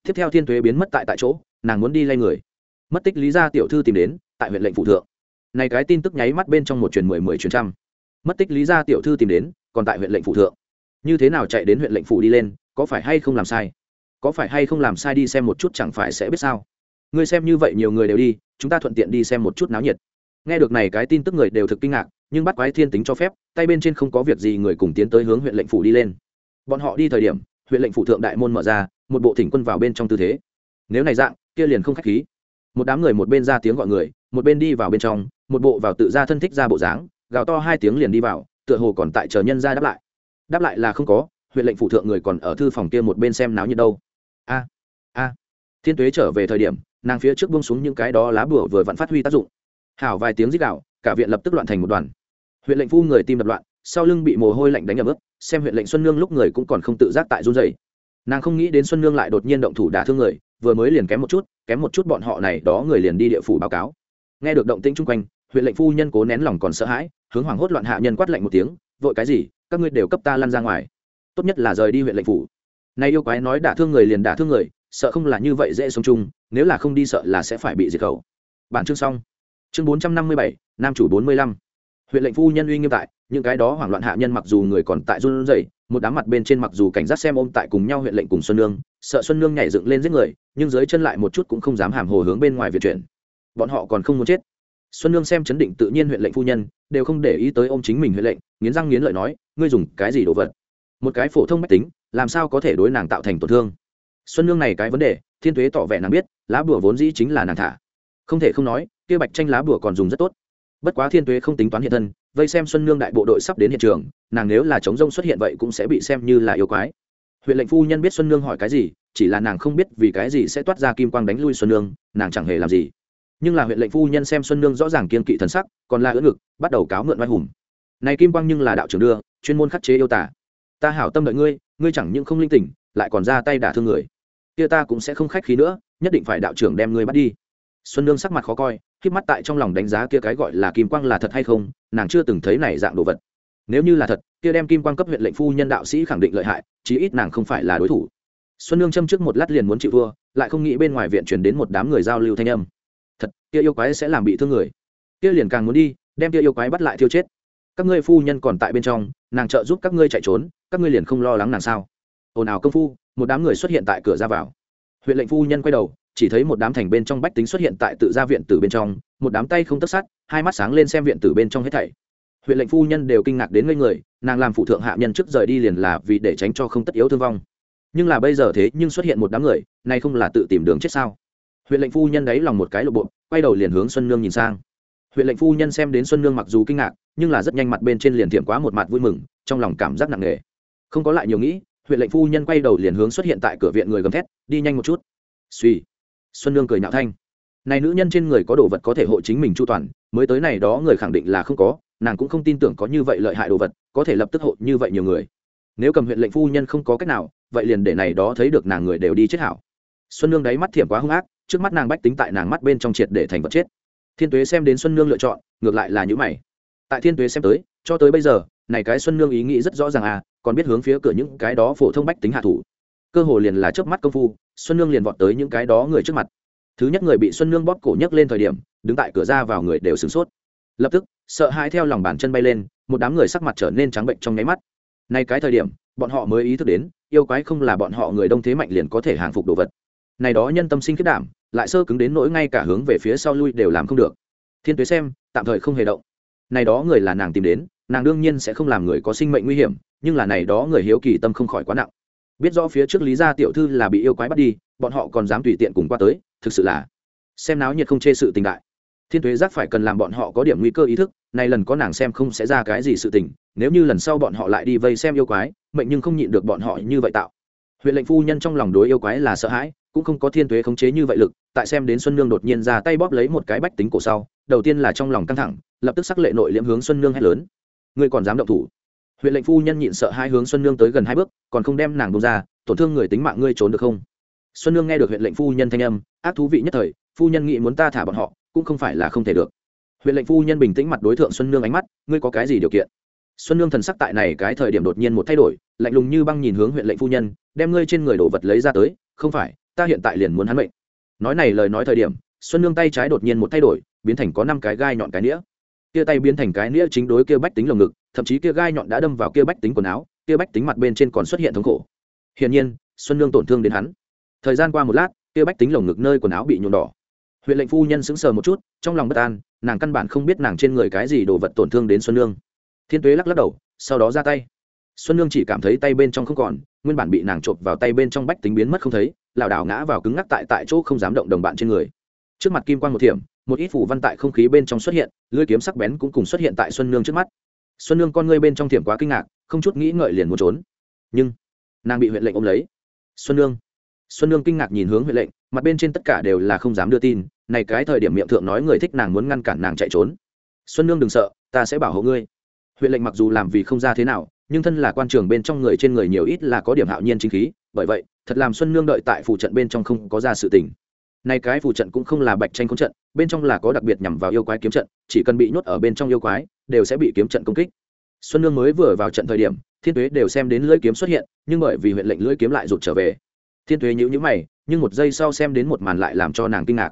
Tiếp theo thiên tuế biến mất tại tại chỗ, nàng muốn đi lay người. Mất tích lý gia tiểu thư tìm đến, tại huyện lệnh phụ thượng. Này cái tin tức nháy mắt bên trong một truyền mười mười truyền trăm. Mất tích lý gia tiểu thư tìm đến, còn tại huyện lệnh phụ thượng. Như thế nào chạy đến huyện lệnh phủ đi lên, có phải hay không làm sai? Có phải hay không làm sai đi xem một chút chẳng phải sẽ biết sao? Ngươi xem như vậy nhiều người đều đi, chúng ta thuận tiện đi xem một chút náo nhiệt. Nghe được này cái tin tức người đều thực kinh ngạc nhưng bắt quái thiên tính cho phép, tay bên trên không có việc gì, người cùng tiến tới hướng huyện lệnh phủ đi lên. Bọn họ đi thời điểm, huyện lệnh phủ thượng đại môn mở ra, một bộ thỉnh quân vào bên trong tư thế. Nếu này dạng, kia liền không khách khí. Một đám người một bên ra tiếng gọi người, một bên đi vào bên trong, một bộ vào tự ra thân thích ra bộ dáng, gào to hai tiếng liền đi vào, tựa hồ còn tại chờ nhân ra đáp lại. Đáp lại là không có, huyện lệnh phủ thượng người còn ở thư phòng kia một bên xem náo như đâu. A a. Thiên tuế trở về thời điểm, nàng phía trước bông xuống những cái đó lá bùa vừa vặn phát huy tác dụng. Hảo vài tiếng rít đạo cả viện lập tức loạn thành một đoàn huyện lệnh phu người tim đập loạn, sau lưng bị mồ hôi lạnh đánh ấm ức xem huyện lệnh xuân nương lúc người cũng còn không tự giác tại run dày nàng không nghĩ đến xuân nương lại đột nhiên động thủ đả thương người, vừa mới liền kém một chút, kém một chút bọn họ này, đó người liền đi địa phủ báo cáo. Nghe được động tĩnh chung quanh, huyện lệnh phu nhân cố nén lòng còn sợ hãi, hướng hoàng hốt loạn hạ nhân quát lạnh một tiếng, vội cái gì, các ngươi đều cấp ta lăn ra ngoài. Tốt nhất là rời đi huyện lệnh phủ. Nay yêu quái nói đả thương người liền đả thương người, sợ không là như vậy dễ sống chung, nếu là không đi sợ là sẽ phải bị diệt khẩu. Bản chương xong. Chương bốn trăm năm mươi bảy, nam chủ bốn mươi lăm huyện lệnh phu nhân uy nghiêm tại, những cái đó hoảng loạn hạ nhân mặc dù người còn tại run rẩy, một đám mặt bên trên mặc dù cảnh giác xem ôm tại cùng nhau huyện lệnh cùng xuân nương, sợ xuân nương nhảy dựng lên giết người, nhưng dưới chân lại một chút cũng không dám hàm hồ hướng bên ngoài việc chuyển. Bọn họ còn không muốn chết. Xuân nương xem chấn định tự nhiên huyện lệnh phu nhân, đều không để ý tới ôm chính mình huyện lệnh, nghiến răng nghiến lợi nói, ngươi dùng cái gì đồ vật? Một cái phổ thông mách tính, làm sao có thể đối nàng tạo thành tổn thương? Xuân nương này cái vấn đề, thiên tuế tỏ vẻ nàng biết, lá bùa vốn dĩ chính là nàng thả. Không thể không nói, kia bạch tranh lá bùa còn dùng rất tốt bất quá thiên tuế không tính toán hiện thân, vây xem xuân nương đại bộ đội sắp đến hiện trường, nàng nếu là chống rông xuất hiện vậy cũng sẽ bị xem như là yêu quái. Huyện lệnh phu nhân biết xuân nương hỏi cái gì, chỉ là nàng không biết vì cái gì sẽ toát ra kim quang đánh lui xuân nương, nàng chẳng hề làm gì. Nhưng là huyện lệnh phu nhân xem xuân nương rõ ràng kiên kỵ thần sắc, còn la ưỡn ngực, bắt đầu cáo mượn oai hùng. Này kim quang nhưng là đạo trưởng đưa, chuyên môn khắc chế yêu tả ta hảo tâm đợi ngươi ngươi chẳng những không linh tỉnh, lại còn ra tay đả thương người. Kia ta cũng sẽ không khách khí nữa, nhất định phải đạo trưởng đem ngươi bắt đi. Xuân nương sắc mặt khó coi khiếp mắt tại trong lòng đánh giá kia cái gọi là kim quang là thật hay không, nàng chưa từng thấy này dạng đồ vật. Nếu như là thật, kia đem kim quang cấp huyện lệnh phu nhân đạo sĩ khẳng định lợi hại, chí ít nàng không phải là đối thủ. Xuân nương châm trước một lát liền muốn chịu thua, lại không nghĩ bên ngoài viện truyền đến một đám người giao lưu thanh âm. Thật, kia yêu quái sẽ làm bị thương người. Kia liền càng muốn đi, đem kia yêu quái bắt lại thiêu chết. Các ngươi phu nhân còn tại bên trong, nàng trợ giúp các ngươi chạy trốn, các ngươi liền không lo lắng nàng sao? Ồn ào công phu, một đám người xuất hiện tại cửa ra vào. Huyện lệnh phu nhân quay đầu chỉ thấy một đám thành bên trong bách tính xuất hiện tại tự gia viện tử bên trong, một đám tay không tất sát, hai mắt sáng lên xem viện tử bên trong hết thảy. Huyện lệnh phu nhân đều kinh ngạc đến ngây người, nàng làm phụ thượng hạ nhân trước rời đi liền là vì để tránh cho không tất yếu thương vong. Nhưng là bây giờ thế nhưng xuất hiện một đám người, nay không là tự tìm đường chết sao? Huyện lệnh phu nhân đáy lòng một cái lộ bộ, quay đầu liền hướng xuân nương nhìn sang. Huyện lệnh phu nhân xem đến xuân nương mặc dù kinh ngạc, nhưng là rất nhanh mặt bên trên liền thiệm quá một mặt vui mừng, trong lòng cảm giác nặng nề. Không có lại nhiều nghĩ, huyện lệnh phu nhân quay đầu liền hướng xuất hiện tại cửa viện người gầm thét, đi nhanh một chút. Suy xuân nương cười nhạo thanh. Này nữ nhân trên người có đồ vật có thể hộ chính mình chu toàn, mới tới này đó người khẳng định là không có, nàng cũng không tin tưởng có như vậy lợi hại đồ vật, có thể lập tức hộ như vậy nhiều người. Nếu cầm huyện lệnh phu nhân không có cách nào, vậy liền để này đó thấy được nàng người đều đi chết hảo. Xuân nương đáy mắt thiểm quá hung ác, trước mắt nàng bách tính tại nàng mắt bên trong triệt để thành vật chết. Thiên tuế xem đến xuân nương lựa chọn, ngược lại là những mày. Tại thiên tuế xem tới, cho tới bây giờ, này cái xuân nương ý nghĩ rất rõ ràng à còn biết hướng phía cửa những cái đó phổ thông bách tính hạ thủ cơ hồ liền là trước mắt công phu, xuân nương liền vọt tới những cái đó người trước mặt. Thứ nhất người bị xuân nương bóp cổ nhấc lên thời điểm, đứng tại cửa ra vào người đều sửng sốt. Lập tức, sợ hãi theo lòng bàn chân bay lên, một đám người sắc mặt trở nên trắng bệnh trong nháy mắt. Nay cái thời điểm, bọn họ mới ý thức đến, yêu quái không là bọn họ người đông thế mạnh liền có thể hàng phục đồ vật. Này đó nhân tâm sinh kết đảm, lại sơ cứng đến nỗi ngay cả hướng về phía sau lui đều làm không được. Thiên tuế xem, tạm thời không hề động. Này đó người là nàng tìm đến, nàng đương nhiên sẽ không làm người có sinh mệnh nguy hiểm, nhưng là này đó người hiếu kỳ tâm không khỏi quá nặng biết rõ phía trước lý gia tiểu thư là bị yêu quái bắt đi, bọn họ còn dám tùy tiện cùng qua tới, thực sự là xem náo nhiệt không chê sự tình đại. Thiên thuế giác phải cần làm bọn họ có điểm nguy cơ ý thức này lần có nàng xem không sẽ ra cái gì sự tình, nếu như lần sau bọn họ lại đi vây xem yêu quái, mệnh nhưng không nhịn được bọn họ như vậy tạo. Huyện lệnh phu nhân trong lòng đối yêu quái là sợ hãi, cũng không có thiên thuế khống chế như vậy lực, tại xem đến xuân nương đột nhiên ra tay bóp lấy một cái bách tính cổ sau, đầu tiên là trong lòng căng thẳng, lập tức sắc lệ nội liễm hướng xuân nương hét lớn. Ngươi còn dám động thủ? Huyện lệnh phu nhân nhịn sợ hai hướng xuân nương tới gần hai bước, còn không đem nàng bông ra, tổn thương người tính mạng ngươi trốn được không? Xuân nương nghe được huyện lệnh phu nhân thanh âm, ác thú vị nhất thời, phu nhân nghĩ muốn ta thả bọn họ, cũng không phải là không thể được. Huyện lệnh phu nhân bình tĩnh mặt đối tượng xuân nương ánh mắt, ngươi có cái gì điều kiện? Xuân nương thần sắc tại này cái thời điểm đột nhiên một thay đổi, lạnh lùng như băng nhìn hướng huyện lệnh phu nhân, đem ngươi trên người đồ vật lấy ra tới, không phải, ta hiện tại liền muốn hắn mệnh. Nói này lời nói thời điểm, xuân nương tay trái đột nhiên một thay đổi, biến thành có năm cái gai nhọn cái nĩa. Kia tay biến thành cái nĩa chính đối kia bách tính lồng ngực thậm chí kia gai nhọn đã đâm vào kia bách tính quần áo, kia bách tính mặt bên trên còn xuất hiện thống khổ. Hiển nhiên, xuân nương tổn thương đến hắn. Thời gian qua một lát, kia bách tính lồng ngực nơi quần áo bị nhuộm đỏ. Huyện lệnh phu nhân sững sờ một chút, trong lòng bất an, nàng căn bản không biết nàng trên người cái gì đồ vật tổn thương đến xuân nương. Thiên tuế lắc lắc đầu, sau đó ra tay. Xuân nương chỉ cảm thấy tay bên trong không còn, nguyên bản bị nàng chộp vào tay bên trong bách tính biến mất không thấy, lảo đảo ngã vào cứng ngắc tại tại chỗ không dám động đồng bạn trên người. Trước mặt kim quan một thiểm, một ít phủ văn tại không khí bên trong xuất hiện, lưỡi kiếm sắc bén cũng cùng xuất hiện tại xuân nương trước mắt xuân nương con ngươi bên trong thiểm quá kinh ngạc, không chút nghĩ ngợi liền muốn trốn. Nhưng, nàng bị huyện lệnh ôm lấy. Xuân nương xuân nương kinh ngạc nhìn hướng huyện lệnh, mặt bên trên tất cả đều là không dám đưa tin, này cái thời điểm miệng thượng nói người thích nàng muốn ngăn cản nàng chạy trốn. Xuân nương đừng sợ, ta sẽ bảo hộ ngươi. Huyện lệnh mặc dù làm vì không ra thế nào, nhưng thân là quan trường bên trong người trên người nhiều ít là có điểm hạo nhiên chính khí, bởi vậy, thật làm xuân nương đợi tại phụ trận bên trong không có ra sự tình này cái phù trận cũng không là bạch tranh công trận, bên trong là có đặc biệt nhằm vào yêu quái kiếm trận, chỉ cần bị nhốt ở bên trong yêu quái, đều sẽ bị kiếm trận công kích. Xuân nương mới vừa vào trận thời điểm, thiên tuế đều xem đến lưỡi kiếm xuất hiện, nhưng bởi vì huyện lệnh lưỡi kiếm lại rụt trở về. Thiên tuế nhíu nhíu mày, nhưng một giây sau xem đến một màn lại làm cho nàng kinh ngạc.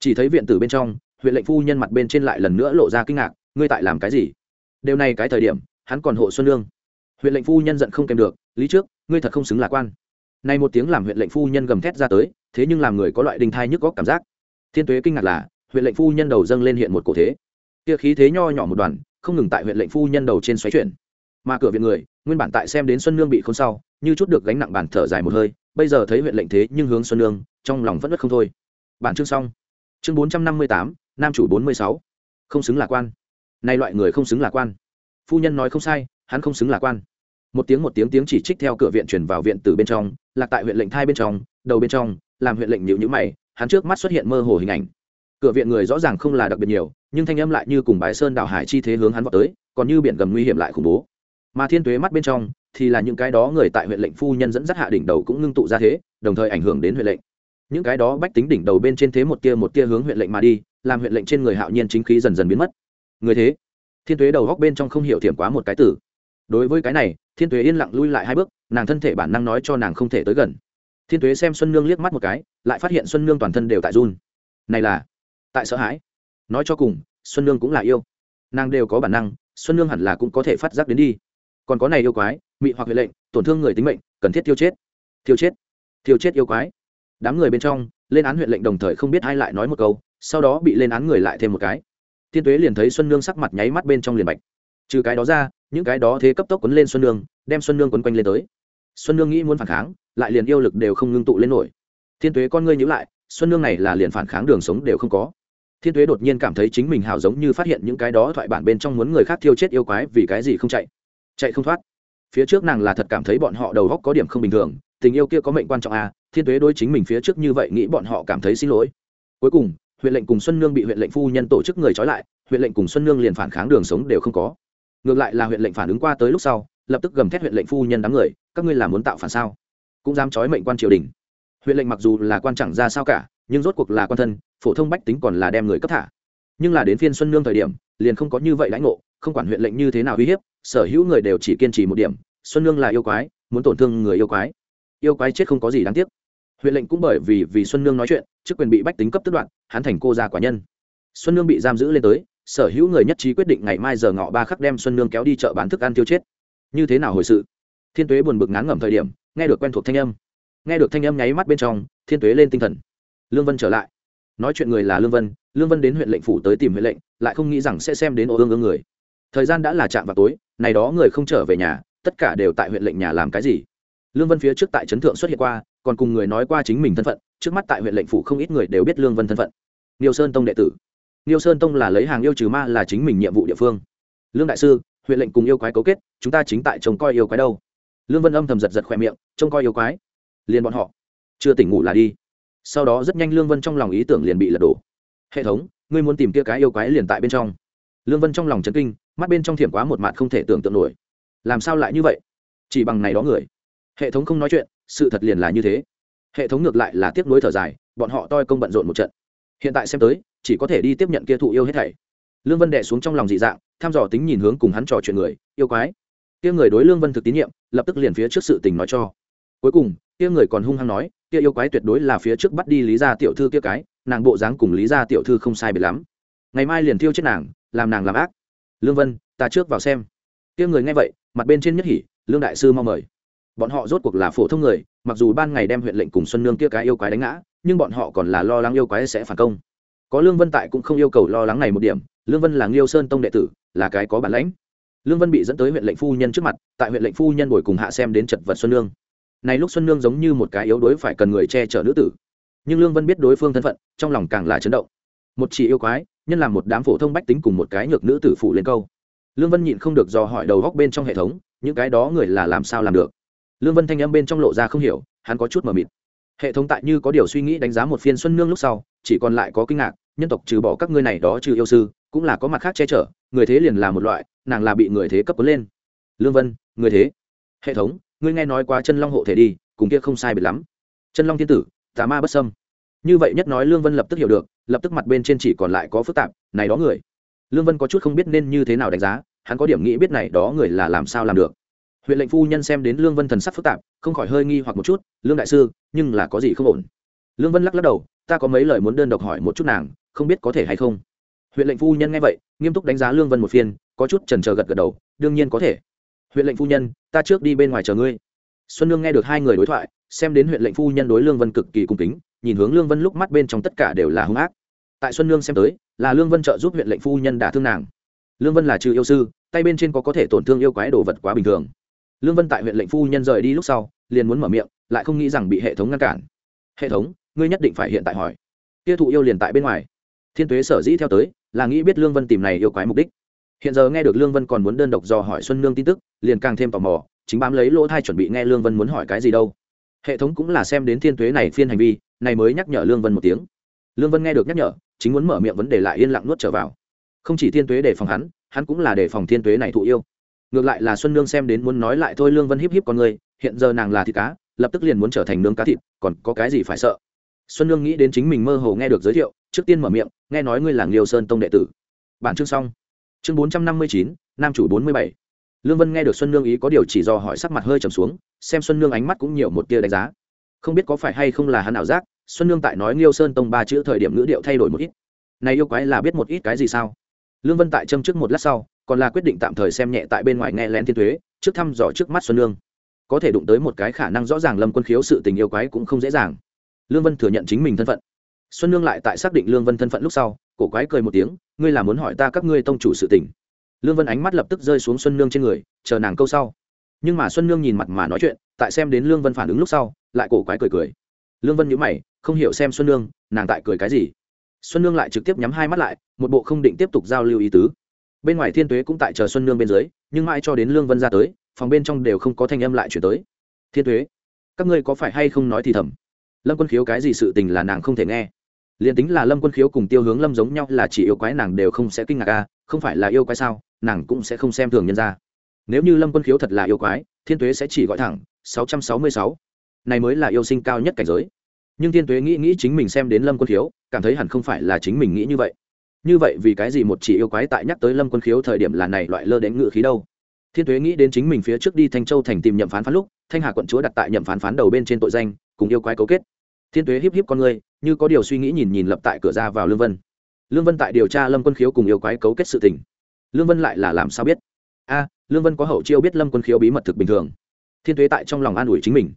Chỉ thấy viện tử bên trong, huyện lệnh phu nhân mặt bên trên lại lần nữa lộ ra kinh ngạc, ngươi tại làm cái gì? Điều này cái thời điểm, hắn còn hộ xuân nương. Huyện lệnh phu nhân giận không kèm được, lý trước, ngươi thật không xứng là quan. Này một tiếng làm huyện lệnh phu nhân gầm thét ra tới thế nhưng làm người có loại đinh thai nhức góc cảm giác. Thiên tuế kinh ngạc là, huyện lệnh phu nhân đầu dâng lên hiện một cổ thế. Kia khí thế nho nhỏ một đoàn, không ngừng tại huyện lệnh phu nhân đầu trên xoáy chuyển. Mà cửa viện người, nguyên bản tại xem đến xuân nương bị khốn sau, như chút được gánh nặng bản thở dài một hơi, bây giờ thấy huyện lệnh thế nhưng hướng xuân nương, trong lòng vẫn bất không thôi. Bản chương xong. Chương bốn trăm năm mươi tám, nam chủ bốn mươi sáu. Không xứng lạc quan. Nay loại người không xứng lạc quan. Phu nhân nói không sai, hắn không xứng lạc quan. Một tiếng một tiếng tiếng chỉ trích theo cửa viện chuyển vào viện từ bên trong, lạc tại huyện lệnh thai bên trong, đầu bên trong làm huyện lệnh nhịu nhữ mày, hắn trước mắt xuất hiện mơ hồ hình ảnh. Cửa viện người rõ ràng không là đặc biệt nhiều, nhưng thanh âm lại như cùng bái sơn đảo hải chi thế hướng hắn vào tới, còn như biển gầm nguy hiểm lại khủng bố. Mà thiên tuế mắt bên trong, thì là những cái đó người tại huyện lệnh phu nhân dẫn dắt hạ đỉnh đầu cũng ngưng tụ ra thế, đồng thời ảnh hưởng đến huyện lệnh. Những cái đó bách tính đỉnh đầu bên trên thế một tia một tia hướng huyện lệnh mà đi, làm huyện lệnh trên người hạo nhiên chính khí dần dần biến mất. Người thế, thiên tuế đầu góc bên trong không hiểu thiểm quá một cái tử. Đối với cái này, thiên tuế yên lặng lui lại hai bước, nàng thân thể bản năng nói cho nàng không thể tới gần thiên tuế xem xuân nương liếc mắt một cái, lại phát hiện xuân nương toàn thân đều tại run. Này là, tại sợ hãi. Nói cho cùng, xuân nương cũng là yêu. Nàng đều có bản năng, xuân nương hẳn là cũng có thể phát giác đến đi. Còn có này yêu quái, mị hoặc huệ lệnh, tổn thương người tính mệnh, cần thiết tiêu chết. Tiêu chết tiêu chết yêu quái. Đám người bên trong, lên án huyện lệnh đồng thời không biết ai lại nói một câu, sau đó bị lên án người lại thêm một cái. Thiên tuế liền thấy xuân nương sắc mặt nháy mắt bên trong liền bạch. Trừ cái đó ra, những cái đó thế cấp tốc quấn lên xuân nương, đem xuân nương quấn quanh lên tới xuân nương nghĩ muốn phản kháng, lại liền yêu lực đều không ngưng tụ lên nổi. Thiên tuế con ngươi nhữ lại, xuân nương này là liền phản kháng đường sống đều không có. Thiên tuế đột nhiên cảm thấy chính mình hào giống như phát hiện những cái đó thoại bản bên trong muốn người khác thiêu chết yêu quái vì cái gì không chạy. Chạy không thoát. Phía trước nàng là thật cảm thấy bọn họ đầu góc có điểm không bình thường, tình yêu kia có mệnh quan trọng à thiên tuế đối chính mình phía trước như vậy nghĩ bọn họ cảm thấy xin lỗi. Cuối cùng, huyện lệnh cùng xuân nương bị huyện lệnh phu nhân tổ chức người trói lại, huyện lệnh cùng xuân nương liền phản kháng đường sống đều không có. Ngược lại là huyện lệnh phản ứng qua tới lúc sau lập tức gầm thét huyện lệnh phu nhân đám người, các ngươi làm muốn tạo phản sao? Cũng dám trói mệnh quan triều đình. Huyện lệnh mặc dù là quan chẳng ra sao cả, nhưng rốt cuộc là quan thân, phổ thông bách tính còn là đem người cấp thả. Nhưng là đến phiên xuân nương thời điểm, liền không có như vậy lãnh ngộ, không quản huyện lệnh như thế nào uy hiếp, sở hữu người đều chỉ kiên trì một điểm, xuân nương là yêu quái, muốn tổn thương người yêu quái. Yêu quái chết không có gì đáng tiếc. Huyện lệnh cũng bởi vì vì xuân nương nói chuyện, chức quyền bị bách tính cấp tức đoạn hắn thành cô gia quả nhân. Xuân nương bị giam giữ lên tới, sở hữu người nhất trí quyết định ngày mai giờ ngọ ba khắc đem xuân nương kéo đi chợ bán thức ăn tiêu chết như thế nào hồi sự? Thiên tuế buồn bực ngán ngẩm thời điểm, nghe được quen thuộc thanh âm. Nghe được thanh âm nháy mắt bên trong, thiên tuế lên tinh thần. Lương vân trở lại. Nói chuyện người là lương vân lương vân đến huyện lệnh phủ tới tìm huyện lệnh, lại không nghĩ rằng sẽ xem đến ô ương ương người. Thời gian đã là chạm vào tối, này đó người không trở về nhà, tất cả đều tại huyện lệnh nhà làm cái gì? Lương vân phía trước tại trấn thượng xuất hiện qua, còn cùng người nói qua chính mình thân phận, trước mắt tại huyện lệnh phủ không ít người đều biết lương vân thân phận. Niêu sơn tông đệ tử. Niêu sơn tông là lấy hàng yêu trừ ma là chính mình nhiệm vụ địa phương. Lương đại sư huyện lệnh cùng yêu quái cấu kết, chúng ta chính tại trông coi yêu quái đâu. Lương vân âm thầm giật giật khỏe miệng, trông coi yêu quái. Liền bọn họ, chưa tỉnh ngủ là đi. Sau đó rất nhanh lương vân trong lòng ý tưởng liền bị lật đổ. Hệ thống, ngươi muốn tìm kia cái yêu quái liền tại bên trong. Lương vân trong lòng chấn kinh, mắt bên trong thiểm quá một mặt không thể tưởng tượng nổi. Làm sao lại như vậy? Chỉ bằng này đó người. Hệ thống không nói chuyện, sự thật liền là như thế. Hệ thống ngược lại là tiếp nối thở dài, bọn họ toi công bận rộn một trận. Hiện tại xem tới, chỉ có thể đi tiếp nhận kia thụ yêu hết thảy. Lương vân đẻ xuống trong lòng dị dạng thăm dò tính nhìn hướng cùng hắn trò chuyện người, yêu quái. Kia người đối lương vân thực tín nhiệm, lập tức liền phía trước sự tình nói cho. Cuối cùng, kia người còn hung hăng nói, kia yêu quái tuyệt đối là phía trước bắt đi lý gia tiểu thư kia cái, nàng bộ dáng cùng lý gia tiểu thư không sai biệt lắm. Ngày mai liền thiêu chết nàng, làm nàng làm ác. Lương vân, ta trước vào xem. Kia người nghe vậy, mặt bên trên nhất hỉ, lương đại sư mong mời. Bọn họ rốt cuộc là phổ thông người, mặc dù ban ngày đem huyện lệnh cùng xuân nương kia cái yêu quái đánh ngã, nhưng bọn họ còn là lo lắng yêu quái sẽ phản công. Có lương vân tại cũng không yêu cầu lo lắng này một điểm, lương vân là nghiêu sơn tông đệ tử là cái có bản lãnh. Lương vân bị dẫn tới huyện lệnh phu nhân trước mặt, tại huyện lệnh phu nhân ngồi cùng hạ xem đến chật vật xuân nương. Này lúc xuân nương giống như một cái yếu đuối phải cần người che chở nữ tử. Nhưng lương vân biết đối phương thân phận, trong lòng càng là chấn động. Một chị yêu quái, nhân làm một đám phổ thông bách tính cùng một cái nhược nữ tử phụ lên câu. Lương vân nhịn không được do hỏi đầu góc bên trong hệ thống, những cái đó người là làm sao làm được? Lương vân thanh âm bên trong lộ ra không hiểu, hắn có chút mờ mịt. Hệ thống tại như có điều suy nghĩ đánh giá một phiên xuân nương lúc sau, chỉ còn lại có kinh ngạc, nhân tộc trừ bỏ các ngươi này đó trừ yêu sư cũng là có mặt khác che chở, người thế liền là một loại, nàng là bị người thế cấp cuốn lên. Lương vân, người thế. Hệ thống, ngươi nghe nói qua chân long hộ thể đi, cùng kia không sai biệt lắm. Chân long thiên tử, tà ma bất sâm như vậy nhất nói lương vân lập tức hiểu được, lập tức mặt bên trên chỉ còn lại có phức tạp, này đó người. Lương vân có chút không biết nên như thế nào đánh giá, hắn có điểm nghĩ biết này đó người là làm sao làm được. Huyện lệnh phu nhân xem đến lương vân thần sắc phức tạp, không khỏi hơi nghi hoặc một chút, lương đại sư, nhưng là có gì không ổn? Lương vân lắc lắc đầu, ta có mấy lời muốn đơn độc hỏi một chút nàng, không biết có thể hay không? Huyện lệnh phu nhân nghe vậy, nghiêm túc đánh giá lương vân một phiên, có chút trần trờ gật gật đầu, đương nhiên có thể. Huyện lệnh phu nhân, ta trước đi bên ngoài chờ ngươi. Xuân nương nghe được hai người đối thoại, xem đến huyện lệnh phu nhân đối lương vân cực kỳ cung kính, nhìn hướng lương vân lúc mắt bên trong tất cả đều là hung ác. Tại xuân nương xem tới, là lương vân trợ giúp huyện lệnh phu nhân đả thương nàng. Lương vân là trừ yêu sư, tay bên trên có có thể tổn thương yêu quái đồ vật quá bình thường. Lương vân tại huyện lệnh phu nhân rời đi lúc sau, liền muốn mở miệng, lại không nghĩ rằng bị hệ thống ngăn cản. Hệ thống, ngươi nhất định phải hiện tại hỏi. Tiêu thụ yêu liền tại bên ngoài thiên tuế sở dĩ theo tới, là nghĩ biết lương vân tìm này yêu quái mục đích. Hiện giờ nghe được lương vân còn muốn đơn độc dò hỏi xuân nương tin tức, liền càng thêm tò mò, chính bám lấy lỗ thai chuẩn bị nghe lương vân muốn hỏi cái gì đâu. Hệ thống cũng là xem đến thiên tuế này phiên hành vi, này mới nhắc nhở lương vân một tiếng. Lương vân nghe được nhắc nhở, chính muốn mở miệng vấn đề lại yên lặng nuốt trở vào. Không chỉ thiên tuế để phòng hắn hắn cũng là để phòng thiên tuế này thụ yêu. Ngược lại là xuân nương xem đến muốn nói lại thôi lương vân híp híp con người, hiện giờ nàng là thịt cá, lập tức liền muốn trở thành nướng cá thịt, còn có cái gì phải sợ? Xuân nương nghĩ đến chính mình mơ hồ nghe được giới thiệu trước tiên mở miệng, nghe nói ngươi là liêu sơn tông đệ tử. Bản chương xong. Chương bốn trăm năm mươi chín, nam chủ bốn mươi bảy. Lương vân nghe được xuân nương ý có điều chỉ do hỏi sắc mặt hơi trầm xuống, xem xuân nương ánh mắt cũng nhiều một tia đánh giá. Không biết có phải hay không là hắn ảo giác, xuân nương tại nói liêu sơn tông ba chữ thời điểm ngữ điệu thay đổi một ít. Này yêu quái là biết một ít cái gì sao? Lương vân tại châm trước một lát sau, còn là quyết định tạm thời xem nhẹ tại bên ngoài nghe lén thiên thuế trước thăm dò trước mắt xuân nương. Có thể đụng tới một cái khả năng rõ ràng lâm quân khiếu sự tình yêu quái cũng không dễ dàng. Lương vân thừa nhận chính mình thân phận xuân nương lại tại xác định lương vân thân phận lúc sau, cổ quái cười một tiếng, ngươi là muốn hỏi ta các ngươi tông chủ sự tình. Lương vân ánh mắt lập tức rơi xuống xuân nương trên người, chờ nàng câu sau. Nhưng mà xuân nương nhìn mặt mà nói chuyện, tại xem đến lương vân phản ứng lúc sau, lại cổ quái cười cười. Lương vân nhữ mày, không hiểu xem xuân nương, nàng tại cười cái gì? Xuân nương lại trực tiếp nhắm hai mắt lại, một bộ không định tiếp tục giao lưu ý tứ. Bên ngoài thiên tuế cũng tại chờ xuân nương bên dưới, nhưng mãi cho đến lương vân ra tới, phòng bên trong đều không có thanh âm lại chuyển tới. Thiên tuế, các ngươi có phải hay không nói thì thầm? Lâm quân khiếu cái gì sự tình là nàng không thể nghe liền tính là lâm quân khiếu cùng tiêu hướng lâm giống nhau là chỉ yêu quái nàng đều không sẽ kinh ngạc a không phải là yêu quái sao, nàng cũng sẽ không xem thường nhân ra nếu như lâm quân khiếu thật là yêu quái, thiên tuế sẽ chỉ gọi thẳng, sáu trăm sáu mươi sáu. Này mới là yêu sinh cao nhất cảnh giới. Nhưng thiên tuế nghĩ nghĩ chính mình xem đến lâm quân khiếu, cảm thấy hẳn không phải là chính mình nghĩ như vậy. Như vậy vì cái gì một chỉ yêu quái tại nhắc tới lâm quân khiếu thời điểm là này loại lơ đến ngự khí đâu? Thiên tuế nghĩ đến chính mình phía trước đi thanh châu thành tìm nhậm phán phán lúc, thanh hà quận chúa đặt tại nhậm phán phán đầu bên trên tội danh, cùng yêu quái cấu kết thiên tuế híp híp con người như có điều suy nghĩ nhìn nhìn lập tại cửa ra vào lương vân. Lương vân tại điều tra lâm quân khiếu cùng yêu quái cấu kết sự tình. Lương vân lại là làm sao biết? A, lương vân có hậu chiêu biết lâm quân khiếu bí mật thực bình thường. Thiên tuế tại trong lòng an ủi chính mình.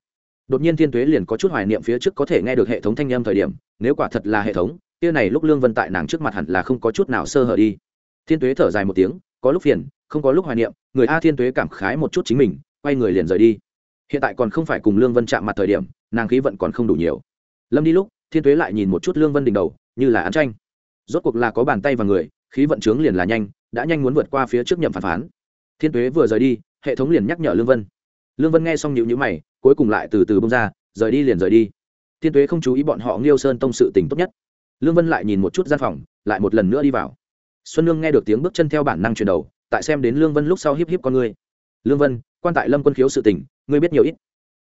Đột nhiên thiên tuế liền có chút hoài niệm phía trước có thể nghe được hệ thống thanh âm thời điểm, nếu quả thật là hệ thống, kia này lúc lương vân tại nàng trước mặt hẳn là không có chút nào sơ hở đi. Thiên tuế thở dài một tiếng, có lúc phiền, không có lúc hoài niệm, người a thiên tuế cảm khái một chút chính mình, quay người liền rời đi. Hiện tại còn không phải cùng lương vân chạm mặt thời điểm, nàng khí vận còn không đủ nhiều lâm đi lúc, thiên tuế lại nhìn một chút lương vân đỉnh đầu, như là án tranh rốt cuộc là có bàn tay và người, khí vận trướng liền là nhanh, đã nhanh muốn vượt qua phía trước nhậm phản phán. Thiên tuế vừa rời đi, hệ thống liền nhắc nhở lương vân. Lương vân nghe xong nhịu nhữ mày, cuối cùng lại từ từ bông ra, rời đi liền rời đi. Thiên tuế không chú ý bọn họ nghiêu sơn tông sự tình tốt nhất. Lương vân lại nhìn một chút gian phòng, lại một lần nữa đi vào. Xuân nương nghe được tiếng bước chân theo bản năng chuyển đầu, tại xem đến lương vân lúc sau hiếp hiếp con ngươi lương vân, quan tại lâm quân khiếu sự tình, ngươi biết nhiều ít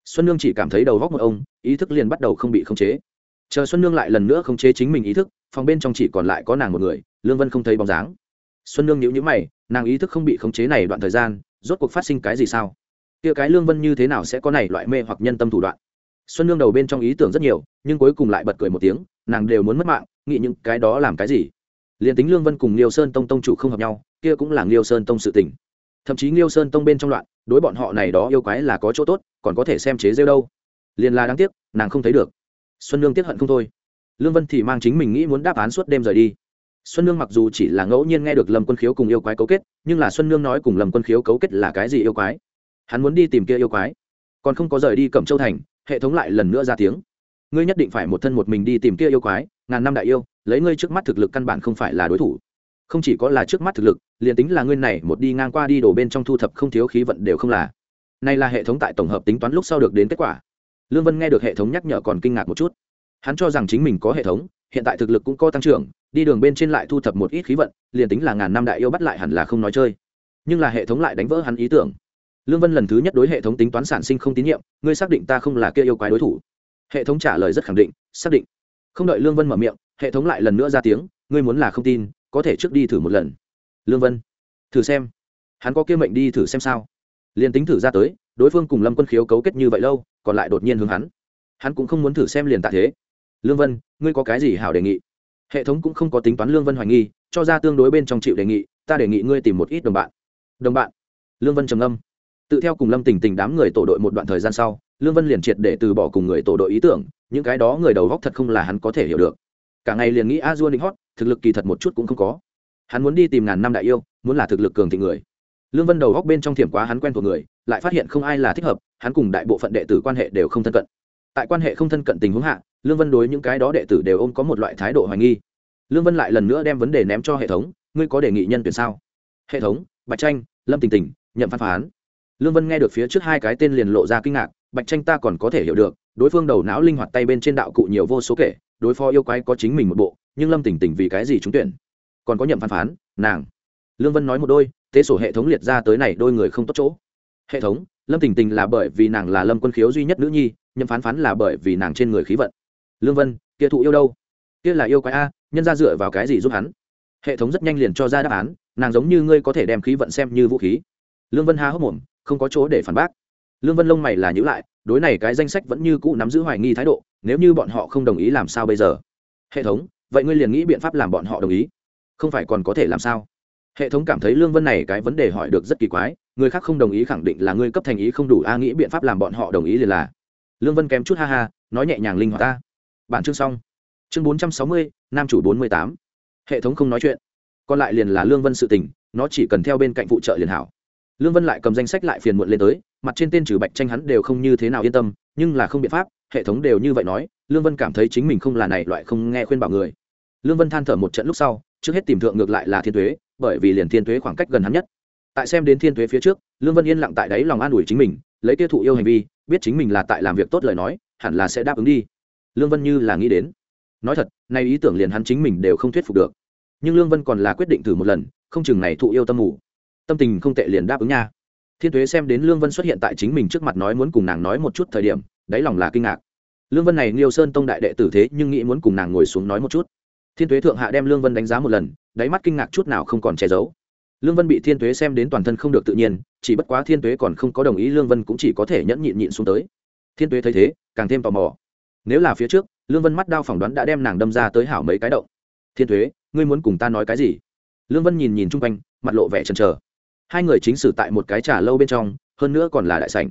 xuân nương chỉ cảm thấy đầu góc một ông, ý thức liền bắt đầu không bị khống chế. Chờ xuân nương lại lần nữa khống chế chính mình ý thức, phòng bên trong chỉ còn lại có nàng một người, lương vân không thấy bóng dáng. Xuân nương nhíu nhíu mày, nàng ý thức không bị khống chế này đoạn thời gian, rốt cuộc phát sinh cái gì sao? Kia cái lương vân như thế nào sẽ có này loại mê hoặc nhân tâm thủ đoạn? Xuân nương đầu bên trong ý tưởng rất nhiều, nhưng cuối cùng lại bật cười một tiếng, nàng đều muốn mất mạng, nghĩ những cái đó làm cái gì? Liền tính lương vân cùng liêu sơn tông tông chủ không hợp nhau, kia cũng là liêu sơn tông sự tình thậm chí liêu sơn tông bên trong loạn, đối bọn họ này đó yêu quái là có chỗ tốt, còn có thể xem chế rêu đâu. Liền là đáng tiếc, nàng không thấy được. Xuân nương tiếc hận không thôi. Lương vân thì mang chính mình nghĩ muốn đáp án suốt đêm rời đi. Xuân nương mặc dù chỉ là ngẫu nhiên nghe được lâm quân khiếu cùng yêu quái cấu kết, nhưng là xuân nương nói cùng lâm quân khiếu cấu kết là cái gì yêu quái? Hắn muốn đi tìm kia yêu quái. Còn không có rời đi cẩm châu thành, hệ thống lại lần nữa ra tiếng. Ngươi nhất định phải một thân một mình đi tìm kia yêu quái, ngàn năm đại yêu, lấy ngươi trước mắt thực lực căn bản không phải là đối thủ không chỉ có là trước mắt thực lực, liền tính là ngươi này một đi ngang qua đi đổ bên trong thu thập không thiếu khí vận đều không là. Này là hệ thống tại tổng hợp tính toán lúc sau được đến kết quả. Lương vân nghe được hệ thống nhắc nhở còn kinh ngạc một chút. Hắn cho rằng chính mình có hệ thống, hiện tại thực lực cũng có tăng trưởng, đi đường bên trên lại thu thập một ít khí vận, liền tính là ngàn năm đại yêu bắt lại hẳn là không nói chơi. Nhưng là hệ thống lại đánh vỡ hắn ý tưởng. Lương vân lần thứ nhất đối hệ thống tính toán sản sinh không tín nhiệm, ngươi xác định ta không là kia yêu quái đối thủ. Hệ thống trả lời rất khẳng định, xác định. Không đợi lương vân mở miệng, hệ thống lại lần nữa ra tiếng, ngươi muốn là không tin có thể trước đi thử một lần. Lương vân, thử xem. Hắn có kia mệnh đi thử xem sao. Liền tính thử ra tới, đối phương cùng lâm quân khiếu cấu kết như vậy lâu, còn lại đột nhiên hướng hắn. Hắn cũng không muốn thử xem liền tạ thế. Lương vân, ngươi có cái gì hảo đề nghị? Hệ thống cũng không có tính toán lương vân hoài nghi, cho ra tương đối bên trong chịu đề nghị, ta đề nghị ngươi tìm một ít đồng bạn. Đồng bạn? Lương vân trầm âm tự theo cùng lâm tình tình đám người tổ đội một đoạn thời gian sau, lương vân liền triệt để từ bỏ cùng người tổ đội ý tưởng, những cái đó người đầu góc thật không là hắn có thể hiểu được. Cả ngày liền nghĩ a dua định hót thực lực kỳ thật một chút cũng không có. Hắn muốn đi tìm ngàn năm đại yêu, muốn là thực lực cường thị người. Lương vân đầu góc bên trong thiểm quá hắn quen thuộc người, lại phát hiện không ai là thích hợp, hắn cùng đại bộ phận đệ tử quan hệ đều không thân cận. Tại quan hệ không thân cận tình huống hạ, lương vân đối những cái đó đệ tử đều ôm có một loại thái độ hoài nghi. Lương vân lại lần nữa đem vấn đề ném cho hệ thống, ngươi có đề nghị nhân tuyển sao? Hệ thống, bạch tranh lâm tình tình, nhậm phán phán. Lương vân nghe được phía trước hai cái tên liền lộ ra kinh ngạc, bạch tranh ta còn có thể hiểu được, đối phương đầu não linh hoạt tay bên trên đạo cụ nhiều vô số kể đối phó yêu quái có chính mình một bộ, nhưng lâm tỉnh tỉnh vì cái gì trúng tuyển? Còn có nhậm phán phán, nàng. Lương vân nói một đôi, thế sổ hệ thống liệt ra tới này đôi người không tốt chỗ. Hệ thống, lâm tỉnh tỉnh là bởi vì nàng là lâm quân khiếu duy nhất nữ nhi, nhậm phán phán là bởi vì nàng trên người khí vận. Lương vân, kia thụ yêu đâu? Kia là yêu quái a, nhân ra dựa vào cái gì giúp hắn? Hệ thống rất nhanh liền cho ra đáp án, nàng giống như ngươi có thể đem khí vận xem như vũ khí. Lương vân há hốc mồm, không có chỗ để phản bác. Lương vân lông mày là nhữ lại đối này cái danh sách vẫn như cũ nắm giữ hoài nghi thái độ, nếu như bọn họ không đồng ý làm sao bây giờ? Hệ thống, vậy ngươi liền nghĩ biện pháp làm bọn họ đồng ý. Không phải còn có thể làm sao? Hệ thống cảm thấy lương vân này cái vấn đề hỏi được rất kỳ quái, người khác không đồng ý khẳng định là ngươi cấp thành ý không đủ, a nghĩ biện pháp làm bọn họ đồng ý liền là. Lương vân kém chút ha ha, nói nhẹ nhàng linh hoạt ta. Bản chương xong. Chương bốn trăm sáu mươi, nam chủ bốn mươi tám. Hệ thống không nói chuyện. Còn lại liền là lương vân sự tình, nó chỉ cần theo bên cạnh phụ trợ liền hảo lương vân lại cầm danh sách lại phiền muộn lên tới, mặt trên tên trừ bạch tranh hắn đều không như thế nào yên tâm, nhưng là không biện pháp, hệ thống đều như vậy nói, lương vân cảm thấy chính mình không là này loại không nghe khuyên bảo người. Lương vân than thở một trận lúc sau, trước hết tìm thượng ngược lại là thiên thuế bởi vì liền thiên thuế khoảng cách gần hắn nhất. Tại xem đến thiên thuế phía trước, lương vân yên lặng tại đấy lòng an ủi chính mình, lấy tiêu thụ yêu hành vi, biết chính mình là tại làm việc tốt lời nói, hẳn là sẽ đáp ứng đi. Lương vân như là nghĩ đến. Nói thật, nay ý tưởng liền hắn chính mình đều không thuyết phục được. Nhưng lương vân còn là quyết định thử một lần, không chừng này thụ yêu tâm ngủ tâm tình không tệ liền đáp ứng nha. Thiên thuế xem đến lương vân xuất hiện tại chính mình trước mặt nói muốn cùng nàng nói một chút thời điểm, đáy lòng là kinh ngạc. Lương vân này nghiêu sơn tông đại đệ tử thế nhưng nghĩ muốn cùng nàng ngồi xuống nói một chút. Thiên thuế thượng hạ đem lương vân đánh giá một lần, đáy mắt kinh ngạc chút nào không còn che giấu. Lương vân bị thiên thuế xem đến toàn thân không được tự nhiên, chỉ bất quá thiên thuế còn không có đồng ý lương vân cũng chỉ có thể nhẫn nhịn nhịn xuống tới. Thiên thuế thấy thế, càng thêm tò mò. Nếu là phía trước, lương vân mắt đao phỏng đoán đã đem nàng đâm ra tới hảo mấy cái động. Thiên thuế ngươi muốn cùng ta nói cái gì? Lương vân nhìn nhìn chung quanh, mặt lộ vẻ chần chờ hai người chính xử tại một cái trà lâu bên trong, hơn nữa còn là đại sảnh.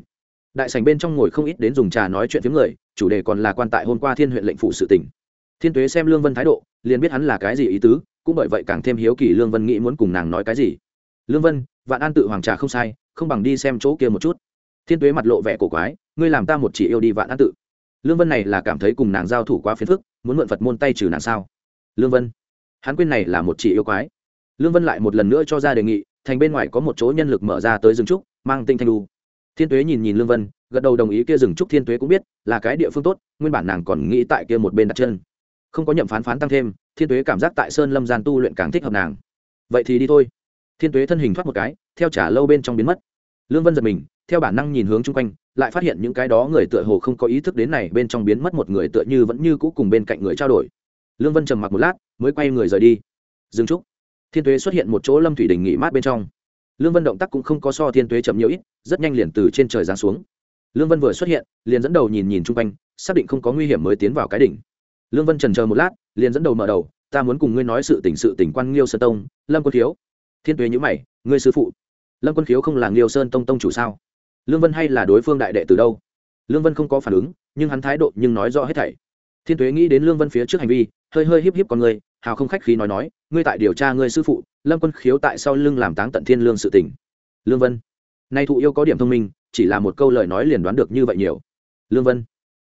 Đại sảnh bên trong ngồi không ít đến dùng trà nói chuyện với người, chủ đề còn là quan tại hôm qua thiên huyện lệnh phụ sự tỉnh thiên tuế xem lương vân thái độ, liền biết hắn là cái gì ý tứ, cũng bởi vậy càng thêm hiếu kỳ lương vân nghĩ muốn cùng nàng nói cái gì. Lương vân, vạn an tự hoàng trà không sai, không bằng đi xem chỗ kia một chút. Thiên tuế mặt lộ vẻ cổ quái, ngươi làm ta một chỉ yêu đi vạn an tự. Lương vân này là cảm thấy cùng nàng giao thủ quá phiền phức, muốn mượn phật môn tay trừ nàng sao? Lương vân, hắn quên này là một chỉ yêu quái. Lương vân lại một lần nữa cho ra đề nghị thành bên ngoài có một chỗ nhân lực mở ra tới rừng trúc, mang tinh thanh lu thiên tuế nhìn nhìn lương vân, gật đầu đồng ý kia rừng trúc thiên tuế cũng biết, là cái địa phương tốt, nguyên bản nàng còn nghĩ tại kia một bên đặt chân. Không có nhậm phán phán tăng thêm, thiên tuế cảm giác tại sơn lâm gian tu luyện càng thích hợp nàng. Vậy thì đi thôi. Thiên tuế thân hình thoát một cái, theo trả lâu bên trong biến mất. Lương vân giật mình, theo bản năng nhìn hướng chung quanh, lại phát hiện những cái đó người tựa hồ không có ý thức đến này, bên trong biến mất một người tựa như vẫn như cũ cùng bên cạnh người trao đổi. Lương vân trầm mặc một lát, mới quay người rời đi. Dừng trúc thiên tuế xuất hiện một chỗ lâm thủy đình nghỉ mát bên trong. Lương vân động tác cũng không có so thiên tuế chậm nhiều ít, rất nhanh liền từ trên trời giáng xuống. Lương vân vừa xuất hiện, liền dẫn đầu nhìn nhìn chung quanh, xác định không có nguy hiểm mới tiến vào cái đỉnh. Lương vân trần chờ một lát, liền dẫn đầu mở đầu, ta muốn cùng ngươi nói sự tình sự tình quan liêu sơn tông, lâm quân khiếu. Thiên tuế nhữ mày, ngươi sư phụ, lâm quân khiếu không là liêu sơn tông tông chủ sao? Lương vân hay là đối phương đại đệ từ đâu? Lương vân không có phản ứng, nhưng hắn thái độ nhưng nói rõ hết thảy. Thiên tuế nghĩ đến lương vân phía trước hành vi, hơi hơi híp híp con người hào không khách khí nói nói, ngươi tại điều tra ngươi sư phụ, lâm quân khiếu tại sau lưng làm táng tận thiên lương sự tình. Lương vân. Nay thụ yêu có điểm thông minh, chỉ là một câu lời nói liền đoán được như vậy nhiều. Lương vân,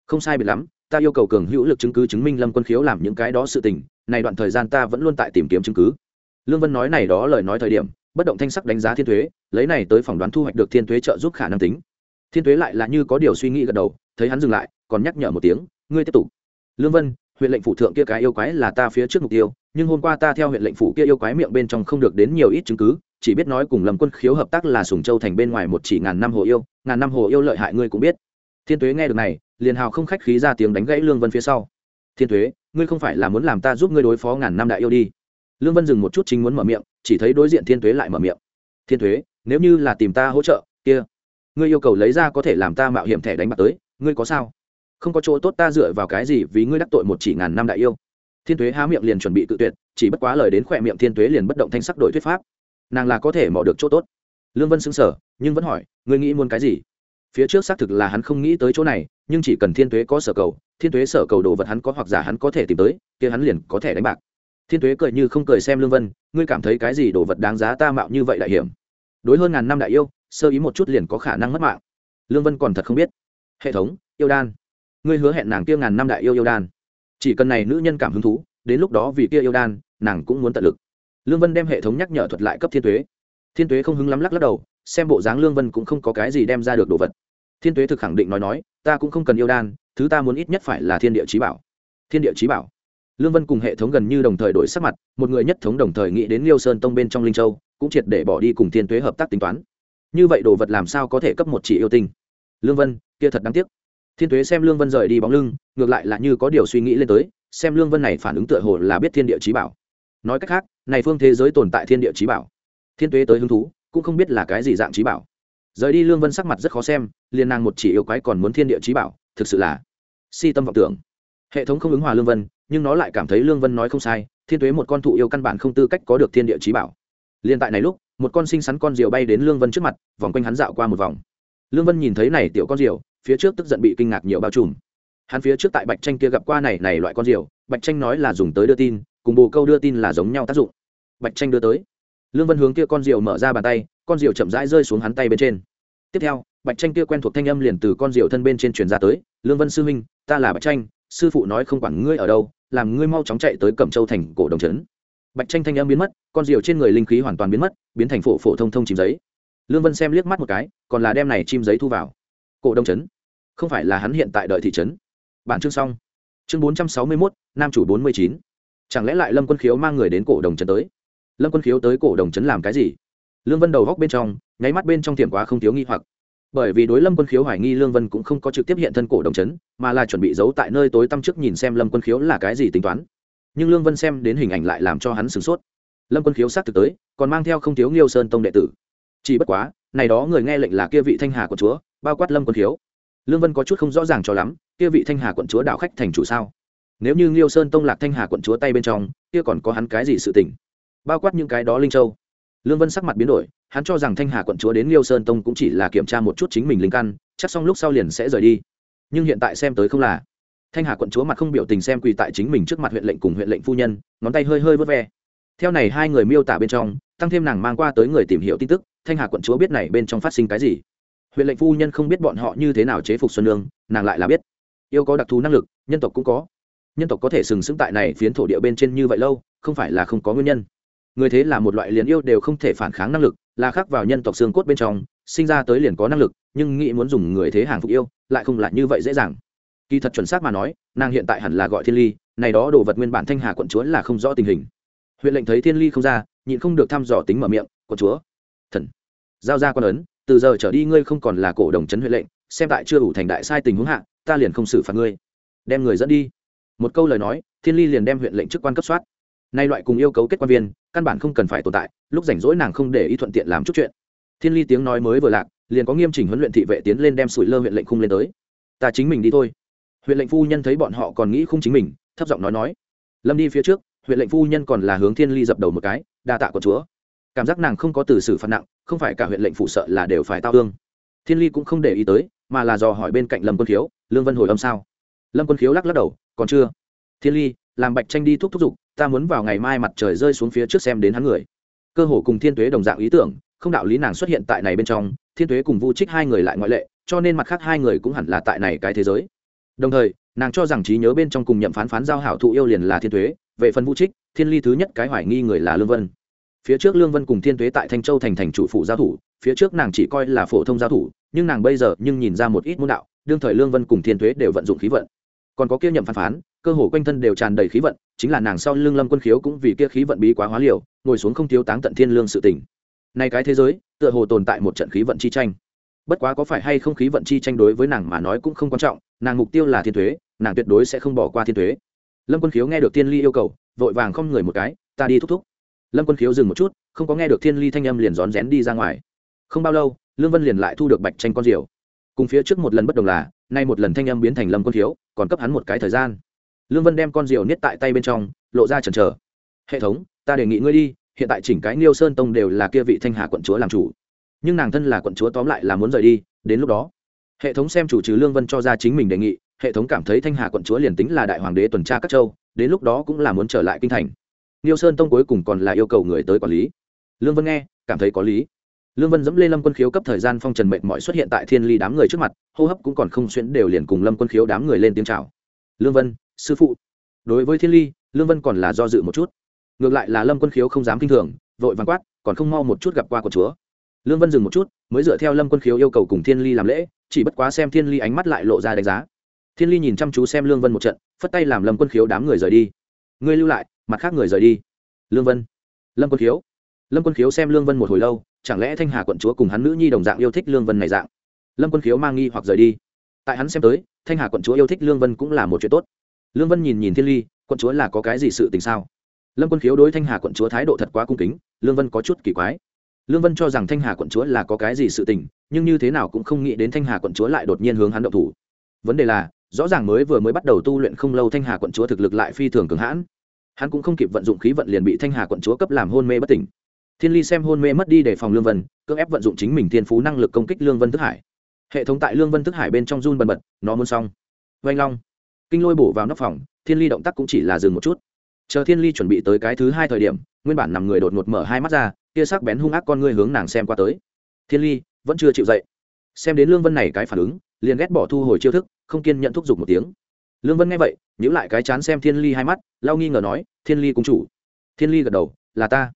không sai biệt lắm, ta yêu cầu cường hữu lực chứng cứ chứng minh lâm quân khiếu làm những cái đó sự tình, này đoạn thời gian ta vẫn luôn tại tìm kiếm chứng cứ. Lương vân nói này đó lời nói thời điểm, bất động thanh sắc đánh giá thiên thuế, lấy này tới phỏng đoán thu hoạch được thiên thuế trợ giúp khả năng tính. Thiên thuế lại là như có điều suy nghĩ gật đầu, thấy hắn dừng lại, còn nhắc nhở một tiếng, ngươi tiếp tục. Lương vân huyện lệnh phủ thượng kia cái yêu quái là ta phía trước mục tiêu, nhưng hôm qua ta theo huyện lệnh phủ kia yêu quái miệng bên trong không được đến nhiều ít chứng cứ, chỉ biết nói cùng lâm quân khiếu hợp tác là sùng châu thành bên ngoài một chỉ ngàn năm hồ yêu, ngàn năm hồ yêu lợi hại ngươi cũng biết. Thiên tuế nghe được này, liền hào không khách khí ra tiếng đánh gãy lương vân phía sau. Thiên tuế, ngươi không phải là muốn làm ta giúp ngươi đối phó ngàn năm đại yêu đi. Lương vân dừng một chút chính muốn mở miệng, chỉ thấy đối diện thiên tuế lại mở miệng. Thiên tuế, nếu như là tìm ta hỗ trợ, kia, ngươi yêu cầu lấy ra có thể làm ta mạo hiểm thẻ đánh bạc tới, ngươi có sao? Không có chỗ tốt ta dựa vào cái gì vì ngươi đắc tội một chỉ ngàn năm đại yêu. Thiên tuế há miệng liền chuẩn bị tự tuyệt, chỉ bất quá lời đến khỏe miệng thiên tuế liền bất động thanh sắc đổi thuyết pháp. Nàng là có thể mò được chỗ tốt. Lương vân xứng sở nhưng vẫn hỏi, ngươi nghĩ muốn cái gì? Phía trước xác thực là hắn không nghĩ tới chỗ này, nhưng chỉ cần thiên tuế có sở cầu, thiên tuế sở cầu đồ vật hắn có hoặc giả hắn có thể tìm tới, kia hắn liền có thể đánh bạc. Thiên tuế cười như không cười xem lương vân, ngươi cảm thấy cái gì đồ vật đáng giá ta mạo như vậy đại hiểm? Đối hơn ngàn năm đại yêu, sơ ý một chút liền có khả năng mất mạng. Lương vân còn thật không biết. Hệ thống, yêu đan ngươi hứa hẹn nàng kia ngàn năm đại yêu yêu đan. Chỉ cần này nữ nhân cảm hứng thú, đến lúc đó vì kia yêu đan, nàng cũng muốn tận lực. Lương vân đem hệ thống nhắc nhở thuật lại cấp thiên tuế. Thiên tuế không hứng lắm lắc lắc đầu, xem bộ dáng lương vân cũng không có cái gì đem ra được đồ vật. Thiên tuế thực khẳng định nói nói, ta cũng không cần yêu đan, thứ ta muốn ít nhất phải là thiên địa trí bảo. Thiên địa trí bảo. Lương vân cùng hệ thống gần như đồng thời đổi sắc mặt, một người nhất thống đồng thời nghĩ đến liêu sơn tông bên trong linh châu, cũng triệt để bỏ đi cùng thiên tuế hợp tác tính toán. Như vậy đồ vật làm sao có thể cấp một chỉ yêu tinh? Lương vân, kia thật đáng tiếc thiên tuế xem lương vân rời đi bóng lưng, ngược lại là như có điều suy nghĩ lên tới, xem lương vân này phản ứng tựa hồ là biết thiên địa trí bảo. Nói cách khác, này phương thế giới tồn tại thiên địa trí bảo. Thiên tuế tới hứng thú, cũng không biết là cái gì dạng trí bảo. Rời đi lương vân sắc mặt rất khó xem, liền nàng một chỉ yêu quái còn muốn thiên địa trí bảo, thực sự là si tâm vọng tưởng. Hệ thống không ứng hòa lương vân, nhưng nó lại cảm thấy lương vân nói không sai, thiên tuế một con thụ yêu căn bản không tư cách có được thiên địa trí bảo. Liền tại này lúc, một con sinh sắn con diều bay đến lương vân trước mặt, vòng quanh hắn dạo qua một vòng. Lương vân nhìn thấy này tiểu con diều phía trước tức giận bị kinh ngạc nhiều bao trùm. Hắn phía trước tại bạch tranh kia gặp qua này này loại con diều bạch tranh nói là dùng tới đưa tin, cùng bồ câu đưa tin là giống nhau tác dụng. Bạch tranh đưa tới. Lương vân hướng kia con diều mở ra bàn tay, con diều chậm rãi rơi xuống hắn tay bên trên. Tiếp theo, bạch tranh kia quen thuộc thanh âm liền từ con diều thân bên trên truyền ra tới, lương vân sư huynh, ta là bạch tranh, sư phụ nói không quản ngươi ở đâu, làm ngươi mau chóng chạy tới cẩm châu thành cổ đồng trấn. Bạch tranh thanh âm biến mất, con diều trên người linh khí hoàn toàn biến mất, biến thành phổ phổ thông thông chìm giấy. Lương vân xem liếc mắt một cái, còn là đem này chim giấy thu vào cổ đông trấn. Không phải là hắn hiện tại đợi thị trấn. Bản chương xong. Chương bốn trăm sáu mươi mốt, nam chủ bốn mươi chín. Chẳng lẽ lại lâm quân khiếu mang người đến cổ đồng trấn tới? Lâm quân khiếu tới cổ đồng trấn làm cái gì? Lương vân đầu góc bên trong, nháy mắt bên trong tiệm quá không thiếu nghi hoặc. Bởi vì đối lâm quân khiếu hoài nghi, lương vân cũng không có trực tiếp hiện thân cổ đồng trấn, mà là chuẩn bị giấu tại nơi tối tăm trước nhìn xem lâm quân khiếu là cái gì tính toán. Nhưng lương vân xem đến hình ảnh lại làm cho hắn sửng sốt. Lâm quân khiếu xác thực tới, còn mang theo không thiếu nghiêu sơn tông đệ tử. Chỉ bất quá, này đó người nghe lệnh là kia vị thanh hà của chúa bao quát lâm quân khiếu lương vân có chút không rõ ràng cho lắm kia vị thanh hà quận chúa đạo khách thành chủ sao nếu như nghiêu sơn tông lạc thanh hà quận chúa tay bên trong kia còn có hắn cái gì sự tình bao quát những cái đó linh châu lương vân sắc mặt biến đổi hắn cho rằng thanh hà quận chúa đến liêu sơn tông cũng chỉ là kiểm tra một chút chính mình linh căn chắc xong lúc sau liền sẽ rời đi nhưng hiện tại xem tới không là thanh hà quận chúa mặt không biểu tình xem quỳ tại chính mình trước mặt huyện lệnh cùng huyện lệnh phu nhân ngón tay hơi hơi vớt ve theo này hai người miêu tả bên trong tăng thêm nàng mang qua tới người tìm hiểu tin tức thanh hà quận chúa biết này bên trong phát sinh cái gì huyện lệnh phu nhân không biết bọn họ như thế nào chế phục xuân nương, nàng lại là biết. Yêu có đặc thù năng lực, nhân tộc cũng có. Nhân tộc có thể sừng sững tại này phiến thổ địa bên trên như vậy lâu, không phải là không có nguyên nhân. Người thế là một loại liền yêu đều không thể phản kháng năng lực, là khác vào nhân tộc xương cốt bên trong, sinh ra tới liền có năng lực, nhưng nghĩ muốn dùng người thế hàng phục yêu, lại không lại như vậy dễ dàng. Kỳ thật chuẩn xác mà nói, nàng hiện tại hẳn là gọi thiên ly, này đó đồ vật nguyên bản thanh hà quận chúa là không rõ tình hình. Huyện lệnh thấy thiên ly không ra, nhịn không được thăm dò tính mở miệng, quận chúa, thần, giao ra quan ấn từ giờ trở đi ngươi không còn là cổ đồng trấn huyện lệnh, xem tại chưa đủ thành đại sai tình huống hạ, ta liền không xử phạt ngươi. Đem người dẫn đi. Một câu lời nói, thiên ly liền đem huyện lệnh chức quan cấp soát. Nay loại cùng yêu cầu kết quan viên, căn bản không cần phải tồn tại, lúc rảnh rỗi nàng không để ý thuận tiện làm chút chuyện. Thiên ly tiếng nói mới vừa lạc, liền có nghiêm chỉnh huấn luyện thị vệ tiến lên đem sủi lơ huyện lệnh khung lên tới. Ta chính mình đi thôi. Huyện lệnh phu nhân thấy bọn họ còn nghĩ không chính mình, thấp giọng nói nói. Lâm đi phía trước huyện lệnh phu nhân còn là hướng thiên ly dập đầu một cái, đa tạ của chúa cảm giác nàng không có từ xử phạt nặng, không phải cả huyện lệnh phụ sợ là đều phải tao thương. Thiên ly cũng không để ý tới, mà là dò hỏi bên cạnh lâm quân khiếu, lương vân hồi âm sao? Lâm quân khiếu lắc lắc đầu, còn chưa. Thiên ly, làm bạch tranh đi thúc thúc giục ta muốn vào ngày mai mặt trời rơi xuống phía trước xem đến hắn người. Cơ hồ cùng thiên tuế đồng dạng ý tưởng, không đạo lý nàng xuất hiện tại này bên trong, thiên tuế cùng vu trích hai người lại ngoại lệ, cho nên mặt khác hai người cũng hẳn là tại này cái thế giới. Đồng thời, nàng cho rằng trí nhớ bên trong cùng nhậm phán phán giao hảo thụ yêu liền là thiên tuế, về phần vu trích, thiên ly thứ nhất cái hoài nghi người là lương vân phía trước lương vân cùng thiên tuế tại thanh châu thành thành chủ phụ giao thủ, phía trước nàng chỉ coi là phổ thông giao thủ, nhưng nàng bây giờ nhưng nhìn ra một ít môn đạo, đương thời lương vân cùng thiên tuế đều vận dụng khí vận. Còn có kia nhậm phán phán, cơ hồ quanh thân đều tràn đầy khí vận, chính là nàng sau lưng lâm quân khiếu cũng vì kia khí vận bí quá hóa liều, ngồi xuống không thiếu táng tận thiên lương sự tình. Nay cái thế giới, tựa hồ tồn tại một trận khí vận chi tranh. Bất quá có phải hay không khí vận chi tranh đối với nàng mà nói cũng không quan trọng, nàng mục tiêu là thiên thuế nàng tuyệt đối sẽ không bỏ qua thiên thuế lâm quân khiếu nghe được tiên ly yêu cầu, vội vàng không người một cái, ta đi thúc thúc lâm quân khiếu dừng một chút không có nghe được thiên ly thanh âm liền rón rén đi ra ngoài không bao lâu lương vân liền lại thu được bạch tranh con diều cùng phía trước một lần bất đồng là nay một lần thanh âm biến thành lâm quân khiếu còn cấp hắn một cái thời gian lương vân đem con diều niết tại tay bên trong lộ ra chần chờ hệ thống ta đề nghị ngươi đi hiện tại chỉnh cái niêu sơn tông đều là kia vị thanh hà quận chúa làm chủ nhưng nàng thân là quận chúa tóm lại là muốn rời đi đến lúc đó hệ thống xem chủ trừ lương vân cho ra chính mình đề nghị hệ thống cảm thấy thanh hà quận chúa liền tính là đại hoàng đế tuần tra các châu đến lúc đó cũng là muốn trở lại kinh thành niêu sơn tông cuối cùng còn là yêu cầu người tới quản lý. Lương vân nghe, cảm thấy có lý. Lương vân dẫm lên lâm quân khiếu cấp thời gian phong trần mệnh mọi xuất hiện tại thiên ly đám người trước mặt, hô hấp cũng còn không xuyễn đều liền cùng lâm quân khiếu đám người lên tiếng chào. Lương vân, sư phụ. Đối với thiên ly, lương vân còn là do dự một chút. Ngược lại là lâm quân khiếu không dám kinh thường, vội vàng quát, còn không mau một chút gặp qua của chúa. Lương vân dừng một chút, mới dựa theo lâm quân khiếu yêu cầu cùng thiên ly làm lễ, chỉ bất quá xem thiên ly ánh mắt lại lộ ra đánh giá. Thiên ly nhìn chăm chú xem lương vân một trận, phất tay làm lâm quân khiếu đám người rời đi. Ngươi lưu lại mặt khác người rời đi. Lương vân. Lâm quân khiếu. Lâm quân khiếu xem lương vân một hồi lâu, chẳng lẽ thanh hà quận chúa cùng hắn nữ nhi đồng dạng yêu thích lương vân này dạng? Lâm quân khiếu mang nghi hoặc rời đi. Tại hắn xem tới, thanh hà quận chúa yêu thích lương vân cũng là một chuyện tốt. Lương vân nhìn nhìn thiên ly, quận chúa là có cái gì sự tình sao? Lâm quân khiếu đối thanh hà quận chúa thái độ thật quá cung kính, lương vân có chút kỳ quái. Lương vân cho rằng thanh hà quận chúa là có cái gì sự tình, nhưng như thế nào cũng không nghĩ đến thanh hà quận chúa lại đột nhiên hướng hắn động thủ. Vấn đề là, rõ ràng mới vừa mới bắt đầu tu luyện không lâu thanh hà quận chúa thực lực lại phi thường cường hãn hắn cũng không kịp vận dụng khí vận liền bị thanh hà quận chúa cấp làm hôn mê bất tỉnh. Thiên ly xem hôn mê mất đi để phòng lương vân, cưỡng ép vận dụng chính mình thiên phú năng lực công kích lương vân thức hải. Hệ thống tại lương vân thức hải bên trong run bần bật, nó muốn xong. Vanh long. Kinh lôi bổ vào nóc phòng, thiên ly động tác cũng chỉ là dừng một chút. Chờ thiên ly chuẩn bị tới cái thứ hai thời điểm, nguyên bản nằm người đột ngột mở hai mắt ra, kia sắc bén hung ác con ngươi hướng nàng xem qua tới. Thiên ly, vẫn chưa chịu dậy. Xem đến lương vân này cái phản ứng, liền ghét bỏ thu hồi chiêu thức, không kiên nhận thúc giục một tiếng. Lương vân nghe vậy nhữ lại cái chán xem thiên ly hai mắt Lao nghi ngờ nói, thiên ly cung chủ. Thiên ly gật đầu, là ta.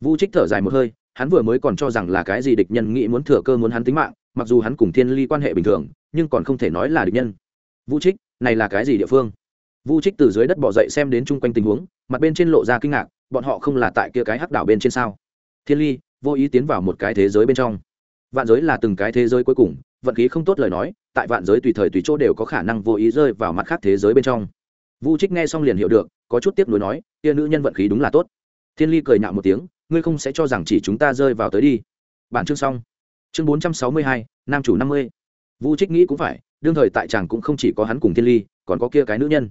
Vu trích thở dài một hơi, hắn vừa mới còn cho rằng là cái gì địch nhân nghĩ muốn thừa cơ muốn hắn tính mạng, mặc dù hắn cùng thiên ly quan hệ bình thường, nhưng còn không thể nói là địch nhân. Vu trích, này là cái gì địa phương? Vu trích từ dưới đất bỏ dậy xem đến chung quanh tình huống, mặt bên trên lộ ra kinh ngạc, bọn họ không là tại kia cái hắc đảo bên trên sao? Thiên ly vô ý tiến vào một cái thế giới bên trong. Vạn giới là từng cái thế giới cuối cùng, vận khí không tốt lời nói, tại vạn giới tùy thời tùy chỗ đều có khả năng vô ý rơi vào mặt khác thế giới bên trong vu trích nghe xong liền hiểu được, có chút tiếc nuối nói, kia nữ nhân vận khí đúng là tốt. Thiên ly cười nhạo một tiếng, ngươi không sẽ cho rằng chỉ chúng ta rơi vào tới đi. Bản chương xong. Chương bốn trăm sáu mươi hai, nam chủ năm mươi. Vu trích nghĩ cũng phải, đương thời tại chàng cũng không chỉ có hắn cùng thiên ly, còn có kia cái nữ nhân.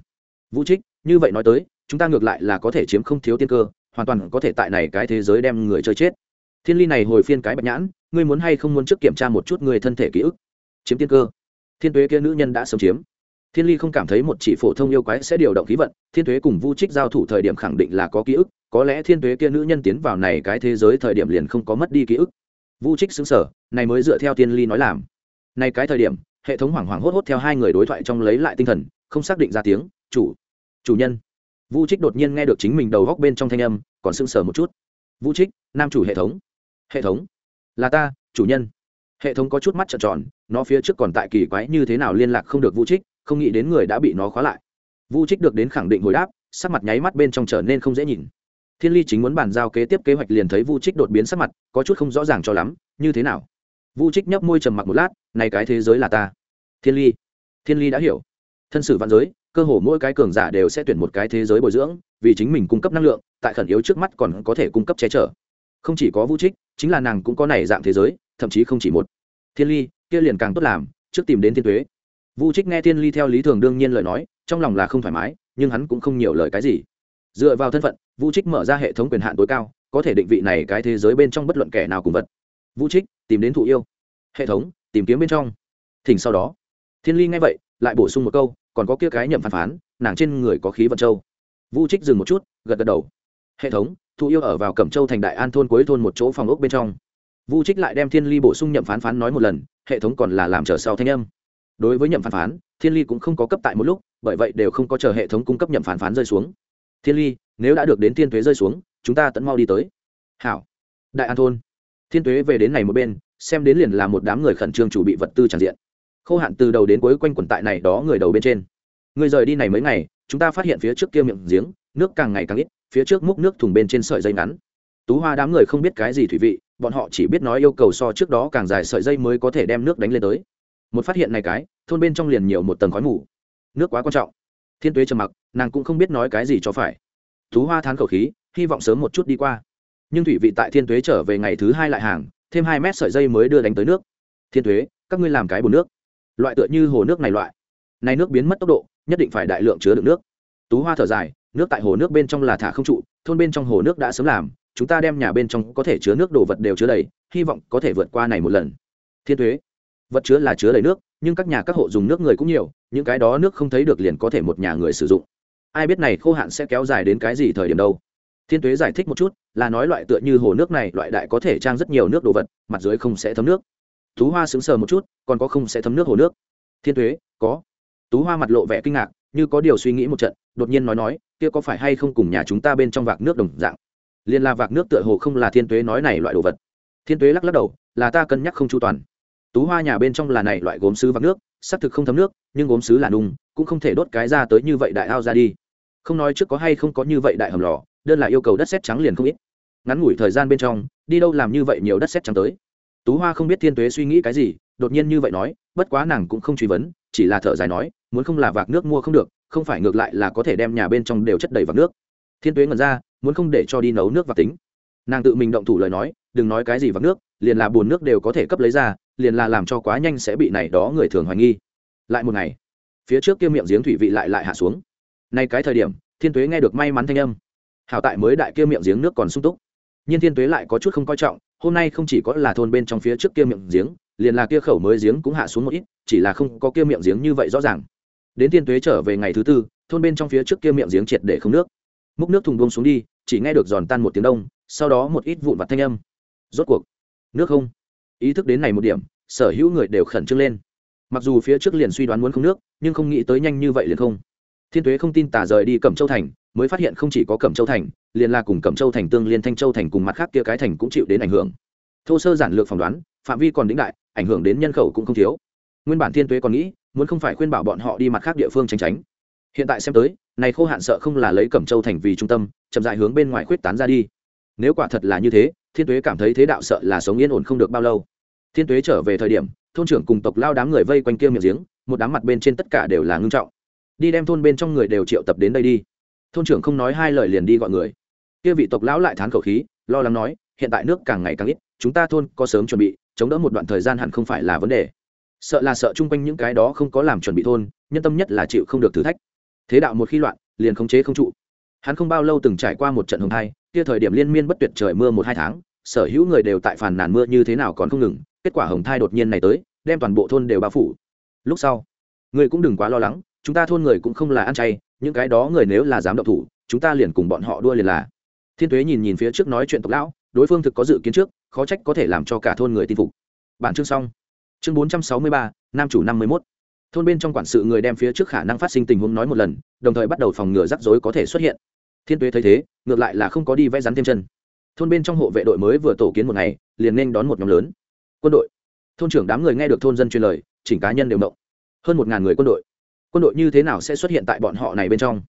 Vũ trích, như vậy nói tới, chúng ta ngược lại là có thể chiếm không thiếu tiên cơ, hoàn toàn có thể tại này cái thế giới đem người chơi chết. Thiên ly này hồi phiên cái bạch nhãn, ngươi muốn hay không muốn trước kiểm tra một chút người thân thể ký ức? Chiếm tiên cơ. Thiên tuế kia nữ nhân đã sớm chiếm thiên ly không cảm thấy một chỉ phổ thông yêu quái sẽ điều động khí vận, thiên tuế cùng vu trích giao thủ thời điểm khẳng định là có ký ức, có lẽ thiên tuế kia nữ nhân tiến vào này cái thế giới thời điểm liền không có mất đi ký ức. Vu trích xứng sở này mới dựa theo thiên ly nói làm. Này cái thời điểm, hệ thống hoảng hoảng hốt hốt theo hai người đối thoại trong lấy lại tinh thần, không xác định ra tiếng, chủ chủ nhân. Vu trích đột nhiên nghe được chính mình đầu góc bên trong thanh âm, còn sưng sờ một chút. Vu trích, nam chủ hệ thống. Hệ thống? Là ta, chủ nhân. Hệ thống có chút mắt trợn tròn, nó phía trước còn tại kỳ quái như thế nào liên lạc không được vu trích không nghĩ đến người đã bị nó khóa lại. Vu trích được đến khẳng định hồi đáp, sắc mặt nháy mắt bên trong trở nên không dễ nhìn. Thiên ly chính muốn bàn giao kế tiếp kế hoạch liền thấy vu trích đột biến sắc mặt, có chút không rõ ràng cho lắm, như thế nào? Vu trích nhấp môi trầm mặc một lát, này cái thế giới là ta. Thiên ly thiên ly đã hiểu. Thân sử văn giới, cơ hồ mỗi cái cường giả đều sẽ tuyển một cái thế giới bồi dưỡng, vì chính mình cung cấp năng lượng, tại khẩn yếu trước mắt còn có thể cung cấp che chở. Không chỉ có vũ trích, chính là nàng cũng có này dạng thế giới, thậm chí không chỉ một. Thiên ly, kia liền càng tốt làm, trước tìm đến thiên tuế. Vu trích nghe thiên ly theo lý thường đương nhiên lời nói, trong lòng là không thoải mái, nhưng hắn cũng không nhiều lời cái gì. Dựa vào thân phận, Vu trích mở ra hệ thống quyền hạn tối cao, có thể định vị này cái thế giới bên trong bất luận kẻ nào cùng vật. Vu trích, tìm đến thụ yêu. Hệ thống, tìm kiếm bên trong. Thỉnh sau đó. Thiên ly nghe vậy, lại bổ sung một câu, còn có kia cái nhậm phán phán, nàng trên người có khí vận châu. Vu trích dừng một chút, gật gật đầu. Hệ thống, thụ yêu ở vào cẩm châu thành đại an thôn cuối thôn một chỗ phòng ốc bên trong. Vu trích lại đem thiên ly bổ sung nhậm phán phán nói một lần, hệ thống còn là làm trở sau thanh âm đối với nhậm phán phán, thiên ly cũng không có cấp tại một lúc, bởi vậy đều không có chờ hệ thống cung cấp nhậm phán phán rơi xuống. Thiên ly, nếu đã được đến thiên thuế rơi xuống, chúng ta tận mau đi tới. Hảo. Đại an thôn. Thiên thuế về đến này một bên, xem đến liền là một đám người khẩn trương chủ bị vật tư tràn diện. Khô hạn từ đầu đến cuối quanh quần tại này đó người đầu bên trên. Người rời đi này mấy ngày, chúng ta phát hiện phía trước kia miệng giếng, nước càng ngày càng ít, phía trước múc nước thùng bên trên sợi dây ngắn. Tú hoa đám người không biết cái gì thủy vị, bọn họ chỉ biết nói yêu cầu so trước đó càng dài sợi dây mới có thể đem nước đánh lên tới một phát hiện này cái, thôn bên trong liền nhiều một tầng khói mù. Nước quá quan trọng. Thiên tuế trầm mặc, nàng cũng không biết nói cái gì cho phải. Tú hoa thán khẩu khí, hy vọng sớm một chút đi qua. Nhưng thủy vị tại thiên tuế trở về ngày thứ hai lại hàng, thêm hai mét sợi dây mới đưa đánh tới nước. Thiên tuế, các ngươi làm cái bồn nước. Loại tựa như hồ nước này loại. Này nước biến mất tốc độ, nhất định phải đại lượng chứa đựng nước. Tú hoa thở dài, nước tại hồ nước bên trong là thả không trụ, thôn bên trong hồ nước đã sớm làm, chúng ta đem nhà bên trong có thể chứa nước đồ vật đều chứa đầy, hy vọng có thể vượt qua này một lần. Thiên thuế vật chứa là chứa đầy nước, nhưng các nhà các hộ dùng nước người cũng nhiều, những cái đó nước không thấy được liền có thể một nhà người sử dụng. Ai biết này khô hạn sẽ kéo dài đến cái gì thời điểm đâu. Thiên tuế giải thích một chút, là nói loại tựa như hồ nước này, loại đại có thể trang rất nhiều nước đồ vật, mặt dưới không sẽ thấm nước. Tú hoa sững sờ một chút, còn có không sẽ thấm nước hồ nước. Thiên tuế, có. Tú hoa mặt lộ vẻ kinh ngạc, như có điều suy nghĩ một trận, đột nhiên nói nói, kia có phải hay không cùng nhà chúng ta bên trong vạc nước đồng dạng? Liên là vạc nước tựa hồ không là thiên tuế nói này loại đồ vật. Thiên tuế lắc lắc đầu, là ta cân nhắc không chu toàn tú hoa nhà bên trong là này loại gốm sứ vắng nước, xác thực không thấm nước, nhưng gốm sứ là nung, cũng không thể đốt cái ra tới như vậy đại ao ra đi. Không nói trước có hay không có như vậy đại hầm lò, đơn là yêu cầu đất sét trắng liền không ít. Ngắn ngủi thời gian bên trong, đi đâu làm như vậy nhiều đất sét trắng tới. Tú hoa không biết thiên tuế suy nghĩ cái gì, đột nhiên như vậy nói, bất quá nàng cũng không truy vấn, chỉ là thở dài nói, muốn không là vạc nước mua không được, không phải ngược lại là có thể đem nhà bên trong đều chất đầy vạc nước. Thiên tuế ngẩn ra, muốn không để cho đi nấu nước và tính. Nàng tự mình động thủ lời nói, đừng nói cái gì vạc nước, liền là bùn nước đều có thể cấp lấy ra liền là làm cho quá nhanh sẽ bị này đó người thường hoài nghi. Lại một ngày, phía trước kia miệng giếng thủy vị lại lại hạ xuống. Nay cái thời điểm, thiên tuế nghe được may mắn thanh âm. Hảo tại mới đại kia miệng giếng nước còn sung túc. Nhưng thiên tuế lại có chút không coi trọng, hôm nay không chỉ có là thôn bên trong phía trước kia miệng giếng, liền là kia khẩu mới giếng cũng hạ xuống một ít, chỉ là không có kia miệng giếng như vậy rõ ràng. Đến thiên tuế trở về ngày thứ tư, thôn bên trong phía trước kia miệng giếng triệt để không nước. Múc nước thùng buông xuống đi, chỉ nghe được giòn tan một tiếng đông, sau đó một ít vụn vặt thanh âm. Rốt cuộc, nước không ý thức đến này một điểm, sở hữu người đều khẩn trương lên. Mặc dù phía trước liền suy đoán muốn không nước, nhưng không nghĩ tới nhanh như vậy liền không. Thiên tuế không tin tả rời đi cẩm châu thành, mới phát hiện không chỉ có cẩm châu thành, liền là cùng cẩm châu thành tương liên thanh châu thành cùng mặt khác kia cái thành cũng chịu đến ảnh hưởng. Thô sơ giản lược phỏng đoán, phạm vi còn đĩnh đại, ảnh hưởng đến nhân khẩu cũng không thiếu. Nguyên bản thiên tuế còn nghĩ, muốn không phải khuyên bảo bọn họ đi mặt khác địa phương tránh tránh. Hiện tại xem tới, này khô hạn sợ không là lấy cẩm châu thành vì trung tâm, chậm dại hướng bên ngoài khuyết tán ra đi. Nếu quả thật là như thế thiên tuế cảm thấy thế đạo sợ là sống yên ổn không được bao lâu. Thiên tuế trở về thời điểm, thôn trưởng cùng tộc lao đám người vây quanh kia miệng giếng, một đám mặt bên trên tất cả đều là ngưng trọng. Đi đem thôn bên trong người đều triệu tập đến đây đi. Thôn trưởng không nói hai lời liền đi gọi người. Kia vị tộc lão lại thán khẩu khí, lo lắng nói, hiện tại nước càng ngày càng ít, chúng ta thôn có sớm chuẩn bị, chống đỡ một đoạn thời gian hẳn không phải là vấn đề. Sợ là sợ chung quanh những cái đó không có làm chuẩn bị thôn, nhân tâm nhất là chịu không được thử thách. Thế đạo một khi loạn, liền khống chế không trụ. Hắn không bao lâu từng trải qua một trận hồng thai, kia thời điểm liên miên bất tuyệt trời mưa một hai tháng sở hữu người đều tại phàn nàn mưa như thế nào còn không ngừng, kết quả hồng thai đột nhiên này tới, đem toàn bộ thôn đều bao phủ. Lúc sau, người cũng đừng quá lo lắng, chúng ta thôn người cũng không là ăn chay, những cái đó người nếu là dám động thủ, chúng ta liền cùng bọn họ đua liền là. Thiên tuế nhìn nhìn phía trước nói chuyện tộc lão, đối phương thực có dự kiến trước, khó trách có thể làm cho cả thôn người tin phục. Bản chương xong. Chương bốn trăm sáu mươi ba, nam chủ năm mươi mốt. Thôn bên trong quản sự người đem phía trước khả năng phát sinh tình huống nói một lần, đồng thời bắt đầu phòng ngừa rắc rối có thể xuất hiện. Thiên tuế thấy thế, ngược lại là không có đi vẽ rắn thêm chân thôn bên trong hộ vệ đội mới vừa tổ kiến một ngày, liền nên đón một nhóm lớn. Quân đội. Thôn trưởng đám người nghe được thôn dân truyền lời, chỉnh cá nhân đều động. Hơn một ngàn người quân đội. Quân đội như thế nào sẽ xuất hiện tại bọn họ này bên trong?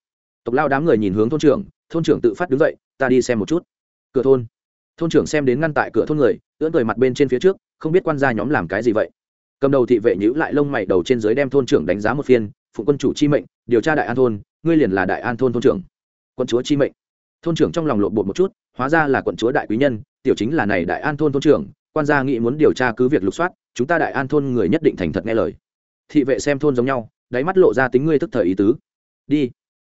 Tộc lao đám người nhìn hướng thôn trưởng thôn trưởng tự phát đứng dậy, ta đi xem một chút. Cửa thôn. Thôn trưởng xem đến ngăn tại cửa thôn người, ưỡn cười mặt bên trên phía trước, không biết quan gia nhóm làm cái gì vậy. Cầm đầu thị vệ nhữ lại lông mày đầu trên dưới đem thôn trưởng đánh giá một phiên, phụng quân chủ chi mệnh, điều tra đại an thôn, ngươi liền là đại an thôn thôn trưởng. Quân chúa chi mệnh thôn trưởng trong lòng lộn bột một chút, hóa ra là quận chúa đại quý nhân, tiểu chính là này đại an thôn thôn trưởng, quan gia nghĩ muốn điều tra cứ việc lục soát, chúng ta đại an thôn người nhất định thành thật nghe lời. Thị vệ xem thôn giống nhau, đáy mắt lộ ra tính ngươi tức thời ý tứ. Đi.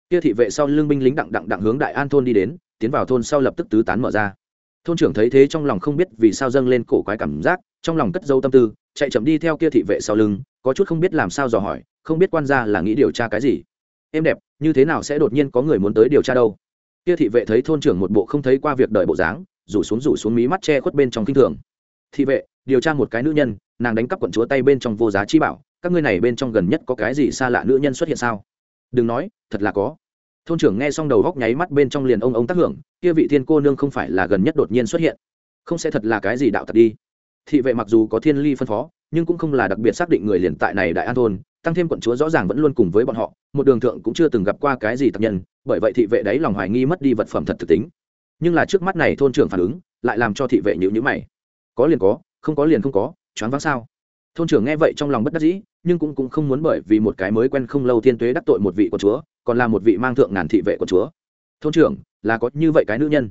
Kia thị vệ sau lưng binh lính đặng đặng đặng hướng đại an thôn đi đến, tiến vào thôn sau lập tức tứ tán mở ra. Thôn trưởng thấy thế trong lòng không biết vì sao dâng lên cổ quái cảm giác, trong lòng cất dâu tâm tư, chạy chậm đi theo kia thị vệ sau lưng, có chút không biết làm sao dò hỏi, không biết quan gia là nghĩ điều tra cái gì. Em đẹp, như thế nào sẽ đột nhiên có người muốn tới điều tra đâu? Kia thị vệ thấy thôn trưởng một bộ không thấy qua việc đợi bộ dáng, rủ xuống rủ xuống mí mắt che khuất bên trong kinh thường. Thị vệ, điều tra một cái nữ nhân, nàng đánh cắp quận chúa tay bên trong vô giá chi bảo, các ngươi này bên trong gần nhất có cái gì xa lạ nữ nhân xuất hiện sao? Đừng nói, thật là có. Thôn trưởng nghe xong đầu góc nháy mắt bên trong liền ông ông tác hưởng, kia vị thiên cô nương không phải là gần nhất đột nhiên xuất hiện? Không sẽ thật là cái gì đạo thật đi. Thị vệ mặc dù có thiên ly phân phó, nhưng cũng không là đặc biệt xác định người liền tại này đại an thôn tăng thêm quận chúa rõ ràng vẫn luôn cùng với bọn họ, một đường thượng cũng chưa từng gặp qua cái gì tập nhân, bởi vậy thị vệ đấy lòng hoài nghi mất đi vật phẩm thật thực tính. Nhưng là trước mắt này thôn trưởng phản ứng, lại làm cho thị vệ nhữ nhữ mày. Có liền có, không có liền không có, choáng váng sao? Thôn trưởng nghe vậy trong lòng bất đắc dĩ, nhưng cũng cũng không muốn bởi vì một cái mới quen không lâu thiên tuế đắc tội một vị quận chúa, còn là một vị mang thượng ngàn thị vệ quận chúa. Thôn trưởng, là có như vậy cái nữ nhân?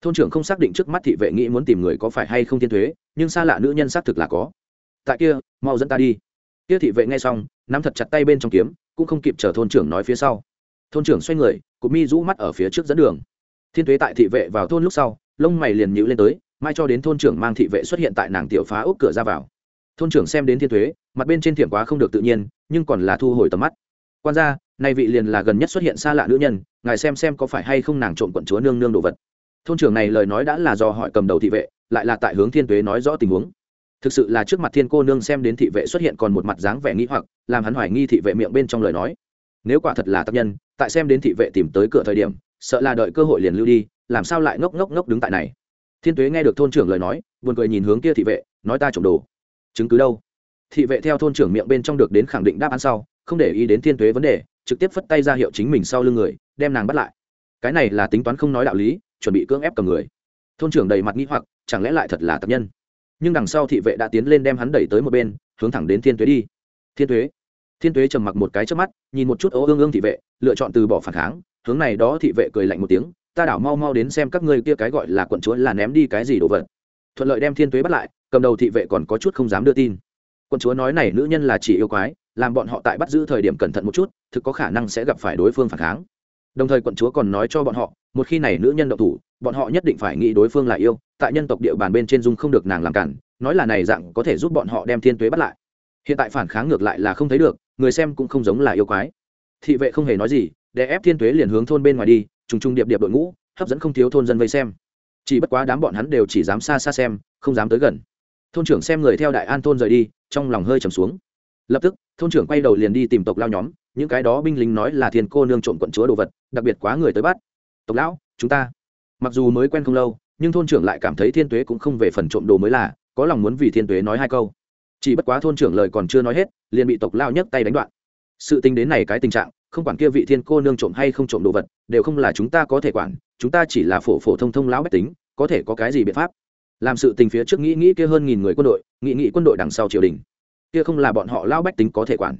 Thôn trưởng không xác định trước mắt thị vệ nghĩ muốn tìm người có phải hay không thiên thuế nhưng xa lạ nữ nhân xác thực là có. Tại kia, mau dẫn ta đi kia thị vệ nghe xong, nắm thật chặt tay bên trong kiếm, cũng không kịp chờ thôn trưởng nói phía sau. Thôn trưởng xoay người cụ mi rũ mắt ở phía trước dẫn đường. Thiên thuế tại thị vệ vào thôn lúc sau, lông mày liền nhữ lên tới, mai cho đến thôn trưởng mang thị vệ xuất hiện tại nàng tiểu phá ốc cửa ra vào. Thôn trưởng xem đến thiên thuế mặt bên trên thiểm quá không được tự nhiên, nhưng còn là thu hồi tầm mắt. Quan ra nay vị liền là gần nhất xuất hiện xa lạ nữ nhân, ngài xem xem có phải hay không nàng trộm quận chúa nương nương đồ vật. Thôn trưởng này lời nói đã là do hỏi cầm đầu thị vệ, lại là tại hướng thiên tuế nói rõ tình huống thực sự là trước mặt thiên cô nương xem đến thị vệ xuất hiện còn một mặt dáng vẻ nghĩ hoặc, làm hắn hoài nghi thị vệ miệng bên trong lời nói. Nếu quả thật là tác nhân, tại xem đến thị vệ tìm tới cửa thời điểm, sợ là đợi cơ hội liền lưu đi, làm sao lại ngốc ngốc ngốc đứng tại này? Thiên tuế nghe được thôn trưởng lời nói, buồn cười nhìn hướng kia thị vệ, nói ta trộm đồ. Chứng cứ đâu? Thị vệ theo thôn trưởng miệng bên trong được đến khẳng định đáp án sau, không để ý đến thiên tuế vấn đề, trực tiếp phất tay ra hiệu chính mình sau lưng người, đem nàng bắt lại. Cái này là tính toán không nói đạo lý, chuẩn bị cưỡng ép cầm người. Thôn trưởng đầy mặt nghĩ hoặc, chẳng lẽ lại thật là tập nhân? Nhưng đằng sau thị vệ đã tiến lên đem hắn đẩy tới một bên, hướng thẳng đến thiên tuế đi. Thiên tuế. Thiên tuế trầm mặc một cái trước mắt, nhìn một chút ố ương ương thị vệ, lựa chọn từ bỏ phản kháng, hướng này đó thị vệ cười lạnh một tiếng, ta đảo mau mau đến xem các ngươi kia cái gọi là quận chúa là ném đi cái gì đồ vật. Thuận lợi đem thiên tuế bắt lại, cầm đầu thị vệ còn có chút không dám đưa tin. Quận chúa nói này nữ nhân là chỉ yêu quái, làm bọn họ tại bắt giữ thời điểm cẩn thận một chút, thực có khả năng sẽ gặp phải đối phương phản kháng. Đồng thời quận chúa còn nói cho bọn họ, một khi này nữ nhân độc thủ bọn họ nhất định phải nghĩ đối phương là yêu, tại nhân tộc địa bàn bên trên dung không được nàng làm cản, nói là này dạng có thể giúp bọn họ đem thiên tuế bắt lại. Hiện tại phản kháng ngược lại là không thấy được, người xem cũng không giống là yêu quái. Thị vệ không hề nói gì, để ép thiên tuế liền hướng thôn bên ngoài đi, trùng trùng điệp điệp đội ngũ, hấp dẫn không thiếu thôn dân vây xem. Chỉ bất quá đám bọn hắn đều chỉ dám xa xa xem, không dám tới gần. Thôn trưởng xem người theo đại an thôn rời đi, trong lòng hơi trầm xuống. Lập tức, thôn trưởng quay đầu liền đi tìm tộc lao nhóm, những cái đó binh lính nói là thiên cô nương trộm quận chúa đồ vật, đặc biệt quá người tới bắt. Tộc lão, chúng ta mặc dù mới quen không lâu, nhưng thôn trưởng lại cảm thấy thiên tuế cũng không về phần trộm đồ mới là, có lòng muốn vì thiên tuế nói hai câu. Chỉ bất quá thôn trưởng lời còn chưa nói hết, liền bị tộc lao nhấc tay đánh đoạn. Sự tính đến này cái tình trạng, không quản kia vị thiên cô nương trộm hay không trộm đồ vật, đều không là chúng ta có thể quản, chúng ta chỉ là phổ phổ thông thông lão bách tính, có thể có cái gì biện pháp? Làm sự tình phía trước nghĩ nghĩ kia hơn nghìn người quân đội, nghĩ nghĩ quân đội đằng sau triều đình. Kia không là bọn họ lão bách tính có thể quản.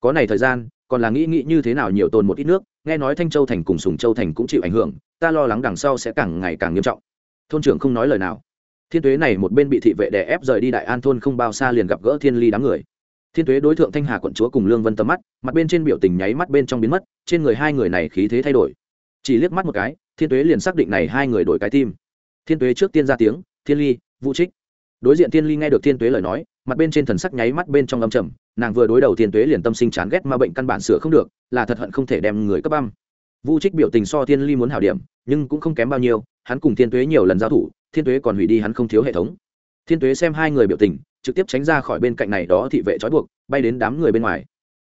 Có này thời gian, còn là nghĩ nghĩ như thế nào nhiều tồn một ít nước nghe nói thanh châu thành cùng sùng châu thành cũng chịu ảnh hưởng, ta lo lắng đằng sau sẽ càng ngày càng nghiêm trọng. Thôn trưởng không nói lời nào. Thiên tuế này một bên bị thị vệ đè ép rời đi đại an thôn không bao xa liền gặp gỡ thiên ly đám người. Thiên tuế đối tượng thanh hà quận chúa cùng lương vân tầm mắt, mặt bên trên biểu tình nháy mắt bên trong biến mất, trên người hai người này khí thế thay đổi. Chỉ liếc mắt một cái, thiên tuế liền xác định này hai người đổi cái tim. Thiên tuế trước tiên ra tiếng, thiên ly, vũ trích. Đối diện thiên ly nghe được thiên tuế lời nói mặt bên trên thần sắc nháy mắt bên trong âm trầm, nàng vừa đối đầu thiên tuế liền tâm sinh chán ghét mà bệnh căn bản sửa không được, là thật hận không thể đem người cấp băm. Vu trích biểu tình so thiên ly muốn hảo điểm, nhưng cũng không kém bao nhiêu, hắn cùng thiên tuế nhiều lần giao thủ, thiên tuế còn hủy đi hắn không thiếu hệ thống. Thiên tuế xem hai người biểu tình, trực tiếp tránh ra khỏi bên cạnh này đó thị vệ trói buộc, bay đến đám người bên ngoài.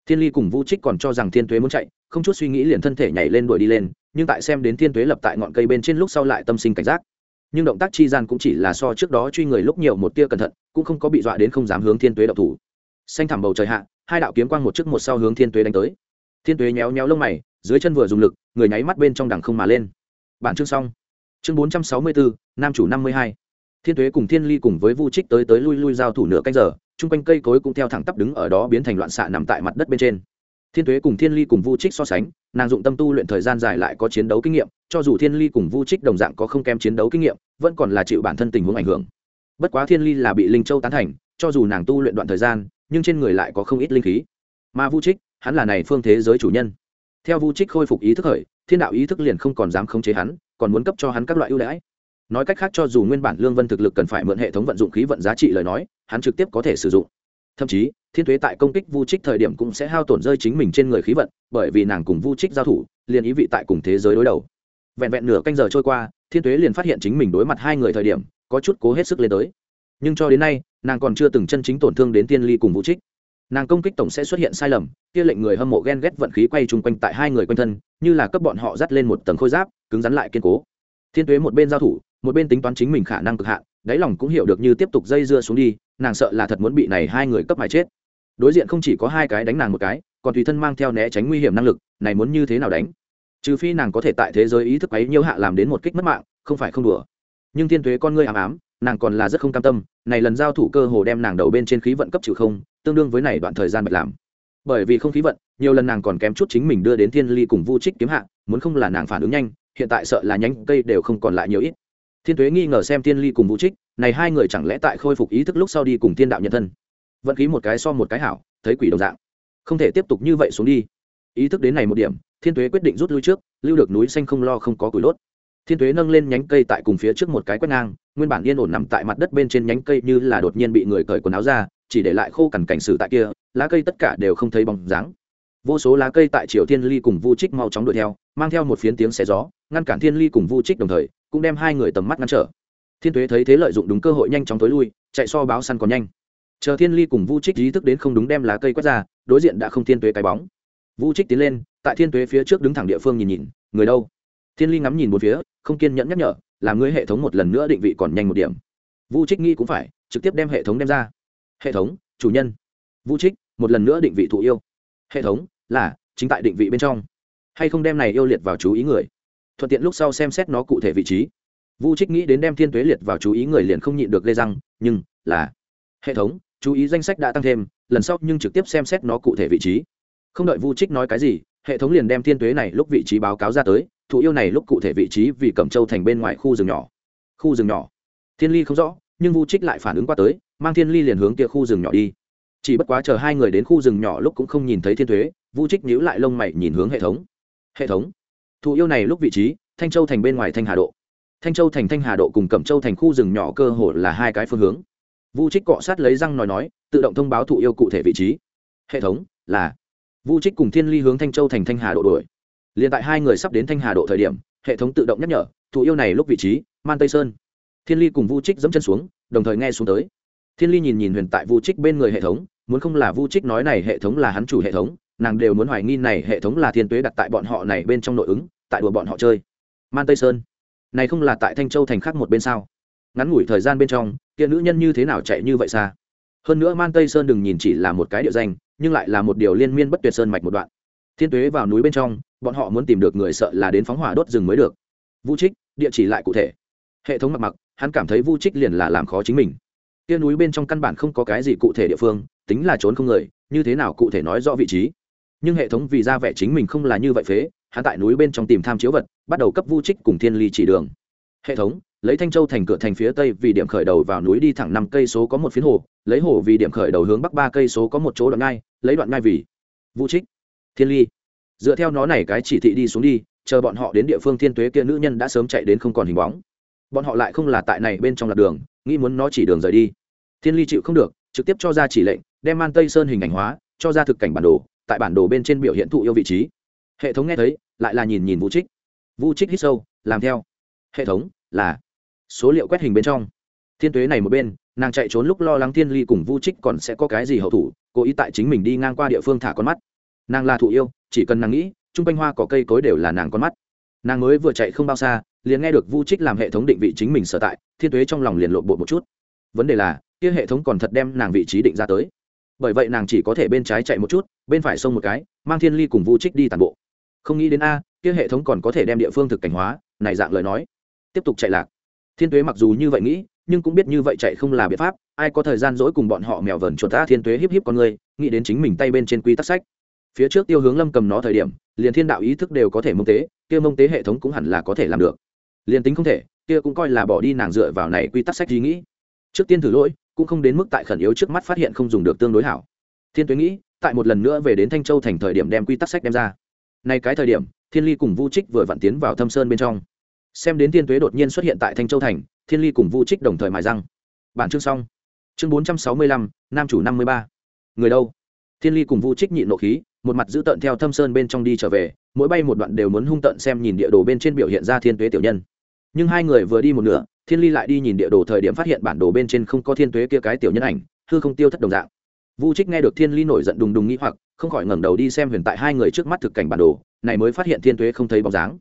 Thiên ly cùng Vu trích còn cho rằng thiên tuế muốn chạy, không chút suy nghĩ liền thân thể nhảy lên đuổi đi lên, nhưng tại xem đến thiên tuế lập tại ngọn cây bên trên lúc sau lại tâm sinh cảnh giác nhưng động tác chi gian cũng chỉ là so trước đó truy người lúc nhiều một tia cẩn thận, cũng không có bị dọa đến không dám hướng thiên tuế đậu thủ. Xanh thẳm bầu trời hạ, hai đạo kiếm quang một trước một sau hướng thiên tuế đánh tới. Thiên tuế nhéo nhéo lông mày, dưới chân vừa dùng lực, người nháy mắt bên trong đằng không mà lên. Bản chương xong. Chương bốn trăm sáu mươi bốn nam chủ năm mươi hai. Thiên tuế cùng thiên ly cùng với vu trích tới tới lui lui giao thủ nửa canh giờ, chung quanh cây cối cũng theo thẳng tắp đứng ở đó biến thành loạn xạ nằm tại mặt đất bên trên thiên tuế cùng thiên ly cùng vu trích so sánh, nàng dụng tâm tu luyện thời gian dài lại có chiến đấu kinh nghiệm, cho dù thiên ly cùng vu trích đồng dạng có không kém chiến đấu kinh nghiệm, vẫn còn là chịu bản thân tình huống ảnh hưởng. Bất quá thiên ly là bị linh châu tán thành, cho dù nàng tu luyện đoạn thời gian, nhưng trên người lại có không ít linh khí. Mà vu trích, hắn là này phương thế giới chủ nhân. Theo vu trích khôi phục ý thức khởi, thiên đạo ý thức liền không còn dám khống chế hắn, còn muốn cấp cho hắn các loại ưu đãi. Nói cách khác cho dù nguyên bản lương vân thực lực cần phải mượn hệ thống vận dụng khí vận giá trị lời nói, hắn trực tiếp có thể sử dụng. Thậm chí thiên thuế tại công kích vu trích thời điểm cũng sẽ hao tổn rơi chính mình trên người khí vận, bởi vì nàng cùng vu trích giao thủ, liền ý vị tại cùng thế giới đối đầu. Vẹn vẹn nửa canh giờ trôi qua, thiên thuế liền phát hiện chính mình đối mặt hai người thời điểm, có chút cố hết sức lên tới. Nhưng cho đến nay, nàng còn chưa từng chân chính tổn thương đến tiên ly cùng vũ trích. Nàng công kích tổng sẽ xuất hiện sai lầm, kia lệnh người hâm mộ ghen ghét vận khí quay chung quanh tại hai người quanh thân, như là cấp bọn họ dắt lên một tầng khôi giáp, cứng rắn lại kiên cố. Thiên tuế một bên giao thủ, một bên tính toán chính mình khả năng cực hạn đáy lòng cũng hiểu được như tiếp tục dây dưa xuống đi, nàng sợ là thật muốn bị này hai người cấp mà chết. Đối diện không chỉ có hai cái đánh nàng một cái, còn tùy thân mang theo né tránh nguy hiểm năng lực, này muốn như thế nào đánh? Trừ phi nàng có thể tại thế giới ý thức ấy nhiễu hạ làm đến một kích mất mạng, không phải không đùa. Nhưng thiên tuế con ngươi ám ám, nàng còn là rất không cam tâm, này lần giao thủ cơ hồ đem nàng đầu bên trên khí vận cấp trừ không, tương đương với này đoạn thời gian bạch làm. Bởi vì không khí vận, nhiều lần nàng còn kém chút chính mình đưa đến thiên ly cùng vu trích kiếm hạ, muốn không là nàng phản ứng nhanh, hiện tại sợ là nhánh cây đều không còn lại nhiều ít thiên tuế nghi ngờ xem thiên ly cùng vũ trích, này hai người chẳng lẽ tại khôi phục ý thức lúc sau đi cùng thiên đạo nhân thân? Vận khí một cái so một cái hảo, thấy quỷ đồng dạng. Không thể tiếp tục như vậy xuống đi. Ý thức đến này một điểm, thiên tuế quyết định rút lui trước, lưu được núi xanh không lo không có củi đốt. Thiên tuế nâng lên nhánh cây tại cùng phía trước một cái quét ngang, nguyên bản yên ổn nằm tại mặt đất bên trên nhánh cây như là đột nhiên bị người cởi quần áo ra, chỉ để lại khô cằn cảnh sử tại kia, lá cây tất cả đều không thấy bóng dáng. Vô số lá cây tại triều thiên ly cùng vu trích mau chóng đuổi theo mang theo một phiến tiếng xé gió, ngăn cản thiên ly cùng vu trích đồng thời, cũng đem hai người tầm mắt ngăn trở. Thiên tuế thấy thế lợi dụng đúng cơ hội nhanh chóng tối lui, chạy so báo săn còn nhanh. Chờ thiên ly cùng vu trích ý thức đến không đúng đem lá cây quét ra, đối diện đã không thiên tuế cái bóng. Vu trích tiến lên, tại thiên tuế phía trước đứng thẳng địa phương nhìn nhìn, người đâu? Thiên ly ngắm nhìn một phía, không kiên nhẫn nhắc nhở, làm ngươi hệ thống một lần nữa định vị còn nhanh một điểm. Vu trích nghĩ cũng phải, trực tiếp đem hệ thống đem ra. Hệ thống, chủ nhân. Vu trích, một lần nữa định vị thụ yêu. Hệ thống, là, chính tại định vị bên trong hay không đem này yêu liệt vào chú ý người. Thuận tiện lúc sau xem xét nó cụ thể vị trí. Vu trích nghĩ đến đem thiên tuế liệt vào chú ý người liền không nhịn được gây răng, nhưng là hệ thống, chú ý danh sách đã tăng thêm, lần sau nhưng trực tiếp xem xét nó cụ thể vị trí. Không đợi vu trích nói cái gì, hệ thống liền đem thiên tuế này lúc vị trí báo cáo ra tới, thụ yêu này lúc cụ thể vị trí vì cẩm châu thành bên ngoài khu rừng nhỏ. Khu rừng nhỏ. Thiên ly không rõ, nhưng vu trích lại phản ứng qua tới, mang thiên ly liền hướng kia khu rừng nhỏ đi. Chỉ bất quá chờ hai người đến khu rừng nhỏ lúc cũng không nhìn thấy thiên thuế vu trích nhíu lại lông mày nhìn hướng hệ thống hệ thống. Thụ yêu này lúc vị trí, thanh châu thành bên ngoài thanh hà độ. Thanh châu thành thanh hà độ cùng cẩm châu thành khu rừng nhỏ cơ hồ là hai cái phương hướng. Vu trích cọ sát lấy răng nói nói, tự động thông báo thụ yêu cụ thể vị trí. Hệ thống là, vu trích cùng thiên ly hướng thanh châu thành thanh hà độ đuổi. Liền tại hai người sắp đến thanh hà độ thời điểm, hệ thống tự động nhắc nhở thụ yêu này lúc vị trí, man tây sơn. Thiên ly cùng vu trích dẫm chân xuống, đồng thời nghe xuống tới. Thiên ly nhìn nhìn huyền tại vu trích bên người hệ thống, muốn không là vu trích nói này hệ thống là hắn chủ hệ thống nàng đều muốn hoài nghi này hệ thống là thiên tuế đặt tại bọn họ này bên trong nội ứng, tại đùa bọn họ chơi. Man tây sơn, này không là tại thanh châu thành khác một bên sao? Ngắn ngủi thời gian bên trong, kia nữ nhân như thế nào chạy như vậy xa? Hơn nữa man tây sơn đừng nhìn chỉ là một cái địa danh, nhưng lại là một điều liên miên bất tuyệt sơn mạch một đoạn. Thiên tuế vào núi bên trong, bọn họ muốn tìm được người sợ là đến phóng hỏa đốt rừng mới được. Vũ trích, địa chỉ lại cụ thể. Hệ thống mặc mặc hắn cảm thấy vũ trích liền là làm khó chính mình. Kia núi bên trong căn bản không có cái gì cụ thể địa phương, tính là trốn không người, như thế nào cụ thể nói rõ vị trí? Nhưng hệ thống vì ra vẻ chính mình không là như vậy phế, hắn tại núi bên trong tìm tham chiếu vật, bắt đầu cấp vu trích cùng thiên ly chỉ đường. Hệ thống, lấy thanh châu thành cửa thành phía tây vì điểm khởi đầu vào núi đi thẳng năm cây số có một phiến hồ, lấy hồ vì điểm khởi đầu hướng bắc ba cây số có một chỗ đoạn ngai, lấy đoạn ngai vì Vu trích, thiên ly. Dựa theo nó này cái chỉ thị đi xuống đi, chờ bọn họ đến địa phương thiên tuế kia nữ nhân đã sớm chạy đến không còn hình bóng. Bọn họ lại không là tại này bên trong lạc đường, nghĩ muốn nó chỉ đường rời đi. Thiên ly chịu không được, trực tiếp cho ra chỉ lệnh, đem man tây sơn hình ảnh hóa, cho ra thực cảnh bản đồ tại bản đồ bên trên biểu hiện thụ yêu vị trí. Hệ thống nghe thấy, lại là nhìn nhìn vũ trích. Vũ trích hít sâu, làm theo. Hệ thống, là số liệu quét hình bên trong. Thiên tuế này một bên, nàng chạy trốn lúc lo lắng thiên ly cùng vu trích còn sẽ có cái gì hậu thủ, cố ý tại chính mình đi ngang qua địa phương thả con mắt. Nàng là thụ yêu, chỉ cần nàng nghĩ, chung quanh hoa có cây cối đều là nàng con mắt. Nàng mới vừa chạy không bao xa, liền nghe được vu trích làm hệ thống định vị chính mình sở tại, thiên tuế trong lòng liền lộn bộ một chút. Vấn đề là, kia hệ thống còn thật đem nàng vị trí định ra tới bởi vậy nàng chỉ có thể bên trái chạy một chút, bên phải xông một cái, mang thiên ly cùng vu trích đi tàn bộ. Không nghĩ đến a, kia hệ thống còn có thể đem địa phương thực cảnh hóa, này dạng lời nói. Tiếp tục chạy lạc. Thiên tuế mặc dù như vậy nghĩ, nhưng cũng biết như vậy chạy không là biện pháp, ai có thời gian dỗi cùng bọn họ mèo vờn chuột ta thiên tuế híp híp con người, nghĩ đến chính mình tay bên trên quy tắc sách. Phía trước tiêu hướng lâm cầm nó thời điểm, liền thiên đạo ý thức đều có thể mông tế, kia mông tế hệ thống cũng hẳn là có thể làm được. Liền tính không thể, kia cũng coi là bỏ đi nàng dựa vào này quy tắc sách ý nghĩ trước tiên thử lỗi, cũng không đến mức tại khẩn yếu trước mắt phát hiện không dùng được tương đối hảo. Thiên tuế nghĩ, tại một lần nữa về đến thanh châu thành thời điểm đem quy tắc sách đem ra. Nay cái thời điểm, thiên ly cùng vu trích vừa vặn tiến vào thâm sơn bên trong. Xem đến thiên tuế đột nhiên xuất hiện tại thanh châu thành, thiên ly cùng vu trích đồng thời mài răng. Bản chương xong. Chương bốn trăm sáu mươi lăm, nam chủ năm mươi ba. Người đâu? Thiên ly cùng vu trích nhịn nộ khí, một mặt giữ tợn theo thâm sơn bên trong đi trở về, mỗi bay một đoạn đều muốn hung tợn xem nhìn địa đồ bên trên biểu hiện ra thiên tuế tiểu nhân nhưng hai người vừa đi một nửa, thiên ly lại đi nhìn địa đồ thời điểm phát hiện bản đồ bên trên không có thiên tuế kia cái tiểu nhân ảnh, hư không tiêu thất đồng dạng. Vu trích nghe được thiên ly nổi giận đùng đùng nghĩ hoặc, không khỏi ngẩng đầu đi xem huyền tại hai người trước mắt thực cảnh bản đồ, này mới phát hiện thiên tuế không thấy bóng dáng.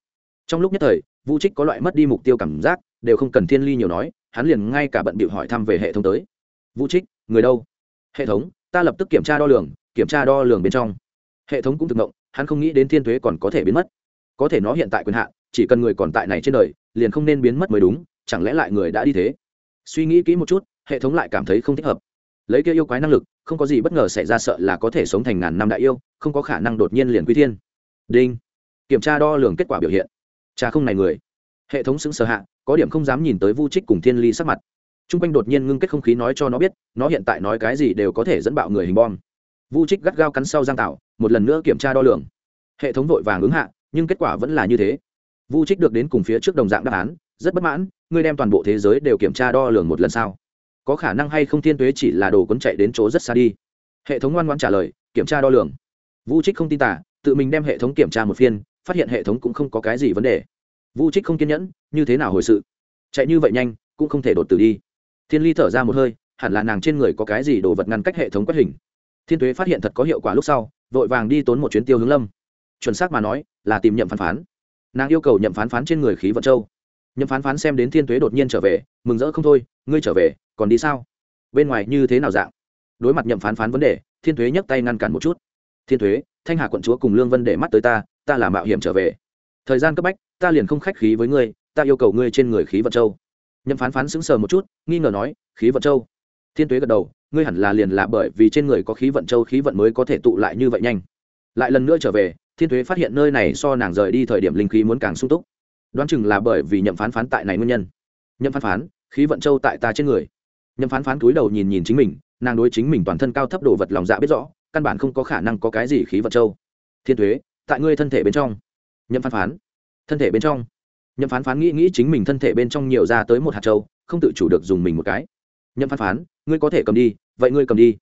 Trong lúc nhất thời, vu trích có loại mất đi mục tiêu cảm giác, đều không cần thiên ly nhiều nói, hắn liền ngay cả bận bịu hỏi thăm về hệ thống tới. Vu trích, người đâu? Hệ thống, ta lập tức kiểm tra đo lường, kiểm tra đo lường bên trong. Hệ thống cũng thực ngộng, hắn không nghĩ đến thiên thuế còn có thể biến mất. Có thể nó hiện tại quyền hạn chỉ cần người còn tại này trên đời, liền không nên biến mất mới đúng, chẳng lẽ lại người đã đi thế? Suy nghĩ kỹ một chút, hệ thống lại cảm thấy không thích hợp. Lấy kia yêu quái năng lực, không có gì bất ngờ xảy ra sợ là có thể sống thành ngàn năm đại yêu, không có khả năng đột nhiên liền quy thiên. Đinh. Kiểm tra đo lường kết quả biểu hiện. Cha không này người. Hệ thống xứng sờ hạ, có điểm không dám nhìn tới vu trích cùng thiên ly sắc mặt. T r u n g quanh đột nhiên ngưng kết không khí nói cho nó biết, nó hiện tại nói cái gì đều có thể dẫn bạo người hình bom. Vu trích gắt gao cắn sau giang tạo một lần nữa kiểm tra đo lường. Hệ thống vội vàng ứng hạ, nhưng kết quả vẫn là như thế vu trích được đến cùng phía trước đồng dạng đáp án, rất bất mãn, ngươi đem toàn bộ thế giới đều kiểm tra đo lường một lần sau có khả năng hay không thiên tuế chỉ là đồ cuốn chạy đến chỗ rất xa đi? Hệ thống ngoan ngoan trả lời, kiểm tra đo lường. Vu trích không tin tả, tự mình đem hệ thống kiểm tra một phiên, phát hiện hệ thống cũng không có cái gì vấn đề. Vu trích không kiên nhẫn, như thế nào hồi sự? Chạy như vậy nhanh, cũng không thể đột tử đi. Thiên ly thở ra một hơi, hẳn là nàng trên người có cái gì đồ vật ngăn cách hệ thống quét hình. Thiên tuế phát hiện thật có hiệu quả lúc sau, vội vàng đi tốn một chuyến tiêu hướng lâm. Chuẩn xác mà nói, là tìm nhậm phán phán nàng yêu cầu nhậm phán phán trên người khí vận châu. Nhậm phán phán xem đến thiên tuế đột nhiên trở về, mừng rỡ không thôi, ngươi trở về, còn đi sao? Bên ngoài như thế nào dạng? Đối mặt nhậm phán phán vấn đề, thiên tuế nhấc tay ngăn cản một chút. Thiên tuế, thanh hà quận chúa cùng lương vân để mắt tới ta ta là mạo hiểm trở về. Thời gian cấp bách, ta liền không khách khí với ngươi, ta yêu cầu ngươi trên người khí vận châu. Nhậm phán phán sững sờ một chút, nghi ngờ nói, khí vận châu? Thiên tuế gật đầu, ngươi hẳn là liền là bởi vì trên người có khí vận châu, khí vận mới có thể tụ lại như vậy nhanh. Lại lần nữa trở về thiên thuế phát hiện nơi này so nàng rời đi thời điểm linh khí muốn càng sung túc. Đoán chừng là bởi vì nhậm phán phán tại này nguyên nhân. Nhậm phán phán, khí vận châu tại ta trên người. Nhậm phán phán túi đầu nhìn nhìn chính mình, nàng đối chính mình toàn thân cao thấp đồ vật lòng dạ biết rõ, căn bản không có khả năng có cái gì khí vận châu. Thiên thuế, tại ngươi thân thể bên trong. Nhậm phán phán. Thân thể bên trong. Nhậm phán phán nghĩ nghĩ chính mình thân thể bên trong nhiều ra tới một hạt châu, không tự chủ được dùng mình một cái. Nhậm phán phán, ngươi có thể cầm đi, vậy ngươi cầm đi.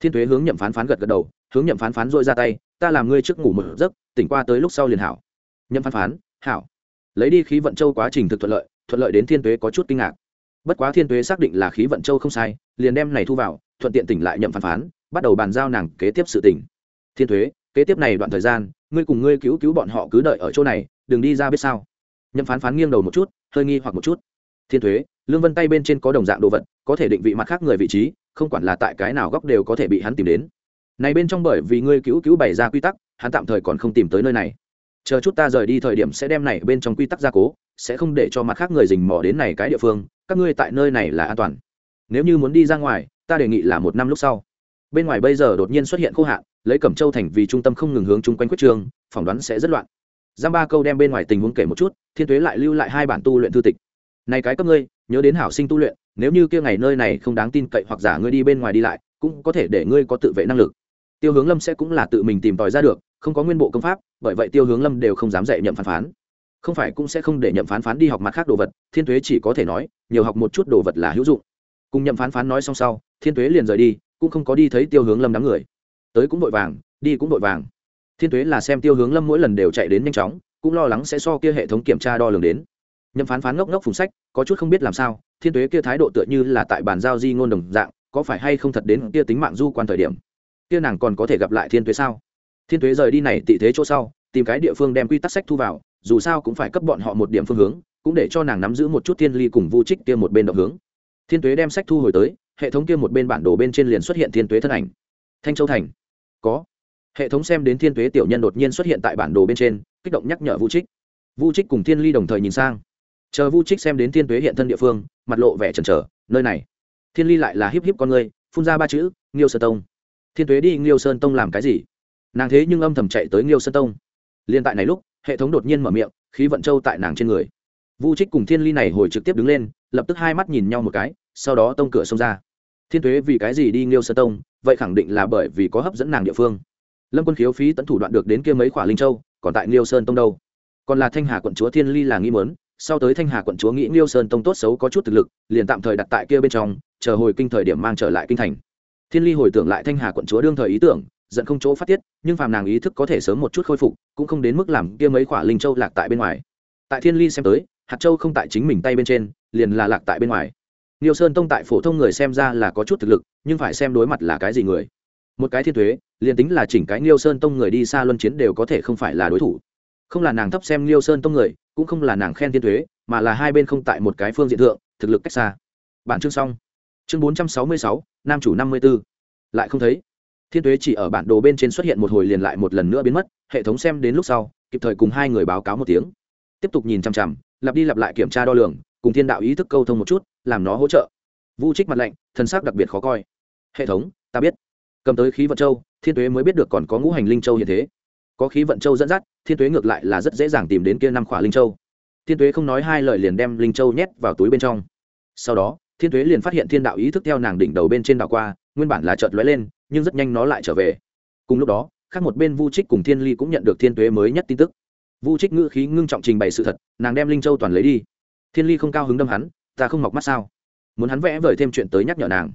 Thiên thuế hướng nhậm phán phán gật gật đầu, hướng nhậm phán phán dội ra tay ta làm ngươi trước ngủ một giấc tỉnh qua tới lúc sau liền hảo. Nhậm phán phán hảo. Lấy đi khí vận châu quá trình thực thuận lợi thuận lợi đến thiên tuế có chút kinh ngạc. Bất quá thiên tuế xác định là khí vận châu không sai liền đem này thu vào thuận tiện tỉnh lại nhậm phán phán bắt đầu bàn giao nàng kế tiếp sự tỉnh thiên Tuế, kế tiếp này đoạn thời gian ngươi cùng ngươi cứu cứu bọn họ cứ đợi ở chỗ này đừng đi ra biết sao. Nhậm phán phán nghiêng đầu một chút hơi nghi hoặc một chút. Thiên thuế lương vân tay bên trên có đồng dạng đồ vật có thể định vị mặt khác người vị trí không quản là tại cái nào góc đều có thể bị hắn tìm đến này bên trong bởi vì ngươi cứu cứu bày ra quy tắc, hắn tạm thời còn không tìm tới nơi này. Chờ chút ta rời đi thời điểm sẽ đem này bên trong quy tắc gia cố, sẽ không để cho mặt khác người dình mò đến này cái địa phương, các ngươi tại nơi này là an toàn. Nếu như muốn đi ra ngoài, ta đề nghị là một năm lúc sau. Bên ngoài bây giờ đột nhiên xuất hiện khô hạn, lấy cẩm châu thành vì trung tâm không ngừng hướng chung quanh quyết trường, phỏng đoán sẽ rất loạn. Giam ba câu đem bên ngoài tình huống kể một chút, thiên tuế lại lưu lại hai bản tu luyện thư tịch. Này cái cấp ngươi, nhớ đến hảo sinh tu luyện, nếu như kia ngày nơi này không đáng tin cậy hoặc giả ngươi đi bên ngoài đi lại, cũng có thể để ngươi có tự vệ năng lực tiêu hướng lâm sẽ cũng là tự mình tìm tòi ra được, không có nguyên bộ công pháp, bởi vậy tiêu hướng lâm đều không dám dạy nhậm phán phán. Không phải cũng sẽ không để nhậm phán phán đi học mặt khác đồ vật, thiên tuế chỉ có thể nói, nhiều học một chút đồ vật là hữu dụng. Cùng nhậm phán phán nói xong sau, thiên tuế liền rời đi, cũng không có đi thấy tiêu hướng lâm đám người. Tới cũng vội vàng, đi cũng vội vàng. Thiên tuế là xem tiêu hướng lâm mỗi lần đều chạy đến nhanh chóng, cũng lo lắng sẽ so kia hệ thống kiểm tra đo lường đến. Nhậm phán phán ngốc ngốc phùng sách, có chút không biết làm sao, thiên tuế kia thái độ tựa như là tại bàn giao di ngôn đồng dạng, có phải hay không thật đến kia tính mạng du quan thời điểm kia nàng còn có thể gặp lại thiên tuế sao? Thiên tuế rời đi này tị thế chỗ sau, tìm cái địa phương đem quy tắc sách thu vào, dù sao cũng phải cấp bọn họ một điểm phương hướng, cũng để cho nàng nắm giữ một chút thiên ly cùng vu trích kia một bên động hướng. Thiên tuế đem sách thu hồi tới, hệ thống kia một bên bản đồ bên trên liền xuất hiện thiên tuế thân ảnh. Thanh châu thành. Có. Hệ thống xem đến thiên tuế tiểu nhân đột nhiên xuất hiện tại bản đồ bên trên, kích động nhắc nhở vu trích. Vu trích cùng thiên ly đồng thời nhìn sang. Chờ vu trích xem đến thiên tuế hiện thân địa phương, mặt lộ vẻ chần trở nơi này. Thiên ly lại là híp híp con người, phun ra ba chữ, nghiêu Sơ tông thiên tuế đi nghiêu sơn tông làm cái gì? Nàng thế nhưng âm thầm chạy tới nghiêu sơn tông. Liên tại này lúc, hệ thống đột nhiên mở miệng, khí vận châu tại nàng trên người. Vu trích cùng thiên ly này hồi trực tiếp đứng lên, lập tức hai mắt nhìn nhau một cái, sau đó tông cửa xông ra. Thiên tuế vì cái gì đi nghiêu sơn tông? Vậy khẳng định là bởi vì có hấp dẫn nàng địa phương. Lâm quân khiếu phí tận thủ đoạn được đến kia mấy khỏa linh châu, còn tại nghiêu sơn tông đâu? Còn là thanh hà quận chúa thiên ly là nghĩ mớn sau tới thanh hà quận chúa nghĩ nghiêu sơn tông tốt xấu có chút thực lực, liền tạm thời đặt tại kia bên trong, chờ hồi kinh thời điểm mang trở lại kinh thành thiên ly hồi tưởng lại thanh hà quận chúa đương thời ý tưởng giận không chỗ phát tiết nhưng phàm nàng ý thức có thể sớm một chút khôi phục cũng không đến mức làm kia mấy khỏa linh châu lạc tại bên ngoài tại thiên ly xem tới hạt châu không tại chính mình tay bên trên liền là lạc tại bên ngoài Niêu Sơn Tông tại phổ thông người xem ra là có chút thực lực, nhưng phải xem đối mặt là cái gì người. Một cái thiên thuế, liền tính là chỉnh cái Niêu Sơn Tông người đi xa luân chiến đều có thể không phải là đối thủ. Không là nàng thấp xem Niêu Sơn Tông người, cũng không là nàng khen thiên thuế, mà là hai bên không tại một cái phương diện thượng, thực lực cách xa. Bản chương xong. Chương 466, nam chủ 54. Lại không thấy. Thiên Tuế chỉ ở bản đồ bên trên xuất hiện một hồi liền lại một lần nữa biến mất, hệ thống xem đến lúc sau, kịp thời cùng hai người báo cáo một tiếng. Tiếp tục nhìn chằm chằm, lặp đi lặp lại kiểm tra đo lường, cùng thiên đạo ý thức câu thông một chút làm nó hỗ trợ vu trích mặt lạnh thân xác đặc biệt khó coi hệ thống ta biết cầm tới khí vận châu thiên tuế mới biết được còn có ngũ hành linh châu hiện thế có khí vận châu dẫn dắt thiên tuế ngược lại là rất dễ dàng tìm đến kia năm khỏa linh châu thiên tuế không nói hai lời liền đem linh châu nhét vào túi bên trong sau đó thiên tuế liền phát hiện thiên đạo ý thức theo nàng đỉnh đầu bên trên đảo qua, nguyên bản là chợt lóe lên, nhưng rất nhanh nó lại trở về. Cùng lúc đó, khác một bên vu trích cùng thiên ly cũng nhận được thiên tuế mới nhất tin tức. Vu trích ngữ khí ngưng trọng trình bày sự thật, nàng đem linh châu toàn lấy đi. Thiên ly không cao hứng đâm hắn, ta không mọc mắt sao? Muốn hắn vẽ vời thêm chuyện tới nhắc nhở nàng.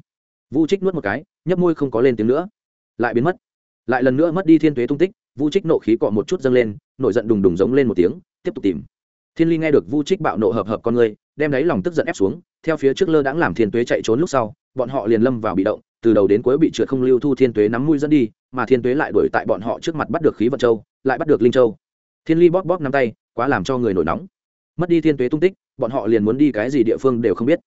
Vu trích nuốt một cái, nhấp môi không có lên tiếng nữa. Lại biến mất. Lại lần nữa mất đi thiên tuế tung tích, vu trích nộ khí cọ một chút dâng lên, nổi giận đùng đùng giống lên một tiếng, tiếp tục tìm. Thiên ly nghe được vu trích bạo nộ hợp hợp con người, đem đáy lòng tức giận ép xuống theo phía trước lơ đãng làm thiên tuế chạy trốn lúc sau, bọn họ liền lâm vào bị động, từ đầu đến cuối bị trượt không lưu thu thiên tuế nắm mũi dẫn đi, mà thiên tuế lại đuổi tại bọn họ trước mặt bắt được khí vận châu, lại bắt được linh châu. Thiên ly bóp bóp nắm tay, quá làm cho người nổi nóng. Mất đi thiên tuế tung tích, bọn họ liền muốn đi cái gì địa phương đều không biết.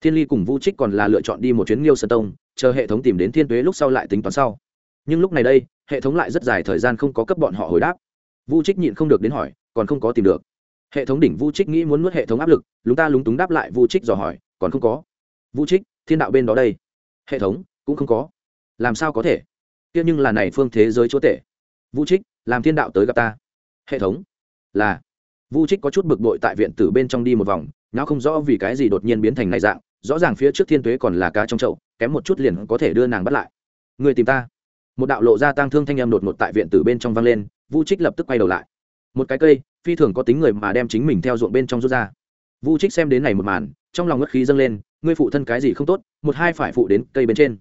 Thiên ly cùng vu trích còn là lựa chọn đi một chuyến liêu sơn tông, chờ hệ thống tìm đến thiên tuế lúc sau lại tính toán sau. Nhưng lúc này đây, hệ thống lại rất dài thời gian không có cấp bọn họ hồi đáp. Vu trích nhịn không được đến hỏi, còn không có tìm được. Hệ thống đỉnh vu trích nghĩ muốn nuốt hệ thống áp lực, lúng ta lúng túng đáp lại vu trích dò hỏi còn không có. Vũ trích, thiên đạo bên đó đây. Hệ thống, cũng không có. Làm sao có thể? Kia nhưng là này phương thế giới chúa tể. Vũ trích, làm thiên đạo tới gặp ta. Hệ thống, là. Vũ trích có chút bực bội tại viện tử bên trong đi một vòng, nháo không rõ vì cái gì đột nhiên biến thành này dạng, rõ ràng phía trước thiên tuế còn là cá trong chậu, kém một chút liền có thể đưa nàng bắt lại. Người tìm ta. Một đạo lộ ra tang thương thanh em đột ngột tại viện tử bên trong vang lên, vũ trích lập tức quay đầu lại. Một cái cây, phi thường có tính người mà đem chính mình theo ruộng bên trong rút ra. Vũ trích xem đến này một màn trong lòng ngất khí dâng lên, ngươi phụ thân cái gì không tốt, một hai phải phụ đến cây bên trên.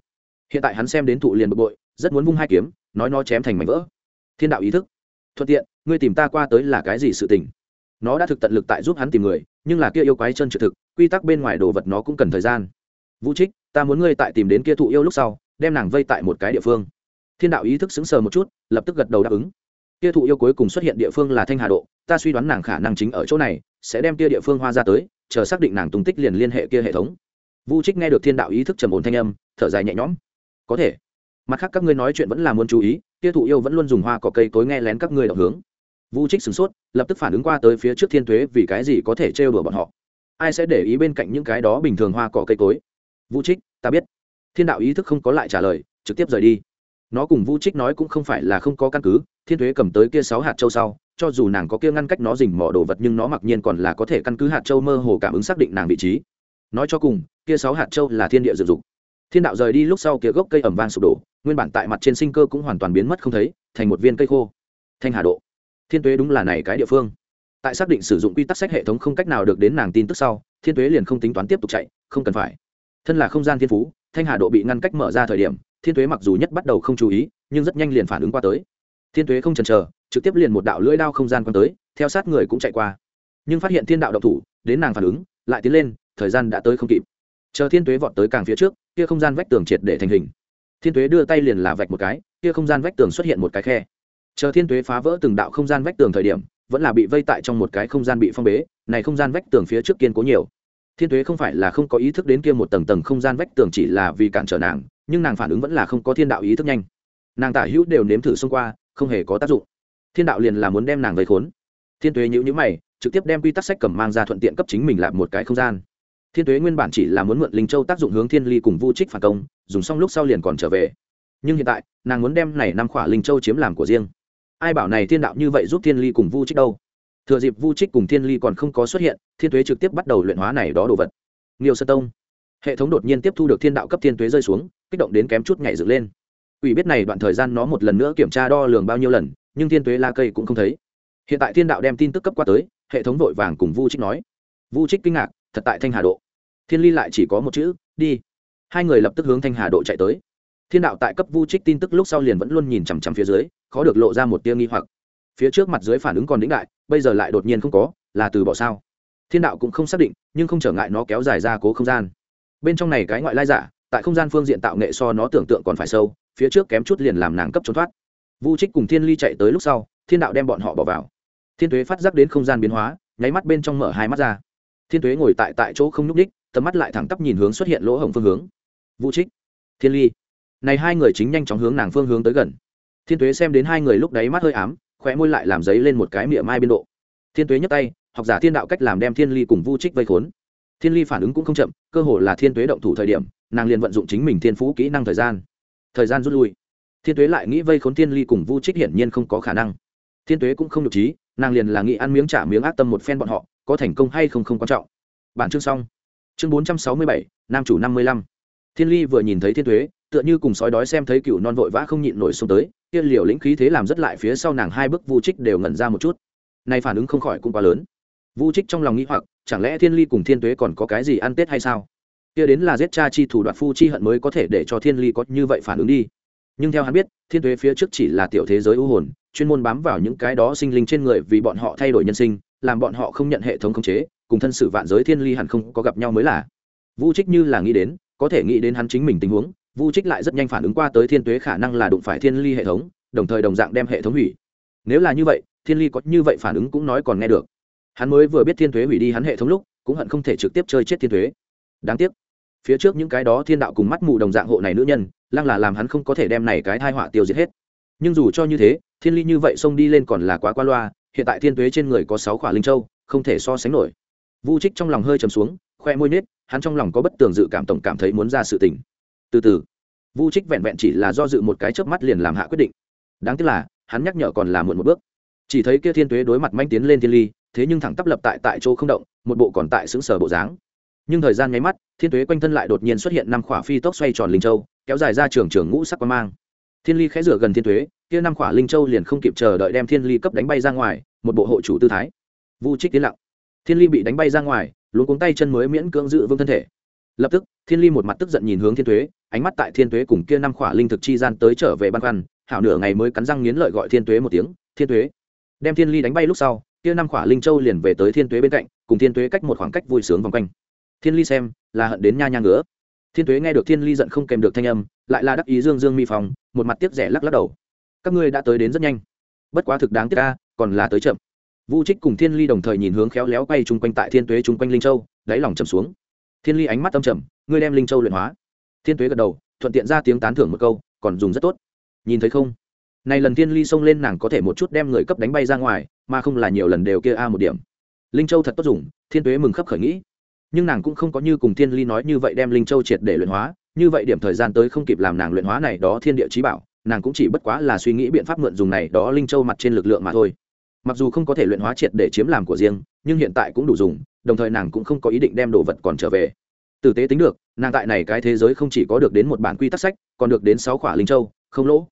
Hiện tại hắn xem đến thụ liền bực bội, rất muốn vung hai kiếm, nói nó chém thành mảnh vỡ. Thiên đạo ý thức. Thuận tiện, ngươi tìm ta qua tới là cái gì sự tình? Nó đã thực tận lực tại giúp hắn tìm người, nhưng là kia yêu quái chân trực thực, quy tắc bên ngoài đồ vật nó cũng cần thời gian. Vũ trích, ta muốn ngươi tại tìm đến kia thụ yêu lúc sau, đem nàng vây tại một cái địa phương. Thiên đạo ý thức xứng sờ một chút, lập tức gật đầu đáp ứng. Kia thụ yêu cuối cùng xuất hiện địa phương là thanh hà độ, ta suy đoán nàng khả năng chính ở chỗ này, sẽ đem kia địa phương hoa ra tới chờ xác định nàng tung tích liền liên hệ kia hệ thống. Vu trích nghe được thiên đạo ý thức trầm ổn thanh âm, thở dài nhẹ nhõm. Có thể. Mặt khác các ngươi nói chuyện vẫn là muốn chú ý, kia thụ yêu vẫn luôn dùng hoa cỏ cây cối nghe lén các ngươi động hướng. Vu trích sửng sốt, lập tức phản ứng qua tới phía trước thiên thuế vì cái gì có thể trêu đùa bọn họ. Ai sẽ để ý bên cạnh những cái đó bình thường hoa cỏ cây cối? Vu trích, ta biết. Thiên đạo ý thức không có lại trả lời, trực tiếp rời đi. Nó cùng vu trích nói cũng không phải là không có căn cứ, thiên thuế cầm tới kia sáu hạt châu sau cho dù nàng có kia ngăn cách nó dình mỏ đồ vật nhưng nó mặc nhiên còn là có thể căn cứ hạt châu mơ hồ cảm ứng xác định nàng vị trí. Nói cho cùng, kia sáu hạt châu là thiên địa dựng dục. Thiên đạo rời đi lúc sau kia gốc cây ẩm vang sụp đổ, nguyên bản tại mặt trên sinh cơ cũng hoàn toàn biến mất không thấy, thành một viên cây khô. Thanh hà độ. Thiên tuế đúng là này cái địa phương. Tại xác định sử dụng quy tắc sách hệ thống không cách nào được đến nàng tin tức sau, thiên tuế liền không tính toán tiếp tục chạy, không cần phải. Thân là không gian thiên phú, thanh hà độ bị ngăn cách mở ra thời điểm, thiên tuế mặc dù nhất bắt đầu không chú ý, nhưng rất nhanh liền phản ứng qua tới thiên tuế không chần chờ, trực tiếp liền một đạo lưỡi đao không gian quan tới, theo sát người cũng chạy qua. Nhưng phát hiện thiên đạo động thủ, đến nàng phản ứng, lại tiến lên, thời gian đã tới không kịp. Chờ thiên tuế vọt tới càng phía trước, kia không gian vách tường triệt để thành hình. Thiên tuế đưa tay liền là vạch một cái, kia không gian vách tường xuất hiện một cái khe. Chờ thiên tuế phá vỡ từng đạo không gian vách tường thời điểm, vẫn là bị vây tại trong một cái không gian bị phong bế, này không gian vách tường phía trước kiên cố nhiều. Thiên tuế không phải là không có ý thức đến kia một tầng tầng không gian vách tường chỉ là vì cản trở nàng, nhưng nàng phản ứng vẫn là không có thiên đạo ý thức nhanh. Nàng tả hữu đều nếm thử xông qua không hề có tác dụng. Thiên đạo liền là muốn đem nàng vây khốn. Thiên tuế nhữ nhữ mày, trực tiếp đem quy tắc sách cầm mang ra thuận tiện cấp chính mình làm một cái không gian. Thiên tuế nguyên bản chỉ là muốn mượn linh châu tác dụng hướng thiên ly cùng vu trích phản công, dùng xong lúc sau liền còn trở về. Nhưng hiện tại, nàng muốn đem này năm khỏa linh châu chiếm làm của riêng. Ai bảo này thiên đạo như vậy giúp thiên ly cùng vu trích đâu? Thừa dịp vu trích cùng thiên ly còn không có xuất hiện, thiên tuế trực tiếp bắt đầu luyện hóa này đó đồ vật. Nghiêu sơ tông. Hệ thống đột nhiên tiếp thu được thiên đạo cấp thiên tuế rơi xuống, kích động đến kém chút nhảy dựng lên ủy biết này đoạn thời gian nó một lần nữa kiểm tra đo lường bao nhiêu lần, nhưng thiên tuế la cây cũng không thấy. Hiện tại thiên đạo đem tin tức cấp qua tới, hệ thống vội vàng cùng vu trích nói. Vu trích kinh ngạc, thật tại thanh hà độ. Thiên ly lại chỉ có một chữ, đi. Hai người lập tức hướng thanh hà độ chạy tới. Thiên đạo tại cấp vu trích tin tức lúc sau liền vẫn luôn nhìn chằm chằm phía dưới, khó được lộ ra một tia nghi hoặc. Phía trước mặt dưới phản ứng còn đĩnh đại bây giờ lại đột nhiên không có, là từ bỏ sao? Thiên đạo cũng không xác định, nhưng không trở ngại nó kéo dài ra cố không gian. Bên trong này cái ngoại lai giả, tại không gian phương diện tạo nghệ so nó tưởng tượng còn phải sâu phía trước kém chút liền làm nàng cấp trốn thoát. Vu trích cùng thiên ly chạy tới lúc sau, thiên đạo đem bọn họ bỏ vào. Thiên tuế phát giác đến không gian biến hóa, nháy mắt bên trong mở hai mắt ra. Thiên tuế ngồi tại tại chỗ không nhúc ních tầm mắt lại thẳng tắp nhìn hướng xuất hiện lỗ hổng phương hướng. Vũ trích, thiên ly, này hai người chính nhanh chóng hướng nàng phương hướng tới gần. Thiên tuế xem đến hai người lúc đấy mắt hơi ám, khóe môi lại làm giấy lên một cái miệng mai biên độ. Thiên tuế nhấc tay, học giả thiên đạo cách làm đem thiên ly cùng vu trích vây khốn. Thiên ly phản ứng cũng không chậm, cơ hồ là thiên tuế động thủ thời điểm, nàng liền vận dụng chính mình thiên phú kỹ năng thời gian thời gian rút lui. Thiên tuế lại nghĩ vây khốn thiên ly cùng vu trích hiển nhiên không có khả năng. Thiên tuế cũng không được trí nàng liền là nghĩ ăn miếng trả miếng ác tâm một phen bọn họ có thành công hay không không quan trọng. Bản chương xong. Chương bốn trăm sáu mươi bảy nam chủ năm mươi lăm. Thiên ly vừa nhìn thấy thiên tuế, tựa như cùng sói đói xem thấy cựu non vội vã không nhịn nổi xông tới kia liều lĩnh khí thế làm rất lại phía sau nàng hai bước vu trích đều ngẩn ra một chút. Nay phản ứng không khỏi cũng quá lớn. Vu trích trong lòng nghĩ hoặc chẳng lẽ thiên ly cùng thiên tuế còn có cái gì ăn tết hay sao? Kia đến là giết cha chi thủ đoạn phu chi hận mới có thể để cho thiên ly có như vậy phản ứng đi. Nhưng theo hắn biết, thiên tuế phía trước chỉ là tiểu thế giới ưu hồn, chuyên môn bám vào những cái đó sinh linh trên người vì bọn họ thay đổi nhân sinh, làm bọn họ không nhận hệ thống khống chế, cùng thân sự vạn giới thiên ly hẳn không có gặp nhau mới là. Vu trích như là nghĩ đến, có thể nghĩ đến hắn chính mình tình huống, vu trích lại rất nhanh phản ứng qua tới thiên tuế khả năng là đụng phải thiên ly hệ thống, đồng thời đồng dạng đem hệ thống hủy. Nếu là như vậy, thiên ly có như vậy phản ứng cũng nói còn nghe được. Hắn mới vừa biết thiên tuế hủy đi hắn hệ thống lúc, cũng hận không thể trực tiếp chơi chết thiên tuế. Đáng tiếc phía trước những cái đó thiên đạo cùng mắt mù đồng dạng hộ này nữ nhân, lăng là làm hắn không có thể đem này cái thai họa tiêu diệt hết. Nhưng dù cho như thế, thiên ly như vậy xông đi lên còn là quá qua loa, hiện tại thiên tuế trên người có sáu khỏa linh châu, không thể so sánh nổi. Vu trích trong lòng hơi chầm xuống, khoe môi nết hắn trong lòng có bất tường dự cảm tổng cảm thấy muốn ra sự tình. Từ từ, vu trích vẹn vẹn chỉ là do dự một cái chớp mắt liền làm hạ quyết định. Đáng tiếc là, hắn nhắc nhở còn là muộn một bước. Chỉ thấy kia thiên tuế đối mặt manh tiến lên thiên ly, thế nhưng thẳng tắp lập tại tại chỗ không động, một bộ còn tại xứng sở bộ dáng. Nhưng thời gian nháy mắt thiên tuế quanh thân lại đột nhiên xuất hiện năm khỏa phi tốc xoay tròn linh châu, kéo dài ra trường trường ngũ sắc quan mang. Thiên ly khẽ rửa gần thiên tuế, kia năm khỏa linh châu liền không kịp chờ đợi đem thiên ly cấp đánh bay ra ngoài, một bộ hộ chủ tư thái. Vu trích tiến lặng. Thiên ly bị đánh bay ra ngoài luôn cuống tay chân mới miễn cưỡng giữ vững thân thể. Lập tức, thiên ly một mặt tức giận nhìn hướng thiên tuế, ánh mắt tại thiên tuế cùng kia năm khỏa linh thực chi gian tới trở về băn khoăn, hảo nửa ngày mới cắn răng nghiến lợi gọi thiên tuế một tiếng, thiên tuế. Đem thiên ly đánh bay lúc sau, kia năm khỏa linh châu liền về tới thiên tuế bên cạnh, cùng thiên tuế cách một khoảng cách vui sướng vòng quanh thiên ly xem, là hận đến nha nha ngứa. Thiên tuế nghe được thiên ly giận không kèm được thanh âm, lại là đắc ý dương dương mi phòng, một mặt tiếc rẻ lắc lắc đầu. Các ngươi đã tới đến rất nhanh. Bất quá thực đáng tiếc ca còn là tới chậm. Vu trích cùng thiên ly đồng thời nhìn hướng khéo léo quay chung quanh tại thiên tuế chung quanh linh châu, đáy lòng chầm xuống. Thiên ly ánh mắt tâm trầm, ngươi đem linh châu luyện hóa. Thiên tuế gật đầu, thuận tiện ra tiếng tán thưởng một câu, còn dùng rất tốt. Nhìn thấy không? Này lần thiên ly xông lên nàng có thể một chút đem người cấp đánh bay ra ngoài, mà không là nhiều lần đều kia a một điểm. Linh châu thật tốt dùng, thiên tuế mừng khấp khởi nghĩ nhưng nàng cũng không có như cùng thiên ly nói như vậy đem linh châu triệt để luyện hóa, như vậy điểm thời gian tới không kịp làm nàng luyện hóa này đó thiên địa trí bảo, nàng cũng chỉ bất quá là suy nghĩ biện pháp mượn dùng này đó linh châu mặt trên lực lượng mà thôi. Mặc dù không có thể luyện hóa triệt để chiếm làm của riêng, nhưng hiện tại cũng đủ dùng, đồng thời nàng cũng không có ý định đem đồ vật còn trở về. Tử tế tính được, nàng tại này cái thế giới không chỉ có được đến một bản quy tắc sách, còn được đến sáu khỏa linh châu, không lỗ.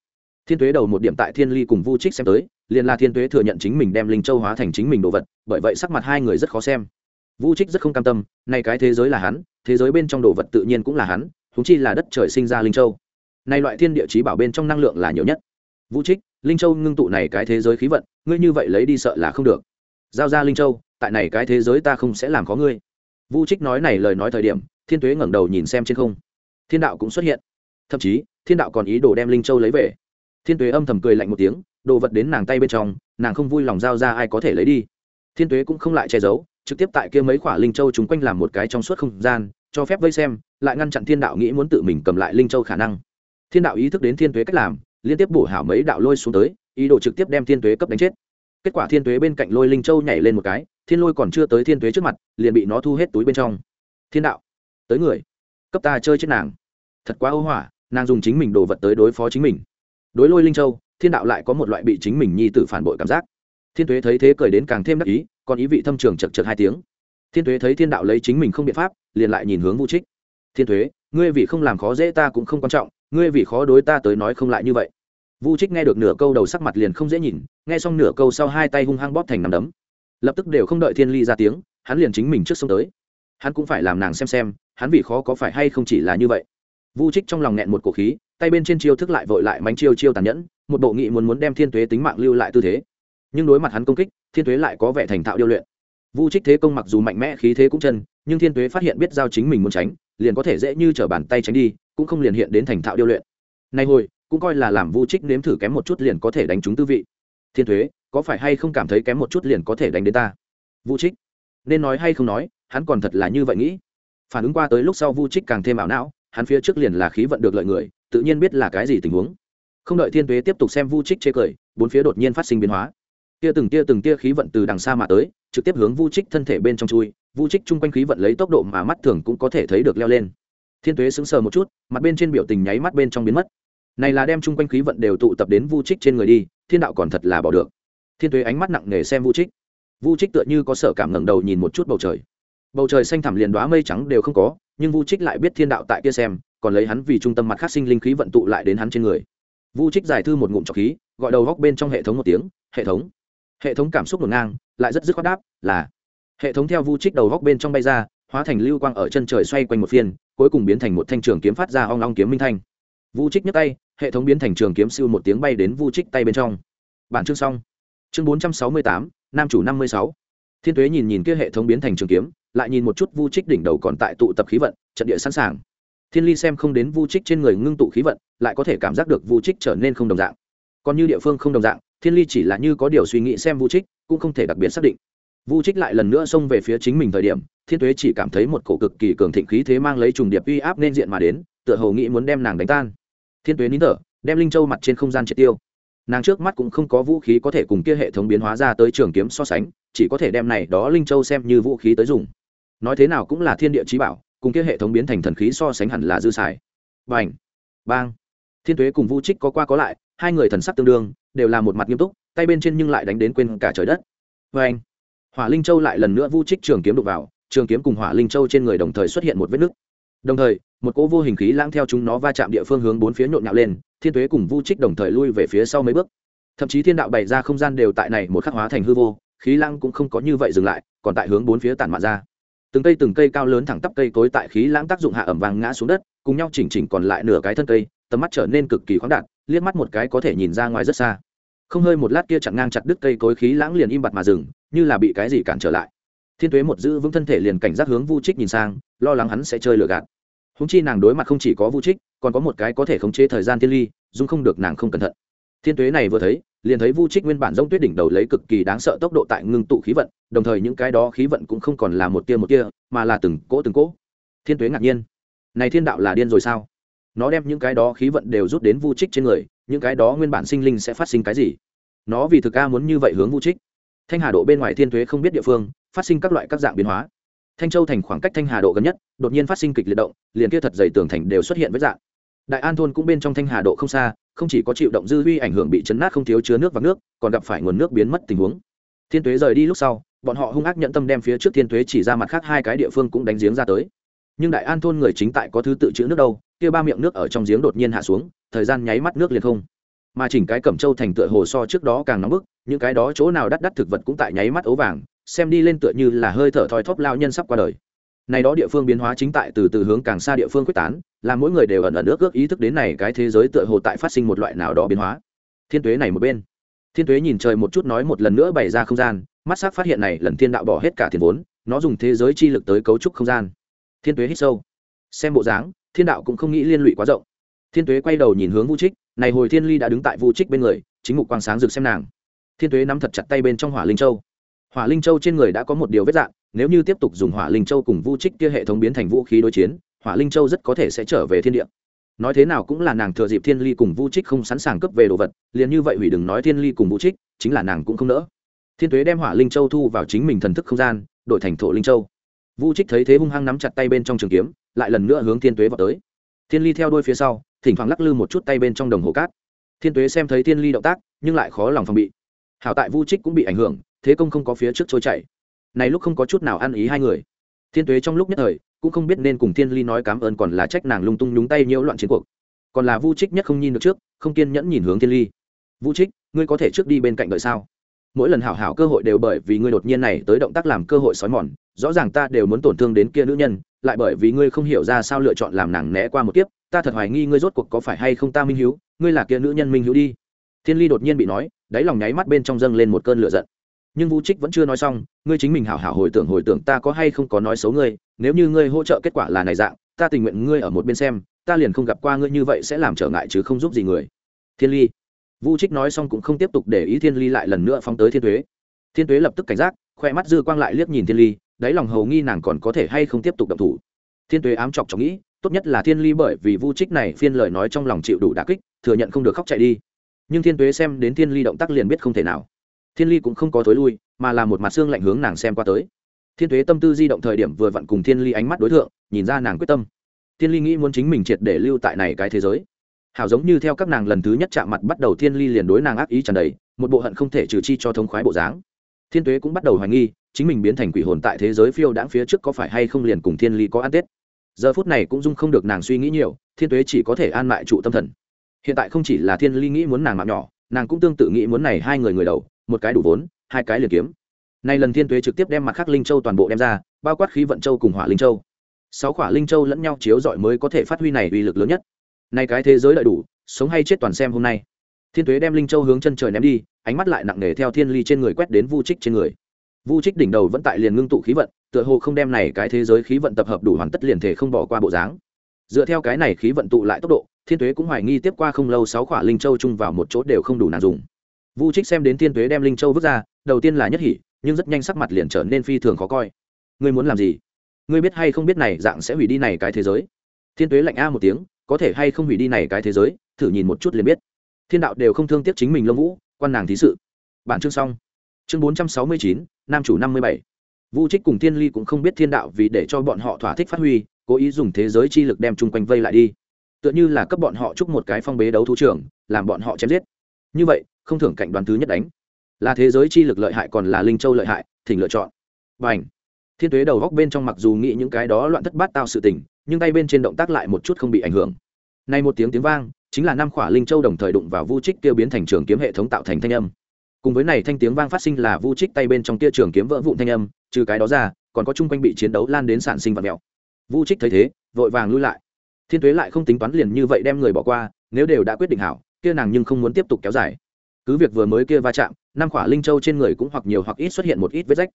Thiên tuế đầu một điểm tại thiên ly cùng vu trích xem tới, liền là thiên tuế thừa nhận chính mình đem linh châu hóa thành chính mình đồ vật, bởi vậy sắc mặt hai người rất khó xem vu trích rất không cam tâm nay cái thế giới là hắn, thế giới bên trong đồ vật tự nhiên cũng là hắn húng chi là đất trời sinh ra linh châu. Nay loại thiên địa chí bảo bên trong năng lượng là nhiều nhất. Vũ trích, linh châu ngưng tụ này cái thế giới khí vận, ngươi như vậy lấy đi sợ là không được. Giao ra linh châu, tại này cái thế giới ta không sẽ làm có ngươi. Vũ trích nói này lời nói thời điểm, thiên tuế ngẩng đầu nhìn xem trên không. Thiên đạo cũng xuất hiện. Thậm chí, thiên đạo còn ý đồ đem linh châu lấy về. Thiên tuế âm thầm cười lạnh một tiếng, đồ vật đến nàng tay bên trong, nàng không vui lòng giao ra ai có thể lấy đi. Thiên tuế cũng không lại che giấu trực tiếp tại kia mấy quả linh châu chúng quanh làm một cái trong suốt không gian, cho phép vây xem, lại ngăn chặn thiên đạo nghĩ muốn tự mình cầm lại linh châu khả năng. Thiên đạo ý thức đến thiên tuế cách làm, liên tiếp bổ hảo mấy đạo lôi xuống tới, ý đồ trực tiếp đem thiên tuế cấp đánh chết. Kết quả thiên tuế bên cạnh lôi linh châu nhảy lên một cái, thiên lôi còn chưa tới thiên tuế trước mặt, liền bị nó thu hết túi bên trong. Thiên đạo, tới người, cấp ta chơi chết nàng. Thật quá ô hỏa, nàng dùng chính mình đồ vật tới đối phó chính mình. Đối lôi linh châu, thiên đạo lại có một loại bị chính mình nhi tử phản bội cảm giác. Thiên tuế thấy thế cười đến càng thêm đắc ý còn ý vị thâm trường chật chật hai tiếng. Thiên tuế thấy thiên đạo lấy chính mình không biện pháp, liền lại nhìn hướng vũ trích. Thiên tuế ngươi vì không làm khó dễ ta cũng không quan trọng, ngươi vì khó đối ta tới nói không lại như vậy. Vu trích nghe được nửa câu đầu sắc mặt liền không dễ nhìn, nghe xong nửa câu sau hai tay hung hăng bóp thành nằm đấm. Lập tức đều không đợi thiên ly ra tiếng, hắn liền chính mình trước sông tới. Hắn cũng phải làm nàng xem xem, hắn vì khó có phải hay không chỉ là như vậy. Vu trích trong lòng nghẹn một cổ khí, tay bên trên chiêu thức lại vội lại mánh chiêu chiêu tàn nhẫn, một bộ nghị muốn muốn đem thiên tuế tính mạng lưu lại tư thế nhưng đối mặt hắn công kích, thiên tuế lại có vẻ thành thạo điêu luyện. Vu trích thế công mặc dù mạnh mẽ, khí thế cũng chân, nhưng thiên tuế phát hiện biết giao chính mình muốn tránh, liền có thể dễ như t bàn tay tránh đi, cũng không liền hiện đến thành thạo điêu luyện. Nay hồi, cũng coi là làm vu trích nếm thử kém một chút liền có thể đánh trúng tư vị. Thiên thuế có phải hay không cảm thấy kém một chút liền có thể đánh đến ta? Vu trích, nên nói hay không nói, hắn còn thật là như vậy nghĩ. Phản ứng qua tới lúc sau vu trích càng thêm ảo não, hắn phía trước liền là khí vận được lợi người, tự nhiên biết là cái gì tình huống. Không đợi thiên tuế tiếp tục xem vu trích chê cười, bốn phía đột nhiên phát sinh biến hóa tia từng tia từng tia khí vận từ đằng xa mà tới, trực tiếp hướng vu trích thân thể bên trong chui. Vu trích chung quanh khí vận lấy tốc độ mà mắt thường cũng có thể thấy được leo lên. Thiên tuế sững sờ một chút, mặt bên trên biểu tình nháy mắt bên trong biến mất. Này là đem chung quanh khí vận đều tụ tập đến vu trích trên người đi, thiên đạo còn thật là bỏ được. Thiên tuế ánh mắt nặng nề xem vu trích. Vu trích tựa như có sở cảm ngẩng đầu nhìn một chút bầu trời. Bầu trời xanh thẳm liền đoá mây trắng đều không có, nhưng vu trích lại biết thiên đạo tại kia xem, còn lấy hắn vì trung tâm mặt khác sinh linh khí vận tụ lại đến hắn trên người. Vu trích giải thư một ngụm trọc khí, gọi đầu góc bên trong hệ thống một tiếng, hệ thống hệ thống cảm xúc ngổn ngang, lại rất dứt khoát đáp, là, hệ thống theo vu trích đầu góc bên trong bay ra, hóa thành lưu quang ở chân trời xoay quanh một phiên, cuối cùng biến thành một thanh trường kiếm phát ra ong ong kiếm minh thanh. Vu trích nhấc tay, hệ thống biến thành trường kiếm siêu một tiếng bay đến vu trích tay bên trong. Bản chương xong. Chương bốn trăm sáu mươi tám, nam chủ năm mươi sáu. Thiên tuế nhìn nhìn kia hệ thống biến thành trường kiếm, lại nhìn một chút vu trích đỉnh đầu còn tại tụ tập khí vận, trận địa sẵn sàng. Thiên ly xem không đến vu trích trên người ngưng tụ khí vận, lại có thể cảm giác được vu trích trở nên không đồng dạng. Còn như địa phương không đồng dạng thiên ly chỉ là như có điều suy nghĩ xem vu trích, cũng không thể đặc biệt xác định. Vu trích lại lần nữa xông về phía chính mình thời điểm, thiên tuế chỉ cảm thấy một cổ cực kỳ cường thịnh khí thế mang lấy trùng điệp uy áp nên diện mà đến, tựa hồ nghĩ muốn đem nàng đánh tan. Thiên tuế nín thở, đem linh châu mặt trên không gian triệt tiêu. Nàng trước mắt cũng không có vũ khí có thể cùng kia hệ thống biến hóa ra tới trường kiếm so sánh, chỉ có thể đem này đó linh châu xem như vũ khí tới dùng. Nói thế nào cũng là thiên địa trí bảo, cùng kia hệ thống biến thành thần khí so sánh hẳn là dư xài. Bành! Bang! Thiên tuế cùng vũ trích có qua có lại, hai người thần sắc tương đương đều là một mặt nghiêm túc, tay bên trên nhưng lại đánh đến quên cả trời đất. Vê hỏa linh châu lại lần nữa vu trích trường kiếm đục vào, trường kiếm cùng hỏa linh châu trên người đồng thời xuất hiện một vết nứt. Đồng thời, một cỗ vô hình khí lãng theo chúng nó va chạm địa phương hướng bốn phía nhộn nhạo lên, thiên tuế cùng vu trích đồng thời lui về phía sau mấy bước. Thậm chí thiên đạo bày ra không gian đều tại này một khắc hóa thành hư vô, khí lãng cũng không có như vậy dừng lại, còn tại hướng bốn phía tản mạ ra. Từng cây từng cây cao lớn thẳng tắp cây cối tại khí lãng tác dụng hạ ẩm vàng ngã xuống đất, cùng nhau chỉnh chỉnh còn lại nửa cái thân cây tầm mắt trở nên cực kỳ khoáng đạt, liếc mắt một cái có thể nhìn ra ngoài rất xa. Không hơi một lát kia chặn ngang chặt đứt cây cối khí lãng liền im bặt mà dừng, như là bị cái gì cản trở lại. Thiên tuế một giữ vững thân thể liền cảnh giác hướng vu trích nhìn sang, lo lắng hắn sẽ chơi lừa gạt. Húng chi nàng đối mặt không chỉ có vu trích, còn có một cái có thể khống chế thời gian thiên ly dung không được nàng không cẩn thận. Thiên tuế này vừa thấy, liền thấy vu trích nguyên bản rông tuyết đỉnh đầu lấy cực kỳ đáng sợ tốc độ tại ngưng tụ khí vận, đồng thời những cái đó khí vận cũng không còn là một tia một tia, mà là từng cỗ từng cỗ. Thiên tuế ngạc nhiên. Này thiên đạo là điên rồi sao? Nó đem những cái đó khí vận đều rút đến vu trích trên người, những cái đó nguyên bản sinh linh sẽ phát sinh cái gì? Nó vì thực ca muốn như vậy hướng vu trích. Thanh hà độ bên ngoài thiên thuế không biết địa phương, phát sinh các loại các dạng biến hóa. Thanh châu thành khoảng cách thanh hà độ gần nhất, đột nhiên phát sinh kịch liệt động, liền kia thật dày tường thành đều xuất hiện với dạng. Đại an thôn cũng bên trong thanh hà độ không xa, không chỉ có chịu động dư huy ảnh hưởng bị chấn nát không thiếu chứa nước và nước, còn gặp phải nguồn nước biến mất tình huống. Thiên tuế rời đi lúc sau, bọn họ hung ác nhận tâm đem phía trước thiên tuế chỉ ra mặt khác hai cái địa phương cũng đánh giếng ra tới nhưng đại an thôn người chính tại có thứ tự chữ nước đâu, kia ba miệng nước ở trong giếng đột nhiên hạ xuống, thời gian nháy mắt nước liền không. Mà chỉnh cái cẩm châu thành tựa hồ so trước đó càng nóng bức, những cái đó chỗ nào đắt đắt thực vật cũng tại nháy mắt ấu vàng, xem đi lên tựa như là hơi thở thoi thóp lao nhân sắp qua đời. Này đó địa phương biến hóa chính tại từ từ hướng càng xa địa phương quyết tán làm mỗi người đều ẩn ẩn ước ước ý thức đến này cái thế giới tựa hồ tại phát sinh một loại nào đó biến hóa. Thiên tuế này một bên. Thiên tuế nhìn trời một chút nói một lần nữa bày ra không gian, mắt s á c phát hiện này lần thiên đạo bỏ hết cả tiền vốn, nó dùng thế giới chi lực tới cấu trúc không gian thiên tuế hít sâu. Xem bộ dáng, thiên đạo cũng không nghĩ liên lụy quá rộng. Thiên tuế quay đầu nhìn hướng vũ trích, này hồi thiên ly đã đứng tại vũ trích bên người, chính mục quang sáng rực xem nàng. Thiên tuế nắm thật chặt tay bên trong hỏa linh châu. Hỏa linh châu trên người đã có một điều vết dạng, nếu như tiếp tục dùng hỏa linh châu cùng vu trích kia hệ thống biến thành vũ khí đối chiến, hỏa linh châu rất có thể sẽ trở về thiên địa. Nói thế nào cũng là nàng thừa dịp thiên ly cùng vu trích không sẵn sàng cấp về đồ vật, liền như vậy hủy đừng nói thiên ly cùng vu trích, chính là nàng cũng không nỡ. Thiên tuế đem hỏa linh châu thu vào chính mình thần thức không gian, đổi thành thổ linh châu vu trích thấy thế hung hăng nắm chặt tay bên trong trường kiếm, lại lần nữa hướng thiên tuế vào tới. Thiên ly theo đôi phía sau, thỉnh thoảng lắc lư một chút tay bên trong đồng hồ cát. Thiên tuế xem thấy thiên ly động tác, nhưng lại khó lòng phòng bị. Hảo tại vu trích cũng bị ảnh hưởng, thế công không có phía trước trôi chảy. Này lúc không có chút nào ăn ý hai người. Thiên tuế trong lúc nhất thời, cũng không biết nên cùng thiên ly nói cảm ơn còn là trách nàng lung tung nhúng tay nhiễu loạn chiến cuộc. Còn là vu trích nhất không nhìn được trước, không kiên nhẫn nhìn hướng thiên ly. Vu trích, ngươi có thể trước đi bên cạnh đợi sao? Mỗi lần hảo hảo cơ hội đều bởi vì ngươi đột nhiên này tới động tác làm cơ hội sói mòn, rõ ràng ta đều muốn tổn thương đến kia nữ nhân, lại bởi vì ngươi không hiểu ra sao lựa chọn làm nàng né qua một kiếp, ta thật hoài nghi ngươi rốt cuộc có phải hay không ta minh hiếu, ngươi là kia nữ nhân minh hiếu đi. Thiên ly đột nhiên bị nói, đáy lòng nháy mắt bên trong dâng lên một cơn lửa giận. Nhưng vũ trích vẫn chưa nói xong, ngươi chính mình hảo hảo hồi tưởng hồi tưởng ta có hay không có nói xấu ngươi, nếu như ngươi hỗ trợ kết quả là này dạng, ta tình nguyện ngươi ở một bên xem, ta liền không gặp qua ngươi như vậy sẽ làm trở ngại chứ không giúp gì người. Thiên ly vũ trích nói xong cũng không tiếp tục để ý thiên ly lại lần nữa phóng tới thiên thuế thiên thuế lập tức cảnh giác khoe mắt dư quang lại liếc nhìn thiên ly, đáy lòng hầu nghi nàng còn có thể hay không tiếp tục động thủ. Thiên thuế ám chọc chọc nghĩ, tốt nhất là thiên ly bởi vì vu trích này phiên lời nói trong lòng chịu đủ đà kích, thừa nhận không được khóc chạy đi. Nhưng thiên tuế xem đến thiên ly động tác liền biết không thể nào. Thiên ly cũng không có thối lui, mà là một mặt xương lạnh hướng nàng xem qua tới. Thiên tuế tâm tư di động thời điểm vừa vặn cùng thiên ly ánh mắt đối tượng nhìn ra nàng quyết tâm. Thiên ly nghĩ muốn chính mình triệt để lưu tại này cái thế giới hảo giống như theo các nàng lần thứ nhất chạm mặt bắt đầu thiên ly liền đối nàng ác ý tràn đầy, một bộ hận không thể trừ chi cho thống khoái bộ dáng. Thiên tuế cũng bắt đầu hoài nghi, chính mình biến thành quỷ hồn tại thế giới phiêu đãng phía trước có phải hay không liền cùng thiên ly có ăn tết. Giờ phút này cũng dung không được nàng suy nghĩ nhiều, thiên tuế chỉ có thể an mại trụ tâm thần. Hiện tại không chỉ là thiên ly nghĩ muốn nàng mạng nhỏ, nàng cũng tương tự nghĩ muốn này hai người người đầu, một cái đủ vốn, hai cái liền kiếm. Nay lần thiên tuế trực tiếp đem mặt khắc linh châu toàn bộ đem ra, bao quát khí vận châu cùng hỏa linh châu. Sáu khỏa linh châu lẫn nhau chiếu rọi mới có thể phát huy này uy lực lớn nhất nay cái thế giới lợi đủ, sống hay chết toàn xem hôm nay. Thiên tuế đem linh châu hướng chân trời ném đi, ánh mắt lại nặng nề theo thiên ly trên người quét đến vu trích trên người. Vu trích đỉnh đầu vẫn tại liền ngưng tụ khí vận, tựa hồ không đem này cái thế giới khí vận tập hợp đủ hoàn tất liền thể không bỏ qua bộ dáng. Dựa theo cái này khí vận tụ lại tốc độ, thiên tuế cũng hoài nghi tiếp qua không lâu sáu khỏa linh châu chung vào một chỗ đều không đủ nàng dùng. Vu trích xem đến thiên tuế đem linh châu vứt ra, đầu tiên là nhất hỉ, nhưng rất nhanh sắc mặt liền trở nên phi thường khó coi. Ngươi muốn làm gì? Ngươi biết hay không biết này dạng sẽ hủy đi này cái thế giới? Thiên tuế lạnh a một tiếng có thể hay không hủy đi này cái thế giới thử nhìn một chút liền biết. Thiên đạo đều không thương tiếc chính mình lông vũ quan nàng thí sự. Bản chương xong. Chương bốn trăm sáu mươi chín nam chủ năm mươi bảy. Vu trích cùng thiên ly cũng không biết thiên đạo vì để cho bọn họ thỏa thích phát huy cố ý dùng thế giới chi lực đem chung quanh vây lại đi. Tựa như là cấp bọn họ chúc một cái phong bế đấu thú trưởng, làm bọn họ chém giết. Như vậy không thưởng cạnh đoàn thứ nhất đánh. Là thế giới chi lực lợi hại còn là linh châu lợi hại thỉnh lựa chọn. Và ảnh thiên tuế đầu góc bên trong mặc dù nghĩ những cái đó loạn thất bát tao sự tình, nhưng tay bên trên động tác lại một chút không bị ảnh hưởng. Nay một tiếng tiếng vang, chính là năm khỏa linh châu đồng thời đụng vào vu trích kia biến thành trường kiếm hệ thống tạo thành thanh âm. Cùng với này thanh tiếng vang phát sinh là vu trích tay bên trong kia trường kiếm vỡ vụn thanh âm, trừ cái đó ra, còn có chung quanh bị chiến đấu lan đến sản sinh vật mèo. Vu trích thấy thế, vội vàng lui lại. Thiên tuế lại không tính toán liền như vậy đem người bỏ qua, nếu đều đã quyết định hảo, kia nàng nhưng không muốn tiếp tục kéo dài. Cứ việc vừa mới kia va chạm, năm khỏa linh châu trên người cũng hoặc nhiều hoặc ít xuất hiện một ít vết rách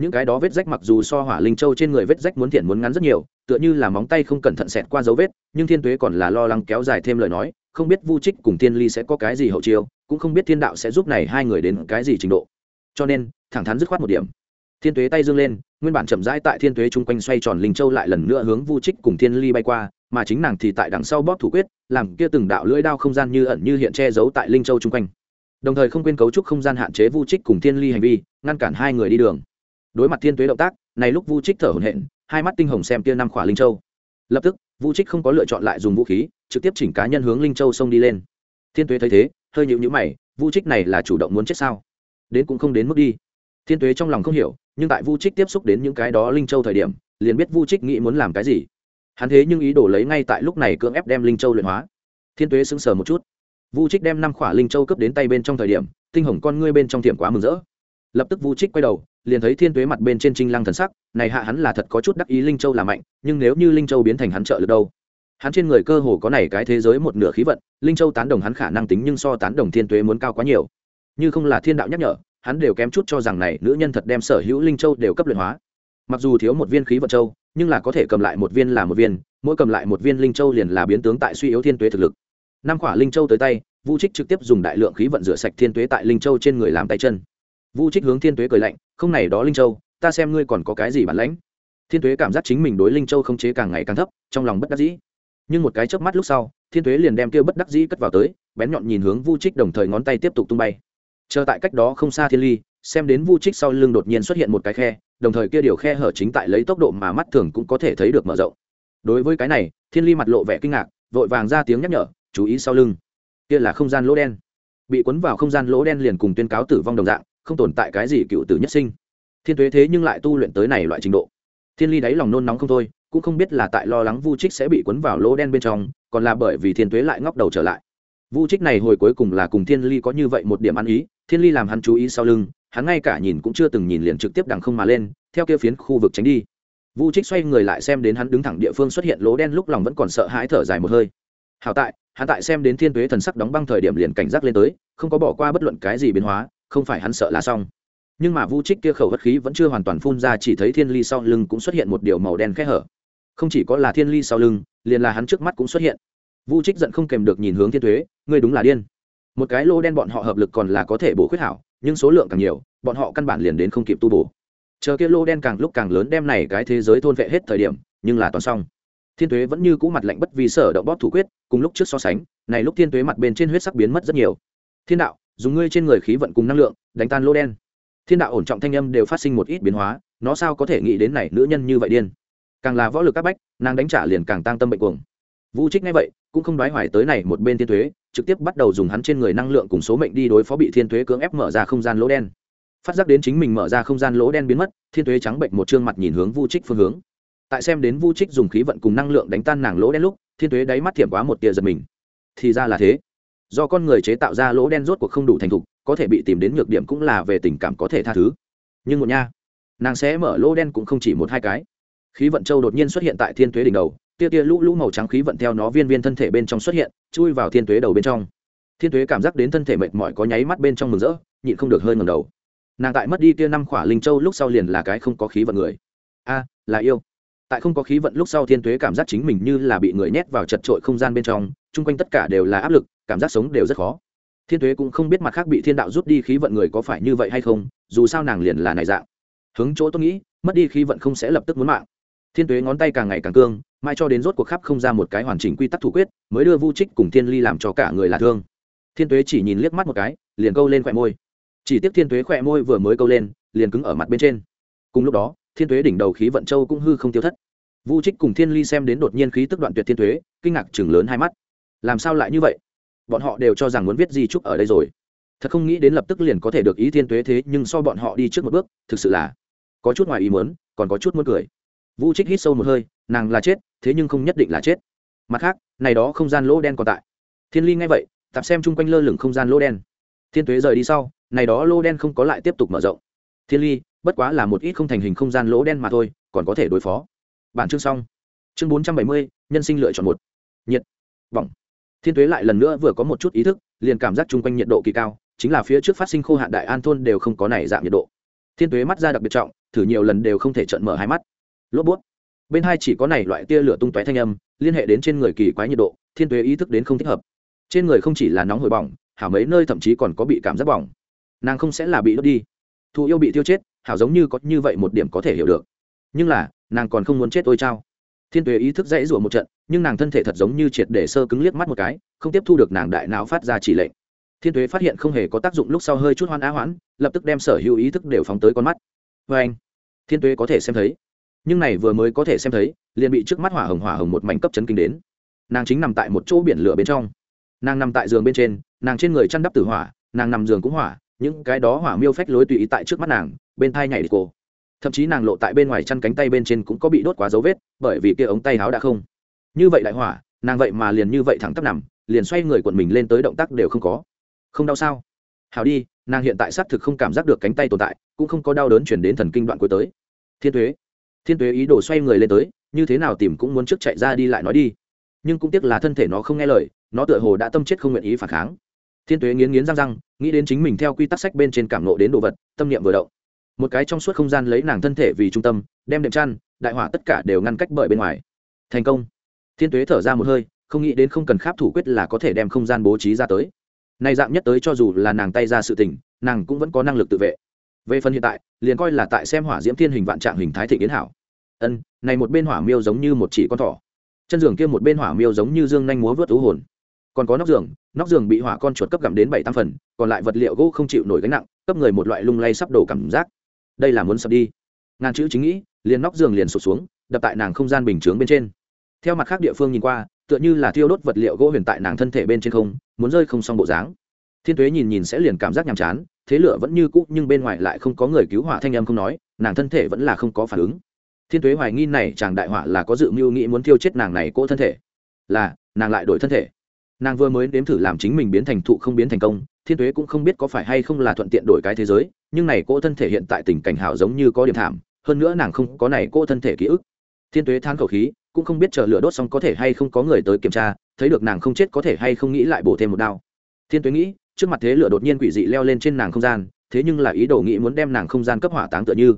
những cái đó vết rách mặc dù so hỏa linh châu trên người vết rách muốn thiện muốn ngắn rất nhiều, tựa như là móng tay không cẩn thận xẹt qua dấu vết, nhưng thiên tuế còn là lo lắng kéo dài thêm lời nói, không biết vu trích cùng thiên ly sẽ có cái gì hậu chiêu, cũng không biết thiên đạo sẽ giúp này hai người đến cái gì trình độ. Cho nên, thẳng thắn dứt khoát một điểm. Thiên tuế tay dương lên, nguyên bản chậm rãi tại thiên tuế chung quanh xoay tròn linh châu lại lần nữa hướng vu trích cùng thiên ly bay qua, mà chính nàng thì tại đằng sau bóp thủ quyết, làm kia từng đạo lưỡi đao không gian như ẩn như hiện che giấu tại linh châu chung quanh. Đồng thời không quên cấu trúc không gian hạn chế vu trích cùng thiên ly hành vi, ngăn cản hai người đi đường đối mặt thiên tuế động tác, này lúc vu trích thở hổn hển, hai mắt tinh hồng xem tia năm khỏa linh châu. Lập tức, vu trích không có lựa chọn lại dùng vũ khí, trực tiếp chỉnh cá nhân hướng linh châu xông đi lên. Thiên tuế thấy thế, hơi nhịu nhữ mày, vu trích này là chủ động muốn chết sao? Đến cũng không đến mức đi. Thiên tuế trong lòng không hiểu, nhưng tại vu trích tiếp xúc đến những cái đó linh châu thời điểm, liền biết vu trích nghĩ muốn làm cái gì. Hắn thế nhưng ý đồ lấy ngay tại lúc này cưỡng ép đem linh châu luyện hóa. Thiên tuế sững sờ một chút. Vu trích đem năm khỏa linh châu cướp đến tay bên trong thời điểm, tinh hồng con ngươi bên trong tiệm quá mừng rỡ. Lập tức vu trích quay đầu liền thấy thiên tuế mặt bên trên trinh lăng thần sắc, này hạ hắn là thật có chút đắc ý linh châu là mạnh, nhưng nếu như linh châu biến thành hắn trợ được đâu? Hắn trên người cơ hồ có này cái thế giới một nửa khí vận, linh châu tán đồng hắn khả năng tính nhưng so tán đồng thiên tuế muốn cao quá nhiều. Như không là thiên đạo nhắc nhở, hắn đều kém chút cho rằng này nữ nhân thật đem sở hữu linh châu đều cấp luyện hóa. Mặc dù thiếu một viên khí vận châu, nhưng là có thể cầm lại một viên là một viên, mỗi cầm lại một viên linh châu liền là biến tướng tại suy yếu thiên tuế thực lực. Năm quả linh châu tới tay vu trích trực tiếp dùng đại lượng khí vận rửa sạch thiên tuế tại linh châu trên người làm tay chân vu trích hướng thiên tuế cười lạnh, không này đó linh châu, ta xem ngươi còn có cái gì bản lãnh. Thiên tuế cảm giác chính mình đối linh châu không chế càng ngày càng thấp, trong lòng bất đắc dĩ. Nhưng một cái chớp mắt lúc sau, thiên tuế liền đem kia bất đắc dĩ cất vào tới, bén nhọn nhìn hướng vu trích đồng thời ngón tay tiếp tục tung bay. Chờ tại cách đó không xa thiên ly, xem đến vu trích sau lưng đột nhiên xuất hiện một cái khe, đồng thời kia điều khe hở chính tại lấy tốc độ mà mắt thường cũng có thể thấy được mở rộng. Đối với cái này, thiên ly mặt lộ vẻ kinh ngạc, vội vàng ra tiếng nhắc nhở, chú ý sau lưng. Kia là không gian lỗ đen. Bị cuốn vào không gian lỗ đen liền cùng tuyên cáo tử vong đồng dạng không tồn tại cái gì cựu tử nhất sinh. Thiên tuế thế nhưng lại tu luyện tới này loại trình độ. Thiên ly đáy lòng nôn nóng không thôi, cũng không biết là tại lo lắng vu trích sẽ bị cuốn vào lỗ đen bên trong, còn là bởi vì thiên tuế lại ngóc đầu trở lại. Vu trích này hồi cuối cùng là cùng thiên ly có như vậy một điểm ăn ý, thiên ly làm hắn chú ý sau lưng, hắn ngay cả nhìn cũng chưa từng nhìn liền trực tiếp đằng không mà lên, theo kia phiến khu vực tránh đi. Vu trích xoay người lại xem đến hắn đứng thẳng địa phương xuất hiện lỗ đen lúc lòng vẫn còn sợ hãi thở dài một hơi. Hảo tại, hắn tại xem đến thiên tuế thần sắc đóng băng thời điểm liền cảnh giác lên tới, không có bỏ qua bất luận cái gì biến hóa không phải hắn sợ là xong. Nhưng mà vu trích kia khẩu hất khí vẫn chưa hoàn toàn phun ra, chỉ thấy thiên ly sau lưng cũng xuất hiện một điều màu đen khẽ hở. Không chỉ có là thiên ly sau lưng, liền là hắn trước mắt cũng xuất hiện. Vu trích giận không kèm được nhìn hướng thiên thuế ngươi đúng là điên. Một cái lô đen bọn họ hợp lực còn là có thể bổ khuyết hảo, nhưng số lượng càng nhiều, bọn họ căn bản liền đến không kịp tu bổ. Chờ kia lô đen càng lúc càng lớn đem này cái thế giới thôn vệ hết thời điểm, nhưng là toàn xong. Thiên tuế vẫn như cũ mặt lạnh bất vì sở động bóp thủ quyết, cùng lúc trước so sánh, này lúc thiên tuế mặt bên trên huyết sắc biến mất rất nhiều. Thiên đạo dùng ngươi trên người khí vận cùng năng lượng, đánh tan lô đen. Thiên đạo ổn trọng thanh âm đều phát sinh một ít biến hóa, nó sao có thể nghĩ đến này nữ nhân như vậy điên? Càng là võ lực các bách, nàng đánh trả liền càng tăng tâm bệnh cuồng. Vũ trích ngay vậy, cũng không đoái hoài tới này một bên thiên thuế, trực tiếp bắt đầu dùng hắn trên người năng lượng cùng số mệnh đi đối phó bị thiên thuế cưỡng ép mở ra không gian lỗ đen. Phát giác đến chính mình mở ra không gian lỗ đen biến mất, thiên thuế trắng bệnh một chương mặt nhìn hướng vu trích phương hướng. Tại xem đến vu trích dùng khí vận cùng năng lượng đánh tan nàng lỗ đen lúc, thiên thuế đáy mắt thiểm quá một tia giật mình. Thì ra là thế do con người chế tạo ra lỗ đen rốt cuộc không đủ thành thục, có thể bị tìm đến nhược điểm cũng là về tình cảm có thể tha thứ. Nhưng một nha, nàng sẽ mở lỗ đen cũng không chỉ một hai cái. Khí vận châu đột nhiên xuất hiện tại thiên tuế đỉnh đầu, tia tia lũ lũ màu trắng khí vận theo nó viên viên thân thể bên trong xuất hiện, chui vào thiên tuế đầu bên trong. Thiên tuế cảm giác đến thân thể mệt mỏi có nháy mắt bên trong mừng rỡ, nhịn không được hơi ngầm đầu. Nàng tại mất đi tia năm khỏa linh châu lúc sau liền là cái không có khí vận người. A, là yêu tại không có khí vận lúc sau thiên tuế cảm giác chính mình như là bị người nhét vào chật trội không gian bên trong, chung quanh tất cả đều là áp lực, cảm giác sống đều rất khó. Thiên tuế cũng không biết mặt khác bị thiên đạo rút đi khí vận người có phải như vậy hay không, dù sao nàng liền là này dạng. Hướng chỗ tôi nghĩ, mất đi khí vận không sẽ lập tức muốn mạng. Thiên tuế ngón tay càng ngày càng cương, mai cho đến rốt cuộc khắp không ra một cái hoàn chỉnh quy tắc thủ quyết, mới đưa vu trích cùng thiên ly làm cho cả người là thương. Thiên tuế chỉ nhìn liếc mắt một cái, liền câu lên khỏe môi. Chỉ tiếc thiên tuế khỏe môi vừa mới câu lên, liền cứng ở mặt bên trên. Cùng lúc đó thiên tuế đỉnh đầu khí vận châu cũng hư không tiêu thất. Vu trích cùng thiên ly xem đến đột nhiên khí tức đoạn tuyệt thiên tuế, kinh ngạc chừng lớn hai mắt. Làm sao lại như vậy? Bọn họ đều cho rằng muốn viết gì trúc ở đây rồi. Thật không nghĩ đến lập tức liền có thể được ý thiên tuế thế, nhưng so bọn họ đi trước một bước, thực sự là có chút ngoài ý muốn, còn có chút muốn cười. Vũ trích hít sâu một hơi, nàng là chết, thế nhưng không nhất định là chết. Mặt khác, này đó không gian lỗ đen còn tại. Thiên ly nghe vậy tạp xem chung quanh lơ lửng không gian lỗ đen. Thiên tuế rời đi sau, này đó lỗ đen không có lại tiếp tục mở rộng thiên ly, bất quá là một ít không thành hình không gian lỗ đen mà thôi, còn có thể đối phó. Bản chương xong. Chương bốn trăm bảy mươi, nhân sinh lựa chọn một. Nhiệt. Vọng thiên tuế lại lần nữa vừa có một chút ý thức, liền cảm giác chung quanh nhiệt độ kỳ cao, chính là phía trước phát sinh khô hạn đại an thôn đều không có này dạng nhiệt độ. Thiên tuế mắt ra đặc biệt trọng, thử nhiều lần đều không thể trận mở hai mắt. Lốp bút. Bên hai chỉ có này loại tia lửa tung tóe thanh âm, liên hệ đến trên người kỳ quái nhiệt độ, thiên tuế ý thức đến không thích hợp. Trên người không chỉ là nóng hồi bỏng, hảo mấy nơi thậm chí còn có bị cảm giác bỏng. Nàng không sẽ là bị đốt đi thù yêu bị tiêu chết, hảo giống như có như vậy một điểm có thể hiểu được. Nhưng là, nàng còn không muốn chết ôi trao thiên tuế ý thức dãy rủa một trận, nhưng nàng thân thể thật giống như triệt để sơ cứng liếc mắt một cái, không tiếp thu được nàng đại não phát ra chỉ lệnh. Thiên tuế phát hiện không hề có tác dụng lúc sau hơi chút hoan á hoãn, lập tức đem sở hữu ý thức đều phóng tới con mắt. Vê anh, thiên tuế có thể xem thấy. Nhưng này vừa mới có thể xem thấy, liền bị trước mắt hỏa hồng hỏa hồng một mảnh cấp chấn kinh đến. Nàng chính nằm tại một chỗ biển lửa bên trong. Nàng nằm tại giường bên trên, nàng trên người chăn đắp tử hỏa, nàng nằm giường cũng hỏa những cái đó hỏa miêu phách lối tùy ý tại trước mắt nàng, bên thai nhảy đi cô. Thậm chí nàng lộ tại bên ngoài chăn cánh tay bên trên cũng có bị đốt quá dấu vết, bởi vì kia ống tay áo đã không. Như vậy đại hỏa, nàng vậy mà liền như vậy thẳng tắp nằm, liền xoay người quần mình lên tới động tác đều không có. Không đau sao? Hào đi, nàng hiện tại xác thực không cảm giác được cánh tay tồn tại, cũng không có đau đớn chuyển đến thần kinh đoạn cuối tới. Thiên thuế thiên thuế ý đồ xoay người lên tới, như thế nào tìm cũng muốn trước chạy ra đi lại nói đi. Nhưng cũng tiếc là thân thể nó không nghe lời, nó tựa hồ đã tâm chết không nguyện ý phản kháng thiên tuế nghiến nghiến răng răng, nghĩ đến chính mình theo quy tắc sách bên trên cảm nộ đến đồ vật, tâm niệm vừa động. Một cái trong suốt không gian lấy nàng thân thể vì trung tâm, đem đệm chăn, đại hỏa tất cả đều ngăn cách bởi bên ngoài. Thành công. Thiên tuế thở ra một hơi, không nghĩ đến không cần kháp thủ quyết là có thể đem không gian bố trí ra tới. Này dạng nhất tới cho dù là nàng tay ra sự tình, nàng cũng vẫn có năng lực tự vệ. Về phần hiện tại, liền coi là tại xem hỏa diễm thiên hình vạn trạng hình thái thị kiến hảo. Ân, này một bên hỏa miêu giống như một chỉ con thỏ. Chân giường kia một bên hỏa miêu giống như dương nhanh múa vớt thú hồn còn có nóc giường nóc giường bị hỏa con chuột cấp gặm đến bảy tam phần, còn lại vật liệu gỗ không chịu nổi gánh nặng, cấp người một loại lung lay sắp đổ cảm giác. Đây là muốn sập đi. Ngàn chữ chính nghĩ, liền nóc giường liền sụt xuống, đập tại nàng không gian bình chướng bên trên. Theo mặt khác địa phương nhìn qua, tựa như là thiêu đốt vật liệu gỗ huyền tại nàng thân thể bên trên không, muốn rơi không xong bộ dáng. Thiên tuế nhìn nhìn sẽ liền cảm giác nhàm chán, thế lửa vẫn như cũ, nhưng bên ngoài lại không có người cứu hỏa thanh âm không nói, nàng thân thể vẫn là không có phản ứng. Thiên tuế hoài nghi này chàng đại hỏa là có dự mưu nghĩ muốn thiêu chết nàng này cỗ thân thể, là nàng lại đổi thân thể nàng vừa mới nếm thử làm chính mình biến thành thụ không biến thành công, thiên tuế cũng không biết có phải hay không là thuận tiện đổi cái thế giới, nhưng này cô thân thể hiện tại tình cảnh hảo giống như có điểm thảm, hơn nữa nàng không có này cô thân thể ký ức. Thiên tuế than khẩu khí, cũng không biết chờ lửa đốt xong có thể hay không có người tới kiểm tra, thấy được nàng không chết có thể hay không nghĩ lại bổ thêm một đao. Thiên tuế nghĩ, trước mặt thế lửa đột nhiên quỷ dị leo lên trên nàng không gian, thế nhưng là ý đồ nghĩ muốn đem nàng không gian cấp hỏa táng tựa như.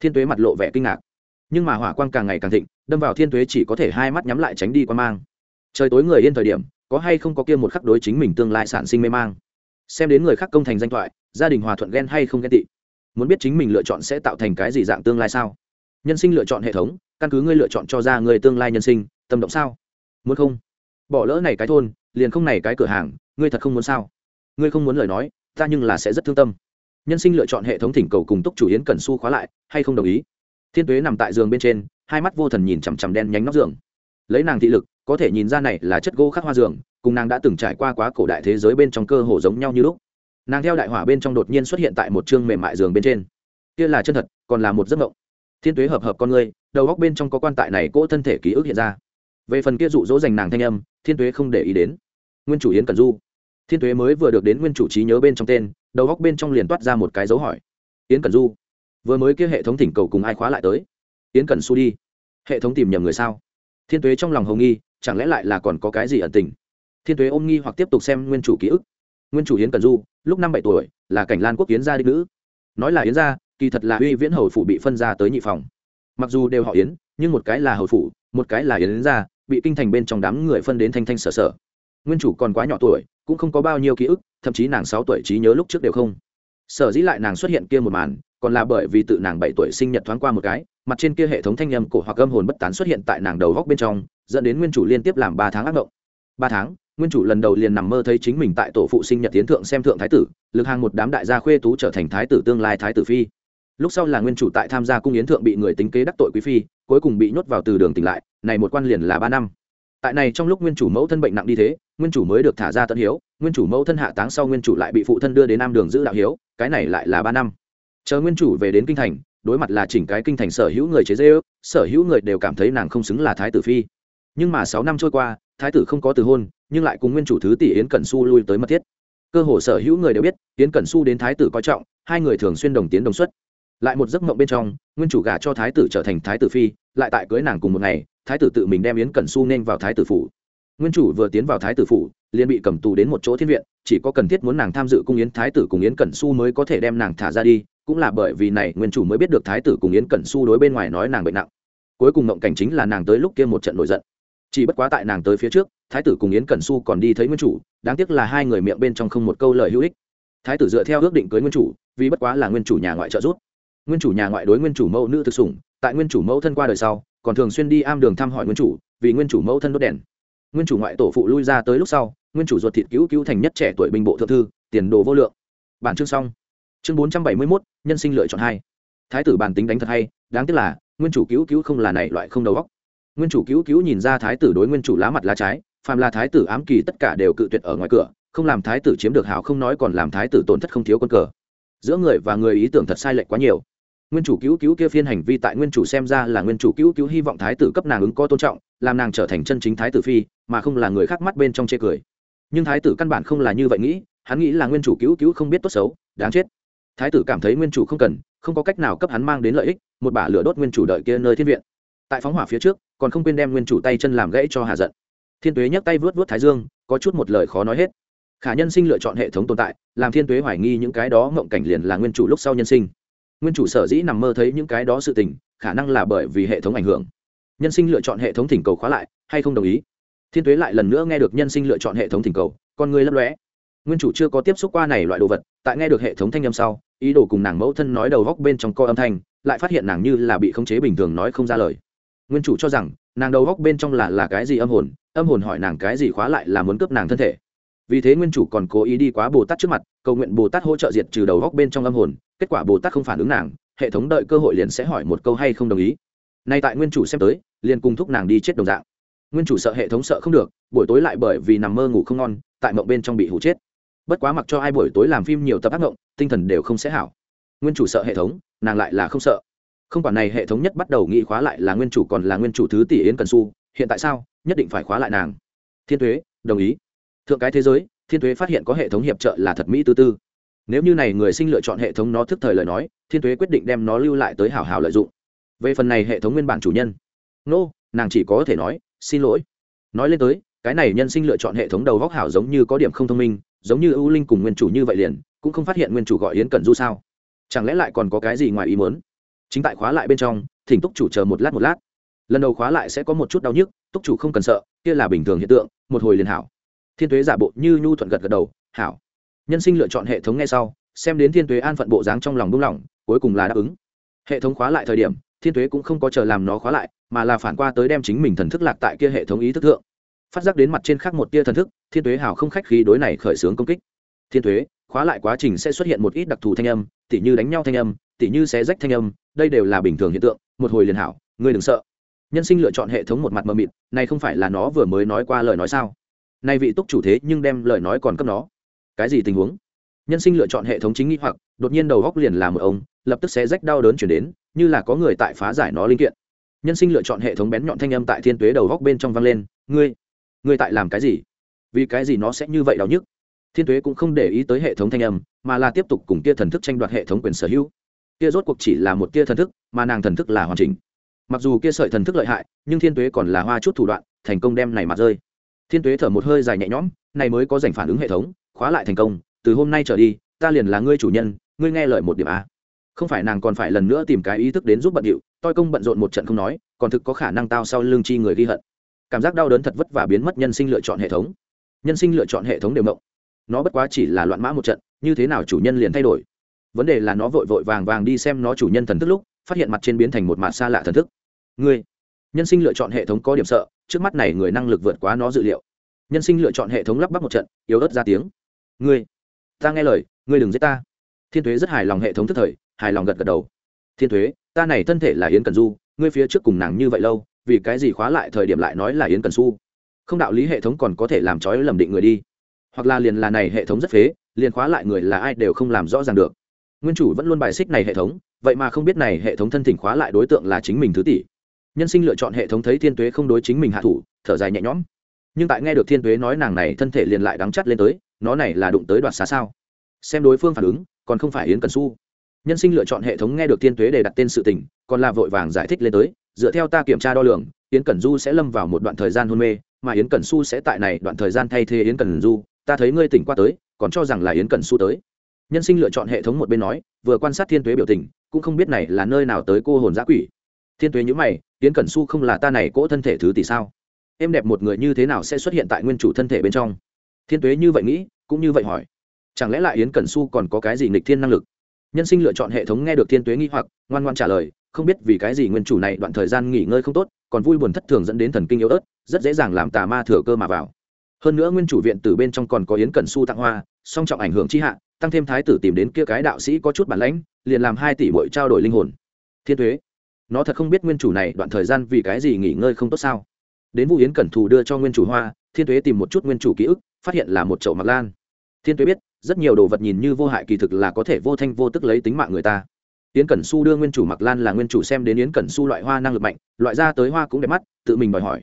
Thiên tuế mặt lộ vẻ kinh ngạc. Nhưng mà hỏa quang càng ngày càng thịnh, đâm vào thiên tuế chỉ có thể hai mắt nhắm lại tránh đi qua mang. Trời tối người yên thời điểm có hay không có kia một khắc đối chính mình tương lai sản sinh mê mang? Xem đến người khác công thành danh thoại, gia đình hòa thuận ghen hay không ghen tị? Muốn biết chính mình lựa chọn sẽ tạo thành cái gì dạng tương lai sao? Nhân sinh lựa chọn hệ thống, căn cứ ngươi lựa chọn cho ra người tương lai nhân sinh, tâm động sao? Muốn không? Bỏ lỡ này cái thôn, liền không này cái cửa hàng, ngươi thật không muốn sao? Ngươi không muốn lời nói, ta nhưng là sẽ rất thương tâm. Nhân sinh lựa chọn hệ thống thỉnh cầu cùng túc chủ yến cần su khóa lại, hay không đồng ý? Thiên tuế nằm tại giường bên trên, hai mắt vô thần nhìn chằm chằm đen nhánh nóc giường. Lấy nàng thị lực có thể nhìn ra này là chất gỗ khắc hoa giường, cùng nàng đã từng trải qua quá cổ đại thế giới bên trong cơ hồ giống nhau như lúc. Nàng theo đại hỏa bên trong đột nhiên xuất hiện tại một chương mềm mại giường bên trên. Kia là chân thật, còn là một giấc mộng. Thiên tuế hợp hợp con người, đầu góc bên trong có quan tại này cỗ thân thể ký ức hiện ra. Về phần kia dụ dỗ dành nàng thanh âm, thiên tuế không để ý đến. Nguyên chủ yến cần du. Thiên tuế mới vừa được đến nguyên chủ trí nhớ bên trong tên, đầu góc bên trong liền toát ra một cái dấu hỏi. Yến cần du, vừa mới kia hệ thống thỉnh cầu cùng ai khóa lại tới? Yến cần su đi. Hệ thống tìm nhầm người sao? Thiên tuế trong lòng hồng nghi chẳng lẽ lại là còn có cái gì ẩn tình? Thiên tuế ôm nghi hoặc tiếp tục xem nguyên chủ ký ức. Nguyên chủ yến cần du, lúc năm bảy tuổi, là cảnh lan quốc yến gia đích nữ. Nói là yến gia, kỳ thật là uy viễn hầu phủ bị phân ra tới nhị phòng. Mặc dù đều họ yến, nhưng một cái là hầu phủ, một cái là yến gia, bị kinh thành bên trong đám người phân đến thanh thanh sở sở. Nguyên chủ còn quá nhỏ tuổi, cũng không có bao nhiêu ký ức, thậm chí nàng sáu tuổi trí nhớ lúc trước đều không. Sở dĩ lại nàng xuất hiện kia một màn còn là bởi vì tự nàng bảy tuổi sinh nhật thoáng qua một cái, mặt trên kia hệ thống thanh âm cổ hoặc âm hồn bất tán xuất hiện tại nàng đầu góc bên trong, dẫn đến nguyên chủ liên tiếp làm ba tháng ác mộng. Ba tháng, nguyên chủ lần đầu liền nằm mơ thấy chính mình tại tổ phụ sinh nhật tiến thượng xem thượng thái tử, lực hàng một đám đại gia khuê tú trở thành thái tử tương lai thái tử phi. Lúc sau là nguyên chủ tại tham gia cung yến thượng bị người tính kế đắc tội quý phi, cuối cùng bị nhốt vào từ đường tỉnh lại, này một quan liền là ba năm. Tại này trong lúc nguyên chủ mẫu thân bệnh nặng đi thế, nguyên chủ mới được thả ra tận hiếu, nguyên chủ mẫu thân hạ táng sau nguyên chủ lại bị phụ thân đưa đến nam đường giữ đạo hiếu, cái này lại là ba năm chờ nguyên chủ về đến kinh thành, đối mặt là chỉnh cái kinh thành sở hữu người chế dễ ước sở hữu người đều cảm thấy nàng không xứng là thái tử phi. Nhưng mà sáu năm trôi qua, thái tử không có từ hôn, nhưng lại cùng nguyên chủ thứ tỷ yến cẩn su lui tới mật thiết. Cơ hồ sở hữu người đều biết, yến cẩn su đến thái tử coi trọng, hai người thường xuyên đồng tiến đồng xuất. Lại một giấc mộng bên trong, nguyên chủ gả cho thái tử trở thành thái tử phi, lại tại cưới nàng cùng một ngày, thái tử tự mình đem yến cẩn su nên vào thái tử phủ. Nguyên chủ vừa tiến vào thái tử phủ, liền bị cầm tù đến một chỗ thiên viện, chỉ có cần thiết muốn nàng tham dự cung yến thái tử cùng yến cẩn su mới có thể đem nàng thả ra đi cũng là bởi vì này nguyên chủ mới biết được thái tử cùng yến cẩn su đối bên ngoài nói nàng bệnh nặng. Cuối cùng mộng cảnh chính là nàng tới lúc kia một trận nổi giận. Chỉ bất quá tại nàng tới phía trước, thái tử cùng yến cẩn su còn đi thấy nguyên chủ, đáng tiếc là hai người miệng bên trong không một câu lời hữu ích. Thái tử dựa theo ước định cưới nguyên chủ, vì bất quá là nguyên chủ nhà ngoại trợ giúp. Nguyên chủ nhà ngoại đối nguyên chủ mẫu nữ thực sủng, tại nguyên chủ mẫu thân qua đời sau, còn thường xuyên đi am đường thăm hỏi nguyên chủ, vì nguyên chủ mẫu thân đốt đèn. Nguyên chủ ngoại tổ phụ lui ra tới lúc sau, nguyên chủ ruột thịt cứu cứu thành nhất trẻ tuổi binh bộ thượng thư, tiền đồ vô lượng. Bản chương xong chương bốn trăm bảy mươi mốt, nhân sinh lựa chọn hai. Thái tử bản tính đánh thật hay, đáng tiếc là, nguyên chủ cứu cứu không là này loại không đầu góc nguyên chủ cứu cứu nhìn ra thái tử đối nguyên chủ lá mặt lá trái, phàm là thái tử ám kỳ tất cả đều cự tuyệt ở ngoài cửa, không làm thái tử chiếm được hảo, không nói còn làm thái tử tổn thất không thiếu quân cờ. Giữa người và người ý tưởng thật sai lệch quá nhiều. Nguyên chủ cứu cứu kia phiên hành vi tại nguyên chủ xem ra là nguyên chủ cứu cứu hy vọng thái tử cấp nàng ứng có tôn trọng, làm nàng trở thành chân chính thái tử phi, mà không là người khác mắt bên trong chê cười. Nhưng thái tử căn bản không là như vậy nghĩ, hắn nghĩ là nguyên chủ cứu cứu không biết tốt xấu, đáng chết thái tử cảm thấy nguyên chủ không cần, không có cách nào cấp hắn mang đến lợi ích, một bả lửa đốt nguyên chủ đợi kia nơi thiên viện. Tại phóng hỏa phía trước, còn không quên đem nguyên chủ tay chân làm gãy cho hà giận. Thiên tuế nhấc tay vớt vớt thái dương, có chút một lời khó nói hết. Khả nhân sinh lựa chọn hệ thống tồn tại, làm thiên tuế hoài nghi những cái đó mộng cảnh liền là nguyên chủ lúc sau nhân sinh. Nguyên chủ sở dĩ nằm mơ thấy những cái đó sự tình, khả năng là bởi vì hệ thống ảnh hưởng. Nhân sinh lựa chọn hệ thống thỉnh cầu khóa lại, hay không đồng ý? Thiên tuế lại lần nữa nghe được nhân sinh lựa chọn hệ thống thỉnh cầu, con người lấp lóe nguyên chủ chưa có tiếp xúc qua này loại đồ vật, tại nghe được hệ thống thanh âm sau, ý đồ cùng nàng mẫu thân nói đầu góc bên trong co âm thanh, lại phát hiện nàng như là bị khống chế bình thường nói không ra lời. Nguyên chủ cho rằng, nàng đầu góc bên trong là là cái gì âm hồn âm hồn hỏi nàng cái gì khóa lại là muốn cướp nàng thân thể. Vì thế nguyên chủ còn cố ý đi quá bồ tát trước mặt, cầu nguyện bồ tát hỗ trợ diệt trừ đầu góc bên trong âm hồn, kết quả bồ tát không phản ứng nàng, hệ thống đợi cơ hội liền sẽ hỏi một câu hay không đồng ý. Nay tại nguyên chủ xem tới, liền cùng thúc nàng đi chết đồng dạng. Nguyên chủ sợ hệ thống sợ không được, buổi tối lại bởi vì nằm mơ ngủ không ngon, tại mộng bên trong bị hủ chết bất quá mặc cho ai buổi tối làm phim nhiều tập ác mộng tinh thần đều không sẽ hảo. Nguyên chủ sợ hệ thống nàng lại là không sợ. Không quản này hệ thống nhất bắt đầu nghĩ khóa lại là nguyên chủ còn là nguyên chủ thứ tỷ yến cần su hiện tại sao nhất định phải khóa lại nàng. Thiên thuế đồng ý. Thượng cái thế giới thiên thuế phát hiện có hệ thống hiệp trợ là thật mỹ tư tư. Nếu như này người sinh lựa chọn hệ thống nó thức thời lời nói thiên thuế quyết định đem nó lưu lại tới hảo hảo lợi dụng. Về phần này hệ thống nguyên bản chủ nhân. Nô、no, nàng chỉ có thể nói xin lỗi. Nói lên tới cái này nhân sinh lựa chọn hệ thống đầu góc hảo giống như có điểm không thông minh giống như ưu linh cùng nguyên chủ như vậy liền, cũng không phát hiện nguyên chủ gọi yến cẩn du sao? Chẳng lẽ lại còn có cái gì ngoài ý muốn? Chính tại khóa lại bên trong, thỉnh túc chủ chờ một lát một lát. Lần đầu khóa lại sẽ có một chút đau nhức, túc chủ không cần sợ, kia là bình thường hiện tượng, một hồi liền hảo. Thiên tuế giả bộ như nhu thuận gật gật đầu, hảo. Nhân sinh lựa chọn hệ thống ngay sau, xem đến thiên tuế an phận bộ dáng trong lòng đúng lòng, cuối cùng là đáp ứng. Hệ thống khóa lại thời điểm, thiên tuế cũng không có chờ làm nó khóa lại, mà là phản qua tới đem chính mình thần thức lạc tại kia hệ thống ý thức thượng phát giác đến mặt trên khác một tia thần thức, thiên tuế hảo không khách khí đối này khởi xướng công kích. Thiên tuế, khóa lại quá trình sẽ xuất hiện một ít đặc thù thanh âm, tỉ như đánh nhau thanh âm, tỉ như xé rách thanh âm, đây đều là bình thường hiện tượng, một hồi liền hảo, ngươi đừng sợ. Nhân sinh lựa chọn hệ thống một mặt mờ mịt, này không phải là nó vừa mới nói qua lời nói sao? Nay vị túc chủ thế nhưng đem lời nói còn cấp nó. Cái gì tình huống? Nhân sinh lựa chọn hệ thống chính nghĩ hoặc, đột nhiên đầu góc liền là một ông, lập tức sẽ rách đau đớn chuyển đến, như là có người tại phá giải nó linh kiện. Nhân sinh lựa chọn hệ thống bén nhọn thanh âm tại thiên tuế đầu góc bên trong vang lên, ngươi ngươi tại làm cái gì? Vì cái gì nó sẽ như vậy đau nhức? Thiên tuế cũng không để ý tới hệ thống thanh âm, mà là tiếp tục cùng kia thần thức tranh đoạt hệ thống quyền sở hữu. Kia rốt cuộc chỉ là một kia thần thức, mà nàng thần thức là hoàn chỉnh. Mặc dù kia sợi thần thức lợi hại, nhưng thiên tuế còn là hoa chút thủ đoạn, thành công đem này mặt rơi. Thiên tuế thở một hơi dài nhẹ nhõm, này mới có giành phản ứng hệ thống, khóa lại thành công, từ hôm nay trở đi, ta liền là ngươi chủ nhân, ngươi nghe lời một điểm a không phải nàng còn phải lần nữa tìm cái ý thức đến giúp bận điệu, toi công bận rộn một trận không nói, còn thực có khả năng tao sau lương chi người ghi hận cảm giác đau đớn thật vất vả biến mất nhân sinh lựa chọn hệ thống. Nhân sinh lựa chọn hệ thống đều mộng. Nó bất quá chỉ là loạn mã một trận, như thế nào chủ nhân liền thay đổi. Vấn đề là nó vội vội vàng vàng đi xem nó chủ nhân thần thức lúc, phát hiện mặt trên biến thành một mặt xa lạ thần thức. Ngươi, nhân sinh lựa chọn hệ thống có điểm sợ, trước mắt này người năng lực vượt quá nó dự liệu. Nhân sinh lựa chọn hệ thống lắp bắp một trận, yếu ớt ra tiếng. Ngươi, ta nghe lời, ngươi đừng giết ta. Thiên thuế rất hài lòng hệ thống thức thời, hài lòng gật gật đầu. Thiên thuế, ta này thân thể là yến cần du, ngươi phía trước cùng nàng như vậy lâu vì cái gì khóa lại thời điểm lại nói là yến cần su? Không đạo lý hệ thống còn có thể làm trói lầm định người đi. Hoặc là liền là này hệ thống rất phế, liền khóa lại người là ai đều không làm rõ ràng được. Nguyên chủ vẫn luôn bài xích này hệ thống, vậy mà không biết này hệ thống thân thỉnh khóa lại đối tượng là chính mình thứ tỷ. Nhân sinh lựa chọn hệ thống thấy thiên tuế không đối chính mình hạ thủ, thở dài nhẹ nhõm. Nhưng tại nghe được thiên tuế nói nàng này thân thể liền lại đắng chắt lên tới, nó này là đụng tới đoạt xá sao? Xem đối phương phản ứng, còn không phải yến cần su. Nhân sinh lựa chọn hệ thống nghe được thiên tuế để đặt tên sự tình, còn là vội vàng giải thích lên tới dựa theo ta kiểm tra đo lường, yến cẩn du sẽ lâm vào một đoạn thời gian hôn mê, mà yến cẩn su sẽ tại này đoạn thời gian thay thế yến cẩn du. Ta thấy ngươi tỉnh qua tới, còn cho rằng là yến cẩn su tới. Nhân sinh lựa chọn hệ thống một bên nói, vừa quan sát thiên tuế biểu tình, cũng không biết này là nơi nào tới cô hồn giã quỷ. Thiên tuế nhữ mày, yến cẩn su không là ta này cỗ thân thể thứ tỷ sao? Em đẹp một người như thế nào sẽ xuất hiện tại nguyên chủ thân thể bên trong? Thiên tuế như vậy nghĩ, cũng như vậy hỏi. Chẳng lẽ lại yến cẩn su còn có cái gì nghịch thiên năng lực? Nhân sinh lựa chọn hệ thống nghe được thiên tuế nghi hoặc, ngoan ngoan trả lời không biết vì cái gì nguyên chủ này đoạn thời gian nghỉ ngơi không tốt, còn vui buồn thất thường dẫn đến thần kinh yếu ớt, rất dễ dàng làm tà ma thừa cơ mà vào. Hơn nữa nguyên chủ viện từ bên trong còn có yến cẩn su tặng hoa, song trọng ảnh hưởng chi hạ, tăng thêm thái tử tìm đến kia cái đạo sĩ có chút bản lãnh, liền làm hai tỷ bội trao đổi linh hồn. Thiên thuế nó thật không biết nguyên chủ này đoạn thời gian vì cái gì nghỉ ngơi không tốt sao? Đến vụ yến cẩn thù đưa cho nguyên chủ hoa, thiên thuế tìm một chút nguyên chủ ký ức, phát hiện là một chậu mặc lan. Thiên thuế biết, rất nhiều đồ vật nhìn như vô hại kỳ thực là có thể vô thanh vô tức lấy tính mạng người ta yến cẩn su đưa nguyên chủ mặc lan là nguyên chủ xem đến yến cẩn su loại hoa năng lực mạnh, loại ra tới hoa cũng đẹp mắt, tự mình đòi hỏi.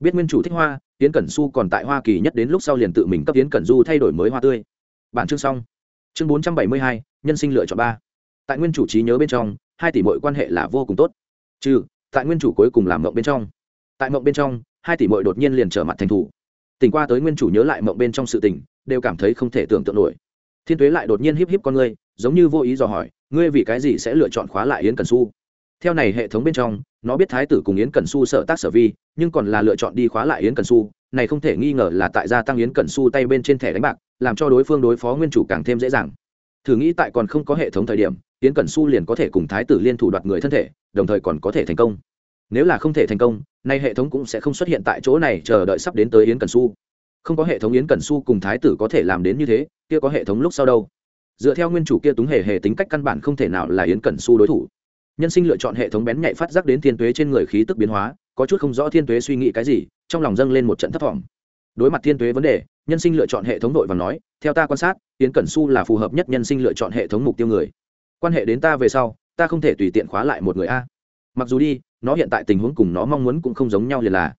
Biết nguyên chủ thích hoa, yến cẩn su còn tại hoa kỳ nhất đến lúc sau liền tự mình cấp yến cẩn du thay đổi mới hoa tươi. Bản chương xong. Chương bốn trăm bảy mươi hai, nhân sinh lựa chọn ba. Tại nguyên chủ trí nhớ bên trong, hai tỷ mọi quan hệ là vô cùng tốt. Trừ, tại nguyên chủ cuối cùng làm mộng bên trong. Tại mộng bên trong, hai tỷ mọi đột nhiên liền trở mặt thành thủ. Tỉnh qua tới nguyên chủ nhớ lại mộng bên trong sự tình, đều cảm thấy không thể tưởng tượng nổi. Thiên tuế lại đột nhiên híp híp con ngươi giống như vô ý dò hỏi, ngươi vì cái gì sẽ lựa chọn khóa lại yến cần su? Theo này hệ thống bên trong, nó biết thái tử cùng yến cần su sợ tác sở vi, nhưng còn là lựa chọn đi khóa lại yến cần su, này không thể nghi ngờ là tại gia tăng yến cần su tay bên trên thẻ đánh bạc, làm cho đối phương đối phó nguyên chủ càng thêm dễ dàng. Thử nghĩ tại còn không có hệ thống thời điểm, yến cần su liền có thể cùng thái tử liên thủ đoạt người thân thể, đồng thời còn có thể thành công. Nếu là không thể thành công, nay hệ thống cũng sẽ không xuất hiện tại chỗ này chờ đợi sắp đến tới yến cần su. Không có hệ thống yến cần su cùng thái tử có thể làm đến như thế, kia có hệ thống lúc sau đâu? Dựa theo nguyên chủ kia túng hề hề tính cách căn bản không thể nào là yến Cẩn su đối thủ. Nhân sinh lựa chọn hệ thống bén nhạy phát giác đến thiên tuế trên người khí tức biến hóa, có chút không rõ thiên tuế suy nghĩ cái gì, trong lòng dâng lên một trận thất vọng. Đối mặt thiên tuế vấn đề, nhân sinh lựa chọn hệ thống đội và nói, theo ta quan sát, yến cẩn su là phù hợp nhất nhân sinh lựa chọn hệ thống mục tiêu người. Quan hệ đến ta về sau, ta không thể tùy tiện khóa lại một người a. Mặc dù đi, nó hiện tại tình huống cùng nó mong muốn cũng không giống nhau liền là.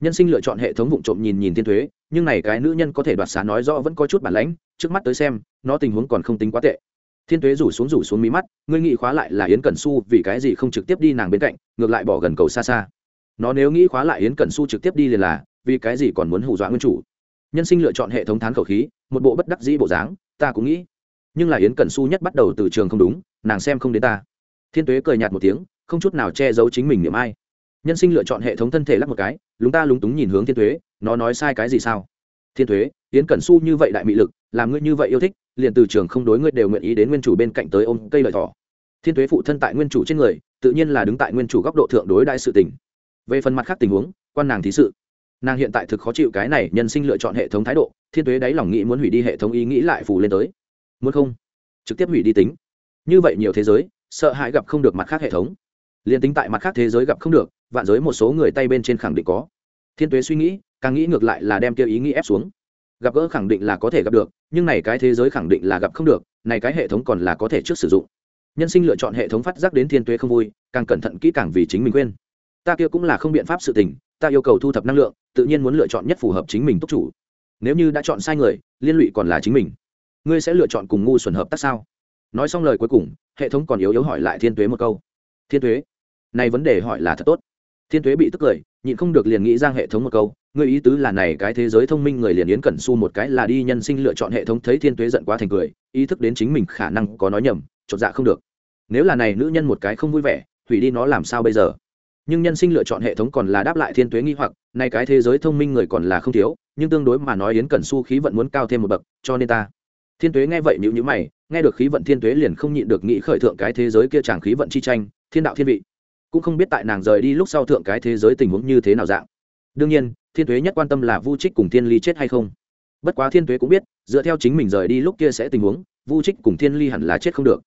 Nhân sinh lựa chọn hệ thống vụ trộm nhìn nhìn thiên thuế nhưng này cái nữ nhân có thể đoạt xá nói rõ vẫn có chút bản lãnh, trước mắt tới xem, nó tình huống còn không tính quá tệ. Thiên Tuế rủ xuống rủ xuống mí mắt, ngươi nghĩ khóa lại là yến cẩn su vì cái gì không trực tiếp đi nàng bên cạnh, ngược lại bỏ gần cầu xa xa. Nó nếu nghĩ khóa lại yến cẩn su trực tiếp đi liền là, vì cái gì còn muốn hù dọa nguyên chủ? Nhân sinh lựa chọn hệ thống thán khẩu khí, một bộ bất đắc dĩ bộ dáng, ta cũng nghĩ. Nhưng là yến cẩn su nhất bắt đầu từ trường không đúng, nàng xem không đến ta. Thiên tuế cười nhạt một tiếng, không chút nào che giấu chính mình niệm ai. Nhân sinh lựa chọn hệ thống thân thể lắp một cái, lúng ta lúng túng nhìn hướng thiên Tuế nó nói sai cái gì sao? Thiên thuế tiến cẩn su như vậy đại mị lực, làm ngươi như vậy yêu thích, liền từ trường không đối ngươi đều nguyện ý đến nguyên chủ bên cạnh tới ôm cây lợi thỏ. Thiên thuế phụ thân tại nguyên chủ trên người, tự nhiên là đứng tại nguyên chủ góc độ thượng đối đại sự tình. Về phần mặt khác tình huống, quan nàng thí sự. Nàng hiện tại thực khó chịu cái này nhân sinh lựa chọn hệ thống thái độ, thiên thuế đáy lòng nghĩ muốn hủy đi hệ thống ý nghĩ lại phủ lên tới. Muốn không? Trực tiếp hủy đi tính. Như vậy nhiều thế giới, sợ hãi gặp không được mặt khác hệ thống. Liền tính tại mặt khác thế giới gặp không được, vạn giới một số người tay bên trên khẳng định có thiên tuế suy nghĩ, càng nghĩ ngược lại là đem kia ý nghĩ ép xuống. Gặp gỡ khẳng định là có thể gặp được, nhưng này cái thế giới khẳng định là gặp không được, này cái hệ thống còn là có thể trước sử dụng. Nhân sinh lựa chọn hệ thống phát giác đến thiên tuế không vui, càng cẩn thận kỹ càng vì chính mình quên. Ta kia cũng là không biện pháp sự tình, ta yêu cầu thu thập năng lượng, tự nhiên muốn lựa chọn nhất phù hợp chính mình túc chủ. Nếu như đã chọn sai người, liên lụy còn là chính mình. Ngươi sẽ lựa chọn cùng ngu xuẩn hợp tác sao? Nói xong lời cuối cùng, hệ thống còn yếu yếu hỏi lại thiên tuế một câu. Thiên tuế, này vấn đề hỏi là thật tốt. Thiên tuế bị tức cười nhịn không được liền nghĩ ra hệ thống một câu người ý tứ là này cái thế giới thông minh người liền yến cẩn su một cái là đi nhân sinh lựa chọn hệ thống thấy thiên tuế giận quá thành cười, ý thức đến chính mình khả năng có nói nhầm, chột dạ không được. Nếu là này nữ nhân một cái không vui vẻ, hủy đi nó làm sao bây giờ? Nhưng nhân sinh lựa chọn hệ thống còn là đáp lại thiên tuế nghi hoặc nay cái thế giới thông minh người còn là không thiếu, nhưng tương đối mà nói yến cẩn su khí vận muốn cao thêm một bậc, cho nên ta. Thiên tuế nghe vậy nhữ nhữ mày, nghe được khí vận thiên tuế liền không nhịn được nghĩ khởi thượng cái thế giới kia chàng khí vận chi tranh, thiên đạo thiên vị cũng không biết tại nàng rời đi lúc sau thượng cái thế giới tình huống như thế nào dạng. Đương nhiên, thiên thuế nhất quan tâm là vu trích cùng thiên ly chết hay không. Bất quá thiên thuế cũng biết, dựa theo chính mình rời đi lúc kia sẽ tình huống, vu trích cùng thiên ly hẳn là chết không được.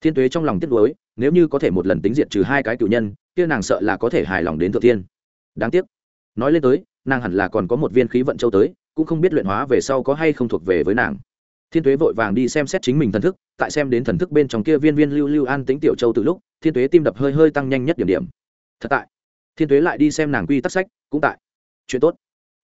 Thiên thuế trong lòng tiếc nuối, nếu như có thể một lần tính diệt trừ hai cái cựu nhân, kia nàng sợ là có thể hài lòng đến thượng thiên. Đáng tiếc. Nói lên tới, nàng hẳn là còn có một viên khí vận châu tới, cũng không biết luyện hóa về sau có hay không thuộc về với nàng. Thiên thuế vội vàng đi xem xét chính mình thần thức, tại xem đến thần thức bên trong kia viên viên lưu lưu an tính tiểu châu từ lúc thiên tuế tim đập hơi hơi tăng nhanh nhất điểm điểm. Thật tại, thiên tuế lại đi xem nàng quy tắc sách, cũng tại. Chuyện tốt.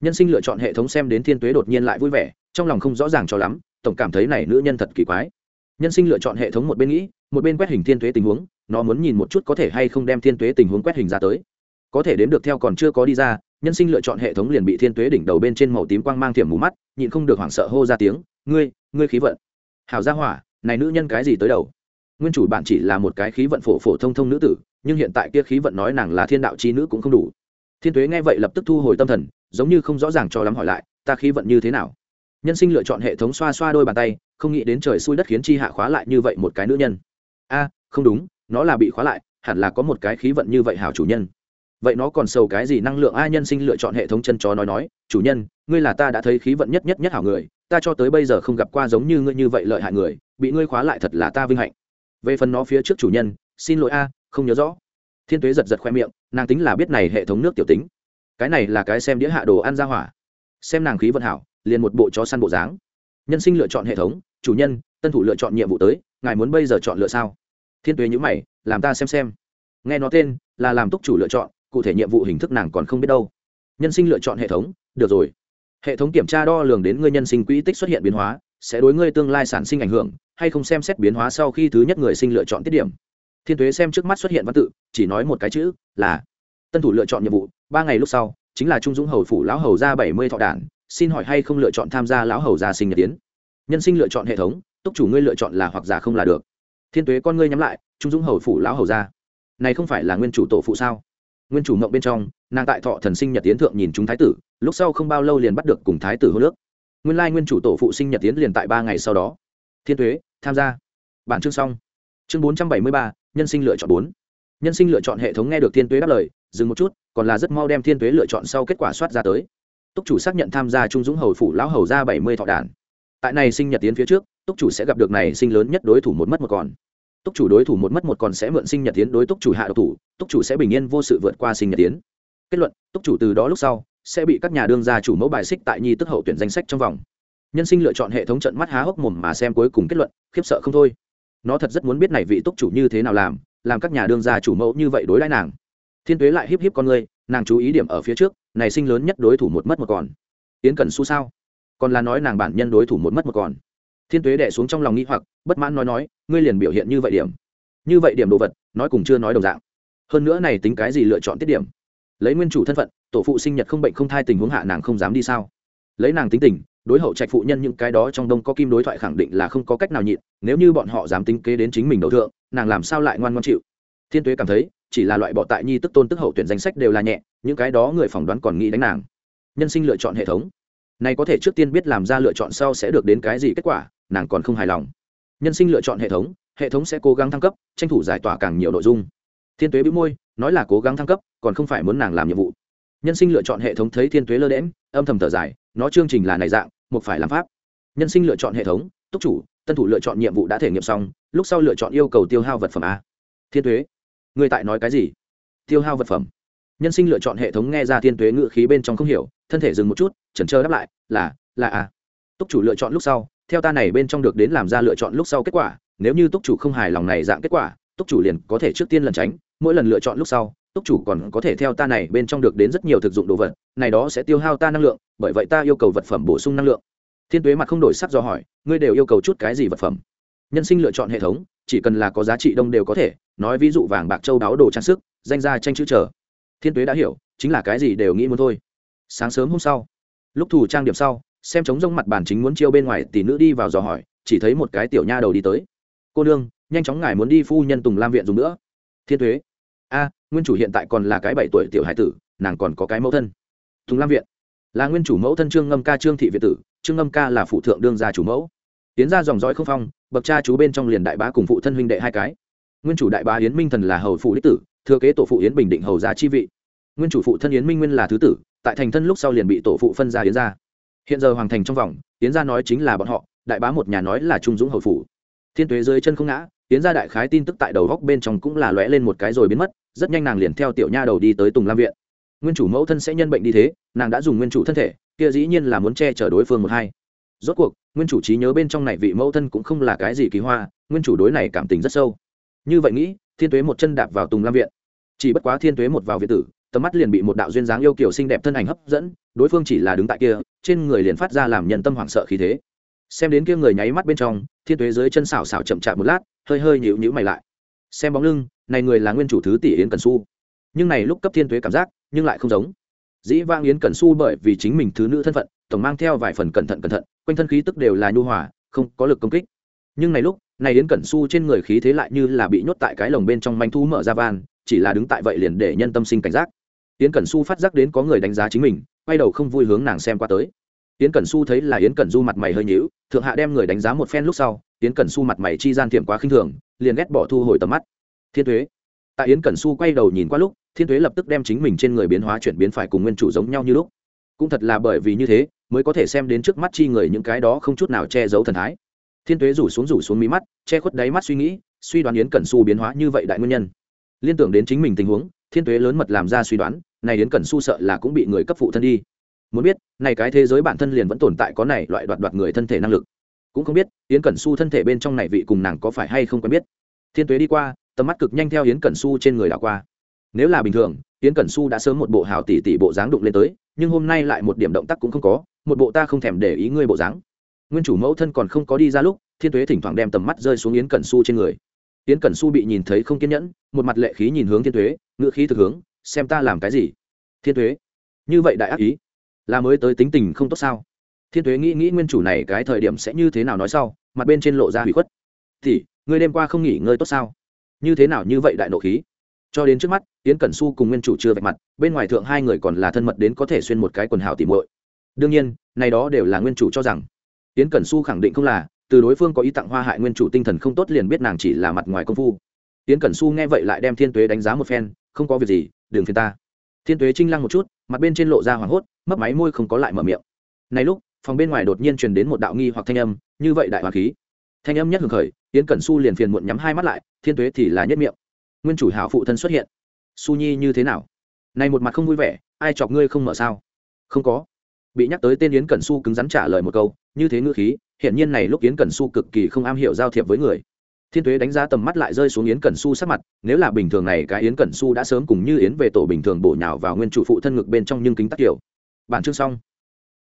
Nhân sinh lựa chọn hệ thống xem đến thiên tuế đột nhiên lại vui vẻ, trong lòng không rõ ràng cho lắm, tổng cảm thấy này nữ nhân thật kỳ quái. Nhân sinh lựa chọn hệ thống một bên nghĩ, một bên quét hình thiên tuế tình huống, nó muốn nhìn một chút có thể hay không đem thiên tuế tình huống quét hình ra tới. Có thể đếm được theo còn chưa có đi ra, nhân sinh lựa chọn hệ thống liền bị thiên tuế đỉnh đầu bên trên màu tím quang mang thiểm mù mắt, nhịn không được hoảng sợ hô ra tiếng, ngươi ngươi khí vận. Hảo gia hỏa, này nữ nhân cái gì tới đầu? Nguyên chủ bạn chỉ là một cái khí vận phổ phổ thông thông nữ tử, nhưng hiện tại kia khí vận nói nàng là thiên đạo chi nữ cũng không đủ. Thiên tuế nghe vậy lập tức thu hồi tâm thần, giống như không rõ ràng cho lắm hỏi lại, ta khí vận như thế nào? Nhân sinh lựa chọn hệ thống xoa xoa đôi bàn tay, không nghĩ đến trời xui đất khiến chi hạ khóa lại như vậy một cái nữ nhân. A, không đúng, nó là bị khóa lại, hẳn là có một cái khí vận như vậy hảo chủ nhân. Vậy nó còn sầu cái gì năng lượng a nhân sinh lựa chọn hệ thống chân chó nói nói, chủ nhân, ngươi là ta đã thấy khí vận nhất nhất nhất hảo người, ta cho tới bây giờ không gặp qua giống như ngươi như vậy lợi hại người, bị ngươi khóa lại thật là ta vinh hạnh về phần nó phía trước chủ nhân, xin lỗi a, không nhớ rõ. Thiên tuế giật giật khoe miệng, nàng tính là biết này hệ thống nước tiểu tính. Cái này là cái xem đĩa hạ đồ ăn ra hỏa. Xem nàng khí vận hảo, liền một bộ chó săn bộ dáng. Nhân sinh lựa chọn hệ thống, chủ nhân, tân thủ lựa chọn nhiệm vụ tới, ngài muốn bây giờ chọn lựa sao? Thiên tuế nhữ mày, làm ta xem xem. Nghe nó tên, là làm túc chủ lựa chọn, cụ thể nhiệm vụ hình thức nàng còn không biết đâu. Nhân sinh lựa chọn hệ thống, được rồi. Hệ thống kiểm tra đo lường đến ngươi nhân sinh quỹ tích xuất hiện biến hóa sẽ đối ngươi tương lai sản sinh ảnh hưởng, hay không xem xét biến hóa sau khi thứ nhất người sinh lựa chọn tiết điểm. Thiên thuế xem trước mắt xuất hiện văn tự, chỉ nói một cái chữ là, tân thủ lựa chọn nhiệm vụ, ba ngày lúc sau, chính là trung dũng hầu phủ lão hầu ra bảy mươi thọ đản xin hỏi hay không lựa chọn tham gia lão hầu gia sinh nhật tiến? Nhân sinh lựa chọn hệ thống, túc chủ ngươi lựa chọn là hoặc giả không là được. Thiên tuế con ngươi nhắm lại, trung dũng hầu phủ lão hầu gia này không phải là nguyên chủ tổ phụ sao? Nguyên chủ mộng bên trong, nàng tại thọ thần sinh nhật tiến thượng nhìn chúng thái tử, lúc sau không bao lâu liền bắt được cùng thái tử hô nước nguyên lai nguyên chủ tổ phụ sinh nhật tiến liền tại ba ngày sau đó. Thiên tuế, tham gia. Bản chương xong. Chương bốn trăm bảy mươi ba, nhân sinh lựa chọn bốn. Nhân sinh lựa chọn hệ thống nghe được thiên tuế đáp lời, dừng một chút, còn là rất mau đem thiên tuế lựa chọn sau kết quả soát ra tới. Túc chủ xác nhận tham gia trung dũng hầu phủ lão hầu ra bảy mươi thọ đản tại này sinh nhật tiến phía trước, túc chủ sẽ gặp được này sinh lớn nhất đối thủ một mất một còn. Túc chủ đối thủ một mất một còn sẽ mượn sinh nhật tiến đối túc chủ hạ độc thủ, túc chủ sẽ bình yên vô sự vượt qua sinh nhật tiến. Kết luận, túc chủ từ đó lúc sau sẽ bị các nhà đương gia chủ mẫu bài xích tại nhi tức hậu tuyển danh sách trong vòng. Nhân sinh lựa chọn hệ thống trận mắt há hốc mồm mà xem cuối cùng kết luận, khiếp sợ không thôi. Nó thật rất muốn biết này vị túc chủ như thế nào làm làm các nhà đương gia chủ mẫu như vậy đối đãi nàng. Thiên tuế lại híp híp con ngươi, nàng chú ý điểm ở phía trước, này sinh lớn nhất đối thủ một mất một còn. Yến cần su sao? Còn là nói nàng bản nhân đối thủ một mất một còn. Thiên tuế đẻ xuống trong lòng nghĩ hoặc, bất mãn nói nói, ngươi liền biểu hiện như vậy điểm. Như vậy điểm đồ vật, nói cùng chưa nói đồng dạng. Hơn nữa này tính cái gì lựa chọn tiết điểm? Lấy nguyên chủ thân phận, tổ phụ sinh nhật không bệnh không thai tình huống hạ nàng không dám đi sao? Lấy nàng tính tình, đối hậu trạch phụ nhân những cái đó trong đông có kim đối thoại khẳng định là không có cách nào nhịn, nếu như bọn họ dám tính kế đến chính mình đầu thượng, nàng làm sao lại ngoan ngoan chịu? Thiên tuế cảm thấy, chỉ là loại bỏ tại nhi tức tôn tức hậu tuyển danh sách đều là nhẹ, những cái đó người phỏng đoán còn nghĩ đánh nàng. Nhân sinh lựa chọn hệ thống. Này có thể trước tiên biết làm ra lựa chọn sau sẽ được đến cái gì kết quả, nàng còn không hài lòng. Nhân sinh lựa chọn hệ thống hệ thống sẽ cố gắng thăng cấp, tranh thủ giải tỏa càng nhiều nội dung thiên tuế bĩu môi, nói là cố gắng thăng cấp, còn không phải muốn nàng làm nhiệm vụ. Nhân sinh lựa chọn hệ thống thấy thiên tuế lơ đễm âm thầm thở dài, nó chương trình là này dạng, một phải làm pháp. Nhân sinh lựa chọn hệ thống, túc chủ, tân thủ lựa chọn nhiệm vụ đã thể nghiệm xong, lúc sau lựa chọn yêu cầu tiêu hao vật phẩm a. Thiên tuế, người tại nói cái gì? Tiêu hao vật phẩm. Nhân sinh lựa chọn hệ thống nghe ra thiên tuế ngự khí bên trong không hiểu, thân thể dừng một chút, chần chờ đáp lại, là là a. Túc chủ lựa chọn lúc sau, theo ta này bên trong được đến làm ra lựa chọn lúc sau kết quả, nếu như túc chủ không hài lòng này dạng kết quả túc chủ liền có thể trước tiên lần tránh, mỗi lần lựa chọn lúc sau, túc chủ còn có thể theo ta này bên trong được đến rất nhiều thực dụng đồ vật, này đó sẽ tiêu hao ta năng lượng, bởi vậy ta yêu cầu vật phẩm bổ sung năng lượng. Thiên tuế mặt không đổi sắc do hỏi, ngươi đều yêu cầu chút cái gì vật phẩm? Nhân sinh lựa chọn hệ thống, chỉ cần là có giá trị đông đều có thể, nói ví dụ vàng, bạc, châu, đáo, đồ, trang sức, danh gia, tranh chữ trở thiên tuế đã hiểu, chính là cái gì đều nghĩ muốn thôi. Sáng sớm hôm sau, lúc thủ trang điểm sau, xem trống rông mặt bàn chính muốn chiêu bên ngoài tỷ nữ đi vào dò hỏi, chỉ thấy một cái tiểu nha đầu đi tới. Cô nương nhanh chóng ngài muốn đi phu nhân tùng lam viện dùng nữa. Thiên thuế a, nguyên chủ hiện tại còn là cái bảy tuổi tiểu hải tử, nàng còn có cái mẫu thân. Tùng lam viện. Là nguyên chủ mẫu thân trương ngâm ca trương thị việt tử, trương ngâm ca là phụ thượng đương gia chủ mẫu. Tiến ra dòng dõi không phong, bậc cha chú bên trong liền đại bá cùng phụ thân huynh đệ hai cái. Nguyên chủ đại bá yến minh thần là hầu phụ đích tử, thừa kế tổ phụ yến bình định hầu gia chi vị. Nguyên chủ phụ thân yến minh nguyên là thứ tử, tại thành thân lúc sau liền bị tổ phụ phân ra yến ra hiện giờ hoàng thành trong vòng, yến gia nói chính là bọn họ, đại bá một nhà nói là trung dũng hầu phủ. Thiên tuế dưới chân không ngã tiến ra đại khái tin tức tại đầu góc bên trong cũng là lóe lên một cái rồi biến mất, rất nhanh nàng liền theo tiểu nha đầu đi tới tùng lam viện. Nguyên chủ mẫu thân sẽ nhân bệnh đi thế, nàng đã dùng nguyên chủ thân thể, kia dĩ nhiên là muốn che chở đối phương một hai. Rốt cuộc, nguyên chủ trí nhớ bên trong này vị mẫu thân cũng không là cái gì kỳ hoa, nguyên chủ đối này cảm tình rất sâu. Như vậy nghĩ, thiên tuế một chân đạp vào tùng lam viện. Chỉ bất quá thiên tuế một vào viện tử, tầm mắt liền bị một đạo duyên dáng yêu kiểu xinh đẹp thân ảnh hấp dẫn, đối phương chỉ là đứng tại kia, trên người liền phát ra làm nhân tâm hoảng sợ khí thế xem đến kia người nháy mắt bên trong, thiên tuế dưới chân xảo xảo chậm chạp một lát, hơi hơi nhịu nhữ mày lại. Xem bóng lưng, này người là nguyên chủ thứ tỷ yến cần su nhưng này lúc cấp thiên tuế cảm giác, nhưng lại không giống. Dĩ vang yến cần su bởi vì chính mình thứ nữ thân phận, tổng mang theo vài phần cẩn thận cẩn thận, quanh thân khí tức đều là nhu hòa, không có lực công kích. Nhưng này lúc, này yến cẩn su trên người khí thế lại như là bị nhốt tại cái lồng bên trong manh thu mở ra van, chỉ là đứng tại vậy liền để nhân tâm sinh cảnh giác. Yến cẩn su phát giác đến có người đánh giá chính mình, quay đầu không vui hướng nàng xem qua tới yến cẩn su thấy là yến cẩn du mặt mày hơi nhíu, thượng hạ đem người đánh giá một phen lúc sau, yến cẩn su mặt mày chi gian tiệm quá khinh thường, liền ghét bỏ thu hồi tầm mắt. Thiên thuế tại yến cẩn su quay đầu nhìn qua lúc, thiên tuế lập tức đem chính mình trên người biến hóa chuyển biến phải cùng nguyên chủ giống nhau như lúc. Cũng thật là bởi vì như thế, mới có thể xem đến trước mắt chi người những cái đó không chút nào che giấu thần thái. Thiên tuế rủ xuống rủ xuống mí mắt, che khuất đáy mắt suy nghĩ, suy đoán yến cẩn su biến hóa như vậy đại nguyên nhân. Liên tưởng đến chính mình tình huống, thiên tuế lớn mật làm ra suy đoán, này yến cẩn su sợ là cũng bị người cấp phụ thân đi muốn biết, này cái thế giới bản thân liền vẫn tồn tại có này loại đoạt đoạt người thân thể năng lực. Cũng không biết, yến cẩn su thân thể bên trong này vị cùng nàng có phải hay không quen biết. Thiên tuế đi qua, tầm mắt cực nhanh theo yến cẩn su trên người đảo qua. Nếu là bình thường, yến cẩn su đã sớm một bộ hào tỷ tỷ bộ dáng đụng lên tới, nhưng hôm nay lại một điểm động tác cũng không có, một bộ ta không thèm để ý ngươi bộ dáng. Nguyên chủ mẫu thân còn không có đi ra lúc, thiên tuế thỉnh thoảng đem tầm mắt rơi xuống yến cẩn su trên người. Yến cẩn su bị nhìn thấy không kiên nhẫn, một mặt lệ khí nhìn hướng thiên tuế ngự khí thực hướng, xem ta làm cái gì? Thiên tuế, như vậy đại ác ý là mới tới tính tình không tốt sao? Thiên tuế nghĩ nghĩ nguyên chủ này cái thời điểm sẽ như thế nào nói sau, mặt bên trên lộ ra hủy khuất. Thì ngươi đêm qua không nghỉ ngơi tốt sao? Như thế nào như vậy đại nộ khí? Cho đến trước mắt, yến cẩn su cùng nguyên chủ chưa vạch mặt, bên ngoài thượng hai người còn là thân mật đến có thể xuyên một cái quần hào tìm muội. Đương nhiên, này đó đều là nguyên chủ cho rằng. Yến cẩn su khẳng định không là, từ đối phương có ý tặng hoa hại nguyên chủ tinh thần không tốt liền biết nàng chỉ là mặt ngoài công phu. Yến cẩn su nghe vậy lại đem thiên tuế đánh giá một phen, không có việc gì, đừng phiền ta thiên tuế trinh lăng một chút, mặt bên trên lộ ra hoảng hốt, mấp máy môi không có lại mở miệng. Này lúc, phòng bên ngoài đột nhiên truyền đến một đạo nghi hoặc thanh âm, như vậy đại hoàng khí. Thanh âm nhất hưởng khởi, yến cẩn su liền phiền muộn nhắm hai mắt lại, thiên tuế thì là nhất miệng. Nguyên chủ hảo phụ thân xuất hiện. Su nhi như thế nào? Này một mặt không vui vẻ, ai chọc ngươi không mở sao? Không có. Bị nhắc tới tên yến cẩn su cứng rắn trả lời một câu, như thế ngữ khí hiện nhiên này lúc yến cẩn su cực kỳ không am hiểu giao thiệp với người thiên tuế đánh giá tầm mắt lại rơi xuống yến cẩn su sát mặt, nếu là bình thường này, cái yến cẩn su đã sớm cùng như yến về tổ bình thường bổ nhào vào nguyên chủ phụ thân ngực bên trong nhưng kính tắc kiểu bản chương xong.